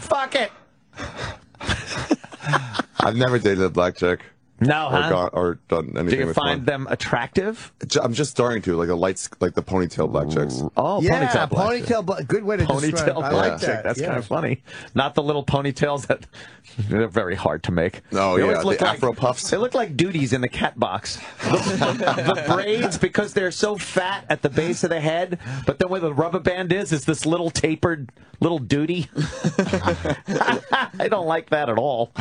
Fuck it. I've never dated a black chick. No, or, huh? gone, or done anything Do you with find one. them attractive? I'm just starting to like the lights, like the ponytail black chicks. Oh, yeah, ponytail black ponytail. But good way to describe. Ponytail I black like chick. that. That's yeah. kind of funny. Not the little ponytails that they're very hard to make. Oh, They yeah, always look the like, Afro puffs. They look like duties in the cat box. The, the braids, because they're so fat at the base of the head, but then where the rubber band is, is this little tapered little duty. I don't like that at all.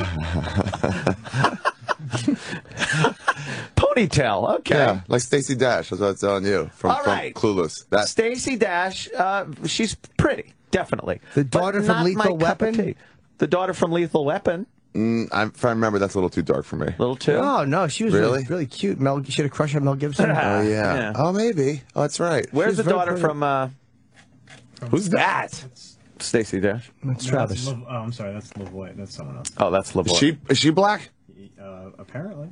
Ponytail, okay. Yeah, like Stacey Dash. That's what I was telling you from, All from. Clueless. That Stacey Dash, uh, she's pretty, definitely. The But daughter from Lethal my cup of Weapon? The daughter from Lethal Weapon, mm, I'm, if I remember, that's a little too dark for me. A little too. Oh no, she was Really? really, really cute. Mel, she had a crush on Mel Gibson. Oh yeah. Yeah. Oh maybe. Oh, that's right. Where's She's the daughter pretty. from uh, Who's that? Stacey Dash? That's No, Travis. that's Liv- oh, I'm sorry, that's Lavoy. That's someone else. Oh, that's Is LeVoy. she is she black? Uh, apparently.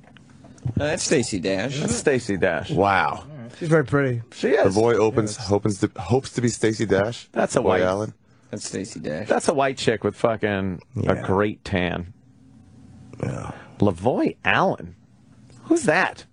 No, that's Stacey Dash. That's Stacey Dash. Wow. She's very pretty. She The is. boy opens hopes to hopes to be Stacey Dash. That's a boy white- Allen. That's Stacey Dash. That's a white chick with fucking Yeah. a great tan. Yeah. Lavoy Allen. Who's that?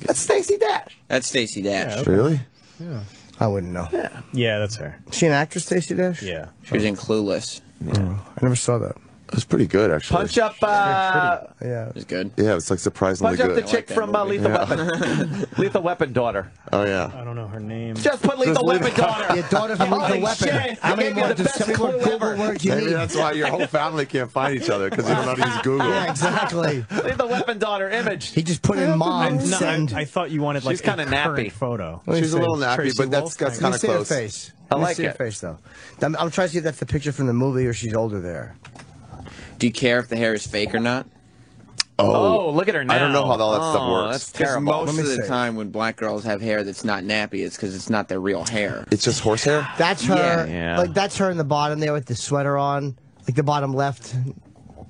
That's Stacey Dash. That's Stacey Dash. Really? Yeah. I wouldn't know. Yeah, that's her. Is she an actress, Stacey Dash? Yeah. She was in Clueless. I never saw that. It was pretty good actually. Punch up, uh, Yeah. It was good. Yeah, it's like surprisingly punch up the good. chick that from uh, movie. Lethal Weapon. Lethal Weapon daughter. oh yeah. I don't know her name. Just put Lethal leave Weapon daughter. Your daughter from Holy Lethal Weapon. shit, How I many gave you the best how many more clue Google ever. words you Maybe need? that's why your whole family can't find each other because you don't know how to use Google. Yeah, exactly. Lethal Weapon daughter image. He just put in mom, No, I, send. I thought you wanted like She's kinda a current nappy. photo. Let She's a little nappy, Traci but that's Wolfe? that's Let kind me of see her close. face. I Let me like see her it. face, though. I'm, I'm trying to see if that's the picture from the movie or she's older there. Do you care if the hair is fake or not? Oh, oh look at her now. I don't know how all that stuff Oh, works. That's Because terrible. most Let me of the see. time when black girls have hair that's not nappy, it's because it's not their real hair. It's just horsehair. That's her. Yeah. Yeah. Like that's her in the bottom there with the sweater on, like the bottom left.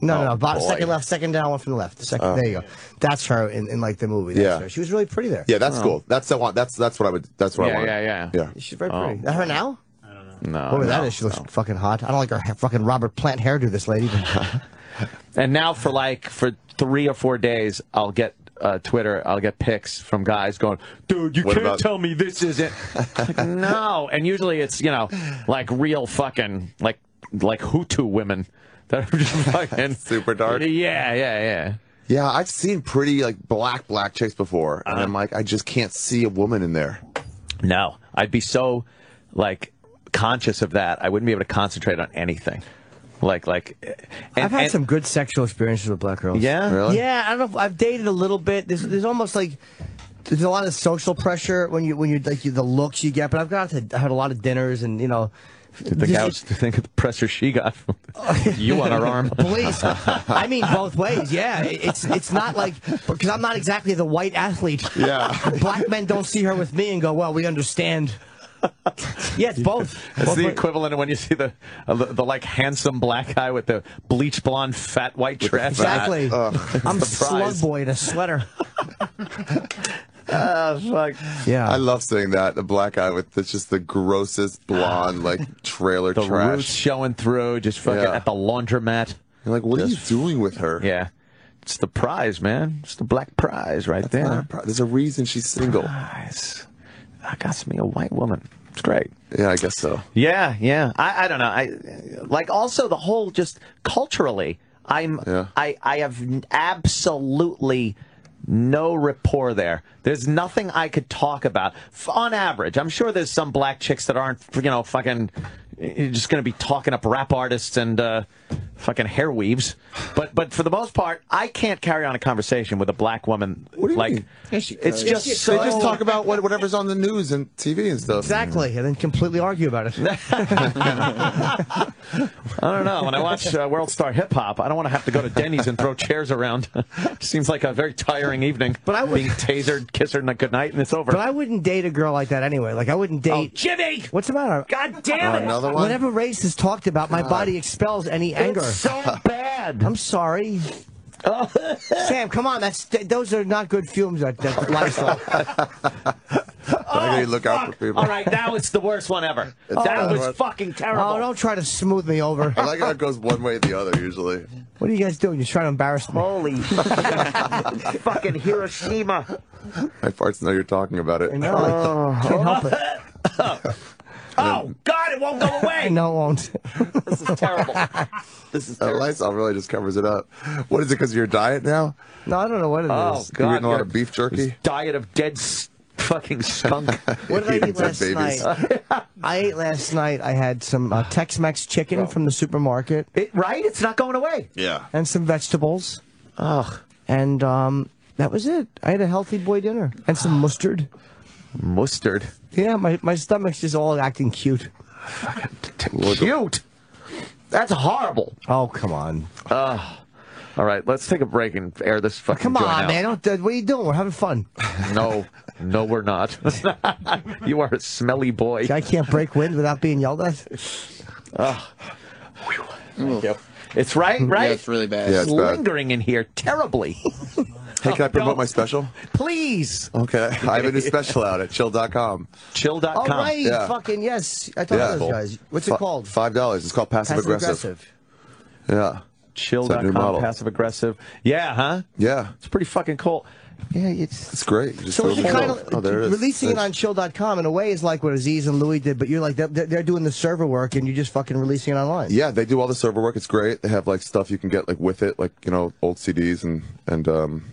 No, no, no. Oh, bottom, boy. second left, second down, one from the left. Second, Oh. there you go. That's her in, in like the movie. That's Yeah. her. She was really pretty there. Yeah, that's oh. cool. That's the one. That's that's what I would. That's what I Yeah, want. yeah, yeah. Yeah. She's very Oh. pretty. Is that her now? No. Whoever no, that is, she looks no. fucking hot. I don't like her fucking Robert Plant hairdo. This lady. And now for like for three or four days, I'll get uh, Twitter. I'll get pics from guys going, "Dude, you What can't about- tell me this isn't." like, no, and usually it's you know like real fucking like like Hutu women that are just fucking Super dark. Yeah, yeah, yeah. Yeah, I've seen pretty like black black chicks before, and I'm like, I just can't see a woman in there. No, I'd be so like conscious of that. I wouldn't be able to concentrate on anything. Like like. And, I've had and- some good sexual experiences with black girls. Yeah? Really? Yeah, I don't know. If, I've dated a little bit. There's, there's almost like there's a lot of social pressure when you when you like you, the looks you get. But I've got to I had a lot of dinners and you know. The just- couch to think of the pressure she got from you on her arm. Please, I mean both ways. Yeah, it's it's not like because I'm not exactly the white athlete. Yeah. black men don't see her with me and go, "Well, we understand." Yeah, it's both. It's Both the equivalent of when you see the, uh, the the like handsome black guy with the bleach blonde fat white With dress. Exactly. Ugh. I'm the slug boy in a sweater. Uh, fuck. Yeah. I love seeing that the black guy with it's just the grossest blonde like trailer The trash. roots showing through, just fucking Yeah. at the laundromat. You're like, what are you doing with her? Yeah, it's the prize, man. It's the black prize right Not there. pro- There's a reason she's single. Prize. I got me a white woman. It's great. Yeah, I guess so. Yeah, yeah. I, I don't know. I like also the whole just culturally. I'm Yeah. I I have absolutely no rapport there. There's nothing I could talk about. On average, I'm sure there's some black chicks that aren't you know fucking you're just going to be talking up rap artists and uh, fucking hair weaves. But but for the most part, I can't carry on a conversation with a black woman. What do you like mean? Yes, you it's just Yes, so They just talk about what, whatever's on the news and TV and stuff. Exactly, and then completely argue about it. I don't know. When I watch uh, World Star Hip Hop, I don't want to have to go to Denny's and throw chairs around. Seems like a very tiring evening. But I would- being tasered, kiss her good night, and it's over. But I wouldn't date a girl like that anyway. Like I wouldn't oh, date. Jimmy! What's the matter? God damn Oh, it! another one? Whatever race is talked about, my body expels any anger. It's so bad. I'm sorry. Sam, come on. That's th- those are not good fumes. That, that lifestyle. I Anthony, look out for people. All right, now it's the worst one ever. that Oh. was fucking terrible. Oh, don't try to smooth me over. I like how it goes one way or the other usually. What are you guys doing? You're trying to embarrass me. Holy fucking Hiroshima. My farts know you're talking about it. I know. I can't help it. Oh. Oh God, it won't go away. no, it won't. This is terrible. This is The terrible. Lysol really just covers it up. What is it? Because of your diet now? No, I don't know what it is. Oh You're God, eating a lot of beef jerky. diet of dead fucking skunk. What did I eat last babies. night? I ate last night. I had some uh, Tex-Mex chicken from the supermarket It- right? It's not going away. Yeah. and some vegetables, Ugh. and um, that was it. I had a healthy boy dinner and some mustard. Mustard. Yeah, my, my stomach's just all acting cute. Cute. That's horrible. Oh, come on. All right, let's take a break and air this fucking Come on, out. man. Don't, uh, what are you doing? We're having fun. No, no, we're not. you are a smelly boy. I can't break wind without being yelled at. Yep. It's right, right. Yeah, it's really bad. Yeah, It's it's bad. lingering in here terribly. Hey, can I promote don't. my special? Please. Okay. I have a new special out at chill.com. Chill.com. Oh, right. Yeah. Fucking yes. I told Yeah. those guys. What's it called? Five dollars. It's called passive, Aggressive. Passive aggressive. Yeah. It's that new Chill.com, passive aggressive. Yeah, huh? Yeah. It's pretty fucking cool. Yeah, it's It's great. Just So throw is it them kind of oh, there it is. releasing it Nice. on chill.com in a way is like what Aziz and Louis did, but you're like they're, they're doing the server work and you're just fucking releasing it online. Yeah, they do all the server work. It's great. They have like stuff you can get like with it, like you know, old CDs and and um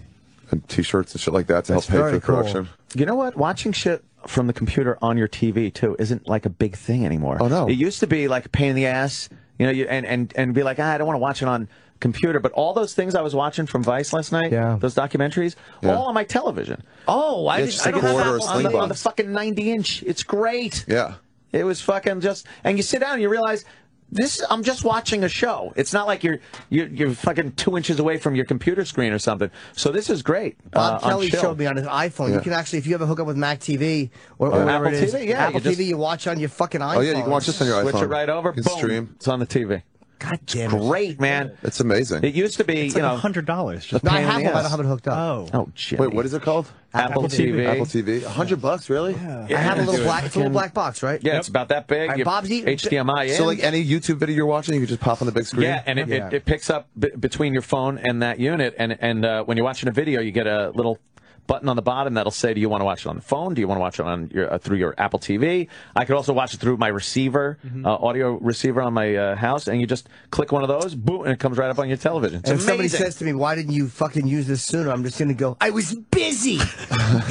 and T-shirts and shit like that to That's help pay for very the cool. production. You know what? Watching shit from the computer on your TV too isn't like a big thing anymore. Oh, no. It used to be like a pain in the ass, you know, you, and and and be like, ah, I don't want to watch it on computer. But all those things I was watching from Vice last night, Yeah. those documentaries, Yeah. all on my television. Oh, I, Yeah, did, just I like don't a have quarter that on the, sling on the fucking 90 inch. It's great. Yeah. It was fucking just, and you sit down and you realize. This I'm just watching a show. It's not like you're you're, you're fucking two inches away from your computer screen or something. So this is great. Bob uh, Kelly showed me on his iPhone. You can actually, if you ever hook up with Mac TV or, or Oh, whatever Apple it is, TV? Yeah, Apple you just- TV, you watch on your fucking iPhone. Oh yeah, you can watch this on your Switch iPhone. it right over. You can Boom. stream. It's on the TV. God damn it. Great, man. It's amazing. It used to be, It's you like know, hundred dollars. Just No, I have one. I don't have it hooked up. oh, oh, shit. Wait, what is it called? Apple, Apple TV. Apple TV. A hundred bucks, really? I have a little black. It's a little black box, right? Yeah, it's about that big. Alright, You- Bob's eating- HDMI in. So like any YouTube video you're watching, you can just pop on the big screen. yeah, and it, Yeah. It, it picks up b- between your phone and that unit, and and uh, when you're watching a video, you get a little button on the bottom that'll say, "Do you want to watch it on the phone? Do you want to watch it on your uh, through your Apple TV?" I could also watch it through my receiver, Mm-hmm. uh, audio receiver on my uh, house, and you just click one of those, boom, and it comes right up on your television. It's And if somebody says to me, "Why didn't you fucking use this sooner?" I'm just gonna go, "I was busy."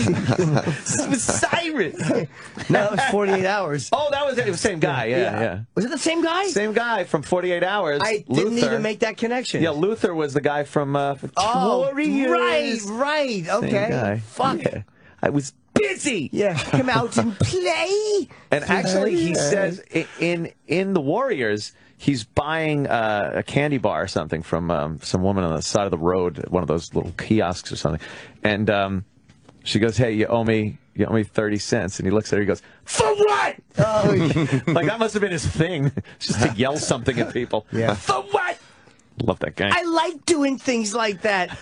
This was Cyrus. no, that was 48 hours. Oh, that was it. It was the same guy. Yeah, yeah. Was it the same guy? Same guy from 48 Hours. I didn't even make that connection. Yeah, Luther was the guy from uh, Oh, Warriors. right, right. Same Okay. Guy. Fuck. Yeah. I was busy. Yeah, come out and play. And actually, he says in in the Warriors, he's buying uh, a candy bar or something from um, some woman on the side of the road, one of those little kiosks or something. And um, she goes, "Hey, you owe me." You owe me thirty cents, and he looks at her. He goes, "For what?" like that must have been his thing, just to yell something at people. Yeah. For what? Love that guy. I like doing things like that.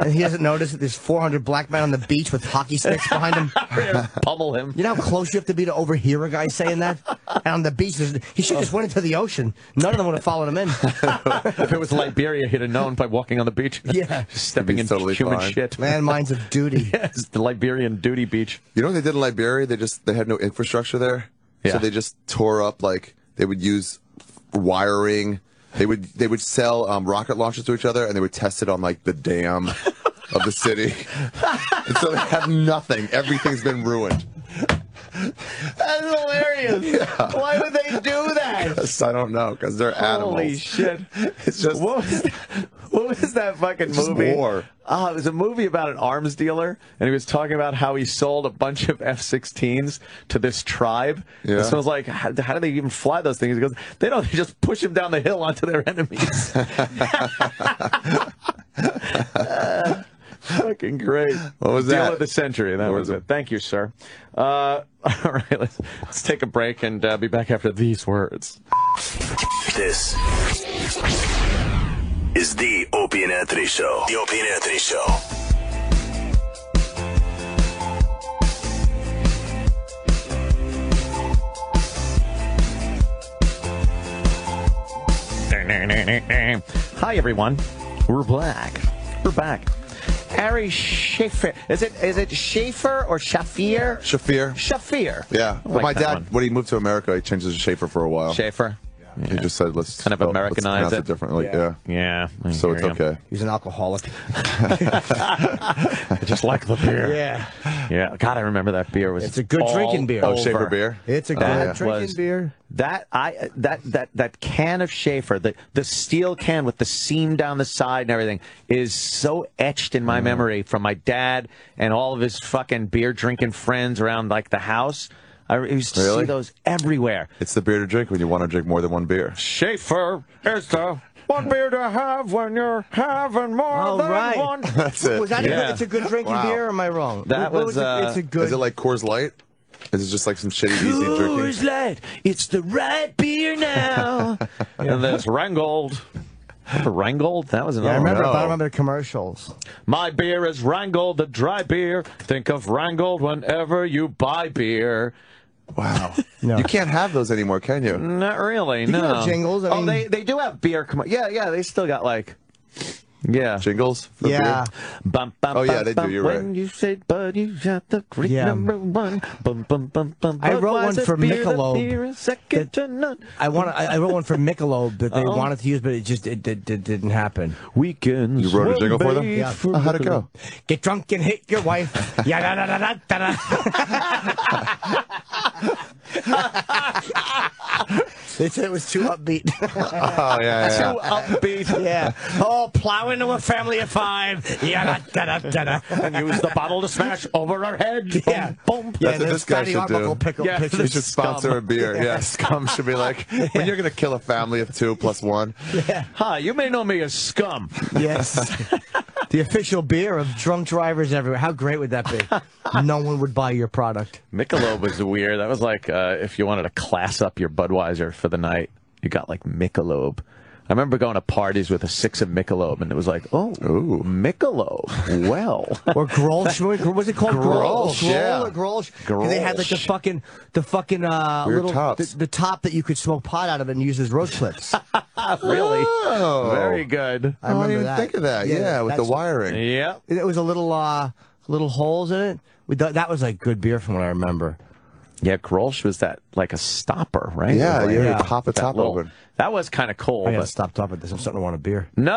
And he doesn't notice that there's 400 black men on the beach with hockey sticks behind him. Pummel him. You know how close you have to be to overhear a guy saying that? And on the beach, he should just went into the ocean. None of them would have followed him in. if it was Liberia, he'd have known by walking on the beach. Yeah. Just stepping He'd in be totally human fine. shit. Landmines of duty. Yes, the Liberian duty beach. You know what they did in Liberia? They just they had no infrastructure there, Yeah. so they just tore up like they would use wiring. They would they would sell um, rocket launchers to each other, and they would test it on like the dam of the city. and so they have nothing. Everything's been ruined. That's hilarious. Why would they do that? I don't know because they're animals. Holy shit. It's just What was that, what was that fucking movie? war. Oh, it was a movie about an arms dealer, and he was talking about how he sold a bunch of F-16s to this tribe. Yeah. This was like, how, how do they even fly those things? He goes, they don't. They just push them down the hill onto their enemies. Uh, Fucking great. What was Deal that? Deal of the century. That was, was, it. Thank you, sir. Uh, all right, let's, let's take a break and uh, be back after these words. This is the Opie and Anthony Show. The Opie and Anthony Show. Hi, everyone. We're black. We're back. Ari Schaefer. Is it is it Schaefer or Shaffir? Shaffir. Shaffir. Yeah. Well, like my dad, one. when he moved to America, he changed it to Schaefer for a while. Schaefer. He just said, let's Kind of spell- Americanize it. it differently. Yeah. Yeah. I So it's ya. okay. He's an alcoholic. I just like the beer. Yeah. Yeah. God, I remember that beer was. It's a good drinking beer. Oh, over. Schaefer beer? It's a good That drinking was- beer. That I that that that can of Schaefer, the the steel can with the seam down the side and everything, is so etched in my Mm. memory from my dad and all of his fucking beer drinking friends around like the house. I used to Really? see those everywhere. It's the beer to drink when you want to drink more than one beer. Schaefer is the one beer to have when you're having more All than right. one. That's it. Was that a good, it's a good drinking Wow. beer? Or am I wrong? That What was, it? uh, it's a good. Is it like Coors Light? Is it just like some shitty easy drinking? Coors drinking? Light, it's the right beer now. and there's Rheingold. Remember Rheingold? That was yeah, another I remember. no. I remember the commercials. My beer is Rheingold, the dry beer. Think of Rheingold whenever you buy beer. Wow. No. You can't have those anymore, can you? Not really, can no. jingles, I oh, mean- they they do have beer. Com- yeah, yeah, they still got like, yeah. Jingles? For Yeah. Beer? Bum, bum, Oh, yeah, bum, they do, bum. you're when right. you say Bud, you got the great Yeah. number one. Bum, bum, bum, bum. I wrote one for beer, Michelob beer second to none. I want. I, I wrote one for Michelob that they Uh-oh. wanted to use, but it just it, it, it didn't happen. Weekends. You wrote a were jingle for them? Yeah. for Oh, how'd it go? Get drunk and hit your wife. yeah, da, da, da, da, da, da. They said it was too upbeat. Oh, yeah, yeah. Too upbeat. yeah. Oh, plow into a family of five. Yeah, da, da, da, da, da. and use the bottle to smash over our head. Yeah. Boom, boom. Yeah, That's what this guy should do. Pickle Yeah, pictures. You should sponsor Scum. a beer. Yeah, Scum should be like, when you're going to kill a family of two plus one. Hi, you may know me as Scum. Yes. the official beer of drunk drivers everywhere. How great would that be? no one would buy your product. Michelob was weird. That was like uh, if you wanted to class up your Budweiser for the night, you got like Michelob. I remember going to parties with a six of Michelob, and it was like, oh, Ooh. Michelob. Well, Or Grolsch. what was it called? Grolsch, Grolsch, yeah. or Grolsch. 'Cause They had like the fucking, the fucking uh, Weird little, tops. The, the top that you could smoke pot out of and use as road clips. really, Oh. very good. I Oh, I remember didn't even that. think of that. Yeah, with the wiring. Yeah. It was a little, uh, little holes in it. We th- that was like good beer from what I remember. Yeah, Grolsch was that like a stopper, right? Yeah, It you like had to Yeah. pop the that top little- open. That was kind of cool. I gotta But stop talking about this. I'm starting to want a beer. no,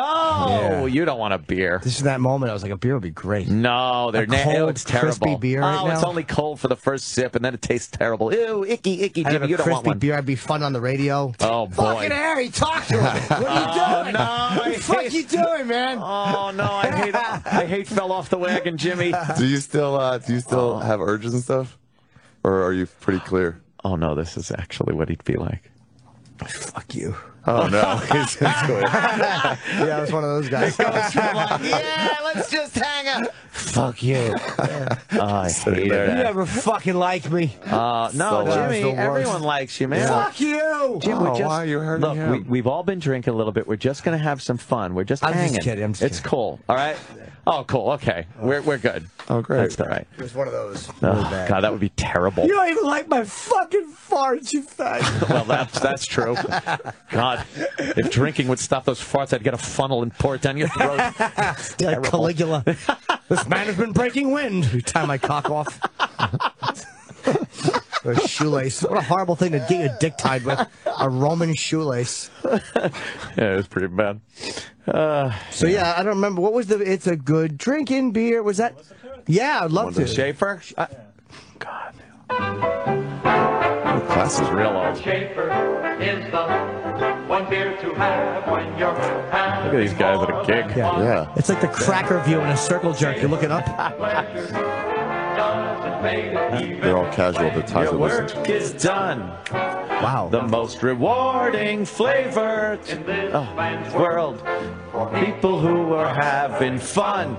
Yeah. you don't want a beer. This is that moment. I was like, a beer would be great. No, they're A na- cold, oh, it's terrible. crispy beer right oh, it's only cold for the first sip, and then it tastes terrible. Ew, icky, icky. I have a you don't want crispy one. beer. I'd be fun on the radio. Oh boy. Fucking Harry, talk to him. What are you Oh, doing? no, what the fuck hate- you doing, man? Oh no, I hate I hate fell off the wagon, Jimmy. Do you still uh, do you still have urges and stuff, or are you pretty clear? Oh no, this is actually what he'd be like. Fuck you. Oh no, he's into it. Yeah, I was one of those guys. yeah, let's just hang up. Fuck you. Oh, I hate there. You that. never fucking like me. Uh, no, So. Jimmy, everyone likes you, man. Fuck you. Jim, we're Oh, just, why are you hurting look, him? We, we've all been drinking a little bit. We're just gonna have some fun. We're just I'm just hanging. kidding, I'm just it's kidding. cool. All right. Oh, cool. Okay, we're we're good. Oh, great. That's all right. It was one of those. Oh, God, that would be terrible. You don't even like my fucking farts, you fag. well, that's that's true. God, if drinking would stop those farts, I'd get a funnel and pour it down your throat. Yeah, terrible. Caligula. this man has been breaking wind. Every time I cock off. a shoelace. What a horrible thing to get your dick tied with. A Roman shoelace. yeah, it was pretty bad. Uh, So yeah, I don't remember what was the. It's a good drinking beer. Was that? Yeah, I'd love to. Schaefer. I, God, Class is real old. Schaefer is the one beer to have when you're having Look at these guys at a gig. Yeah. Yeah. It's like the cracker view in a circle jerk. You look it up. doesn't fade it even They're all casual. The ties Your are listening. work is done. Wow. The most rewarding flavor in this man's world for people who are having fun.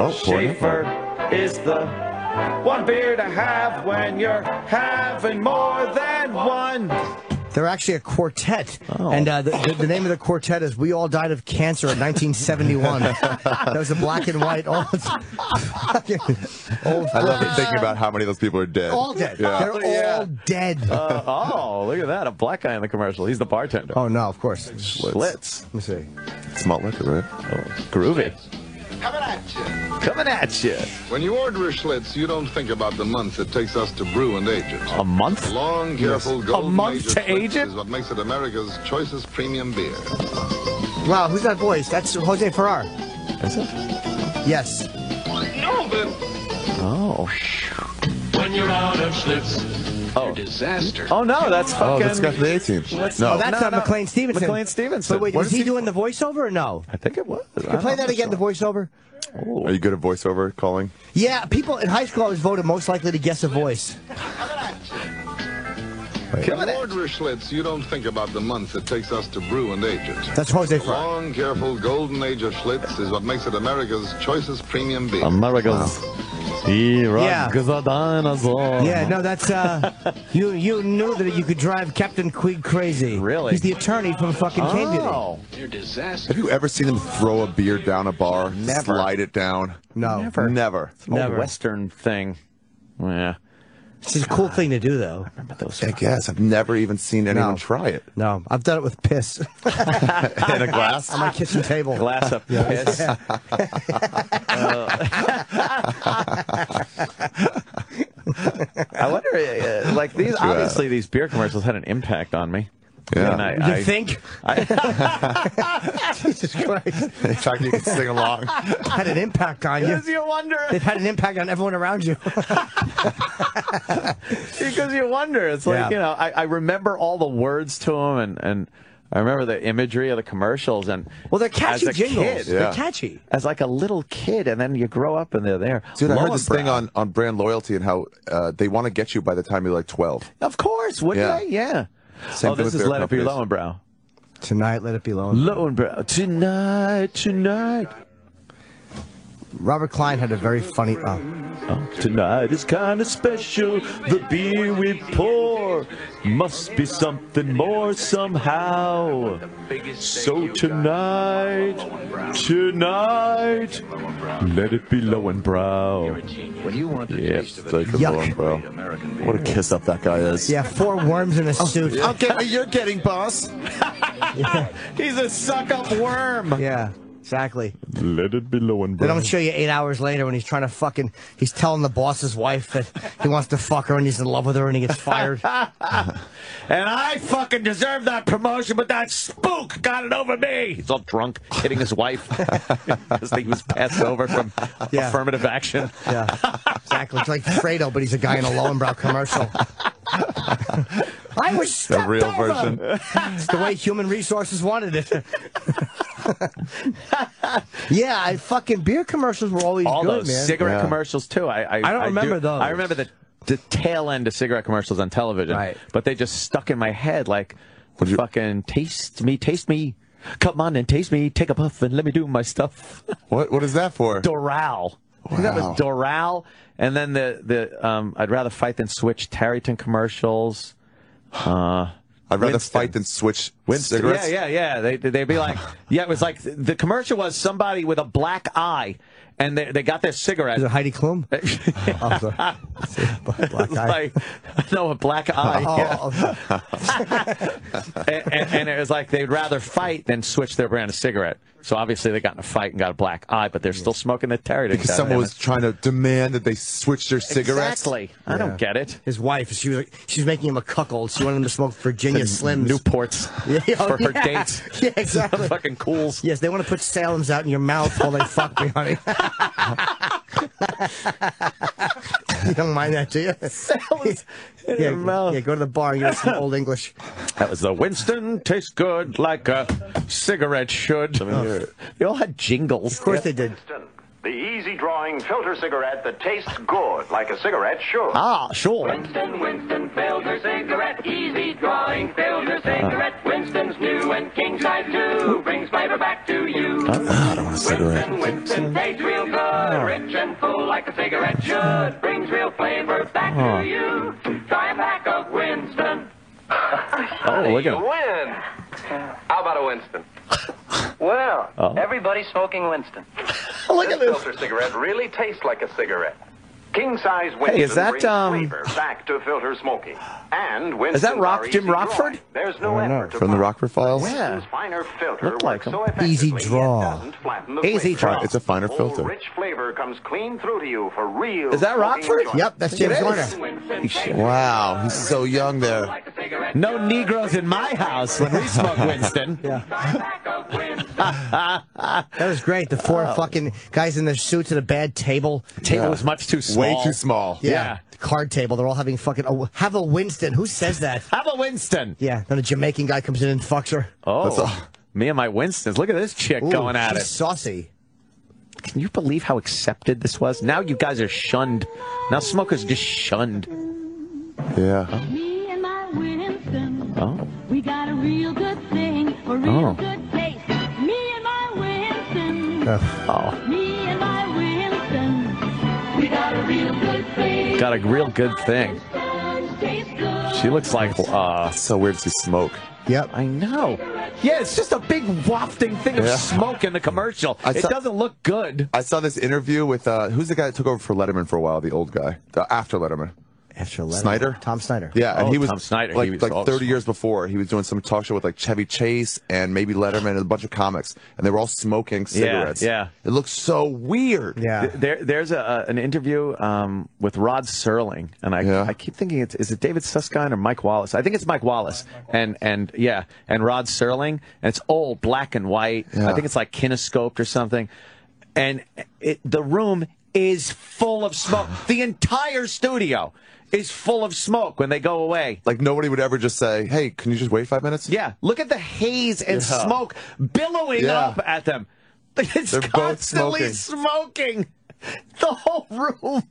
Oh. Schaefer is the one beer to have when you're having more than one. They're actually a quartet, Oh. and uh, the, the, the name of the quartet is "We All Died of Cancer" in 1971. that was a black and white old. old I love thinking about how many of those people are dead. all dead. Yeah. They're all dead. Uh, oh, look at that. A black guy in the commercial. He's the bartender. oh no, of course. Schlitz. Let me see. It's malt liquor, right? Oh, groovy. Coming at you. Coming at you. When you order a Schlitz, you don't think about the months it takes us to brew and age it. A month? Long, careful, A golden month to Schlitz age it? is what makes it America's choicest premium beer. Wow, who's that voice? That's Jose Ferrer. Is it? Yes. No, but Oh. When you're out of Schlitz, Oh. disaster. Oh no, that's fucking. Oh, fucking. that's got the 18th. No. Oh, that's No, uh, no. McLean Stevenson. McLean Stevenson. But wait, What was is he, he- doing the voiceover or no? I think it was. Can you play that again, the voiceover? Are you good at voiceover calling? Yeah, people in high school always voted most likely to guess a voice. when you order Schlitz, you don't think about the months it takes us to brew and age it. That's Jose The Ferrer. long, careful, golden age of Schlitz is what makes it America's choicest premium beer. America's. He Yeah. runs a dinosaur. Yeah, no, that's uh, you. You knew that you could drive Captain Queeg crazy. Really? He's the attorney from fucking Caine Mutiny. Oh. You're disaster. Have you ever seen him throw a beer down a bar? Never. Slide it down? No, Never. Never. Old Never. Western thing. Yeah. It's a cool thing to do, though. I guess. I've never even seen anyone No. try it. No, I've done it with piss In a glass? on my kitchen table. Glass of piss. I wonder, uh, like these. Obviously, these beer commercials had an impact on me. Yeah. And I, You I- think? Jesus Christ. In fact, you can sing along. Had an impact on you. Because you wonder. They've had an impact on everyone around you. because you wonder. It's like Yeah. you know, I, I remember all the words to them, and and I remember the imagery of the commercials. And well, they're catchy as a jingles. kid, They're catchy. as like a little kid, and then you grow up and they're there. Dude, I heard Lowenbrau. this thing on, on brand loyalty and how uh, they want to get you by the time you're like 12. Of course, wouldn't Yeah. they? Yeah. Same oh, this is Let It Be companies. Lowenbrau. Tonight, let it be alone. Lowenbrau. Tonight, tonight. Robert Klein had a very funny. Oh. Oh, tonight is kind of special. The beer we pour must be something more somehow. So tonight, tonight, let it be Lowenbrau. When you want the Yep, taste of Take a Yuck. long, bro. American What a kiss up that guy is. Yeah, four worms in a oh, suit. I'll get what you're getting, boss. He's a suck up worm. Yeah, exactly. Let it be low and Lowenbrau. They don't show you eight hours later when he's trying to fucking. He's telling the boss's wife that he wants to fuck her and he's in love with her and he gets fired. And I fucking deserve that promotion, but that spook got it over me. He's all drunk, hitting his wife because he was passed over from Yeah. affirmative action. Yeah, exactly. It's like Fredo, but he's a guy in a Lowenbrau commercial. I was The real over. version. It's the way human resources wanted it. yeah, I fucking beer commercials were always All good, those man. cigarette Yeah. commercials too. I I, I don't remember do- those. I remember the the tail end of cigarette commercials on television. Right. But they just stuck in my head like Would you- fucking taste me, taste me. Come on and taste me. Take a puff and let me do my stuff. What What is that for? Doral. I think that was Doral. And then the the um, I'd rather fight than switch Tareyton commercials. Uh, I'd rather Winston. fight than switch Winston. cigarettes. Yeah, yeah, yeah. They they'd be like, yeah, it was like the commercial was somebody with a black eye, and they they got their cigarette. Is it Heidi Klum? oh. Black eye. like, no, a black eye. yeah. Oh, and, and, and it was like they'd rather fight than switch their brand of cigarette. So obviously they got in a fight and got a black eye, but they're still smoking the Tareyton. Because someone was trying to demand that they switch their cigarettes. Exactly. I don't get it. His wife, she was like, she was making him a cuckold. She wanted him to smoke Virginia Slims. Newports Yeah, for her yeah. dates. Yeah, exactly. Fucking Kools. Yes, they want to put Salem's out in your mouth while they fuck me, honey. you don't mind that, do you? Salem's in yeah, your mouth. yeah, go to the bar and get some old English. That was the Winston tastes good like a cigarette should. They all had jingles. Of course they did. The easy drawing filter cigarette that tastes good like a cigarette should. Ah, sure. Winston, Winston, filter cigarette, easy drawing filter cigarette. Ah. Winston's new and king size too, brings flavor back to you. Ah, I don't want a cigarette. Winston, Winston, tastes real good, ah. rich and full like a cigarette should, brings real flavor back Huh. to you. Try a pack of Winston. Oh, look at him. win. How about a Winston? Well, Oh. everybody's smoking Winston. Look at this. filter cigarette really tastes like a cigarette. King size Winston Hey, is that, brings um, flavor back to filter smoking. And Winston Is that Rock Jim Rockford? There's no effort to From the Rockford Files? Winston's finer filter Looked like works so him. Easy draw. doesn't flatten the Easy draw. It's a finer filter. rich flavor comes clean through to you for real. Is that Rockford? enjoyment. Yep, that's It James. Garner. Wow, he's so young there. No Negroes in my house when we smoke Winston. That was great. The four fucking guys in their suits at a bad table. Table was much too small. Way too small. Yeah. Yeah. The card table. They're all having fucking. Oh, have a Winston. Who says that? Have a Winston. Yeah. Then a Jamaican guy comes in and fucks her. Oh, me and my Winstons. Look at this chick Ooh, going at she's it. Saucy. Can you believe how accepted this was? Now you guys are shunned. Now smokers just shunned. Yeah. Me and my Winston, Oh. we got a real good thing, a real Oh. good taste. Me and my Winston, Oh. me Got a real good thing. She looks like uh so weird to smoke. Yep. I know. Yeah, it's just a big wafting thing of Yeah. smoke in the commercial. I it doesn't look good. I saw this interview with uh, who's the guy that took over for Letterman for a while? The old guy, after Letterman. After Letterman. Snyder? Tom Snyder. Yeah, and Oh, he was Tom Snyder, like he was like all- 30 years before. He was doing some talk show with like Chevy Chase and maybe Letterman and a bunch of comics, and they were all smoking cigarettes. yeah. It looks so weird. Yeah. There, there's a, a- an interview um, with Rod Serling, and I, Yeah. I keep thinking it's is it David Susskind or Mike Wallace? I think it's Mike Wallace, and and yeah, and Rod Serling, and it's old black and white. I think it's like kinescoped or something, and it, the room is full of smoke. the entire studio is full of smoke when they go away. Like nobody would ever just say, "Hey, can you just wait five minutes?" Yeah, look at the haze and Yeah. smoke billowing Yeah. up at them. It's They're both constantly smoking. The whole room.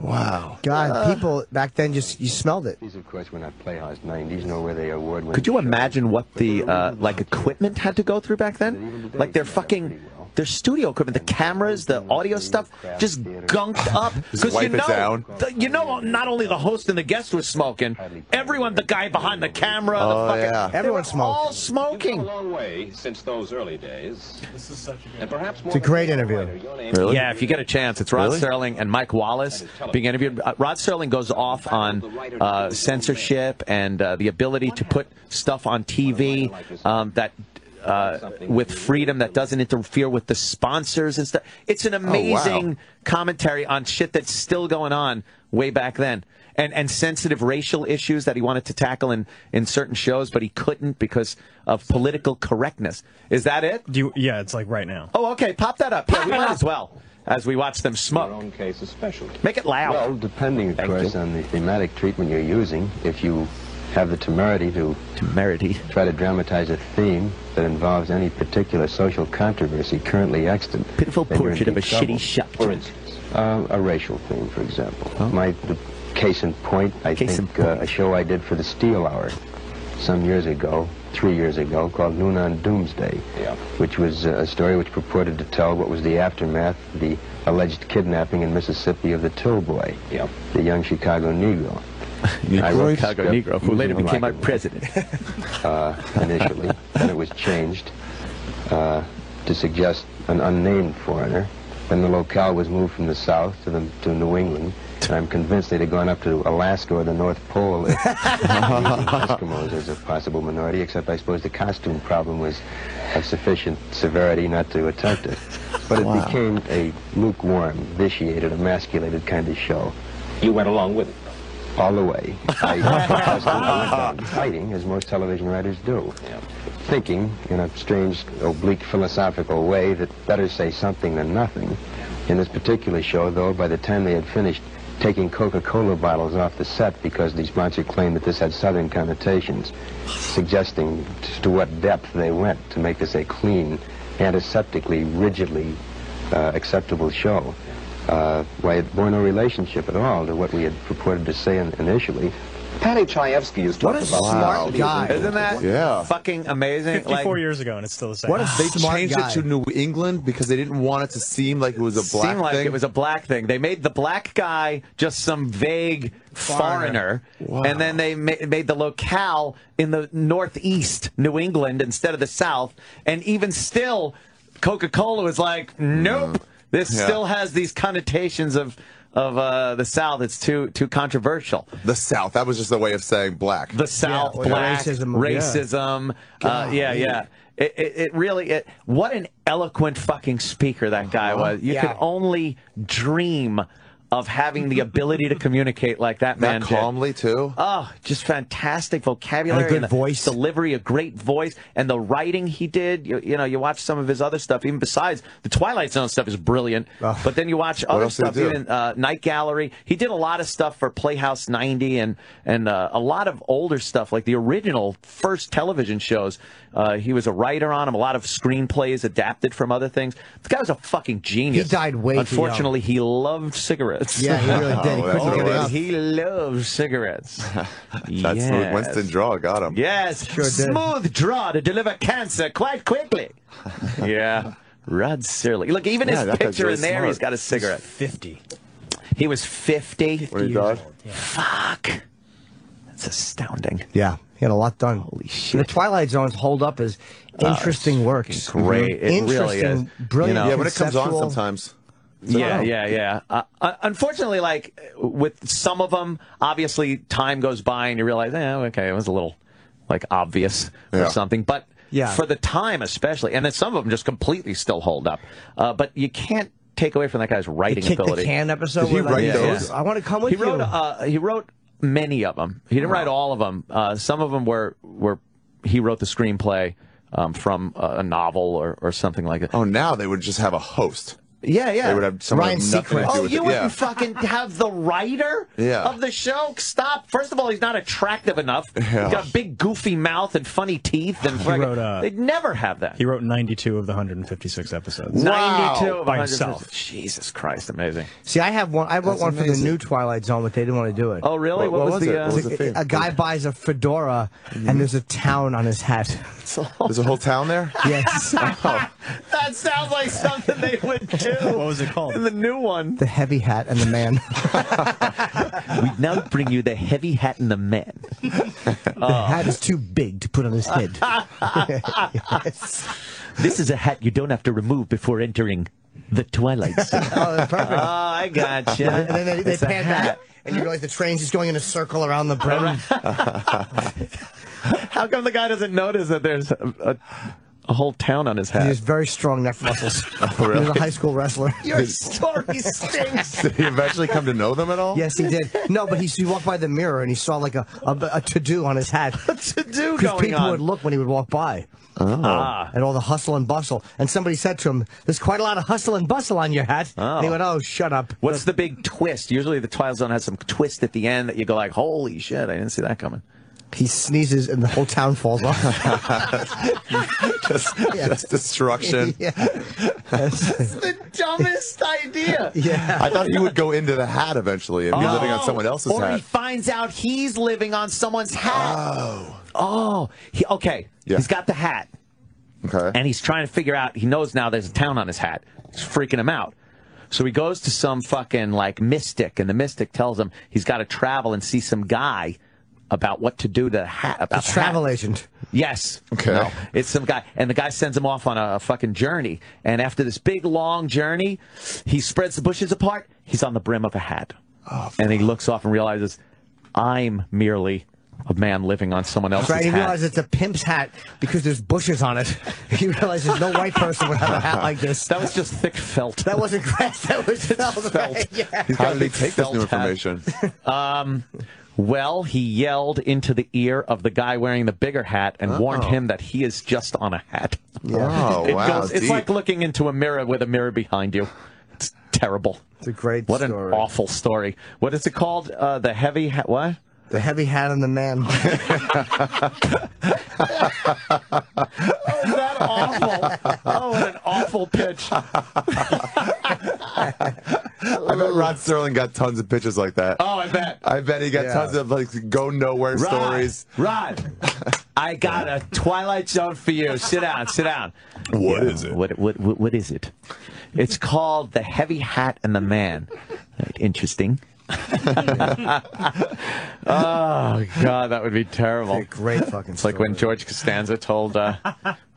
Wow. God, people back then just you smelled it. These, of course, were not Playhouse 90s, nor were they award winning. Could you imagine what the uh, like equipment had to go through back then? Like their fucking their studio equipment, the cameras, the audio stuff, just gunked up. Just Because you wipe it know, down. the- you know, not only the host and the guest was smoking, everyone, the guy behind the camera, Oh, the fucking, yeah. Everyone were smoked. all smoking. a long way since those early days. This is such a and perhaps more It's a great interview. writer, your name Really? Yeah, if you get a chance, it's Rod Really? Serling and Mike Wallace being interviewed. Uh, Rod Serling goes off on uh, censorship and uh, the ability to put stuff on TV um, that. Uh, with freedom that doesn't interfere with the sponsors and stuff. It's an amazing commentary on shit that's still going on way back then. And, and sensitive racial issues that he wanted to tackle in, in certain shows, but he couldn't because of political correctness. Is that it? Do you, yeah, it's like right now. Oh, okay. Pop that up. Yeah, we might as well as we watch them Your own case especially. Make it loud. Well, depending, of Thank course, you. on the thematic treatment you're using, if you have the temerity to Temerity. try to dramatize a theme that involves any particular social controversy currently extant, Pitiful then you're in portrait of a trouble. shitty shop. For instance, uh, a racial theme, for example. My the case in point, I Case in think, uh, a show I did for the Steel Hour some years ago, three years ago, called Noon on Doomsday, which was uh, a story which purported to tell what was the aftermath of the alleged kidnapping in Mississippi of the Till Boy, the young Chicago Negro. I wrote the Chicago Negro, who later became our president. uh, initially. and it was changed uh, to suggest an unnamed foreigner. Then the locale was moved from the south to, the, to New England. And I'm convinced they'd have gone up to Alaska or the North Pole if Eskimos as a possible minority, except I suppose the costume problem was of sufficient severity not to attempt it. But it Wow. became a lukewarm, vitiated, emasculated kind of show. You went along with it. All the way. I, I went on fighting, as most television writers do. Thinking, in a strange, oblique, philosophical way, that better say something than nothing. In this particular show, though, by the time they had finished taking Coca-Cola bottles off the set because the sponsor claimed that this had southern connotations, suggesting t- to what depth they went to make this a clean, antiseptically, rigidly uh, acceptable show. Uh, why it bore no relationship at all to what we had purported to say in, initially. Paddy Chayefsky is What a about smart the- guy. Isn't that Yeah. fucking amazing? 54 Like- years ago, and it's still the same. What a They changed guy. it to New England because they didn't want it to seem like it was a black seemed like thing. it was a black thing. They made the black guy just some vague foreigner, and then they ma- made the locale in the northeast New England instead of the south. And even still, Coca Cola was like, nope, this Yeah. still has these connotations of of uh, the south. It's too too controversial. the South. That was just a way of saying black. The South, or black racism, racism. yeah. Uh, yeah, yeah. It, it, it really. It, what an eloquent fucking speaker that guy was. You Yeah. could only dream of having the ability to communicate like that man that did. calmly too. Oh, just fantastic vocabulary, And a good the voice. delivery, a great voice, and the writing he did. You, you know, you watch some of his other stuff. Even besides the Twilight Zone stuff is brilliant, but then you watch other else did he stuff. do? Even uh, Night Gallery. He did a lot of stuff for Playhouse 90 and and uh, a lot of older stuff like the original first television shows. Uh, he was a writer on them. A lot of screenplays adapted from other things. The guy was a fucking genius. He died way too young. Unfortunately, he loved cigarettes. Yeah, he really did. He Oh, that's couldn't what get it it was. up. He loves cigarettes. That's yes. the Winston draw got him. Yes, Sure did. smooth draw to deliver cancer quite quickly. yeah, Rod Serling. Look, even Yeah, his picture very in there, smart. he's got a cigarette. 50. He was 50. When he died. Fuck. That's astounding. Yeah, he had a lot done. Holy shit. The Twilight Zones hold up as interesting works. great. It really is. brilliant. You know, Yeah, when it comes on sometimes. Yeah, yeah, yeah. Uh, uh, unfortunately, like with some of them, obviously time goes by and you realize, eh, okay, it was a little like obvious or Yeah. something. But Yeah. for the time, especially, and then some of them just completely still hold up. Uh, but you can't take away from that guy's The writing the ability. can episode. Did he like, write those? yeah. I want to come with he you. wrote uh, he wrote many of them. He didn't write all of them. Uh, some of them were were he wrote the screenplay um, from a, a novel or, or something like that. Oh, now they would just have a host. Yeah, yeah. They would have someone Ryan Seacrest. Oh, you it. wouldn't Yeah. fucking have the writer Yeah. of the show? Stop. First of all, he's not attractive enough. Yeah. He's got a big, goofy mouth and funny teeth. And fucking, wrote, uh, they'd never have that. He wrote 92 of the 156 episodes. 92 Wow. of By 100 himself. Jesus Christ, amazing. See, I have one. I wrote That's one for the new Twilight Zone, but they didn't want to do it. Oh, really? What- what was the? it? Uh, What was the a, theme? a guy buys a fedora, and there's a town on his hat. There's a whole town there. Yes, that sounds like something they would do. What was it called? In the new one. the heavy hat and the man. We now bring you the heavy hat and the man. The hat is too big to put on his head. yes. This is a hat you don't have to remove before entering the Twilight Zone. Oh, that's perfect. Oh, I gotcha. and then they, they pan hat. back, and you realize the train's just going in a circle around the brim. How come the guy doesn't notice that there's a, a, a whole town on his hat. He has very strong neck muscles. really? He was a high school wrestler. Your story stinks. Did he eventually come to know them at all? Yes, he did. No, but he, he walked by the mirror and he saw like a, a, a to do on his hat. What's to do Because people on? would look when he would walk by. Ah. And all the hustle and bustle. And somebody said to him, There's quite a lot of hustle and bustle on your hat. And he Oh. went, Oh, shut up. What's the big twist? Usually the Twilight Zone has some twist at the end that you go like, holy shit, I didn't see that coming. He sneezes and the whole town falls off. just, just destruction. yeah. the dumbest idea. yeah. I thought he would go into the hat eventually and be oh. living on someone else's or he finds out he's living on someone's hat. Oh. Oh. He, okay. Yeah. He's got the hat. Okay. and he's trying to figure out. He knows now there's a town on his hat. It's freaking him out. So he goes to some fucking like mystic, and the mystic tells him he's got to travel and see some guy about what to do to the hat. About A the travel hat. agent. Yes. Okay. No, it's some guy, and the guy sends him off on a, a fucking journey. And after this big long journey, he spreads the bushes apart. He's on the brim of a hat, Oh, and he looks off and realizes, I'm merely a man living on someone else's Right, he realizes it's a pimp's hat because there's bushes on it. He realizes no white person would have a hat like this. that was just thick felt. That wasn't grass, that was felt. felt. right? Yeah. How got a did he big take this new information? Um, well, he yelled into the ear of the guy wearing the bigger hat and warned Uh-oh. him that he is just on a hat. Oh, It wow. goes- it's like looking into a mirror with a mirror behind you. It's terrible. It's a great What story. an awful story. What is it called? Uh, the heavy hat. What? The heavy hat and the man. Oh, is that awful? Oh, what an awful pitch. I bet Rod Serling got tons of pitches like that. Oh, I bet. I bet he got Yeah. tons of like go nowhere Rod, stories. Rod, I got a Twilight Zone for you. Sit down, sit down. What What is is it? What, what, what, what is it? It's called The Heavy Hat and the Man. Right, Interesting. oh, God, that would be terrible. great fucking It's like when George Costanza told, uh,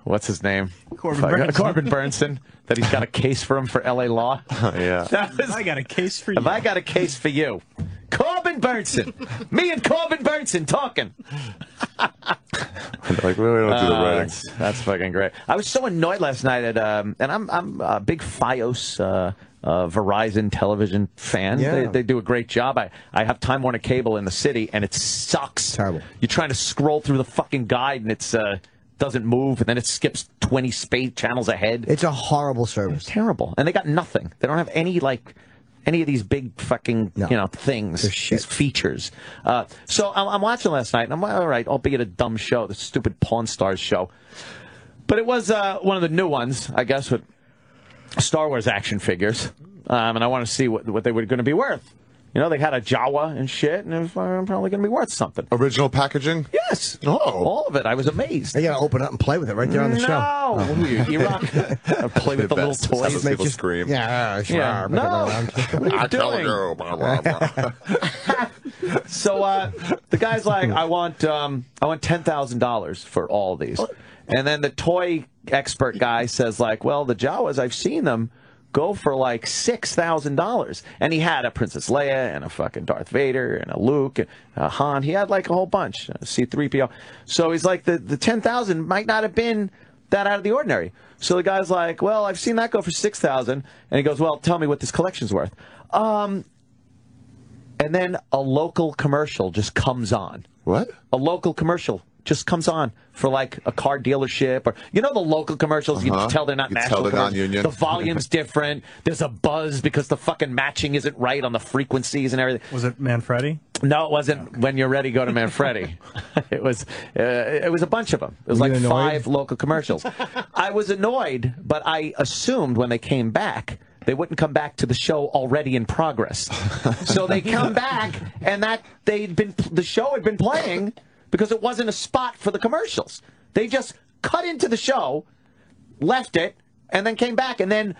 what's his name? Corbin Fuck, Bernsen. Corbin Bernsen, that he's got a case for him for LA Law. yeah. That was, I got a case for if you. I got a case for you, Corbin Bernsen, me and Corbin Bernsen talking. like, we don't do the Uh, writing. That's, that's fucking great. I was so annoyed last night at, um, and I'm I'm a big FiOS uh, uh, Verizon television fan. Yeah. They, they do a great job. I, I have Time Warner Cable in the city, and it sucks. Terrible. You're trying to scroll through the fucking guide, and it's uh, doesn't move, and then it skips 20 space channels ahead. It's a horrible service. terrible, and they got nothing. They don't have any like any of these big fucking you know things, these features. Uh, so I'm, I'm watching last night, and I'm like, all right, albeit a dumb show, the stupid Pawn Stars show, but it was uh, one of the new ones, I guess, with Star Wars action figures, um, and I want to see what what they were going to be worth. You know, they had a Jawa and shit, and it was uh, probably going to be worth something. Original packaging? Yes. Oh. All of it. I was amazed. You gotta open up and play with it right there on the show. No. What are you, Iraq? play with the little best. That's toys. what people scream. Yeah, sure. Yeah. No. What are you doing? So uh, the guy's like, I want, um, I want ten thousand dollars for all these, and then the toy expert guy says like, well, the Jawas, I've seen them go for like six thousand dollars, and he had a Princess Leia and a fucking Darth Vader and a Luke and a Han. He had like a whole bunch, C three PO. So he's like, the the ten thousand might not have been that out of the ordinary. So the guy's like, well, I've seen that go for six thousand, and he goes, well, tell me what this collection's worth. Um, and then a local commercial just comes on. What? A local commercial just comes on for like a car dealership or you know the local commercials you Uh-huh. can tell they're not You national tell they're commercials. non-union. the volume's different. There's a buzz because the fucking matching isn't right on the frequencies and everything. Was it Manfredi? no it wasn't. When you're ready go to manfredi. It was uh, it was a bunch of them it was Were like five local commercials. I was annoyed but i assumed when they came back they wouldn't come back to the show already in progress. So they come back and that they'd been the show had been playing because it wasn't a spot for the commercials they just cut into the show left it and then came back and then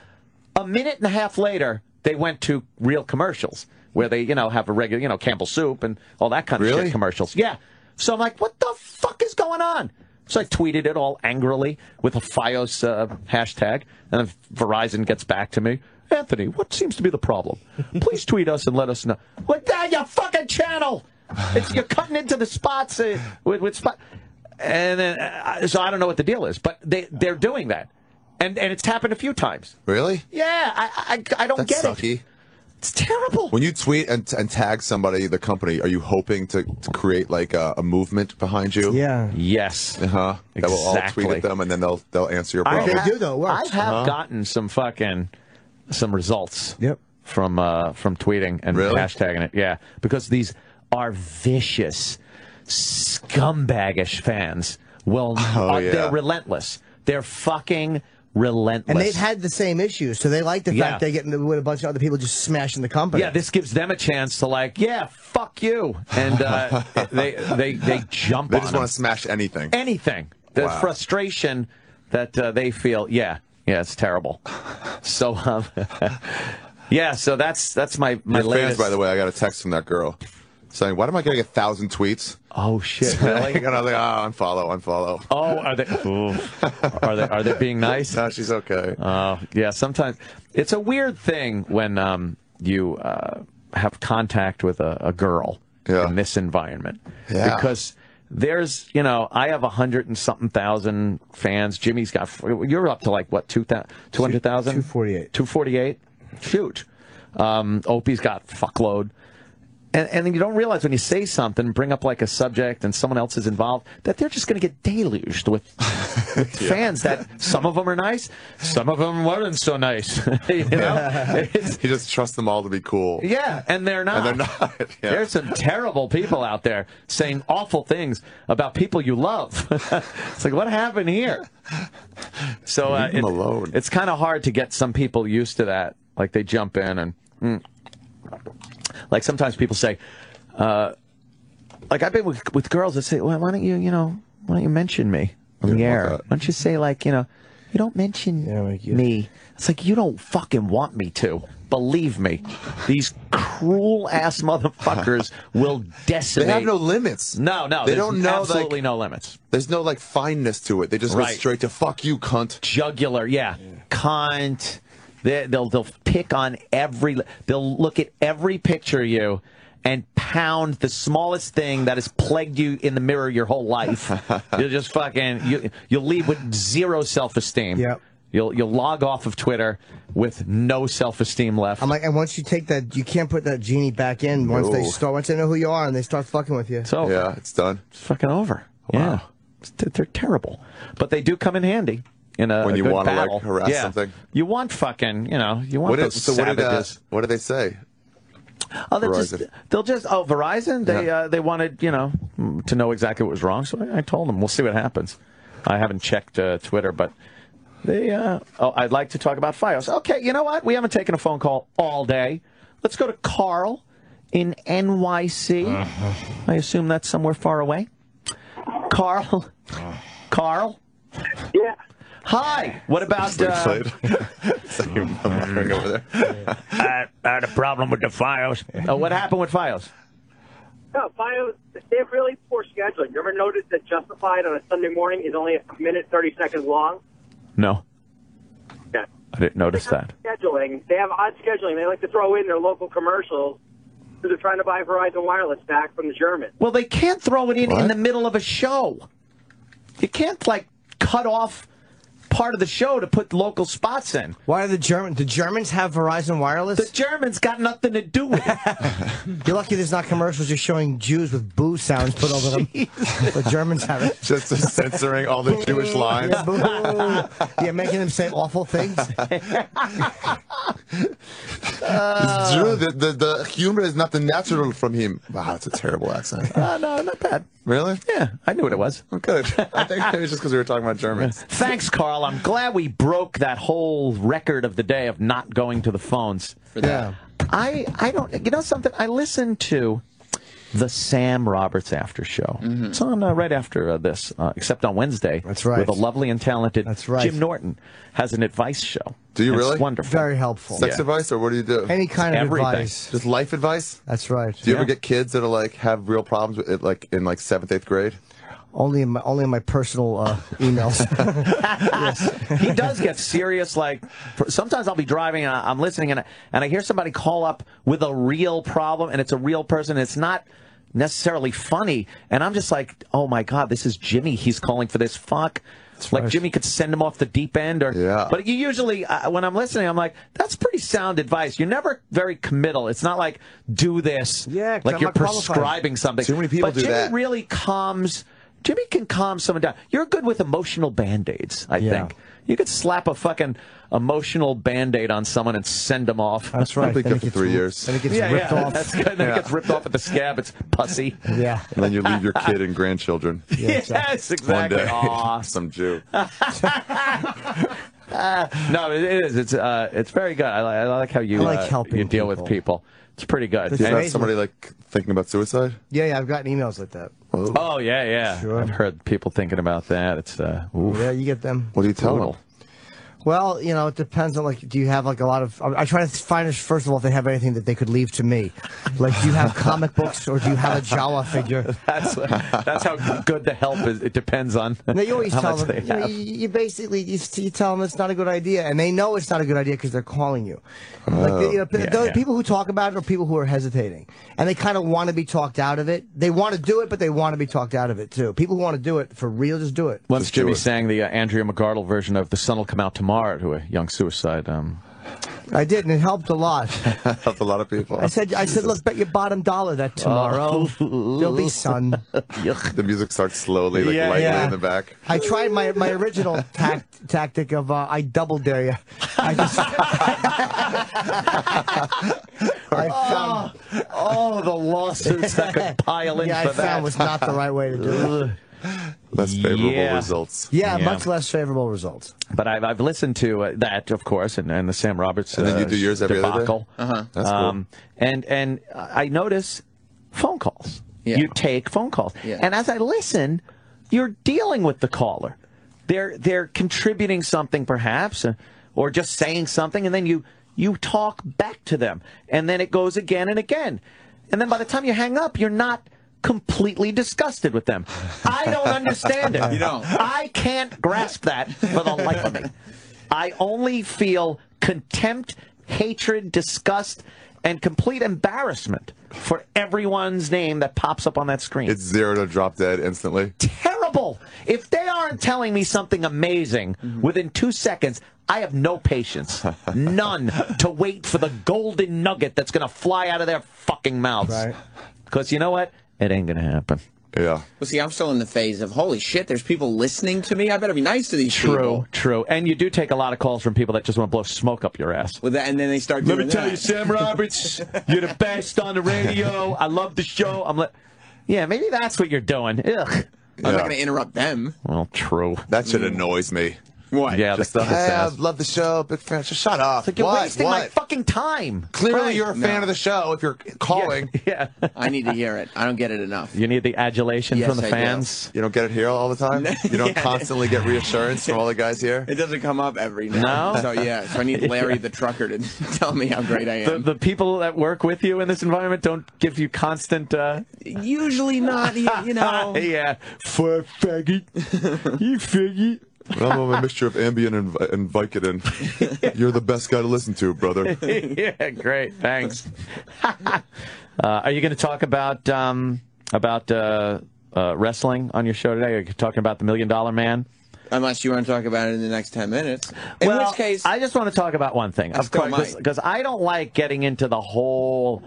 a minute and a half later they went to real commercials where they you know have a regular you know campbell soup and all that kind of Really? shit commercials yeah so i'm like what the fuck is going on so I tweeted it all angrily with a FiOS uh, hashtag, and then Verizon gets back to me. Anthony, what seems to be the problem? Please tweet us and let us know. What that, your fucking channel. It's you're cutting into the spots uh, with with spot, and then uh, so I don't know what the deal is, but they they're doing that, and and it's happened a few times. Really? Yeah, I I, I don't That's get it. sucky. It's terrible. When you tweet and, and tag somebody, the company, are you hoping to, to create like a, a movement behind you? Yeah. Yes. Uh huh. Exactly. That will all tweet at them, and then they'll they'll answer your I problem. have, do, though. It works. I have Uh-huh. gotten some fucking some results. Yep. From uh from tweeting and Really? hashtagging it. Yeah, because these are vicious, scumbaggish fans. Well, Oh, are, yeah. they're relentless. They're fucking relentless. And they've had the same issues, so they like the Yeah. fact they get with a bunch of other people just smashing the company. Yeah, this gives them a chance to like, yeah, fuck you, and uh, they they they jump They just want to smash anything. anything. The Wow. frustration that uh, they feel. Yeah, yeah, it's terrible. So, um, yeah, so that's that's my my Your latest. fans, by the way, I got a text from that girl saying, "Why am I getting a thousand tweets?" Oh shit! Really? and I was like, "Oh, unfollow, unfollow." Oh, are they? ooh. Are they? Are they being nice? No, she's okay. Oh, yeah. Sometimes it's a weird thing when um, you uh, have contact with a, a girl Yeah. in this environment Yeah. because there's, you know, I have a hundred and something thousand fans. Jimmy's got, you're up to like what, two thousand, two hundred thousand, 248. two forty eight, Shoot. Um, Opie's got fuckload. And, and then you don't realize when you say something, bring up like a subject, and someone else is involved, that they're just going to get deluged with, with fans. That some of them are nice, some of them weren't so nice. you know, You just trust them all to be cool. yeah, and they're not. And they're not. Yeah. There's some terrible people out there saying awful things about people you love. it's like, what happened here? So uh, it- alone. it's kind of hard to get some people used to that. Like they jump in and mm. Like sometimes people say, uh, like I've been with with girls that say, well, why don't you, you know, why don't you mention me on the air? Why don't you say like, you know, you don't mention me. It's like you don't fucking want me to. Believe me, these cruel ass motherfuckers will decimate. They have no limits. No, no, they don't know. absolutely like, no limits. There's no like fineness to it. They just go straight to "fuck you, cunt." jugular. Yeah, cunt. They, they'll they'll pick on every. They'll look at every picture of you and pound the smallest thing that has plagued you in the mirror your whole life. you'll just fucking you you'll leave with zero self esteem. Yep. You'll you'll log off of Twitter with no self esteem left. I'm like, and once you take that, you can't put that genie back in. Once they start, once they know who you are, and they start fucking with you. So. Yeah, it's done. It's fucking over. Yeah, they're terrible, but they do come in handy. In a When a you wanna, like, battle. harass yeah. something. you want fucking, you know, you want What did, those so what did, uh, savages. what did they say? Oh, they'll just, they'll just oh Verizon. They uh, they wanted you know to know exactly what was wrong, so I, I told them we'll see what happens. I haven't checked uh, Twitter, but they. Uh, oh, I'd like to talk about FiOS. Okay, you know what? We haven't taken a phone call all day. Let's go to Carl in NYC. I assume that's somewhere far away. Carl, Carl. Yeah. Hi. What about? Sleep Uh, played. Second one over there. I, I had a problem with the files. Oh, what happened with files? No, Fios, they have really poor scheduling. You ever notice that Justified on a Sunday morning is only a minute, 30 seconds long? No, Yeah. I didn't notice that. Scheduling, they have odd scheduling. They like to throw in their local commercials because they're trying to buy Verizon Wireless back from the Germans. Well, they can't throw it in in the middle of a show. You can't like cut off part of the show to put local spots in. Why are the German? The Germans have Verizon Wireless. The Germans got nothing to do with it. You're lucky there's not commercials just showing Jews with boo sounds put over them. the Germans have it. Just censoring all the Jewish lines. Yeah, boo. yeah, making them say awful things. it's true. The, the, the humor is not the natural from him. Wow, that's a terrible accent. Uh, no, not bad. Really? Yeah, I knew what it was. I'm good. I think it was just because we were talking about Germans. Thanks, Carl. I'm glad we broke that whole record of the day of not going to the phones. For that. I I don't. You know something? I listened to the Sam Roberts After Show. It's on uh, right after uh, this, uh, except on Wednesday. That's right. With a lovely and talented That's right. Jim Norton has an advice show. Do you It's really? wonderful. Very helpful. Sex Yeah. advice, or what do you do? Any kind of Everything. advice. Just life advice? That's right. Do you ever get kids that are like have real problems with it, like in like seventh, eighth grade? Only in my only in my personal uh, emails. he does get serious. Like for, sometimes I'll be driving and I- I'm listening and I, and I hear somebody call up with a real problem and it's a real person. And it's not necessarily funny, and I'm just like, oh my god, this is Jimmy. He's calling for this. Fuck. like Jimmy could send him off the deep end, or Yeah. But you usually, uh, when I'm listening, I'm like, that's pretty sound advice. You're never very committal. It's not like do this, Yeah, 'cause like I'm you're prescribing something. Too many people but do Jimmy that. really calms. Jimmy can calm someone down. You're good with emotional band aids, I Yeah. think. You could slap a fucking emotional band aid on someone and send them off. That's right. I'll be Then good it for gets three years. Then it gets yeah, ripped yeah, off. that's good. Then Yeah. it gets ripped off at the scab. It's pussy. Yeah. And then you leave your kid and grandchildren. yes, One exactly. day, Aw. some Jew. Uh, no, it it is. It's uh, it's very good. I, li- I like how you I like uh, helping you deal with people. people. It's pretty good. It's Do you And- have amazing. somebody like thinking about suicide? Yeah, yeah, I've gotten emails like that. Oh yeah, yeah. Sure. I've heard people thinking about that. It's uh, oof. Yeah, you get them. What do you tell Brutal. them? Well, you know, it depends on like, do you have like a lot of? I I try to find out first of all if they have anything that they could leave to me. Like, do you have comic books or do you have a Jawa figure? That's that's how good the help is. It depends on No, you always how tell them. You, know, you, you basically you, you tell them it's not a good idea, and they know it's not a good idea because they're calling you. Like you know, Oh, yeah, those yeah. people who talk about it are people who are hesitating, and they kind of want to be talked out of it. They want to do it, but they want to be talked out of it too. People who want to do it for real, just do it. Once Just Jimmy it. sang the uh, Andrea McArdle version of "The Sun Will Come Out Tomorrow" to a young suicide. Um, I did, and it helped a lot. Helped a lot of people. I said, I said, look, bet your bottom dollar that tomorrow there'll be sun. the music starts slowly, like Yeah, lightly yeah. in the back. I tried my my original tact, tactic of uh, I double dare you. I just I found oh, the lawsuits that could pile in yeah, I for that. found was not the right way to do it. Less favorable Yeah. results. Yeah, Yeah. much less favorable results. But I've, I've listened to uh, that, of course, and, and the Sam Roberts And then you uh, do yours every other day? debacle. Uh-huh. That's cool. Um, and and I notice phone calls. Yeah. You take phone calls, Yeah. and as I listen, you're dealing with the caller. They're they're contributing something, perhaps, uh, or just saying something, and then you you talk back to them, and then it goes again and again, and then by the time you hang up, you're not completely disgusted with them. I don't understand it. You don't. I can't grasp that for the life of me. I only feel contempt, hatred, disgust, and complete embarrassment for everyone's name that pops up on that screen. It's zero to drop dead instantly. terrible. If they aren't telling me something amazing Mm-hmm. within two seconds, I have no patience, none, to wait for the golden nugget that's going to fly out of their fucking mouths. Right. Because you know what? It ain't going to happen. Yeah. Well, see, I'm still in the phase of holy shit. There's people listening to me. I better be nice to these True, people. true. True. And you do take a lot of calls from people that just want to blow smoke up your ass. With that, and then they start Let doing me tell that. you, Sam Roberts, you're the best on the radio. I love the show. I'm like, yeah, maybe that's what you're doing. Ugh. I'm not going to interrupt them. Well, true. That shit annoys me. What? Yeah, Just the, the, hey, I love the show, big fan. Just shut up. like you're what? wasting what? my fucking time. Clearly, Right. you're a fan No. of the show if you're calling. Yeah. I need to hear it. I don't get it enough. You need the adulation Yes, from the I do. fans. You don't get it here all the time. You don't Yeah. constantly get reassurance from all the guys here. It doesn't come up every now. No? So yeah, so I need Larry the trucker to tell me how great I The, am. the people that work with you in this environment don't give you constant. Uh, Usually not. You, you know. yeah, for faggot, you faggot. I'm on a mixture of Ambien and, Vi- and Vicodin. You're the best guy to listen to, brother. yeah, great. Thanks. uh, are you going to talk about um, about uh, uh, wrestling on your show today? Are you talking about the Million Dollar Man? Unless you want to talk about it in the next ten minutes. In well, which case, I just want to talk about one thing. I Of course, because I don't like getting into the whole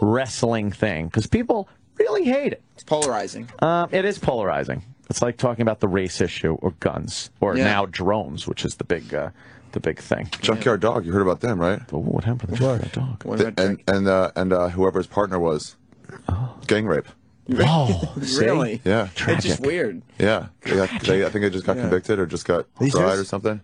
wrestling thing because people really hate it. it's polarizing. Um, it is polarizing. It's like talking about the race issue or guns or Yeah. now drones, which is the big uh, the big thing. Junkyard Dog, you heard about them, right? Oh, what happened to the Junkyard dog? The- and and uh, and uh, whoever his partner was, gang rape. Oh, really? Yeah, Tragic. It's just weird. yeah. They got, they, I think they just got Yeah. convicted or just got These tried or something.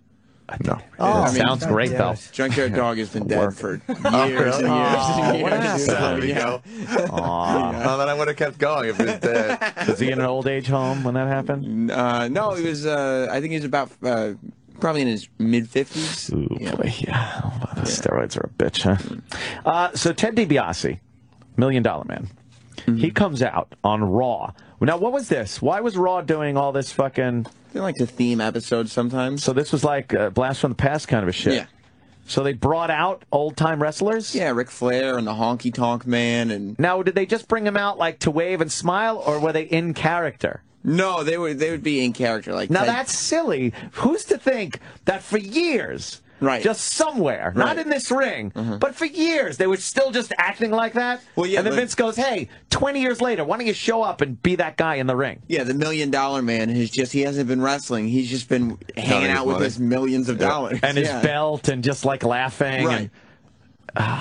No. Oh, That I mean, sounds great yeah. though. Junkyard Dog has been dead for years Oh, and years Oh, and years. what happened? So, There we yeah. go. Aw. Oh, then I would have kept going if it was dead. Was he in an old age home when that happened? Uh, no, he was. Uh, I think he was about uh, probably in his mid fifties. Ooh, boy, yeah. Oh, the steroids are a bitch, huh? Uh, so Ted DiBiase, Million Dollar Man, he comes out on Raw. Now, what was this? Why was Raw doing all this fucking? They like to theme episodes sometimes. So this was like a blast from the past kind of a shit. Yeah. So they brought out old time wrestlers. Yeah, Ric Flair and the Honky Tonk Man, and Now, did they just bring them out like to wave and smile, or were they in character? no, they would they would be in character like Now Ted- that's silly. Who's to think that for years, Right. just somewhere, not in this ring, mm-hmm. but for years, they were still just acting like that? Well, yeah, and then but- Vince goes, hey, 20 years later, why don't you show up and be that guy in the ring? Yeah, the Million Dollar Man has just he hasn't been wrestling. He's just been hanging out with money. his millions of dollars And his belt and just like laughing. Right. And,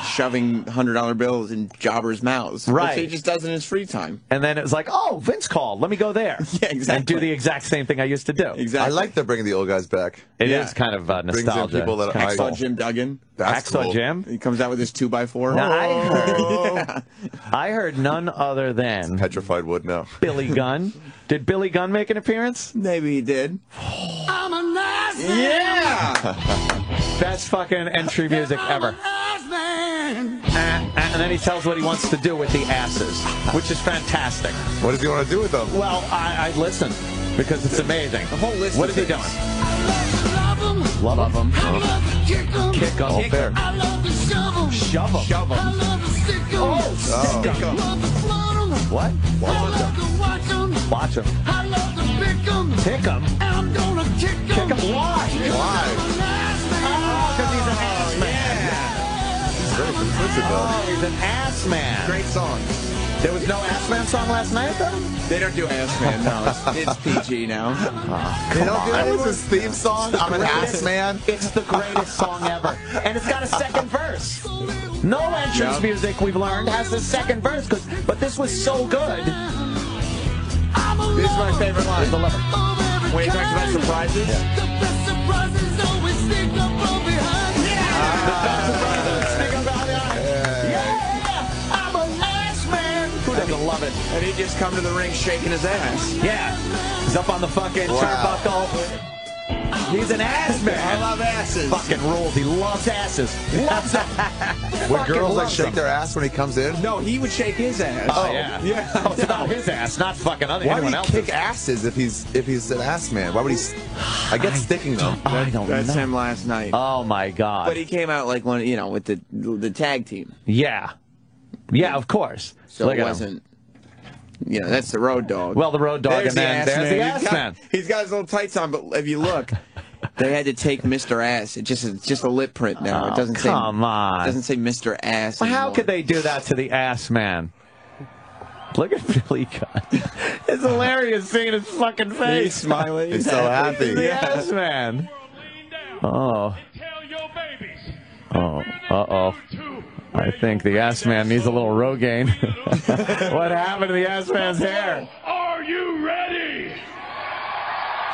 shoving hundred dollar bills in jobbers' mouths. Right. Which he just does in his free time. and then it was like, oh, Vince called. Let me go there. Yeah, exactly. And do the exact same thing I used to do. Exactly. I like they're bringing the old guys back. It is Yeah. kind of uh, Brings in people that I- Saw Jim Duggan. That's Hacksaw cool. Jim? He comes out with his two by four. Now, I heard, I heard none other than Petrified wood now. Billy Gunn. Did Billy Gunn make an appearance? Maybe he did. I'm a nice Yeah. Best fucking entry music ever. nice. Uh, And then he tells what he wants to do with the asses, which is fantastic. What does he want to do with them? Well, I, I listen because it's amazing. The whole list What of is he things. doing? Love 'em. Love him. I love to kick 'em. Kick 'em. All fair. I love to shove 'em. Shove him. Shove I love to stick 'em. Oh, stick 'em. Love to float 'em. What? I love to watch 'em. Watch him. I love to pick 'em. Kick him. And I'm gonna kick 'em. Kick him. Why? Why? Very complicit. Oh, he's an ass man. Great song. There was no ass man song last night, though? They don't do ass man. No, it's, it's PG now. Ah, they don't do that was his theme song. I'm an ass man. It's the greatest song ever. And it's got a second verse. No entrance Yep. music, we've learned, has a second verse, 'cause- but this was so good. This is my my favorite line. The lover. When he talks about surprises. I'm love it? And he just come to the ring shaking his ass. Yeah. He's up on the fucking Wow. turnbuckle. He's an ass man. I love asses. Fucking rules. He loves asses. Loves them. Would girls like loves shake them. their ass when he comes in? No, he would shake his ass. Oh, yeah. Oh, yeah. Oh, it's about his ass, not fucking other Why would he kick asses if he's if he's an ass man? Why would he? I get sticking though. I don't That's know. him last night. Oh my god. But he came out like one, you know, with the the tag team. yeah. Yeah, of course. So Look it wasn't. You know, that's the road dog. Well, the road dog, There's and then the ass there's man. the He's ass got- man. He's got his little tights on, but if you look, they had to take Mr. Ass. It just it's just a lip print now. Oh, it doesn't say. come on. It doesn't say Mr. Ass. Well, how could they do that to the ass man? Look at Billy Gunn. It's hilarious seeing his fucking face. He's smiling. He's so happy. The ass man. Oh. Oh. Uh oh. I think the ass man needs a little Rogaine. what happened to the ass man's hair? Are you ready?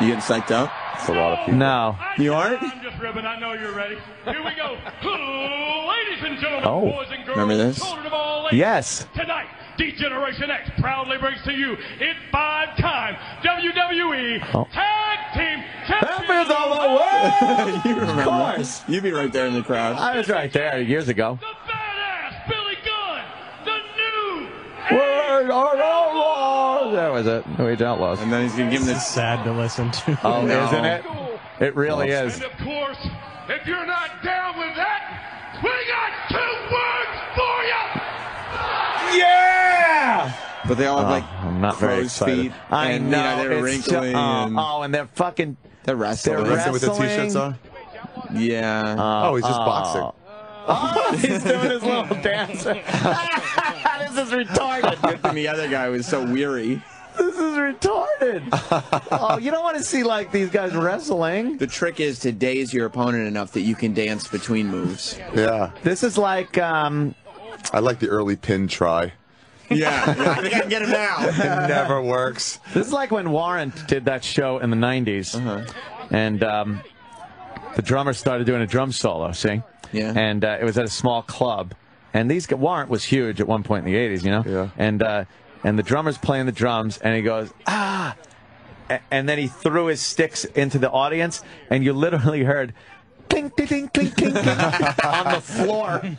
You getting psyched up? It's a lot of people. No. You aren't? I'm just ribbing. I know you're ready. Here we go. Ladies and gentlemen, Oh. boys and girls, Remember this? of all ages. Yes. Tonight, D-Generation X proudly brings to you its five-time WWE Oh. Tag Team Champions Champions of the world! you remember? Of course. You'd be right there in the crowd. I was right there years ago. The badass Billy Gunn, the new Word are outlaws. That was it. Wage Outlaws. And then he's gonna give him this. Sad to listen to. Oh, No. isn't it? It really is. And of course, if you're not down with that, we got two words for you. Yeah! But they all have oh, like Oh, I'm not very crow's excited. feet. I and, know. You know, they're it's ju- wrinkly. oh, uh, and oh, and they're fucking. they're wrestling. they're Wrestling with the t-shirts on. yeah. Oh, he's just boxing. Uh, Oh, he's doing his little dance. this is retarded. Good thing the other guy was so weary. This is retarded. oh, you don't want to see like these guys wrestling. The trick is to daze your opponent enough that you can dance between moves. Yeah, This is like um, I like the early pin try. Yeah, yeah I think I can get him now. It never works. This is like when Warrant did that show in the 90s. Uh-huh. And um, the drummer started doing a drum solo, see? Yeah. And uh, it was at a small club. And these Warrant was huge at one point in the 80s, you know? Yeah. And, uh, and the drummer's playing the drums, and he goes, ah! A- And then he threw his sticks into the audience, and you literally heard clink, clink, clink, clink, clink, clink on the floor.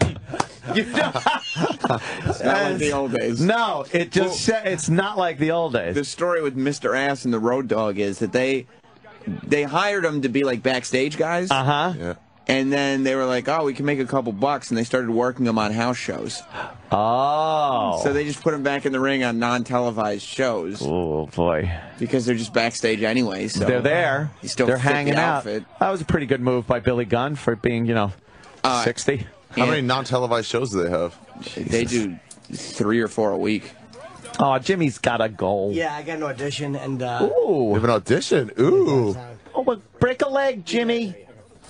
You know? It's not like the old days. No, it just sa- it's not like the old days. The story with Mr. Ass and the Road Dog is that they they hired him to be like backstage guys, Uh huh. Yeah. And then they were like, "Oh, we can make a couple bucks," and they started working them on house shows. Oh. So they just put them back in the ring on non-televised shows oh boy. because they're just backstage anyway. So They're there. He still They're fit the hanging out. outfit. That was a pretty good move by Billy Gunn for being, you know, Uh, 60. How many non-televised shows do they have? They do three or four a week. Oh, Jimmy's got a goal. Yeah, I got an audition, and uh, Ooh. You have an audition. Ooh. Oh, but break a leg, Jimmy.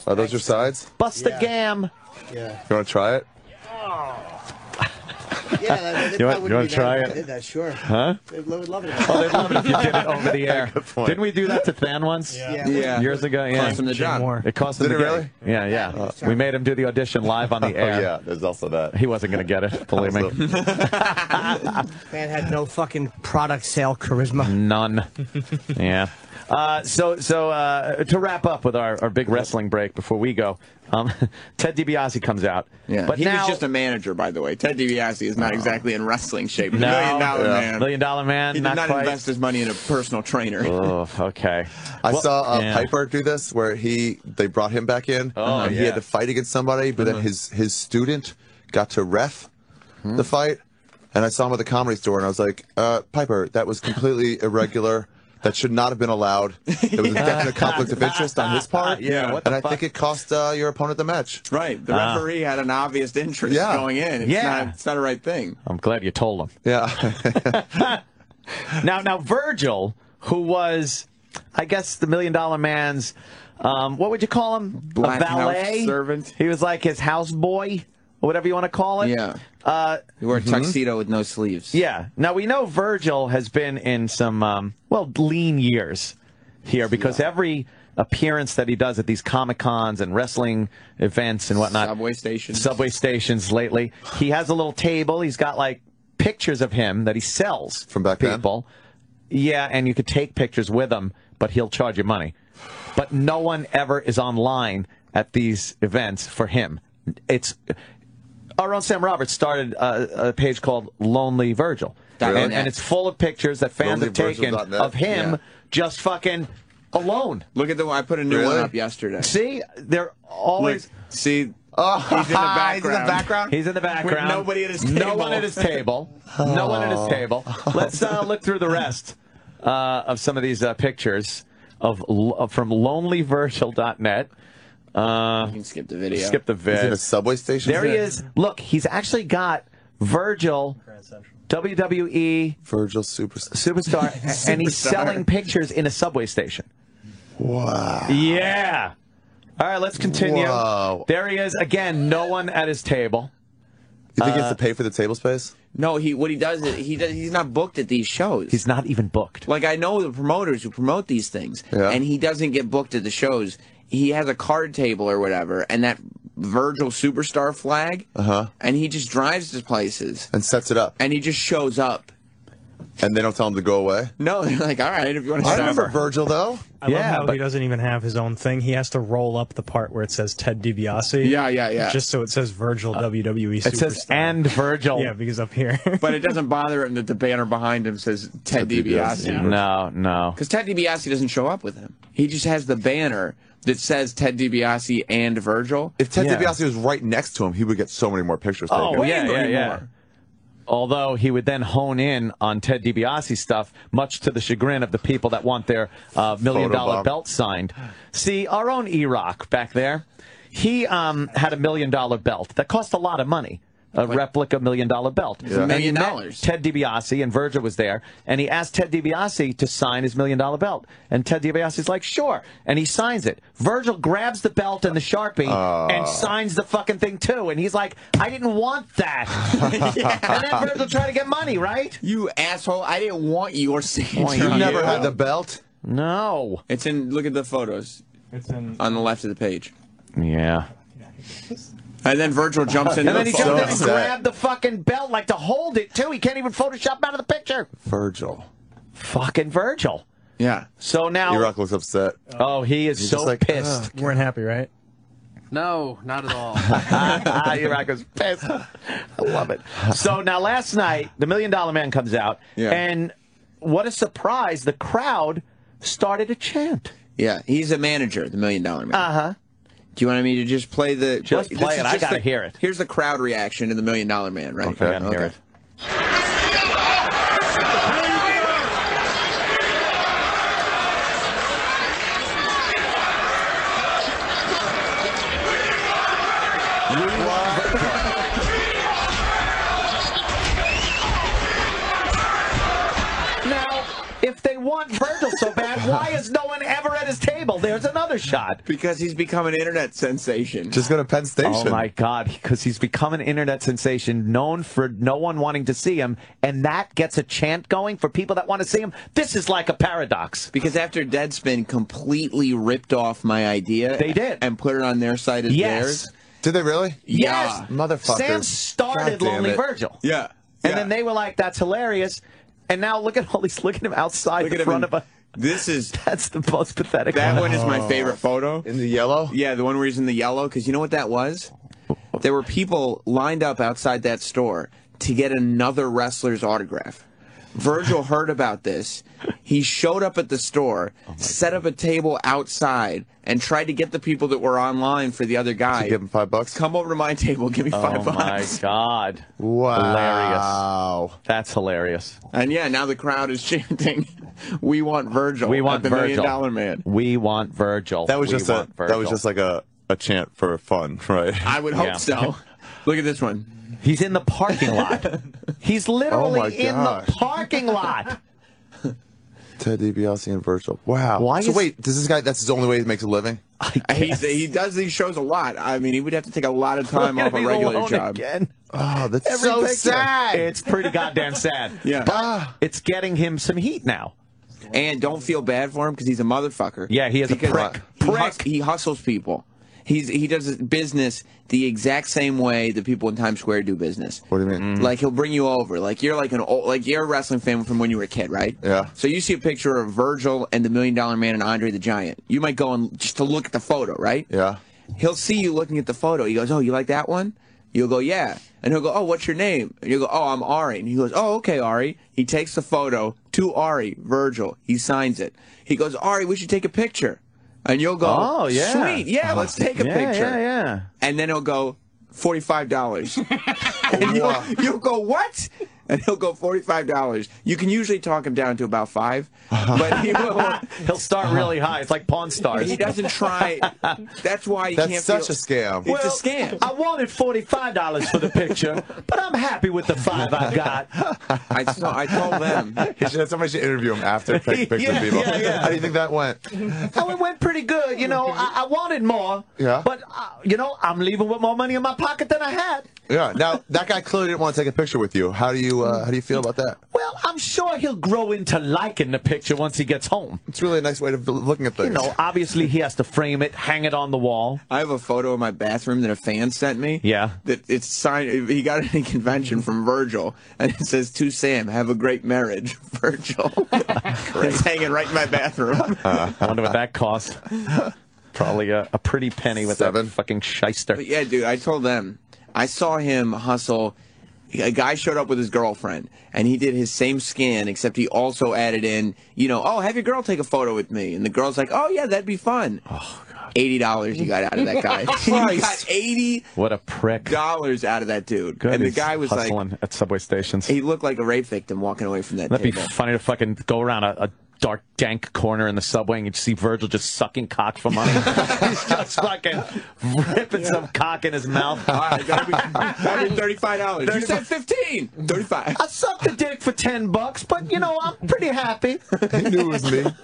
Are those your sides? Bust a gam. yeah, You want to try it? yeah. They, they You want- you wanna try it? Oh. I did that, sure. Huh? They would love it. Oh, they'd love it if you did it over the air. Good point. Didn't we do that to Than once? Yeah. Yeah, Years ago, yeah. Cost him the job. Moore. It cost him Did the it gig. really? Yeah, yeah. we made him do the audition live on the air. Oh air. yeah, there's also that. He wasn't going to get it, believe me. Man had no fucking product sale charisma. None. yeah. Uh, so, so uh, to wrap up with our, our big wrestling break before we go, um, Ted DiBiase comes out. Yeah, but he now, was just a manager, by the way. Ted DiBiase is not exactly in wrestling shape. No. Million dollar Yeah. man. Million dollar man, He did not not, quite. invest his money in a personal trainer. Oh, okay. I Well, saw uh, yeah. Piper do this, where he they brought him back in, Oh, and he had to fight against somebody, but then his his student got to ref the fight, and I saw him at the comedy store, and I was like, uh, Piper, that was completely irregular. That should not have been allowed. There was a definite conflict of interest on his part. Yeah, what and I fuck? think it cost uh, your opponent the match. Right. The Ah. referee had an obvious interest Yeah. going in. It's Yeah. Not, it's not a right thing. I'm glad you told him. Yeah. Now, now Virgil, who was, I guess, the Million Dollar Man's, um, what would you call him? Black a valet house servant. He was like his house boy. Or whatever you want to call it. Yeah. Uh, He wore a mhm. tuxedo with no sleeves. Yeah. Now we know Virgil has been in some um, well lean years here because every appearance that he does at these comic cons and wrestling events and whatnot, Subway stations. subway stations lately, he has a little table. He's got like pictures of him that he sells from back people. Yeah, and you could take pictures with him, but he'll charge you money. But no one ever is online at these events for him. It's our own Sam Roberts started a, a page called Lonely Virgil, Dot and, and it's full of pictures that fans have taken of him Yeah. just fucking alone. Look at the one I put a new one up yesterday. See, they're always. Look, see, Oh, he's in the background. He's in the background. With nobody at his table. No table. one at his table. No one at his Oh. table. Let's uh, look through the rest uh, of some of these uh, pictures of uh, from lonelyvirgil.net. Uh, you can skip the video. Skip the vid. He's in a subway station? There he is. Look, he's actually got Virgil, WWE Virgil Superstar, Superstar, and he's selling pictures in a subway station. Wow. Yeah. All right, let's continue. Wow. There he is again. No one at his table. You think he Uh, has to pay for the table space? No, he what he does is he does he's not booked at these shows. He's not even booked. Like I know the promoters who promote these things, Yeah. and he doesn't get booked at the shows. He has a card table or whatever, and that Virgil Superstar flag, Uh huh. and he just drives to places And sets it up. and he just shows up. And they don't tell him to go away? No, they're like, all right, if you want to. I remember Virgil, though. I love how he doesn't even have his own thing. He has to roll up the part where it says Ted DiBiase. Yeah, yeah, yeah. Just so it says Virgil WWE It says and Virgil. Yeah, because up here. but it doesn't bother him that the banner behind him says Ted DiBiase. No, no. Because Ted DiBiase doesn't show up with him. He just has the banner that says Ted DiBiase and Virgil. If Ted DiBiase was right next to him, he would get so many more pictures Oh, taken. yeah, yeah, yeah. Although he would then hone in on Ted DiBiase stuff, much to the chagrin of the people that want their uh, million dollar belt signed. See, our own E-Rock back there, he um, had a million dollar belt that cost a lot of money. A replica million dollar belt. It's a million dollars. Ted DiBiase and Virgil was there, and he asked Ted DiBiase to sign his million dollar belt. And Ted DiBiase's like, sure. And he signs it. Virgil grabs the belt and the Sharpie and oh. signs the fucking thing too. And he's like, I didn't want that. And then Virgil tried to get money, right? You asshole! I didn't want your signature. you never it. had the belt? No. It's in. Look at the photos. It's in on the left of the page. Yeah. And then Virgil jumps in. And then he the jumped in and grabbed the fucking belt like to hold it too. He can't even Photoshop out of the picture. Virgil. Fucking Virgil. Yeah. So now. E-Rock looks upset. Oh, he is He's so like, pissed. You weren't happy, right? No, not at all. E-Rock was pissed. I love it. So now last night, the Million Dollar Man comes out, Yeah. and what a surprise! The crowd started a chant. Yeah, he's a manager, the Million Dollar Man. Uh huh. Do you want me to just play the? Just this play is it. I gotta the- hear it. Here's the crowd reaction to the Million Dollar Man. Right? Okay, I gotta hear it. Now, if they want Virgil so bad, why is no one ever at his table? There's another shot. Because he's become an internet sensation. Just go to Penn Station. Oh my God! Because he's become an internet sensation, known for no one wanting to see him, and that gets a chant going for people that want to see him. This is like a paradox. Because after Deadspin completely ripped off my idea, They did. and put it on their side as Yes. theirs. Did they really? Yes, Motherfuckers. Sam started God Lonely it. Virgil, Yeah. and then they were like, "That's hilarious." And now look at all these. Look at him outside Look the at him front in- of a. This is That's the most pathetic. that one is my favorite oh. photo. In the yellow? Yeah, the one where he's in the yellow. Because you know what that was? There were people lined up outside that store to get another wrestler's autograph. Virgil heard about this. He showed up at the store, oh set up a table outside, and tried to get the people that were online for the other guy. give him five bucks? Come over to my table, give me five Oh my bucks. God! Wow. Hilarious. That's hilarious. And yeah, now the crowd is chanting, "We want Virgil." We want the Virgil. Million Dollar Man. We want Virgil. That was We just a want that was just like a, a chant for fun, right? I would hope Yeah. so. Look at this one. He's in the parking lot. He's literally Oh in the parking lot. Ted DiBiase and Virgil. Wow. Why so is- wait, does this guy? That's his only way he makes a living. He's, he does these shows a lot. I mean, he would have to take a lot of time off a regular job. again. Oh, that's Every so picture. sad. It's pretty goddamn sad. Yeah. But ah. it's getting him some heat now. And don't feel bad for him because he's a motherfucker. Yeah, he is a Because prick. He, hus- he hustles people. He's he does his business the exact same way the people in Times Square do business. What do you mean? Like he'll bring you over. Like you're like an old, like you're a wrestling fan from when you were a kid, right? Yeah. So you see a picture of Virgil and the Million Dollar Man and Andre the Giant. You might go and just to look at the photo, right? Yeah. He'll see you looking at the photo. He goes, "Oh, you like that one?" You'll go, "Yeah." And he'll go, "Oh, what's your name?" And you'll go, "Oh, I'm Ari." And he goes, "Oh, okay, Ari." He takes the photo to Ari, Virgil. He signs it. He goes, "Ari, we should take a picture." And you'll go, Oh, yeah. sweet, yeah, uh-huh. let's take a Yeah, picture." yeah, yeah. And then he'll go, forty-five dollars. and you'll, you'll go, "What?" And he'll go forty-five dollars. You can usually talk him down to about five, but he will. He'll start really high. It's like Pawn Stars. He doesn't try. That's why he That's can't. such feel, a scam. It's a scam. I wanted forty-five dollars for the picture, but I'm happy with the five I got. I saw. I told them. He should, somebody should interview him after take pictures Yeah, of people. yeah, yeah. How do you think that went? Oh, it went pretty good. You know, I, I wanted more. Yeah. But uh, you know, I'm leaving with more money in my pocket than I had. Yeah. Now that guy clearly didn't want to take a picture with you. How do you uh, how do you feel about that? Well, I'm sure he'll grow into liking the picture once he gets home. It's really a nice way of looking at things. You know, obviously he has to frame it, hang it on the wall. I have a photo of my bathroom that a fan sent me. Yeah. That it's signed. He got it in a convention from Virgil, and it says to Sam, "Have a great marriage, Virgil." it's hanging right in my bathroom. I wonder what that cost. Probably a, a pretty penny with Seven. that fucking shyster. But yeah, dude, I told them. I saw him hustle. A guy showed up with his girlfriend, and he did his same scan, except he also added in, you know, oh, have your girl take a photo with me. And the girl's like, oh, yeah, that'd be fun. Oh, God. $80 you got out of that guy. you got 80 What a prick. Dollars out of that dude. Good, and the he's guy was like, hustling at subway stations. he looked like a rape victim walking away from that That'd be funny to fucking go around a, a dark, dank corner in the subway and you see Virgil just sucking cock for money. He's just fucking ripping some cock in his mouth. All right, that'd be, that'd be $35. You said 15 35 I sucked a dick for ten bucks, but you know I'm pretty happy. he knew it was me.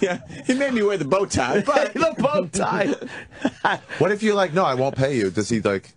Yeah, he made me wear the bow tie, but the bow tie. What if you like? No, I won't pay you. Does he like?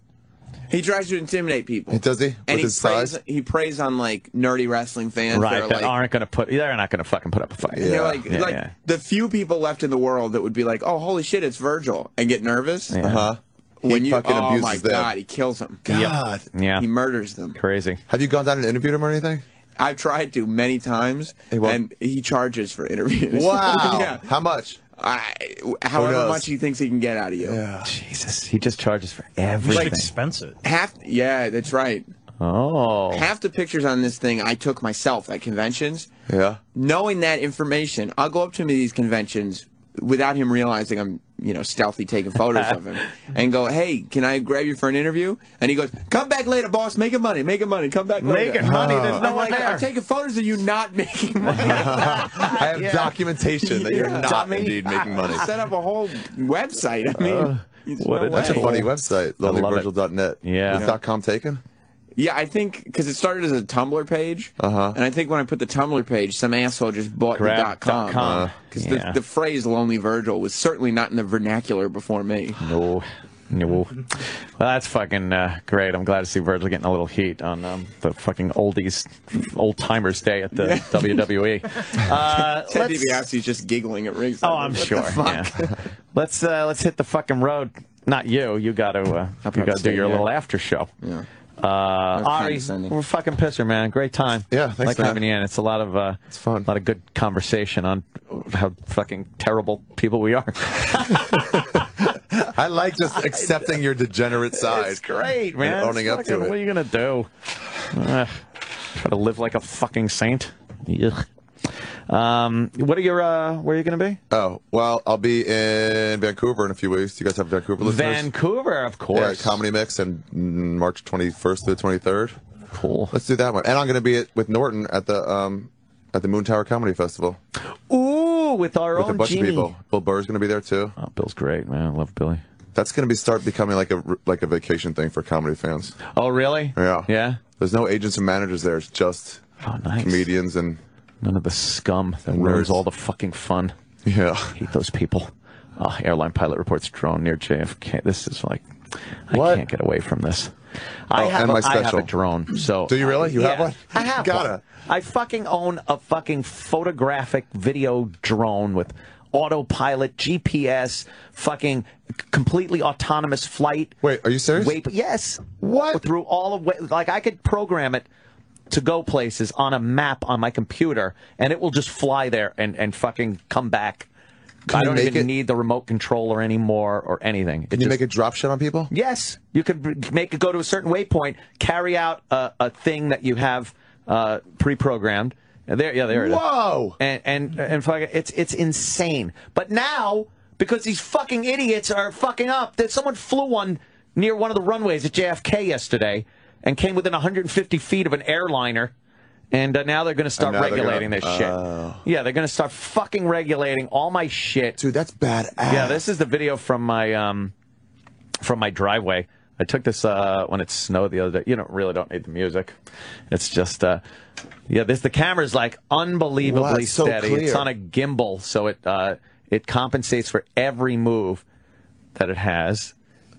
He tries to intimidate people. Does he with and he his preys, size? he preys on like nerdy wrestling fans right, that are that like aren't gonna put. They're not gonna fucking put up a fight. And They're like, Yeah, like yeah. the few people left in the world that would be like, "Oh, holy shit, it's Virgil," and get nervous. Yeah. Uh huh. When he you, fucking oh abuses my them. god, he kills them. God. Yeah, He murders them. crazy. Have you gone down and interviewed him or anything? I've tried to many times, He won't- and he charges for interviews. Wow. yeah. How much? I, however much he thinks he can get out of you. Yeah. Jesus, he just charges for It's everything. expensive. Half, yeah, that's right. oh, Half the pictures on this thing I took myself at conventions. Yeah. knowing that information, I'll go up to him at these conventions without him realizing I'm, you know, stealthy taking photos of him and go, hey, can I grab you for an interview? And he goes, come back later, boss. Making money, making money. Come back later. Making money, there's no I'm one like, there. I'm taking photos of you not making money. I have documentation that you're Yeah. not Dummy. indeed making money. Set up a whole website. I mean, uh, it's what no a- That's a funny website, love it. lonelyvirgil.net. Yeah. Was dot .com taken? Yeah, I think because it started as a Tumblr page, Uh-huh. and I think when I put the Tumblr page, some asshole just bought the Grab dot com. dot com. Because Yeah. the, the phrase "Lonely Virgil" was certainly not in the vernacular before me. no. No. Well, that's fucking uh, great. I'm glad to see Virgil getting a little heat on um, the fucking oldies, old timers day at the WWE. Uh, Ted DiBiase's just giggling at ringside. Oh, I'm What sure. Yeah. let's uh, let's hit the fucking road. Not you. You got to uh, you got to do your yeah. little after show. Yeah. Uh, Ari, we're fucking pisser, man. Great time. Yeah, thanks, like man. having you in. It's a lot of uh, It's fun. a lot of good conversation on how fucking terrible people we are. I like just accepting your degenerate side. It's great, man. And owning It's up to it. What are you gonna do? Uh, try to live like a fucking saint. Ugh. Um, what are your? Uh, where are you gonna be? Oh, well, I'll be in Vancouver in a few weeks. Do you guys have Vancouver listeners? Vancouver, of Yeah, course. Comedy Mix and mm, March 21st to the 23rd. Cool. Let's do that one. And I'm going to be at, with Norton at the um, at the Moon Tower Comedy Festival Ooh, with our with own a bunch Genie. of people. Bill Burr's going to be there too. Oh, Bill's great, man. I love Billy. That's going to be start becoming like a like a vacation thing for comedy fans. Oh, really? Yeah. Yeah. There's no agents and managers there. It's just Oh, nice. comedians and None of the scum that ruins all the fucking fun. yeah. hate those people. Oh, airline pilot reports drone near JFK. This is like, I can't get away from this. Oh, I Oh, have, a, my I have special. a drone. So Do you really? You have one? I have Gotta. one. I fucking own a fucking photographic video drone with autopilot, GPS, fucking completely autonomous flight. Wait, are you serious? Wait, yes. What? Through all of like I could program it to go places on a map on my computer, and it will just fly there and and fucking come back. Can I don't even it- need the remote controller anymore or anything. Can you make it drop shit on people? Yes, you could b- make it go to a certain waypoint, carry out a, a thing that you have uh, pre-programmed. There, yeah, there it is. Whoa! And and and fucking, it's it's insane. But now, because these fucking idiots are fucking up, that someone flew one near one of the runways at JFK yesterday and came within 150 feet of an airliner. And uh, now they're going to start regulating gonna- this shit. Oh. Yeah, they're going to start fucking regulating all my shit. Dude, that's badass. Yeah, this is the video from my um from my driveway. I took this uh when it snowed the other day. You don't really don't need the music. It's just uh yeah, this the camera's like unbelievably Wow, it's so steady. It's on a gimbal, so it uh it compensates for every move that it has.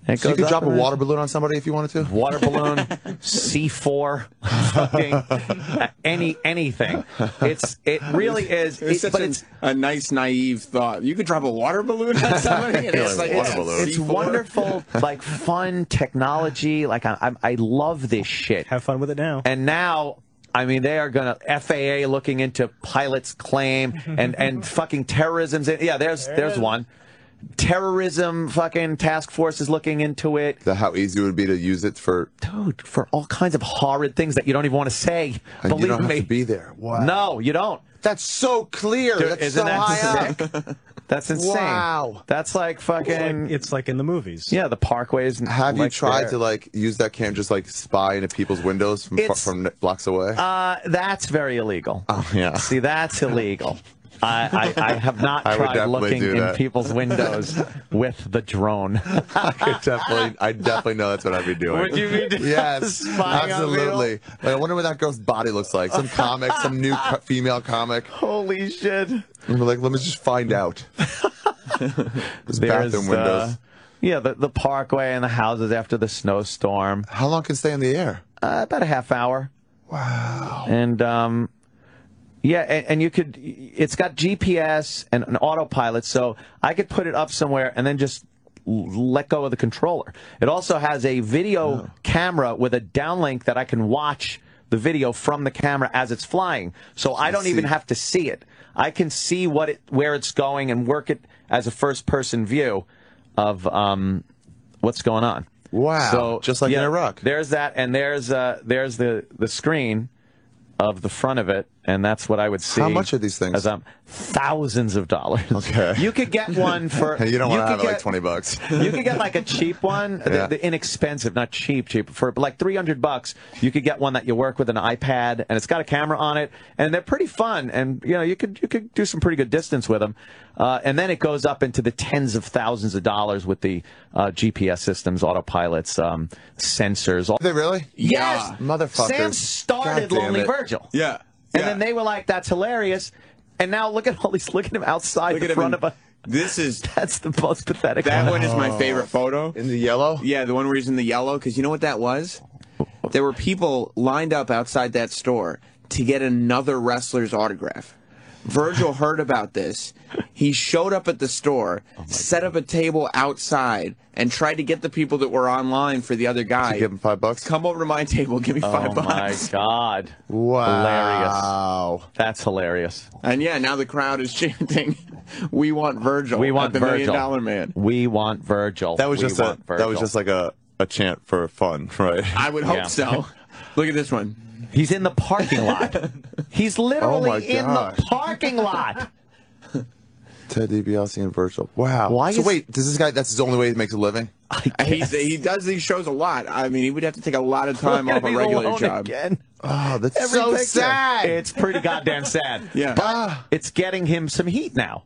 And it So you goes could drop a and then- water balloon on somebody if you wanted to? water balloon, C4, fucking any anything. It's it really is. It's it- such but a, it's a nice, naive thought. You could drop a water balloon on somebody, and it's like it's, water it's wonderful, like fun technology. Like I, I, I love this shit. Have fun with it now. And now, I mean, they are gonna FAA looking into pilots' claim and and fucking terrorism's. In, yeah, there's there's one. Terrorism fucking task force is looking into it. The, how easy it would be to use it for. Dude, for all kinds of horrid things that you don't even want to say. And Believe you don't me. have to be there. Wow. No, you don't. That's so clear. Dude, That's isn't so that high sick? That's insane. Wow. That's like It's fucking. like, it's like in the movies. yeah, the parkways. Have you like tried there. to like use that cam just like spy into people's windows from from blocks away? Uh, that's very illegal. oh yeah. See, that's illegal. I, I, I have not I tried looking in that. people's windows with the drone. I could definitely, I definitely know that's what I'd be doing. Would you be doing Yes, absolutely. Like, I wonder what that girl's body looks like. Some comic, some new co- female comic. Holy shit! And we're like, let me just find out. There's There's, bathroom windows. uh, yeah, the, the parkway and the houses after the snowstorm. How long can stay in the air? Uh, about a half hour. Wow. And um, yeah, and, and you could. It's got GPS and an autopilot, so I could put it up somewhere and then just let go of the controller. It also has a video camera with a downlink that I can watch the video from the camera as it's flying. So I don't even have to see it. I can see what it where it's going and work it as a first person view of um, what's going on. Wow. So Just like in yeah, Iraq. There's that, and there's uh, there's the the screen of the front of it, and that's what I would see. How much are these things? As um, thousands of dollars. Okay. You could get one for. you don't want to have it like 20 bucks. You could get like a cheap one, the, the inexpensive, not cheap, cheap. For like 300 bucks, you could get one that you work with an iPad, and it's got a camera on it, and they're pretty fun. And you know, you could you could do some pretty good distance with them. Uh, and then it goes up into the tens of thousands of dollars with the uh, GPS systems, autopilots, um, sensors. All- Are they really? Yes, Motherfuckers. Sam started Lonely it. Virgil. Yeah. And then they were like, "That's hilarious." And now look at all these. Look at him outside Look the front of a. This is That's the most pathetic. that one is Oh. my favorite photo. In the yellow? Yeah, the one where he's in the yellow. Because you know what that was? There were people lined up outside that store to get another wrestler's autograph. Virgil heard about this. He showed up at the store, oh set up a table outside, and tried to get the people that were online for the other guy. give him five bucks? Come over to my table, give me five Oh my bucks. god! Wow. Hilarious. That's hilarious. And yeah, now the crowd is chanting, "We want Virgil." We want the Virgil. Million Dollar Man. We want Virgil. That was We just a want that was just like a, a chant for fun, right? I would hope Yeah. so. Look at this one. He's in the parking lot. He's literally Oh in the parking lot. Ted DiBiase and Virgil. Wow. Why So is- wait, does this guy? That's his only way he makes a living. He's, he does these shows a lot. I mean, he would have to take a lot of time off a regular alone job. Again. Oh, that's Every so picture. sad. It's pretty goddamn sad. Yeah. But ah. it's getting him some heat now.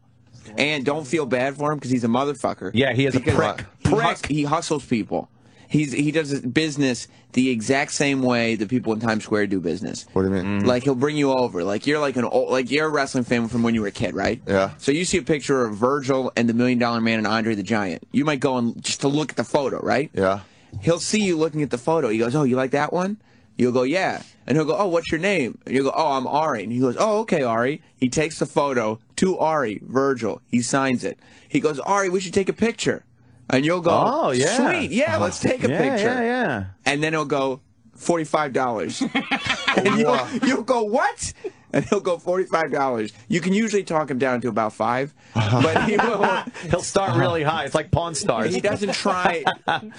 And don't feel bad for him because he's a motherfucker. Yeah, he is a prick. He, Prick. hus- he hustles people. He's he does his business the exact same way that people in Times Square do business. What do you mean? Like he'll bring you over. Like you're like an old, like you're a wrestling fan from when you were a kid, right? Yeah. So you see a picture of Virgil and the Million Dollar Man and Andre the Giant. You might go and just to look at the photo, right? Yeah. He'll see you looking at the photo. He goes, "Oh, you like that one?" You'll go, "Yeah," and he'll go, "Oh, what's your name?" And you'll go, "Oh, I'm Ari." And he goes, "Oh, okay, Ari." He takes the photo to Ari, Virgil. He signs it. He goes, "Ari, we should take a picture." And you'll go, Oh, yeah. sweet, yeah, uh-huh. let's take a Yeah, picture." yeah, yeah. And then he'll go, forty-five dollars. and you'll, you'll go, what? And he'll go forty-five dollars. You can usually talk him down to about five, but he will. He'll start really high. It's like Pawn Stars. He doesn't try.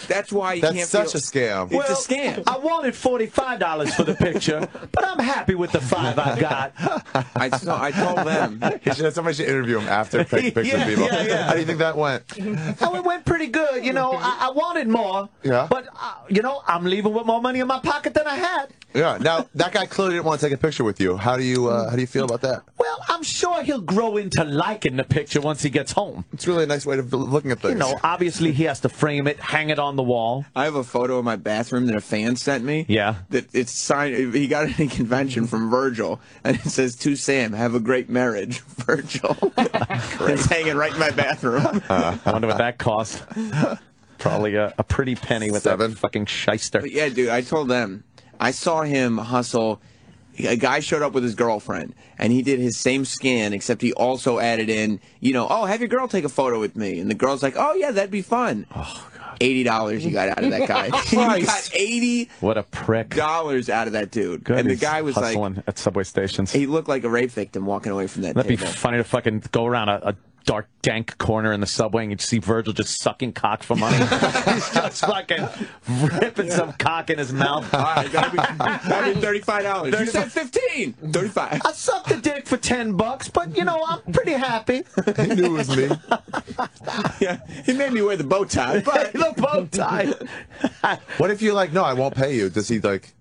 That's why you That's can't. such feel, a scam. It's a scam. I wanted forty-five dollars for the picture, but I'm happy with the five I got. I saw, I told them. He should, somebody should interview him after taking pictures Yeah, of people. yeah, yeah. How do you think that went? Oh, it went pretty good. You know, I, I wanted more. Yeah. But uh, you know, I'm leaving with more money in my pocket than I had. Yeah. Now that guy clearly didn't want to take a picture with you. How do you uh, how do you feel about that? Well, I'm sure he'll grow into liking the picture once he gets home. It's really a nice way of looking at things. You know, obviously he has to frame it, hang it on the wall. I have a photo of my bathroom that a fan sent me. Yeah. That it's signed. He got it in a convention from Virgil, and it says to Sam, "Have a great marriage, Virgil." it's hanging right in my bathroom. I wonder what that cost. Probably a, a pretty penny with Seven. that fucking shyster. But yeah, dude, I told them. I saw him hustle. A guy showed up with his girlfriend, and he did his same scan, except he also added in, you know, oh, have your girl take a photo with me. And the girl's like, oh, yeah, that'd be fun. Oh, God. $80 you got out of that guy. you got 80 What a prick. Dollars out of that dude. Good, and the guy was like, hustling at subway stations. he looked like a rape victim walking away from that That'd be funny to fucking go around a, a dark, dank corner in the subway and you'd see Virgil just sucking cock for money. He's just fucking ripping some cock in his mouth. All right, that'd be, that'd be $35. You said 15 35 I sucked a dick for 10 bucks, but you know, I'm pretty happy. he knew it was me. Yeah, he made me wear the bow tie, but the bow tie. What if you like? No, I won't pay you. Does he like?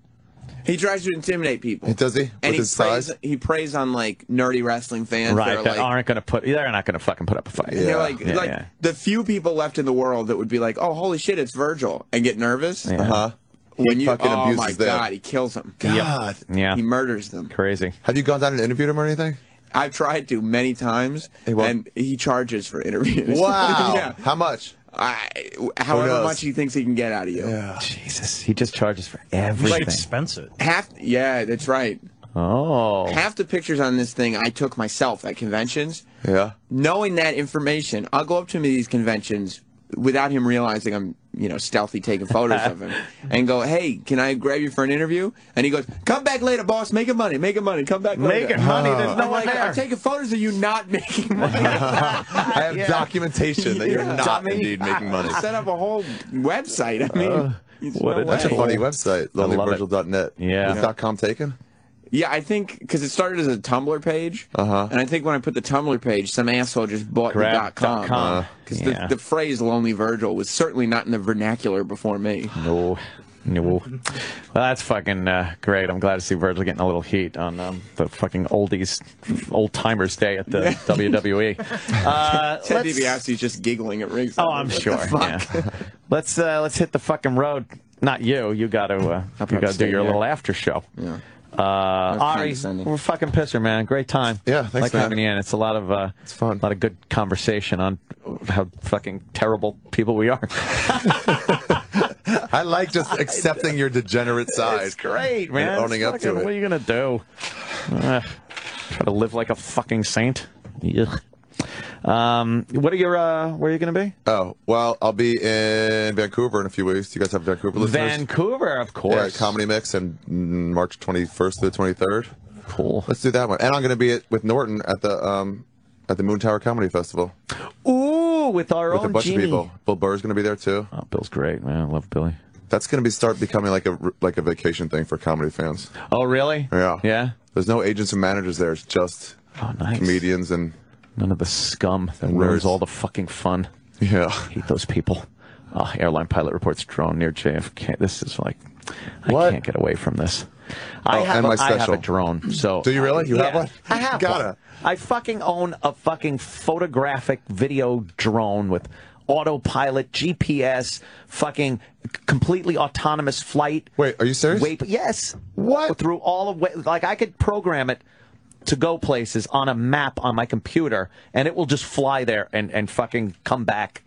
He tries to intimidate people. Does he? With and he his preys, size? he preys on like nerdy wrestling fans right, that are that like aren't going to put, they're not going to fucking put up a fight. And they're like, Yeah, like yeah. the few people left in the world that would be like, "Oh, holy shit, it's Virgil," and get nervous. Yeah. Uh huh. When you, fucking oh abuses my them. god, he kills them. God. Yeah. He murders them. Crazy. Have you gone down and interviewed him or anything? I've tried to many times, He won't- and he charges for interviews. Wow. yeah. How much? I, however much he thinks he can get out of you. Yeah. Jesus, he just charges for It's everything. expensive. Half, yeah, that's right. Oh. Half the pictures on this thing I took myself at conventions. Yeah. Knowing that information, I'll go up to him at these conventions without him realizing I'm, you know, stealthy taking photos of him and go, hey, can I grab you for an interview? And he goes, come back later, boss. Making money, making money. Come back later. Making money, there's no I'm one like, there. I'm taking photos of you not making money. I have documentation that you're Yeah. not Dummy. indeed making money. Set up a whole website. I mean, uh, it's what no a- That's a funny website, lonelyvirgil.net. Yeah. Was dot .com taken? Yeah, I think because it started as a Tumblr page, Uh-huh. and I think when I put the Tumblr page, some asshole just bought the dot com. Because Yeah. the, the phrase "Lonely Virgil" was certainly not in the vernacular before me. No. No. Well, that's fucking uh, great. I'm glad to see Virgil getting a little heat on um, the fucking oldies, old timers day at the WWE. Uh, Ted DiBiase's just giggling at rings. Oh, I'm sure. Yeah. let's uh, let's hit the fucking road. Not you. You got to uh, you got to do your here. little after show. Yeah. Uh, Ari, we're fucking pisser, man. Great time. Yeah, thanks, like man. having you in. It's a lot of uh, It's fun. a lot of good conversation on how fucking terrible people we are. I like just accepting your degenerate side. It's great, man. And owning It's up to it. What are you gonna do? Uh, try to live like a fucking saint. Ugh. Um, what are your? Uh, where are you gonna be? Oh, well, I'll be in Vancouver in a few weeks. You guys have Vancouver listeners? Vancouver, of Yeah, course. Comedy Mix and mm, March 21st to the 23rd. Cool. Let's do that one. And I'm going to be at, with Norton at the um, at the Moon Tower Comedy Festival Ooh, with our with own a bunch Genie. of people. Bill Burr's going to be there too. Oh, Bill's great, man. I love Billy. That's going to be start becoming like a like a vacation thing for comedy fans. Oh, really? Yeah. Yeah. There's no agents and managers there. It's just Oh, nice. comedians and None of the scum that And ruins all the fucking fun. yeah. hate those people. Oh, airline pilot reports drone near JFK. This is like, I can't get away from this. Oh, I Oh, have, a, my I have special. a drone. So Do you really? You Yeah, have one? I have Gotta. one. I fucking own a fucking photographic video drone with autopilot, GPS, fucking completely autonomous flight. Wait, are you serious? Wait, yes. What? Through all of like I could program it to go places on a map on my computer, and it will just fly there and and fucking come back.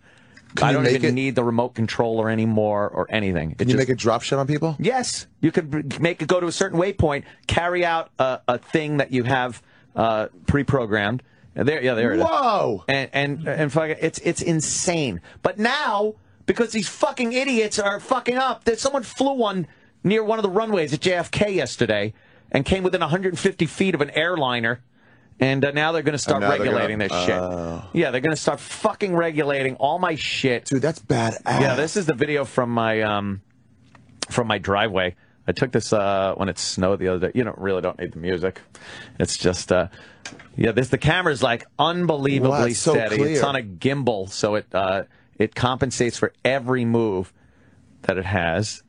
Can I don't even it- need the remote controller anymore or anything. Can you make it drop shit on people? Yes, you could make it go to a certain waypoint, carry out a, a thing that you have uh, pre-programmed. There, yeah, there it is. Whoa! And and and fucking, it's it's insane. But now, because these fucking idiots are fucking up, that someone flew one near one of the runways at JFK yesterday and came within 150 feet of an airliner. And uh, now they're going to start regulating gonna- this shit. Oh. Yeah, they're going to start fucking regulating all my shit. Dude, that's badass. Yeah, this is the video from my um from my driveway. I took this uh when it snowed the other day. You don't really don't need the music. It's just uh yeah, this the camera's like unbelievably Wow, it's so steady. It's on a gimbal, so it uh it compensates for every move that it has.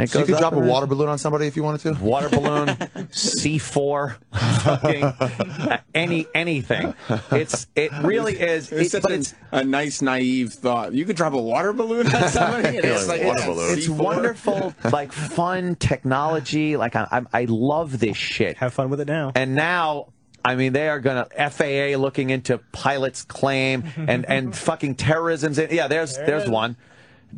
And it So you goes could drop a and water balloon on somebody if you wanted to? water balloon, C4, fucking any anything. It's it really is. It's It, such a, it's a nice, naive thought. You could drop a water balloon on somebody. it's, it's like it's- yeah, it's C4. wonderful, like fun technology. Like I, I, I love this shit. Have fun with it now. And now, I mean, they are gonna FAA looking into pilots' claim and and fucking terrorism's. In, yeah, there's there's one.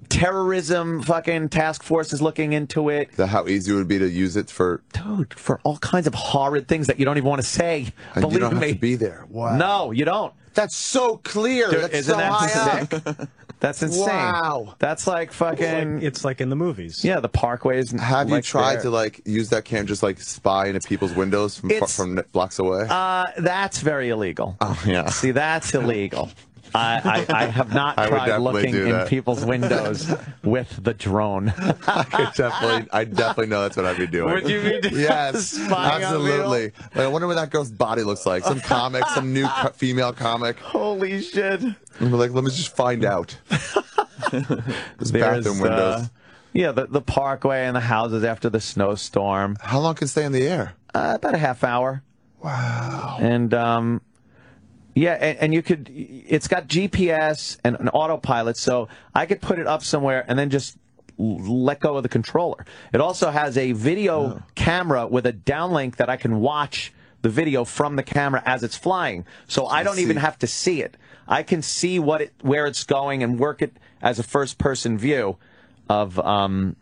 Terrorism fucking task force is looking into it. The, how easy it would be to use it for. Dude, for all kinds of horrid things that you don't even want to say. And Believe you don't me. have to be there. Wow. No, you don't. That's so clear. Dude, That's isn't so that high sick? That's insane. Wow. That's like fucking. It's like in the movies. yeah, the parkways. Have you like tried there. to like use that cam just like spy into people's windows from from blocks away? Uh, that's very illegal. oh yeah. See, that's illegal. I, I, I have not I tried looking in that. people's windows with the drone. I could definitely, I definitely know that's what I'd be doing. Would you be doing- Yes, spying on absolutely. Like, I wonder what that girl's body looks like. Some comic, some new co- female comic. Holy shit! And we're like, let me just find out. This There's, bathroom windows. uh, yeah, the, the parkway and the houses after the snowstorm. How long can it stay in the air? Uh, about a half hour. Wow. And um, yeah, and, and you could. It's got GPS and an autopilot, so I could put it up somewhere and then just let go of the controller. It also has a video camera with a downlink that I can watch the video from the camera as it's flying. So I don't even have to see it. I can see what it where it's going and work it as a first person view of um,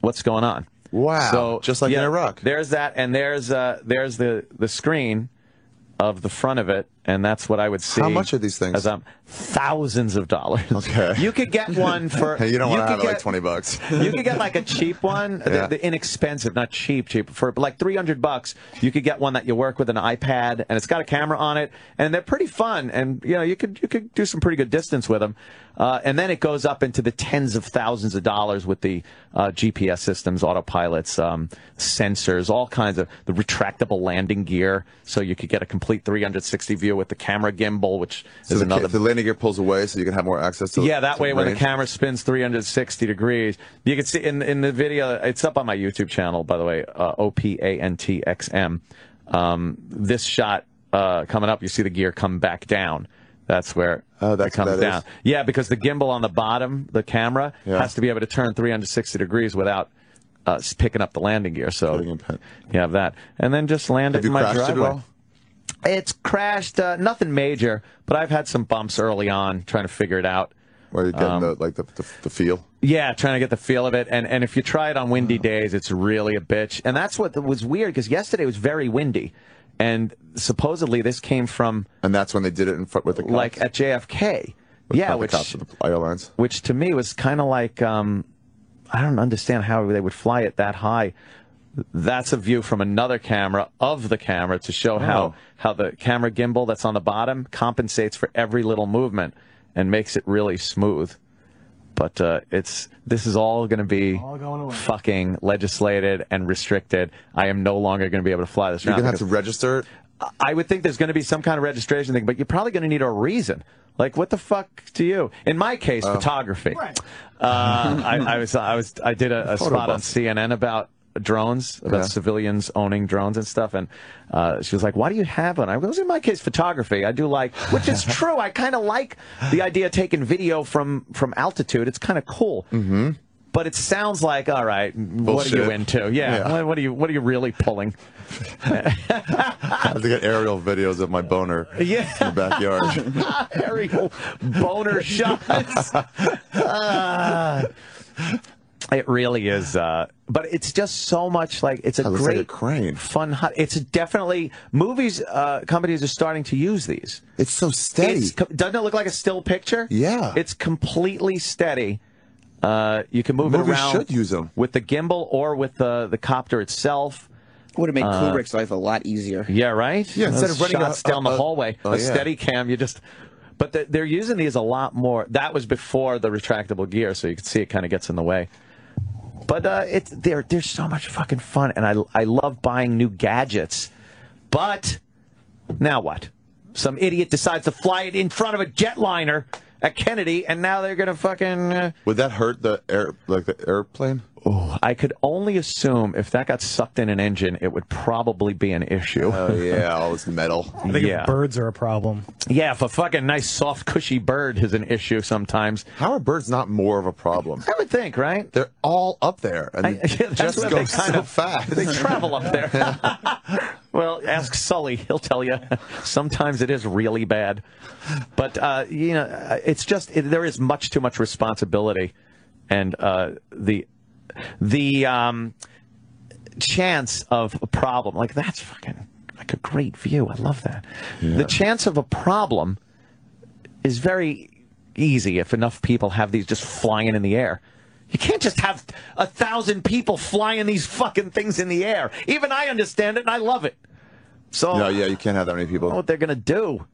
what's going on. Wow. So Just like in yeah, Iraq. There's that, and there's uh, there's the the screen of the front of it, and that's what I would see. How much are these things? As um, thousands of dollars. Okay. You could get one for. Hey, you don't want to have it like 20 bucks. you could get like a cheap one, Yeah. the, the inexpensive, not cheap, cheap. For like 300 bucks, you could get one that you work with an iPad, and it's got a camera on it, and they're pretty fun. And you know, you could you could do some pretty good distance with them. Uh, and then it goes up into the tens of thousands of dollars with the uh, GPS systems, autopilots, um, sensors, all kinds of the retractable landing gear, so you could get a complete 360 view with the camera gimbal, which So is the, another the landing gear pulls away so you can have more access to yeah, that way when the camera spins 360 degrees, you can see in in the video. It's up on my YouTube channel, by the way, uh, O P A N T X M. Um, this shot uh, coming up, you see the gear come back down. That's where Oh, it that's what comes down. is. Yeah, because the gimbal on the bottom, the camera Yeah. has to be able to turn 360 degrees without uh, picking up the landing gear. So Putting in pen. you have that, and then just land Have it in my it driveway. It's crashed, uh, nothing major, but I've had some bumps early on trying to figure it out. Where you're getting Um, the, like the, the, the feel? Yeah, trying to get the feel of it, and and if you try it on windy days, it's really a bitch. And that's what was weird because yesterday was very windy, and supposedly this came from And that's when they did it in front with the cops? like at JFK. With- yeah, which airlines. which to me was kind of like um, I don't understand how they would fly it that high. That's a view from another camera of the camera to show how Oh. how the camera gimbal that's on the bottom compensates for every little movement and makes it really smooth. But uh, it's this is all going to be fucking legislated and restricted. I am no longer going to be able to fly this You're going to have to register? I would think there's going to be some kind of registration thing, but you're probably going to need a reason. Like, what the fuck do you? In my case, Oh. photography. Uh, I, I was, I was, I did a, a spot on. CNN about drones, about Yeah. civilians owning drones and stuff. And uh, she was like, "Why do you have one?" I was in my case photography. I do like, which is true. I kind of like the idea of taking video from from altitude. It's kind of cool. Mm-hmm. But it sounds like, all right, what are you into? Yeah, Yeah. What, what are you what are you really pulling? I have to get aerial videos of my boner Yeah. in the backyard. aerial boner shots. Ah. It really is, uh, but it's just so much like it's a That looks like great a crane. fun. hu- It's definitely movies. Uh, companies are starting to use these. It's so steady. It's, doesn't it look like a still picture? Yeah. it's completely steady. Uh, you can move Movies it around should use them. with the gimbal or with the the copter itself. Would have made Uh, Kubrick's life a lot easier. Yeah, right. Yeah, instead of running a- down the a- a- hallway, Oh, a yeah. steady cam, you just. But the, they're using these a lot more. That was before the retractable gear, so you can see it kind of gets in the way. But uh, it's they're they're so much fucking fun, and I I love buying new gadgets. But now what? Some idiot decides to fly it in front of a jetliner at Kennedy, and now they're gonna fucking. Uh, Would that hurt the air, like the airplane? Oh, I could only assume if that got sucked in an engine, it would probably be an issue. Oh yeah, all this metal. I think yeah. birds are a problem. Yeah, if a fucking nice, soft, cushy bird is an issue sometimes. How are birds not more of a problem? I would think, right? They're all up there and I- they yeah, that's just go they kind so of- fast. They travel up there. well, ask Sully; he'll tell you. Sometimes it is really bad, but uh, you know, it's just it, there is much too much responsibility, and uh, the the um, chance of a problem like that's fucking like a great view. I love that. The chance of a problem is very easy if enough people have these just flying in the air. You can't just have a thousand people flying these fucking things in the air. Even I understand it and I love it. So No, yeah, you can't have that many I don't know people. what they're gonna do.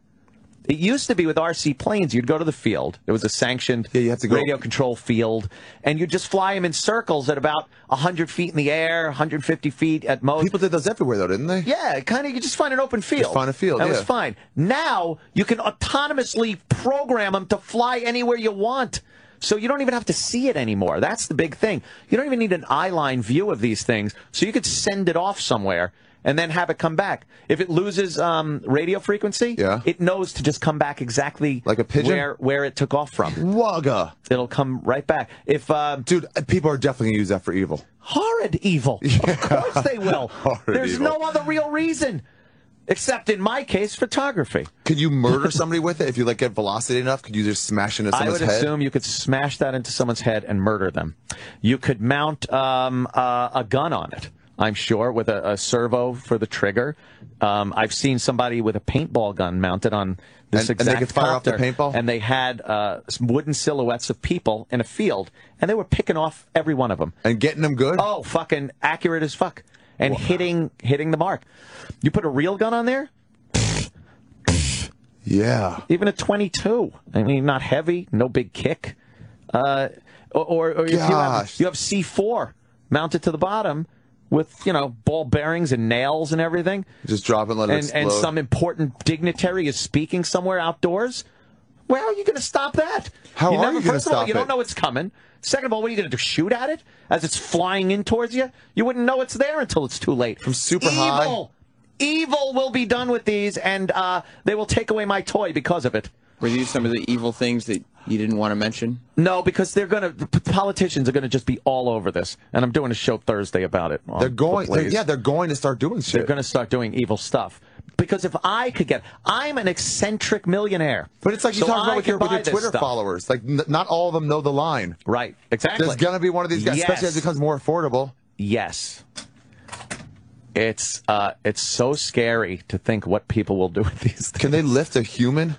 It used to be with RC planes, you'd go to the field. It was a sanctioned Yeah, you have to go- radio control field, and you'd just fly them in circles at about 100 feet in the air, 150 feet at most. People did those everywhere though, didn't they? Yeah, kind of. You just find an open field. Just find a field, That was fine. Now you can autonomously program them to fly anywhere you want. So you don't even have to see it anymore. That's the big thing. You don't even need an eye line view of these things. So you could send it off somewhere and then have it come back. If it loses um, radio frequency, Yeah. it knows to just come back exactly Like a pigeon? where where it took off from. Wugga. It'll come right back. If uh, Dude, people are definitely gonna use that for evil. horrid evil. Of course they will. There's evil. no other real reason. Except in my case, photography. Could you murder somebody with it if you like get velocity enough? Could you just smash into someone's head? I would head? assume you could smash that into someone's head and murder them. You could mount um, uh, a gun on it. I'm sure with a, a servo for the trigger. Um, I've seen somebody with a paintball gun mounted on this And- and they could fire off the paintball? and they had uh, some wooden silhouettes of people in a field, and they were picking off every one of them. and getting them good. Oh, fucking accurate as fuck, and hitting hitting the mark. You put a real gun on there, Yeah. even a 22. I mean, not heavy, no big kick. Uh, or or, or if you have, you have C4 mounted to the bottom with you know ball bearings and nails and everything, Just drop it and let it and and some important dignitary is speaking somewhere outdoors. Where are you going to stop that? How you are never, you gonna First of all, stop you don't know it's coming. Second of all, what are you going to do? Shoot at it as it's flying in towards you? You wouldn't know it's there until it's too late. From super Evil. high? Evil will be done with these, and uh, they will take away my toy because of it. Were these some of the evil things that you didn't want to mention? No, because they're going to. The politicians are going to just be all over this, and I'm doing a show Thursday about it. they're going. The They're, yeah, they're going to start doing shit. They're going to start doing evil stuff. Because if I could get, I'm an eccentric millionaire. but it's like you So talk about with your, with your Twitter followers. Like, n- not all of them know the line. Right, exactly. There's gonna be one of these guys, especially Yes. as it becomes more affordable. Yes. It's uh, it's so scary to think what people will do with these things. Can they lift a human?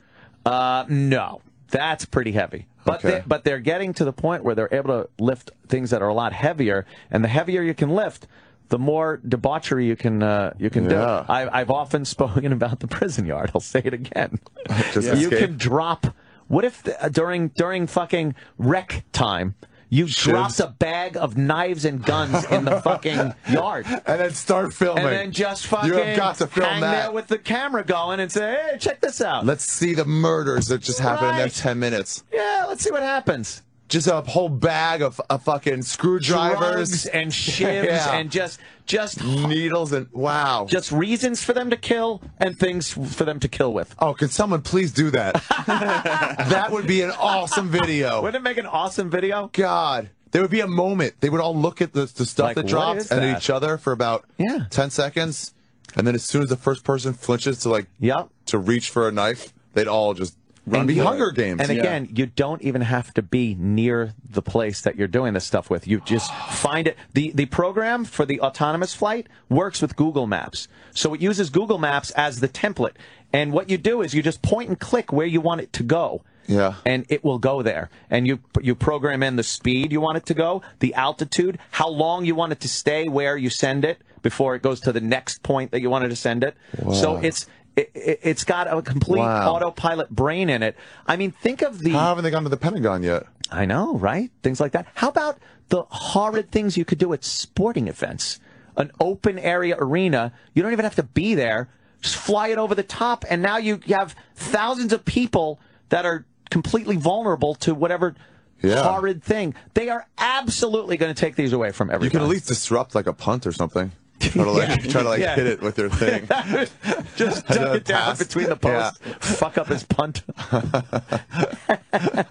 Uh, no, that's pretty heavy. But Okay. they, but they're getting to the point where they're able to lift things that are a lot heavier, and the heavier you can lift, the more debauchery you can uh, you can Yeah. do. I, I've often spoken about the prison yard. I'll say it again. You escape. can drop. What if the, uh, during during fucking rec time? You dropped a bag of knives and guns in the fucking yard. And then start filming. And then just fucking You have got to film hang that. there with the camera going and say, hey, check this out. Let's see the murders that just happened in the next ten minutes. yeah, let's see what happens. Just a whole bag of, of fucking screwdrivers Drugs and shivs Yeah. and just just needles and wow. just reasons for them to kill and things for them to kill with. Oh, can someone please do that? that would be an awesome video. Wouldn't it make an awesome video? God. There would be a moment. They would all look at the, the stuff Like, that dropped and at each other for about Yeah. 10 seconds. And then as soon as the first person flinches to like Yep. to reach for a knife, they'd all just run be Hunger Games. And again, you don't even have to be near the place that you're doing this stuff with. You just find it. The the program for the autonomous flight works with Google Maps. So it uses Google Maps as the template. And what you do is you just point and click where you want it to go. Yeah. And it will go there. And you you program in the speed you want it to go, the altitude, how long you want it to stay where you send it before it goes to the next point that you wanted to send it. Wow. So it's it, it's got a complete Wow. autopilot brain in it. I mean, think of the How haven't they gone to the Pentagon yet? I know, right? Things like that. How about the horrid things you could do at sporting events? An open area arena. You don't even have to be there. Just fly it over the top, and now you have thousands of people that are completely vulnerable to whatever Yeah. horrid thing. They are absolutely going to take these away from everybody. You can at least disrupt like a punt or something. Try to like try to like Yeah. hit it with your thing. Just I duck it down pass. between the Yeah. posts. Fuck up his punt.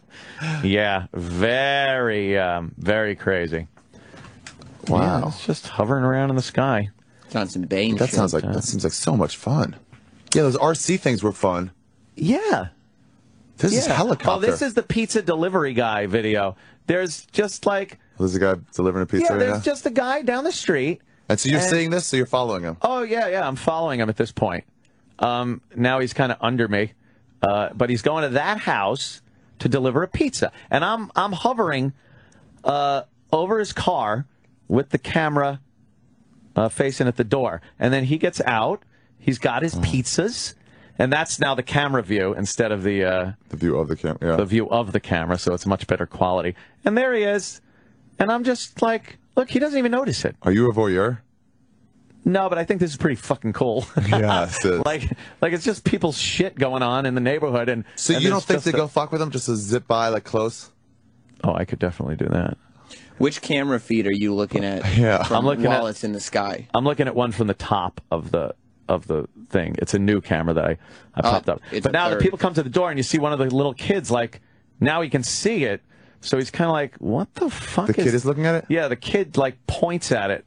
yeah, very, um, very crazy. Wow. Yeah, it's just hovering around in the sky. Johnson Bane. That sounds like that seems like so much fun. Yeah, those RC things were fun. Yeah. This is helicopter. Oh, this is the pizza delivery guy video. There's just like, There's a guy delivering a pizza yeah, right there's now. just a guy down the street. And so you're and- seeing this, so you're following him. Oh yeah, yeah. I'm following him at this point. Um, now he's kind of under me, uh, but he's going to that house to deliver a pizza, and I'm I'm hovering uh, over his car with the camera uh, facing at the door, and then he gets out. He's got his pizzas, and that's now the camera view instead of the uh, The view of the camera. Yeah. the view of the camera, so it's much better quality. And there he is, and I'm just like, look, he doesn't even notice it. Are you a voyeur? No, but I think this is pretty fucking cool. Yes, it is. like, like it's just people's shit going on in the neighborhood, and So and you don't think they a- go fuck with them just to zip by like close? Oh, I could definitely do that. Which camera feed are you looking at? Yeah. from I'm looking while at- it's in the sky. I'm looking at one from the top of the of the thing. It's a new camera that I, I Oh, popped up. But a now the people come to the door, and you see one of the little kids. Like now he can see it, so he's kind of like, "What the fuck?" Is the kid is looking at it? Yeah, the kid like points at it.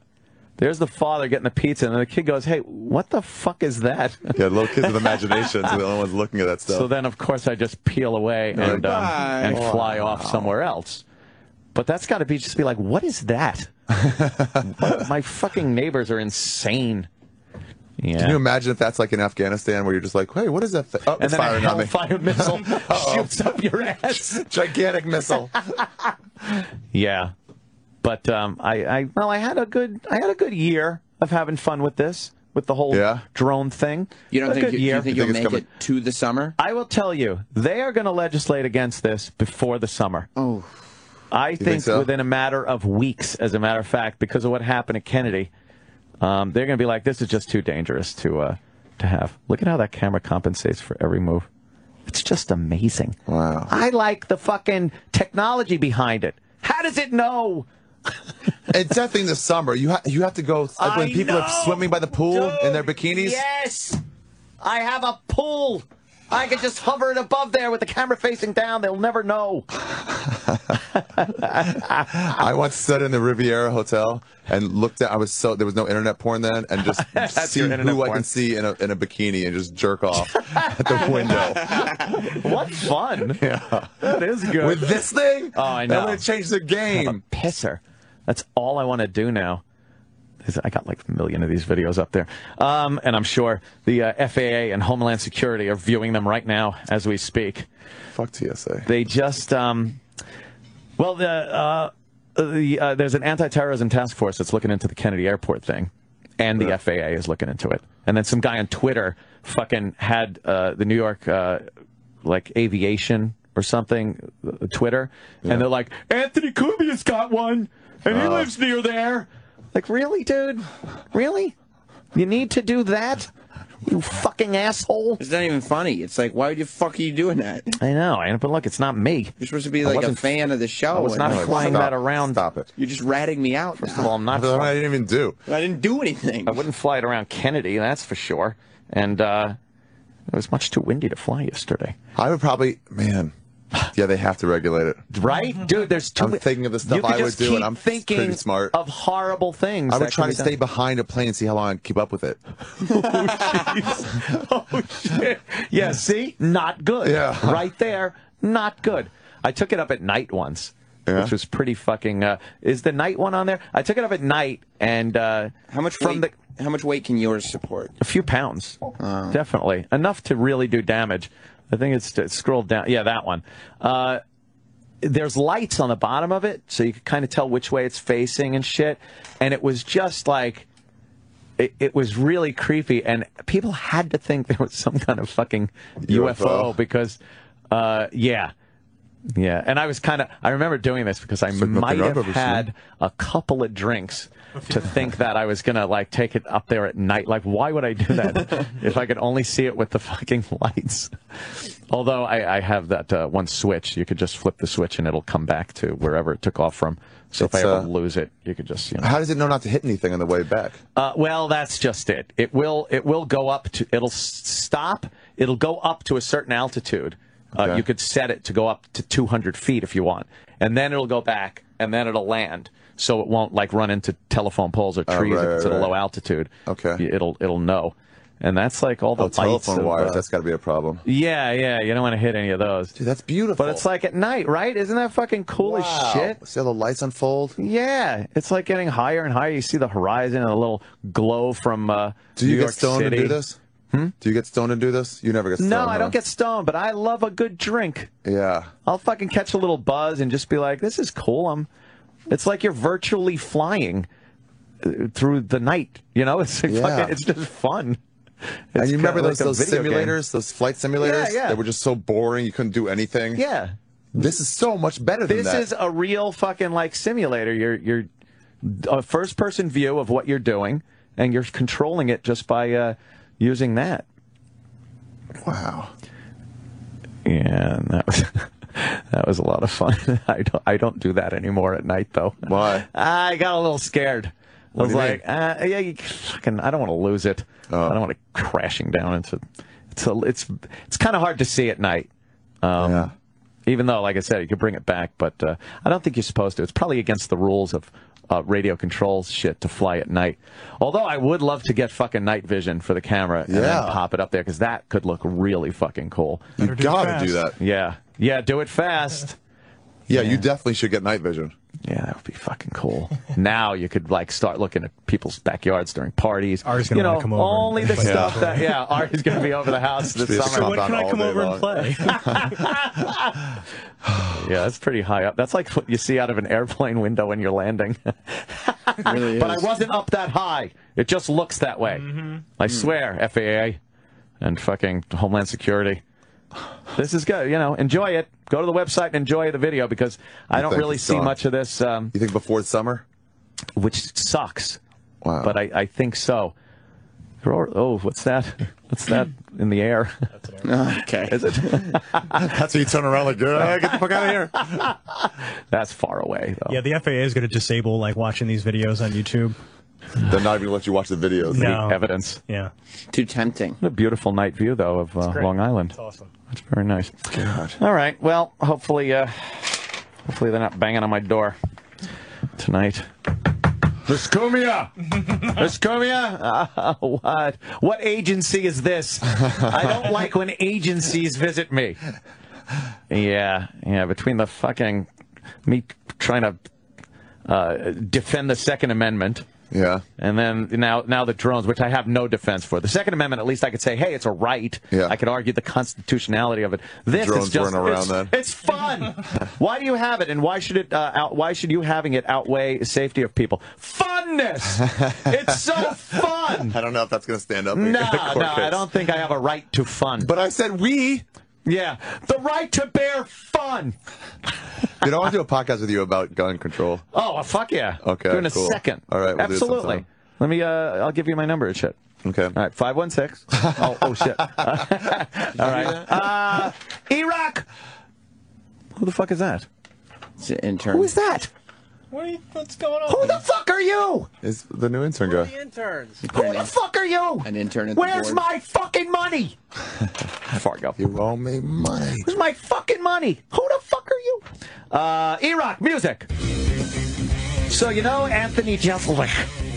There's the father getting the pizza, and then the kid goes, "Hey, what the fuck is that?" Yeah, little kids with imaginations are the only ones looking at that stuff. So then, of course, I just peel away You're and like, um, and fly off somewhere else. But that's got to be just be like, what is that? My fucking neighbors are insane. Yeah. Can you imagine if that's like in Afghanistan where you're just like, hey, what is that thing? Oh, and it's then a firing on me. missile shoots up your ass. Gigantic missile. Yeah, but um, I, I well, I had a good I had a good year of having fun with this with the whole Yeah? drone thing. You don't A think you, year. you think You you'll think it's make it to the summer? I will tell you, they are going to legislate against this before the summer. Oh, I think, think so? within a matter of weeks, as a matter of fact, because of what happened at Kennedy, um, they're going to be like, this is just too dangerous to uh, to have. Look at how that camera compensates for every move. It's just amazing. Wow. I like the fucking technology behind it. How does it know? It's definitely the summer. You ha- you have to go like when I people are swimming by the pool in their bikinis. Yes, I have a pool. I can just hover it above there with the camera facing down. They'll never know. I once stood in the Riviera Hotel and looked at. I was so there was no internet porn then, and just see who internet I porn. can see in a in a bikini and just jerk off at the window. What fun! Yeah. That is good. With this thing, Oh, I know. would have changed the game. I'm a game. pisser. That's all I want to do now. Is- I got like a million of these videos up there. Um, and I'm sure the uh, FAA and Homeland Security are viewing them right now as we speak. Fuck TSA. They just, um, well, the, uh, the, uh, there's an anti-terrorism task force that's looking into the Kennedy Airport thing, and the FAA is looking into it. And then some guy on Twitter fucking had uh, the New York uh, like aviation or something uh, Twitter, and they're like, Anthony Cumia's got one, and he lives near there. Like, really, dude? Really? You need to do that? You fucking asshole. It's not even funny. It's like, why the fuck are you doing that? I know, I- but look, it's not me. You're supposed to be I like a wasn't- fan of the show. I was not and- flying that around. Stop it. You're just ratting me out. First of all, I'm not. That's what I didn't even do. I didn't do anything. I wouldn't fly it around Kennedy, that's for sure. And uh, it was much too windy to fly yesterday. I would probably, man. Yeah, they have to regulate it. Right, dude. There's too. I'm thinking of the stuff I would just do, keep and I'm thinking pretty smart. of horrible things. I would that try to stay behind a plane and see how long I can keep up with it. oh shit! Yeah, see, not good. Yeah. right there, not good. I took it up at night once, Yeah? which was pretty fucking. Uh, is the night one on there? I took it up at night, and uh, How much from weight? How much weight can yours support? a few pounds, Oh. definitely enough to really do damage. I think it's, it's scrolled down. Yeah, that one. Uh, there's lights on the bottom of it, so you can kind of tell which way it's facing and shit. And it was just like, it, it was really creepy, and people had to think there was some kind of fucking UFO, UFO. because, uh, yeah. Yeah, and I was kind of. I remember doing this because I might have had a couple of drinks to think that I was gonna like take it up there at night. Like, why would I do that if I could only see it with the fucking lights? Although I, I have that uh, one switch, you could just flip the switch and it'll come back to wherever it took off from. So if I ever uh, lose it, you could just you know. How does it know not to hit anything on the way back? Uh, well, that's just it. It will it will go up to it'll stop. It'll go up to a certain altitude. Uh, Okay. you could set it to go up to 200 feet if you want, and then it'll go back, and then it'll land. So it won't like run into telephone poles or Oh, trees right, if it's right, at a low altitude. Okay. It'll it'll know, and that's like all the Oh, telephone of, wires. uh, That's got to be a problem. yeah, yeah. You don't want to hit any of those. Dude, that's beautiful. But it's like at night, right? Isn't that fucking cool wow. as shit? See how the lights unfold? Yeah, it's like getting higher and higher. You see the horizon and a little glow from uh, Do you New get stoned City. to do this? Hmm? Do you get stoned to do this? You never get stoned. No, I huh? don't get stoned, but I love a good drink. Yeah. I'll fucking catch a little buzz and just be like, "This is cool." I'm. It's like you're virtually flying uh, through the night. You know, it's Yeah. fucking, it's just fun. and you remember those, like those video game. simulators, those flight simulators? Yeah, yeah. They were just so boring. You couldn't do anything. Yeah, This is so much better than this that. is a real fucking like simulator. You're you're a first person view of what you're doing, and you're controlling it just by uh, using that. wow. Yeah, and that was that was a lot of fun. I don't I don't do that anymore at night though. Why? I got a little scared. I was like, uh, yeah, you fucking, I don't want to lose it. Oh. I don't want it crashing down into. It's a, it's it's kind of hard to see at night. Um, Yeah. Even though, like I said, you could bring it back, but uh, I don't think you're supposed to. It's probably against the rules of uh, radio controls shit to fly at night. Although I would love to get fucking night vision for the camera and then pop it up there because that could look really fucking cool. You do gotta fast. do that. Yeah, yeah, do it fast. Yeah, you definitely should get night vision. Yeah, that would be fucking cool. now you could like start looking at people's backyards during parties. Ari's gonna you know, come over and only the stuff golf. that yeah, Ari's gonna be over the house this summer. So when can I come over long. and play? Yeah, that's pretty high up. That's like what you see out of an airplane window when you're landing. really but I wasn't up that high. It just looks that way. Mm-hmm. I swear, FAA and fucking Homeland Security. This is good. You know, enjoy it. Go to the website and enjoy the video because I You don't really see gone? much of this, um, You think before summer? which sucks. Wow. But I, I think so. Oh, what's that? What's that in the air? Okay. Is it? That's when you turn around like, "Ah, get the fuck out of here. That's far away, though. yeah, the FAA is going to disable like watching these videos on YouTube. They're not even gonna let you watch the videos. No. Evidence. Yeah, Too tempting. What a beautiful night view, though, of uh. Long Island. it's awesome. That's very nice. God. All right. Well, hopefully, uh, hopefully they're not banging on my door tonight. Viscomia! Escomia? Uh, what? What agency is this? I don't like when agencies visit me. Yeah, yeah. Between the fucking me trying to uh, defend the Second Amendment. Yeah. And then now, now the drones, which I have no defense for. The Second Amendment, at least I could say, hey, it's a right. Yeah. I could argue the constitutionality of it. This Drones is just weren't around it's, then. it's fun. why do you have it, and why should it? Uh, out, why should you having it outweigh safety of people? Funness. it's so fun. I don't know if that's gonna stand up. No, no, I don't think I have a right to fun. But I said we. Yeah, the right to bear fun. Dude, I want to do a podcast with you about gun control. Oh, well, fuck yeah. Okay, Do it in a second. All right, we'll absolutely. sometime. Let me. Uh, I'll give you my number and shit. Okay. All right. Five one six. Oh, oh shit. All right. Uh, Iraq. Who the fuck is that? It's an intern. Who is that? What are you, what's going on? Who the fuck are you? Is the new intern guy? The interns. Who the fuck are you? An intern at Where's board. my fucking money? Fargo. You owe me money. Where's my fucking money? Who the fuck are you? Uh, E-Rock, music. So you know Anthony Jeselnik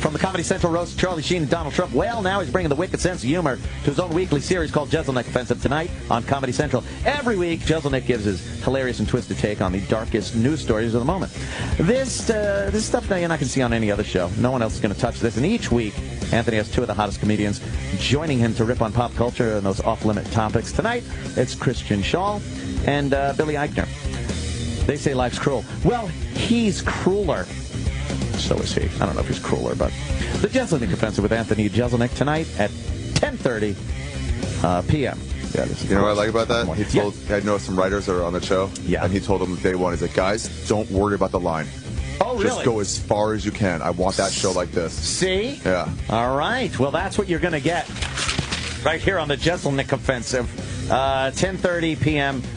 from the Comedy Central roast Charlie Sheen and Donald Trump. Well, now he's bringing the wicked sense of humor to his own weekly series called Jeselnik Offensive tonight on Comedy Central. Every week, Jeselnik gives his hilarious and twisted take on the darkest news stories of the moment. This uh, this stuff now you're not going to see on any other show. No one else is going to touch this. And each week, Anthony has two of the hottest comedians joining him to rip on pop culture and those off-limit topics. Tonight, it's Kristen Schaal and uh, Billy Eichner. They say life's cruel. Well, he's crueler. So is he. I don't know if he's crueler, but the Jeselnik Offensive with Anthony Jeselnik tonight at 10:30 uh, p.m. Yeah, this is You know what I like about that? He told I know some writers are on the show. Yeah. And he told them day one, he's like, guys, don't worry about the line. Oh, really? Just go as far as you can. I want that show like this. See? Yeah. All right. Well, that's what you're going to get right here on the Jeselnik Offensive, uh, 10:30 p.m.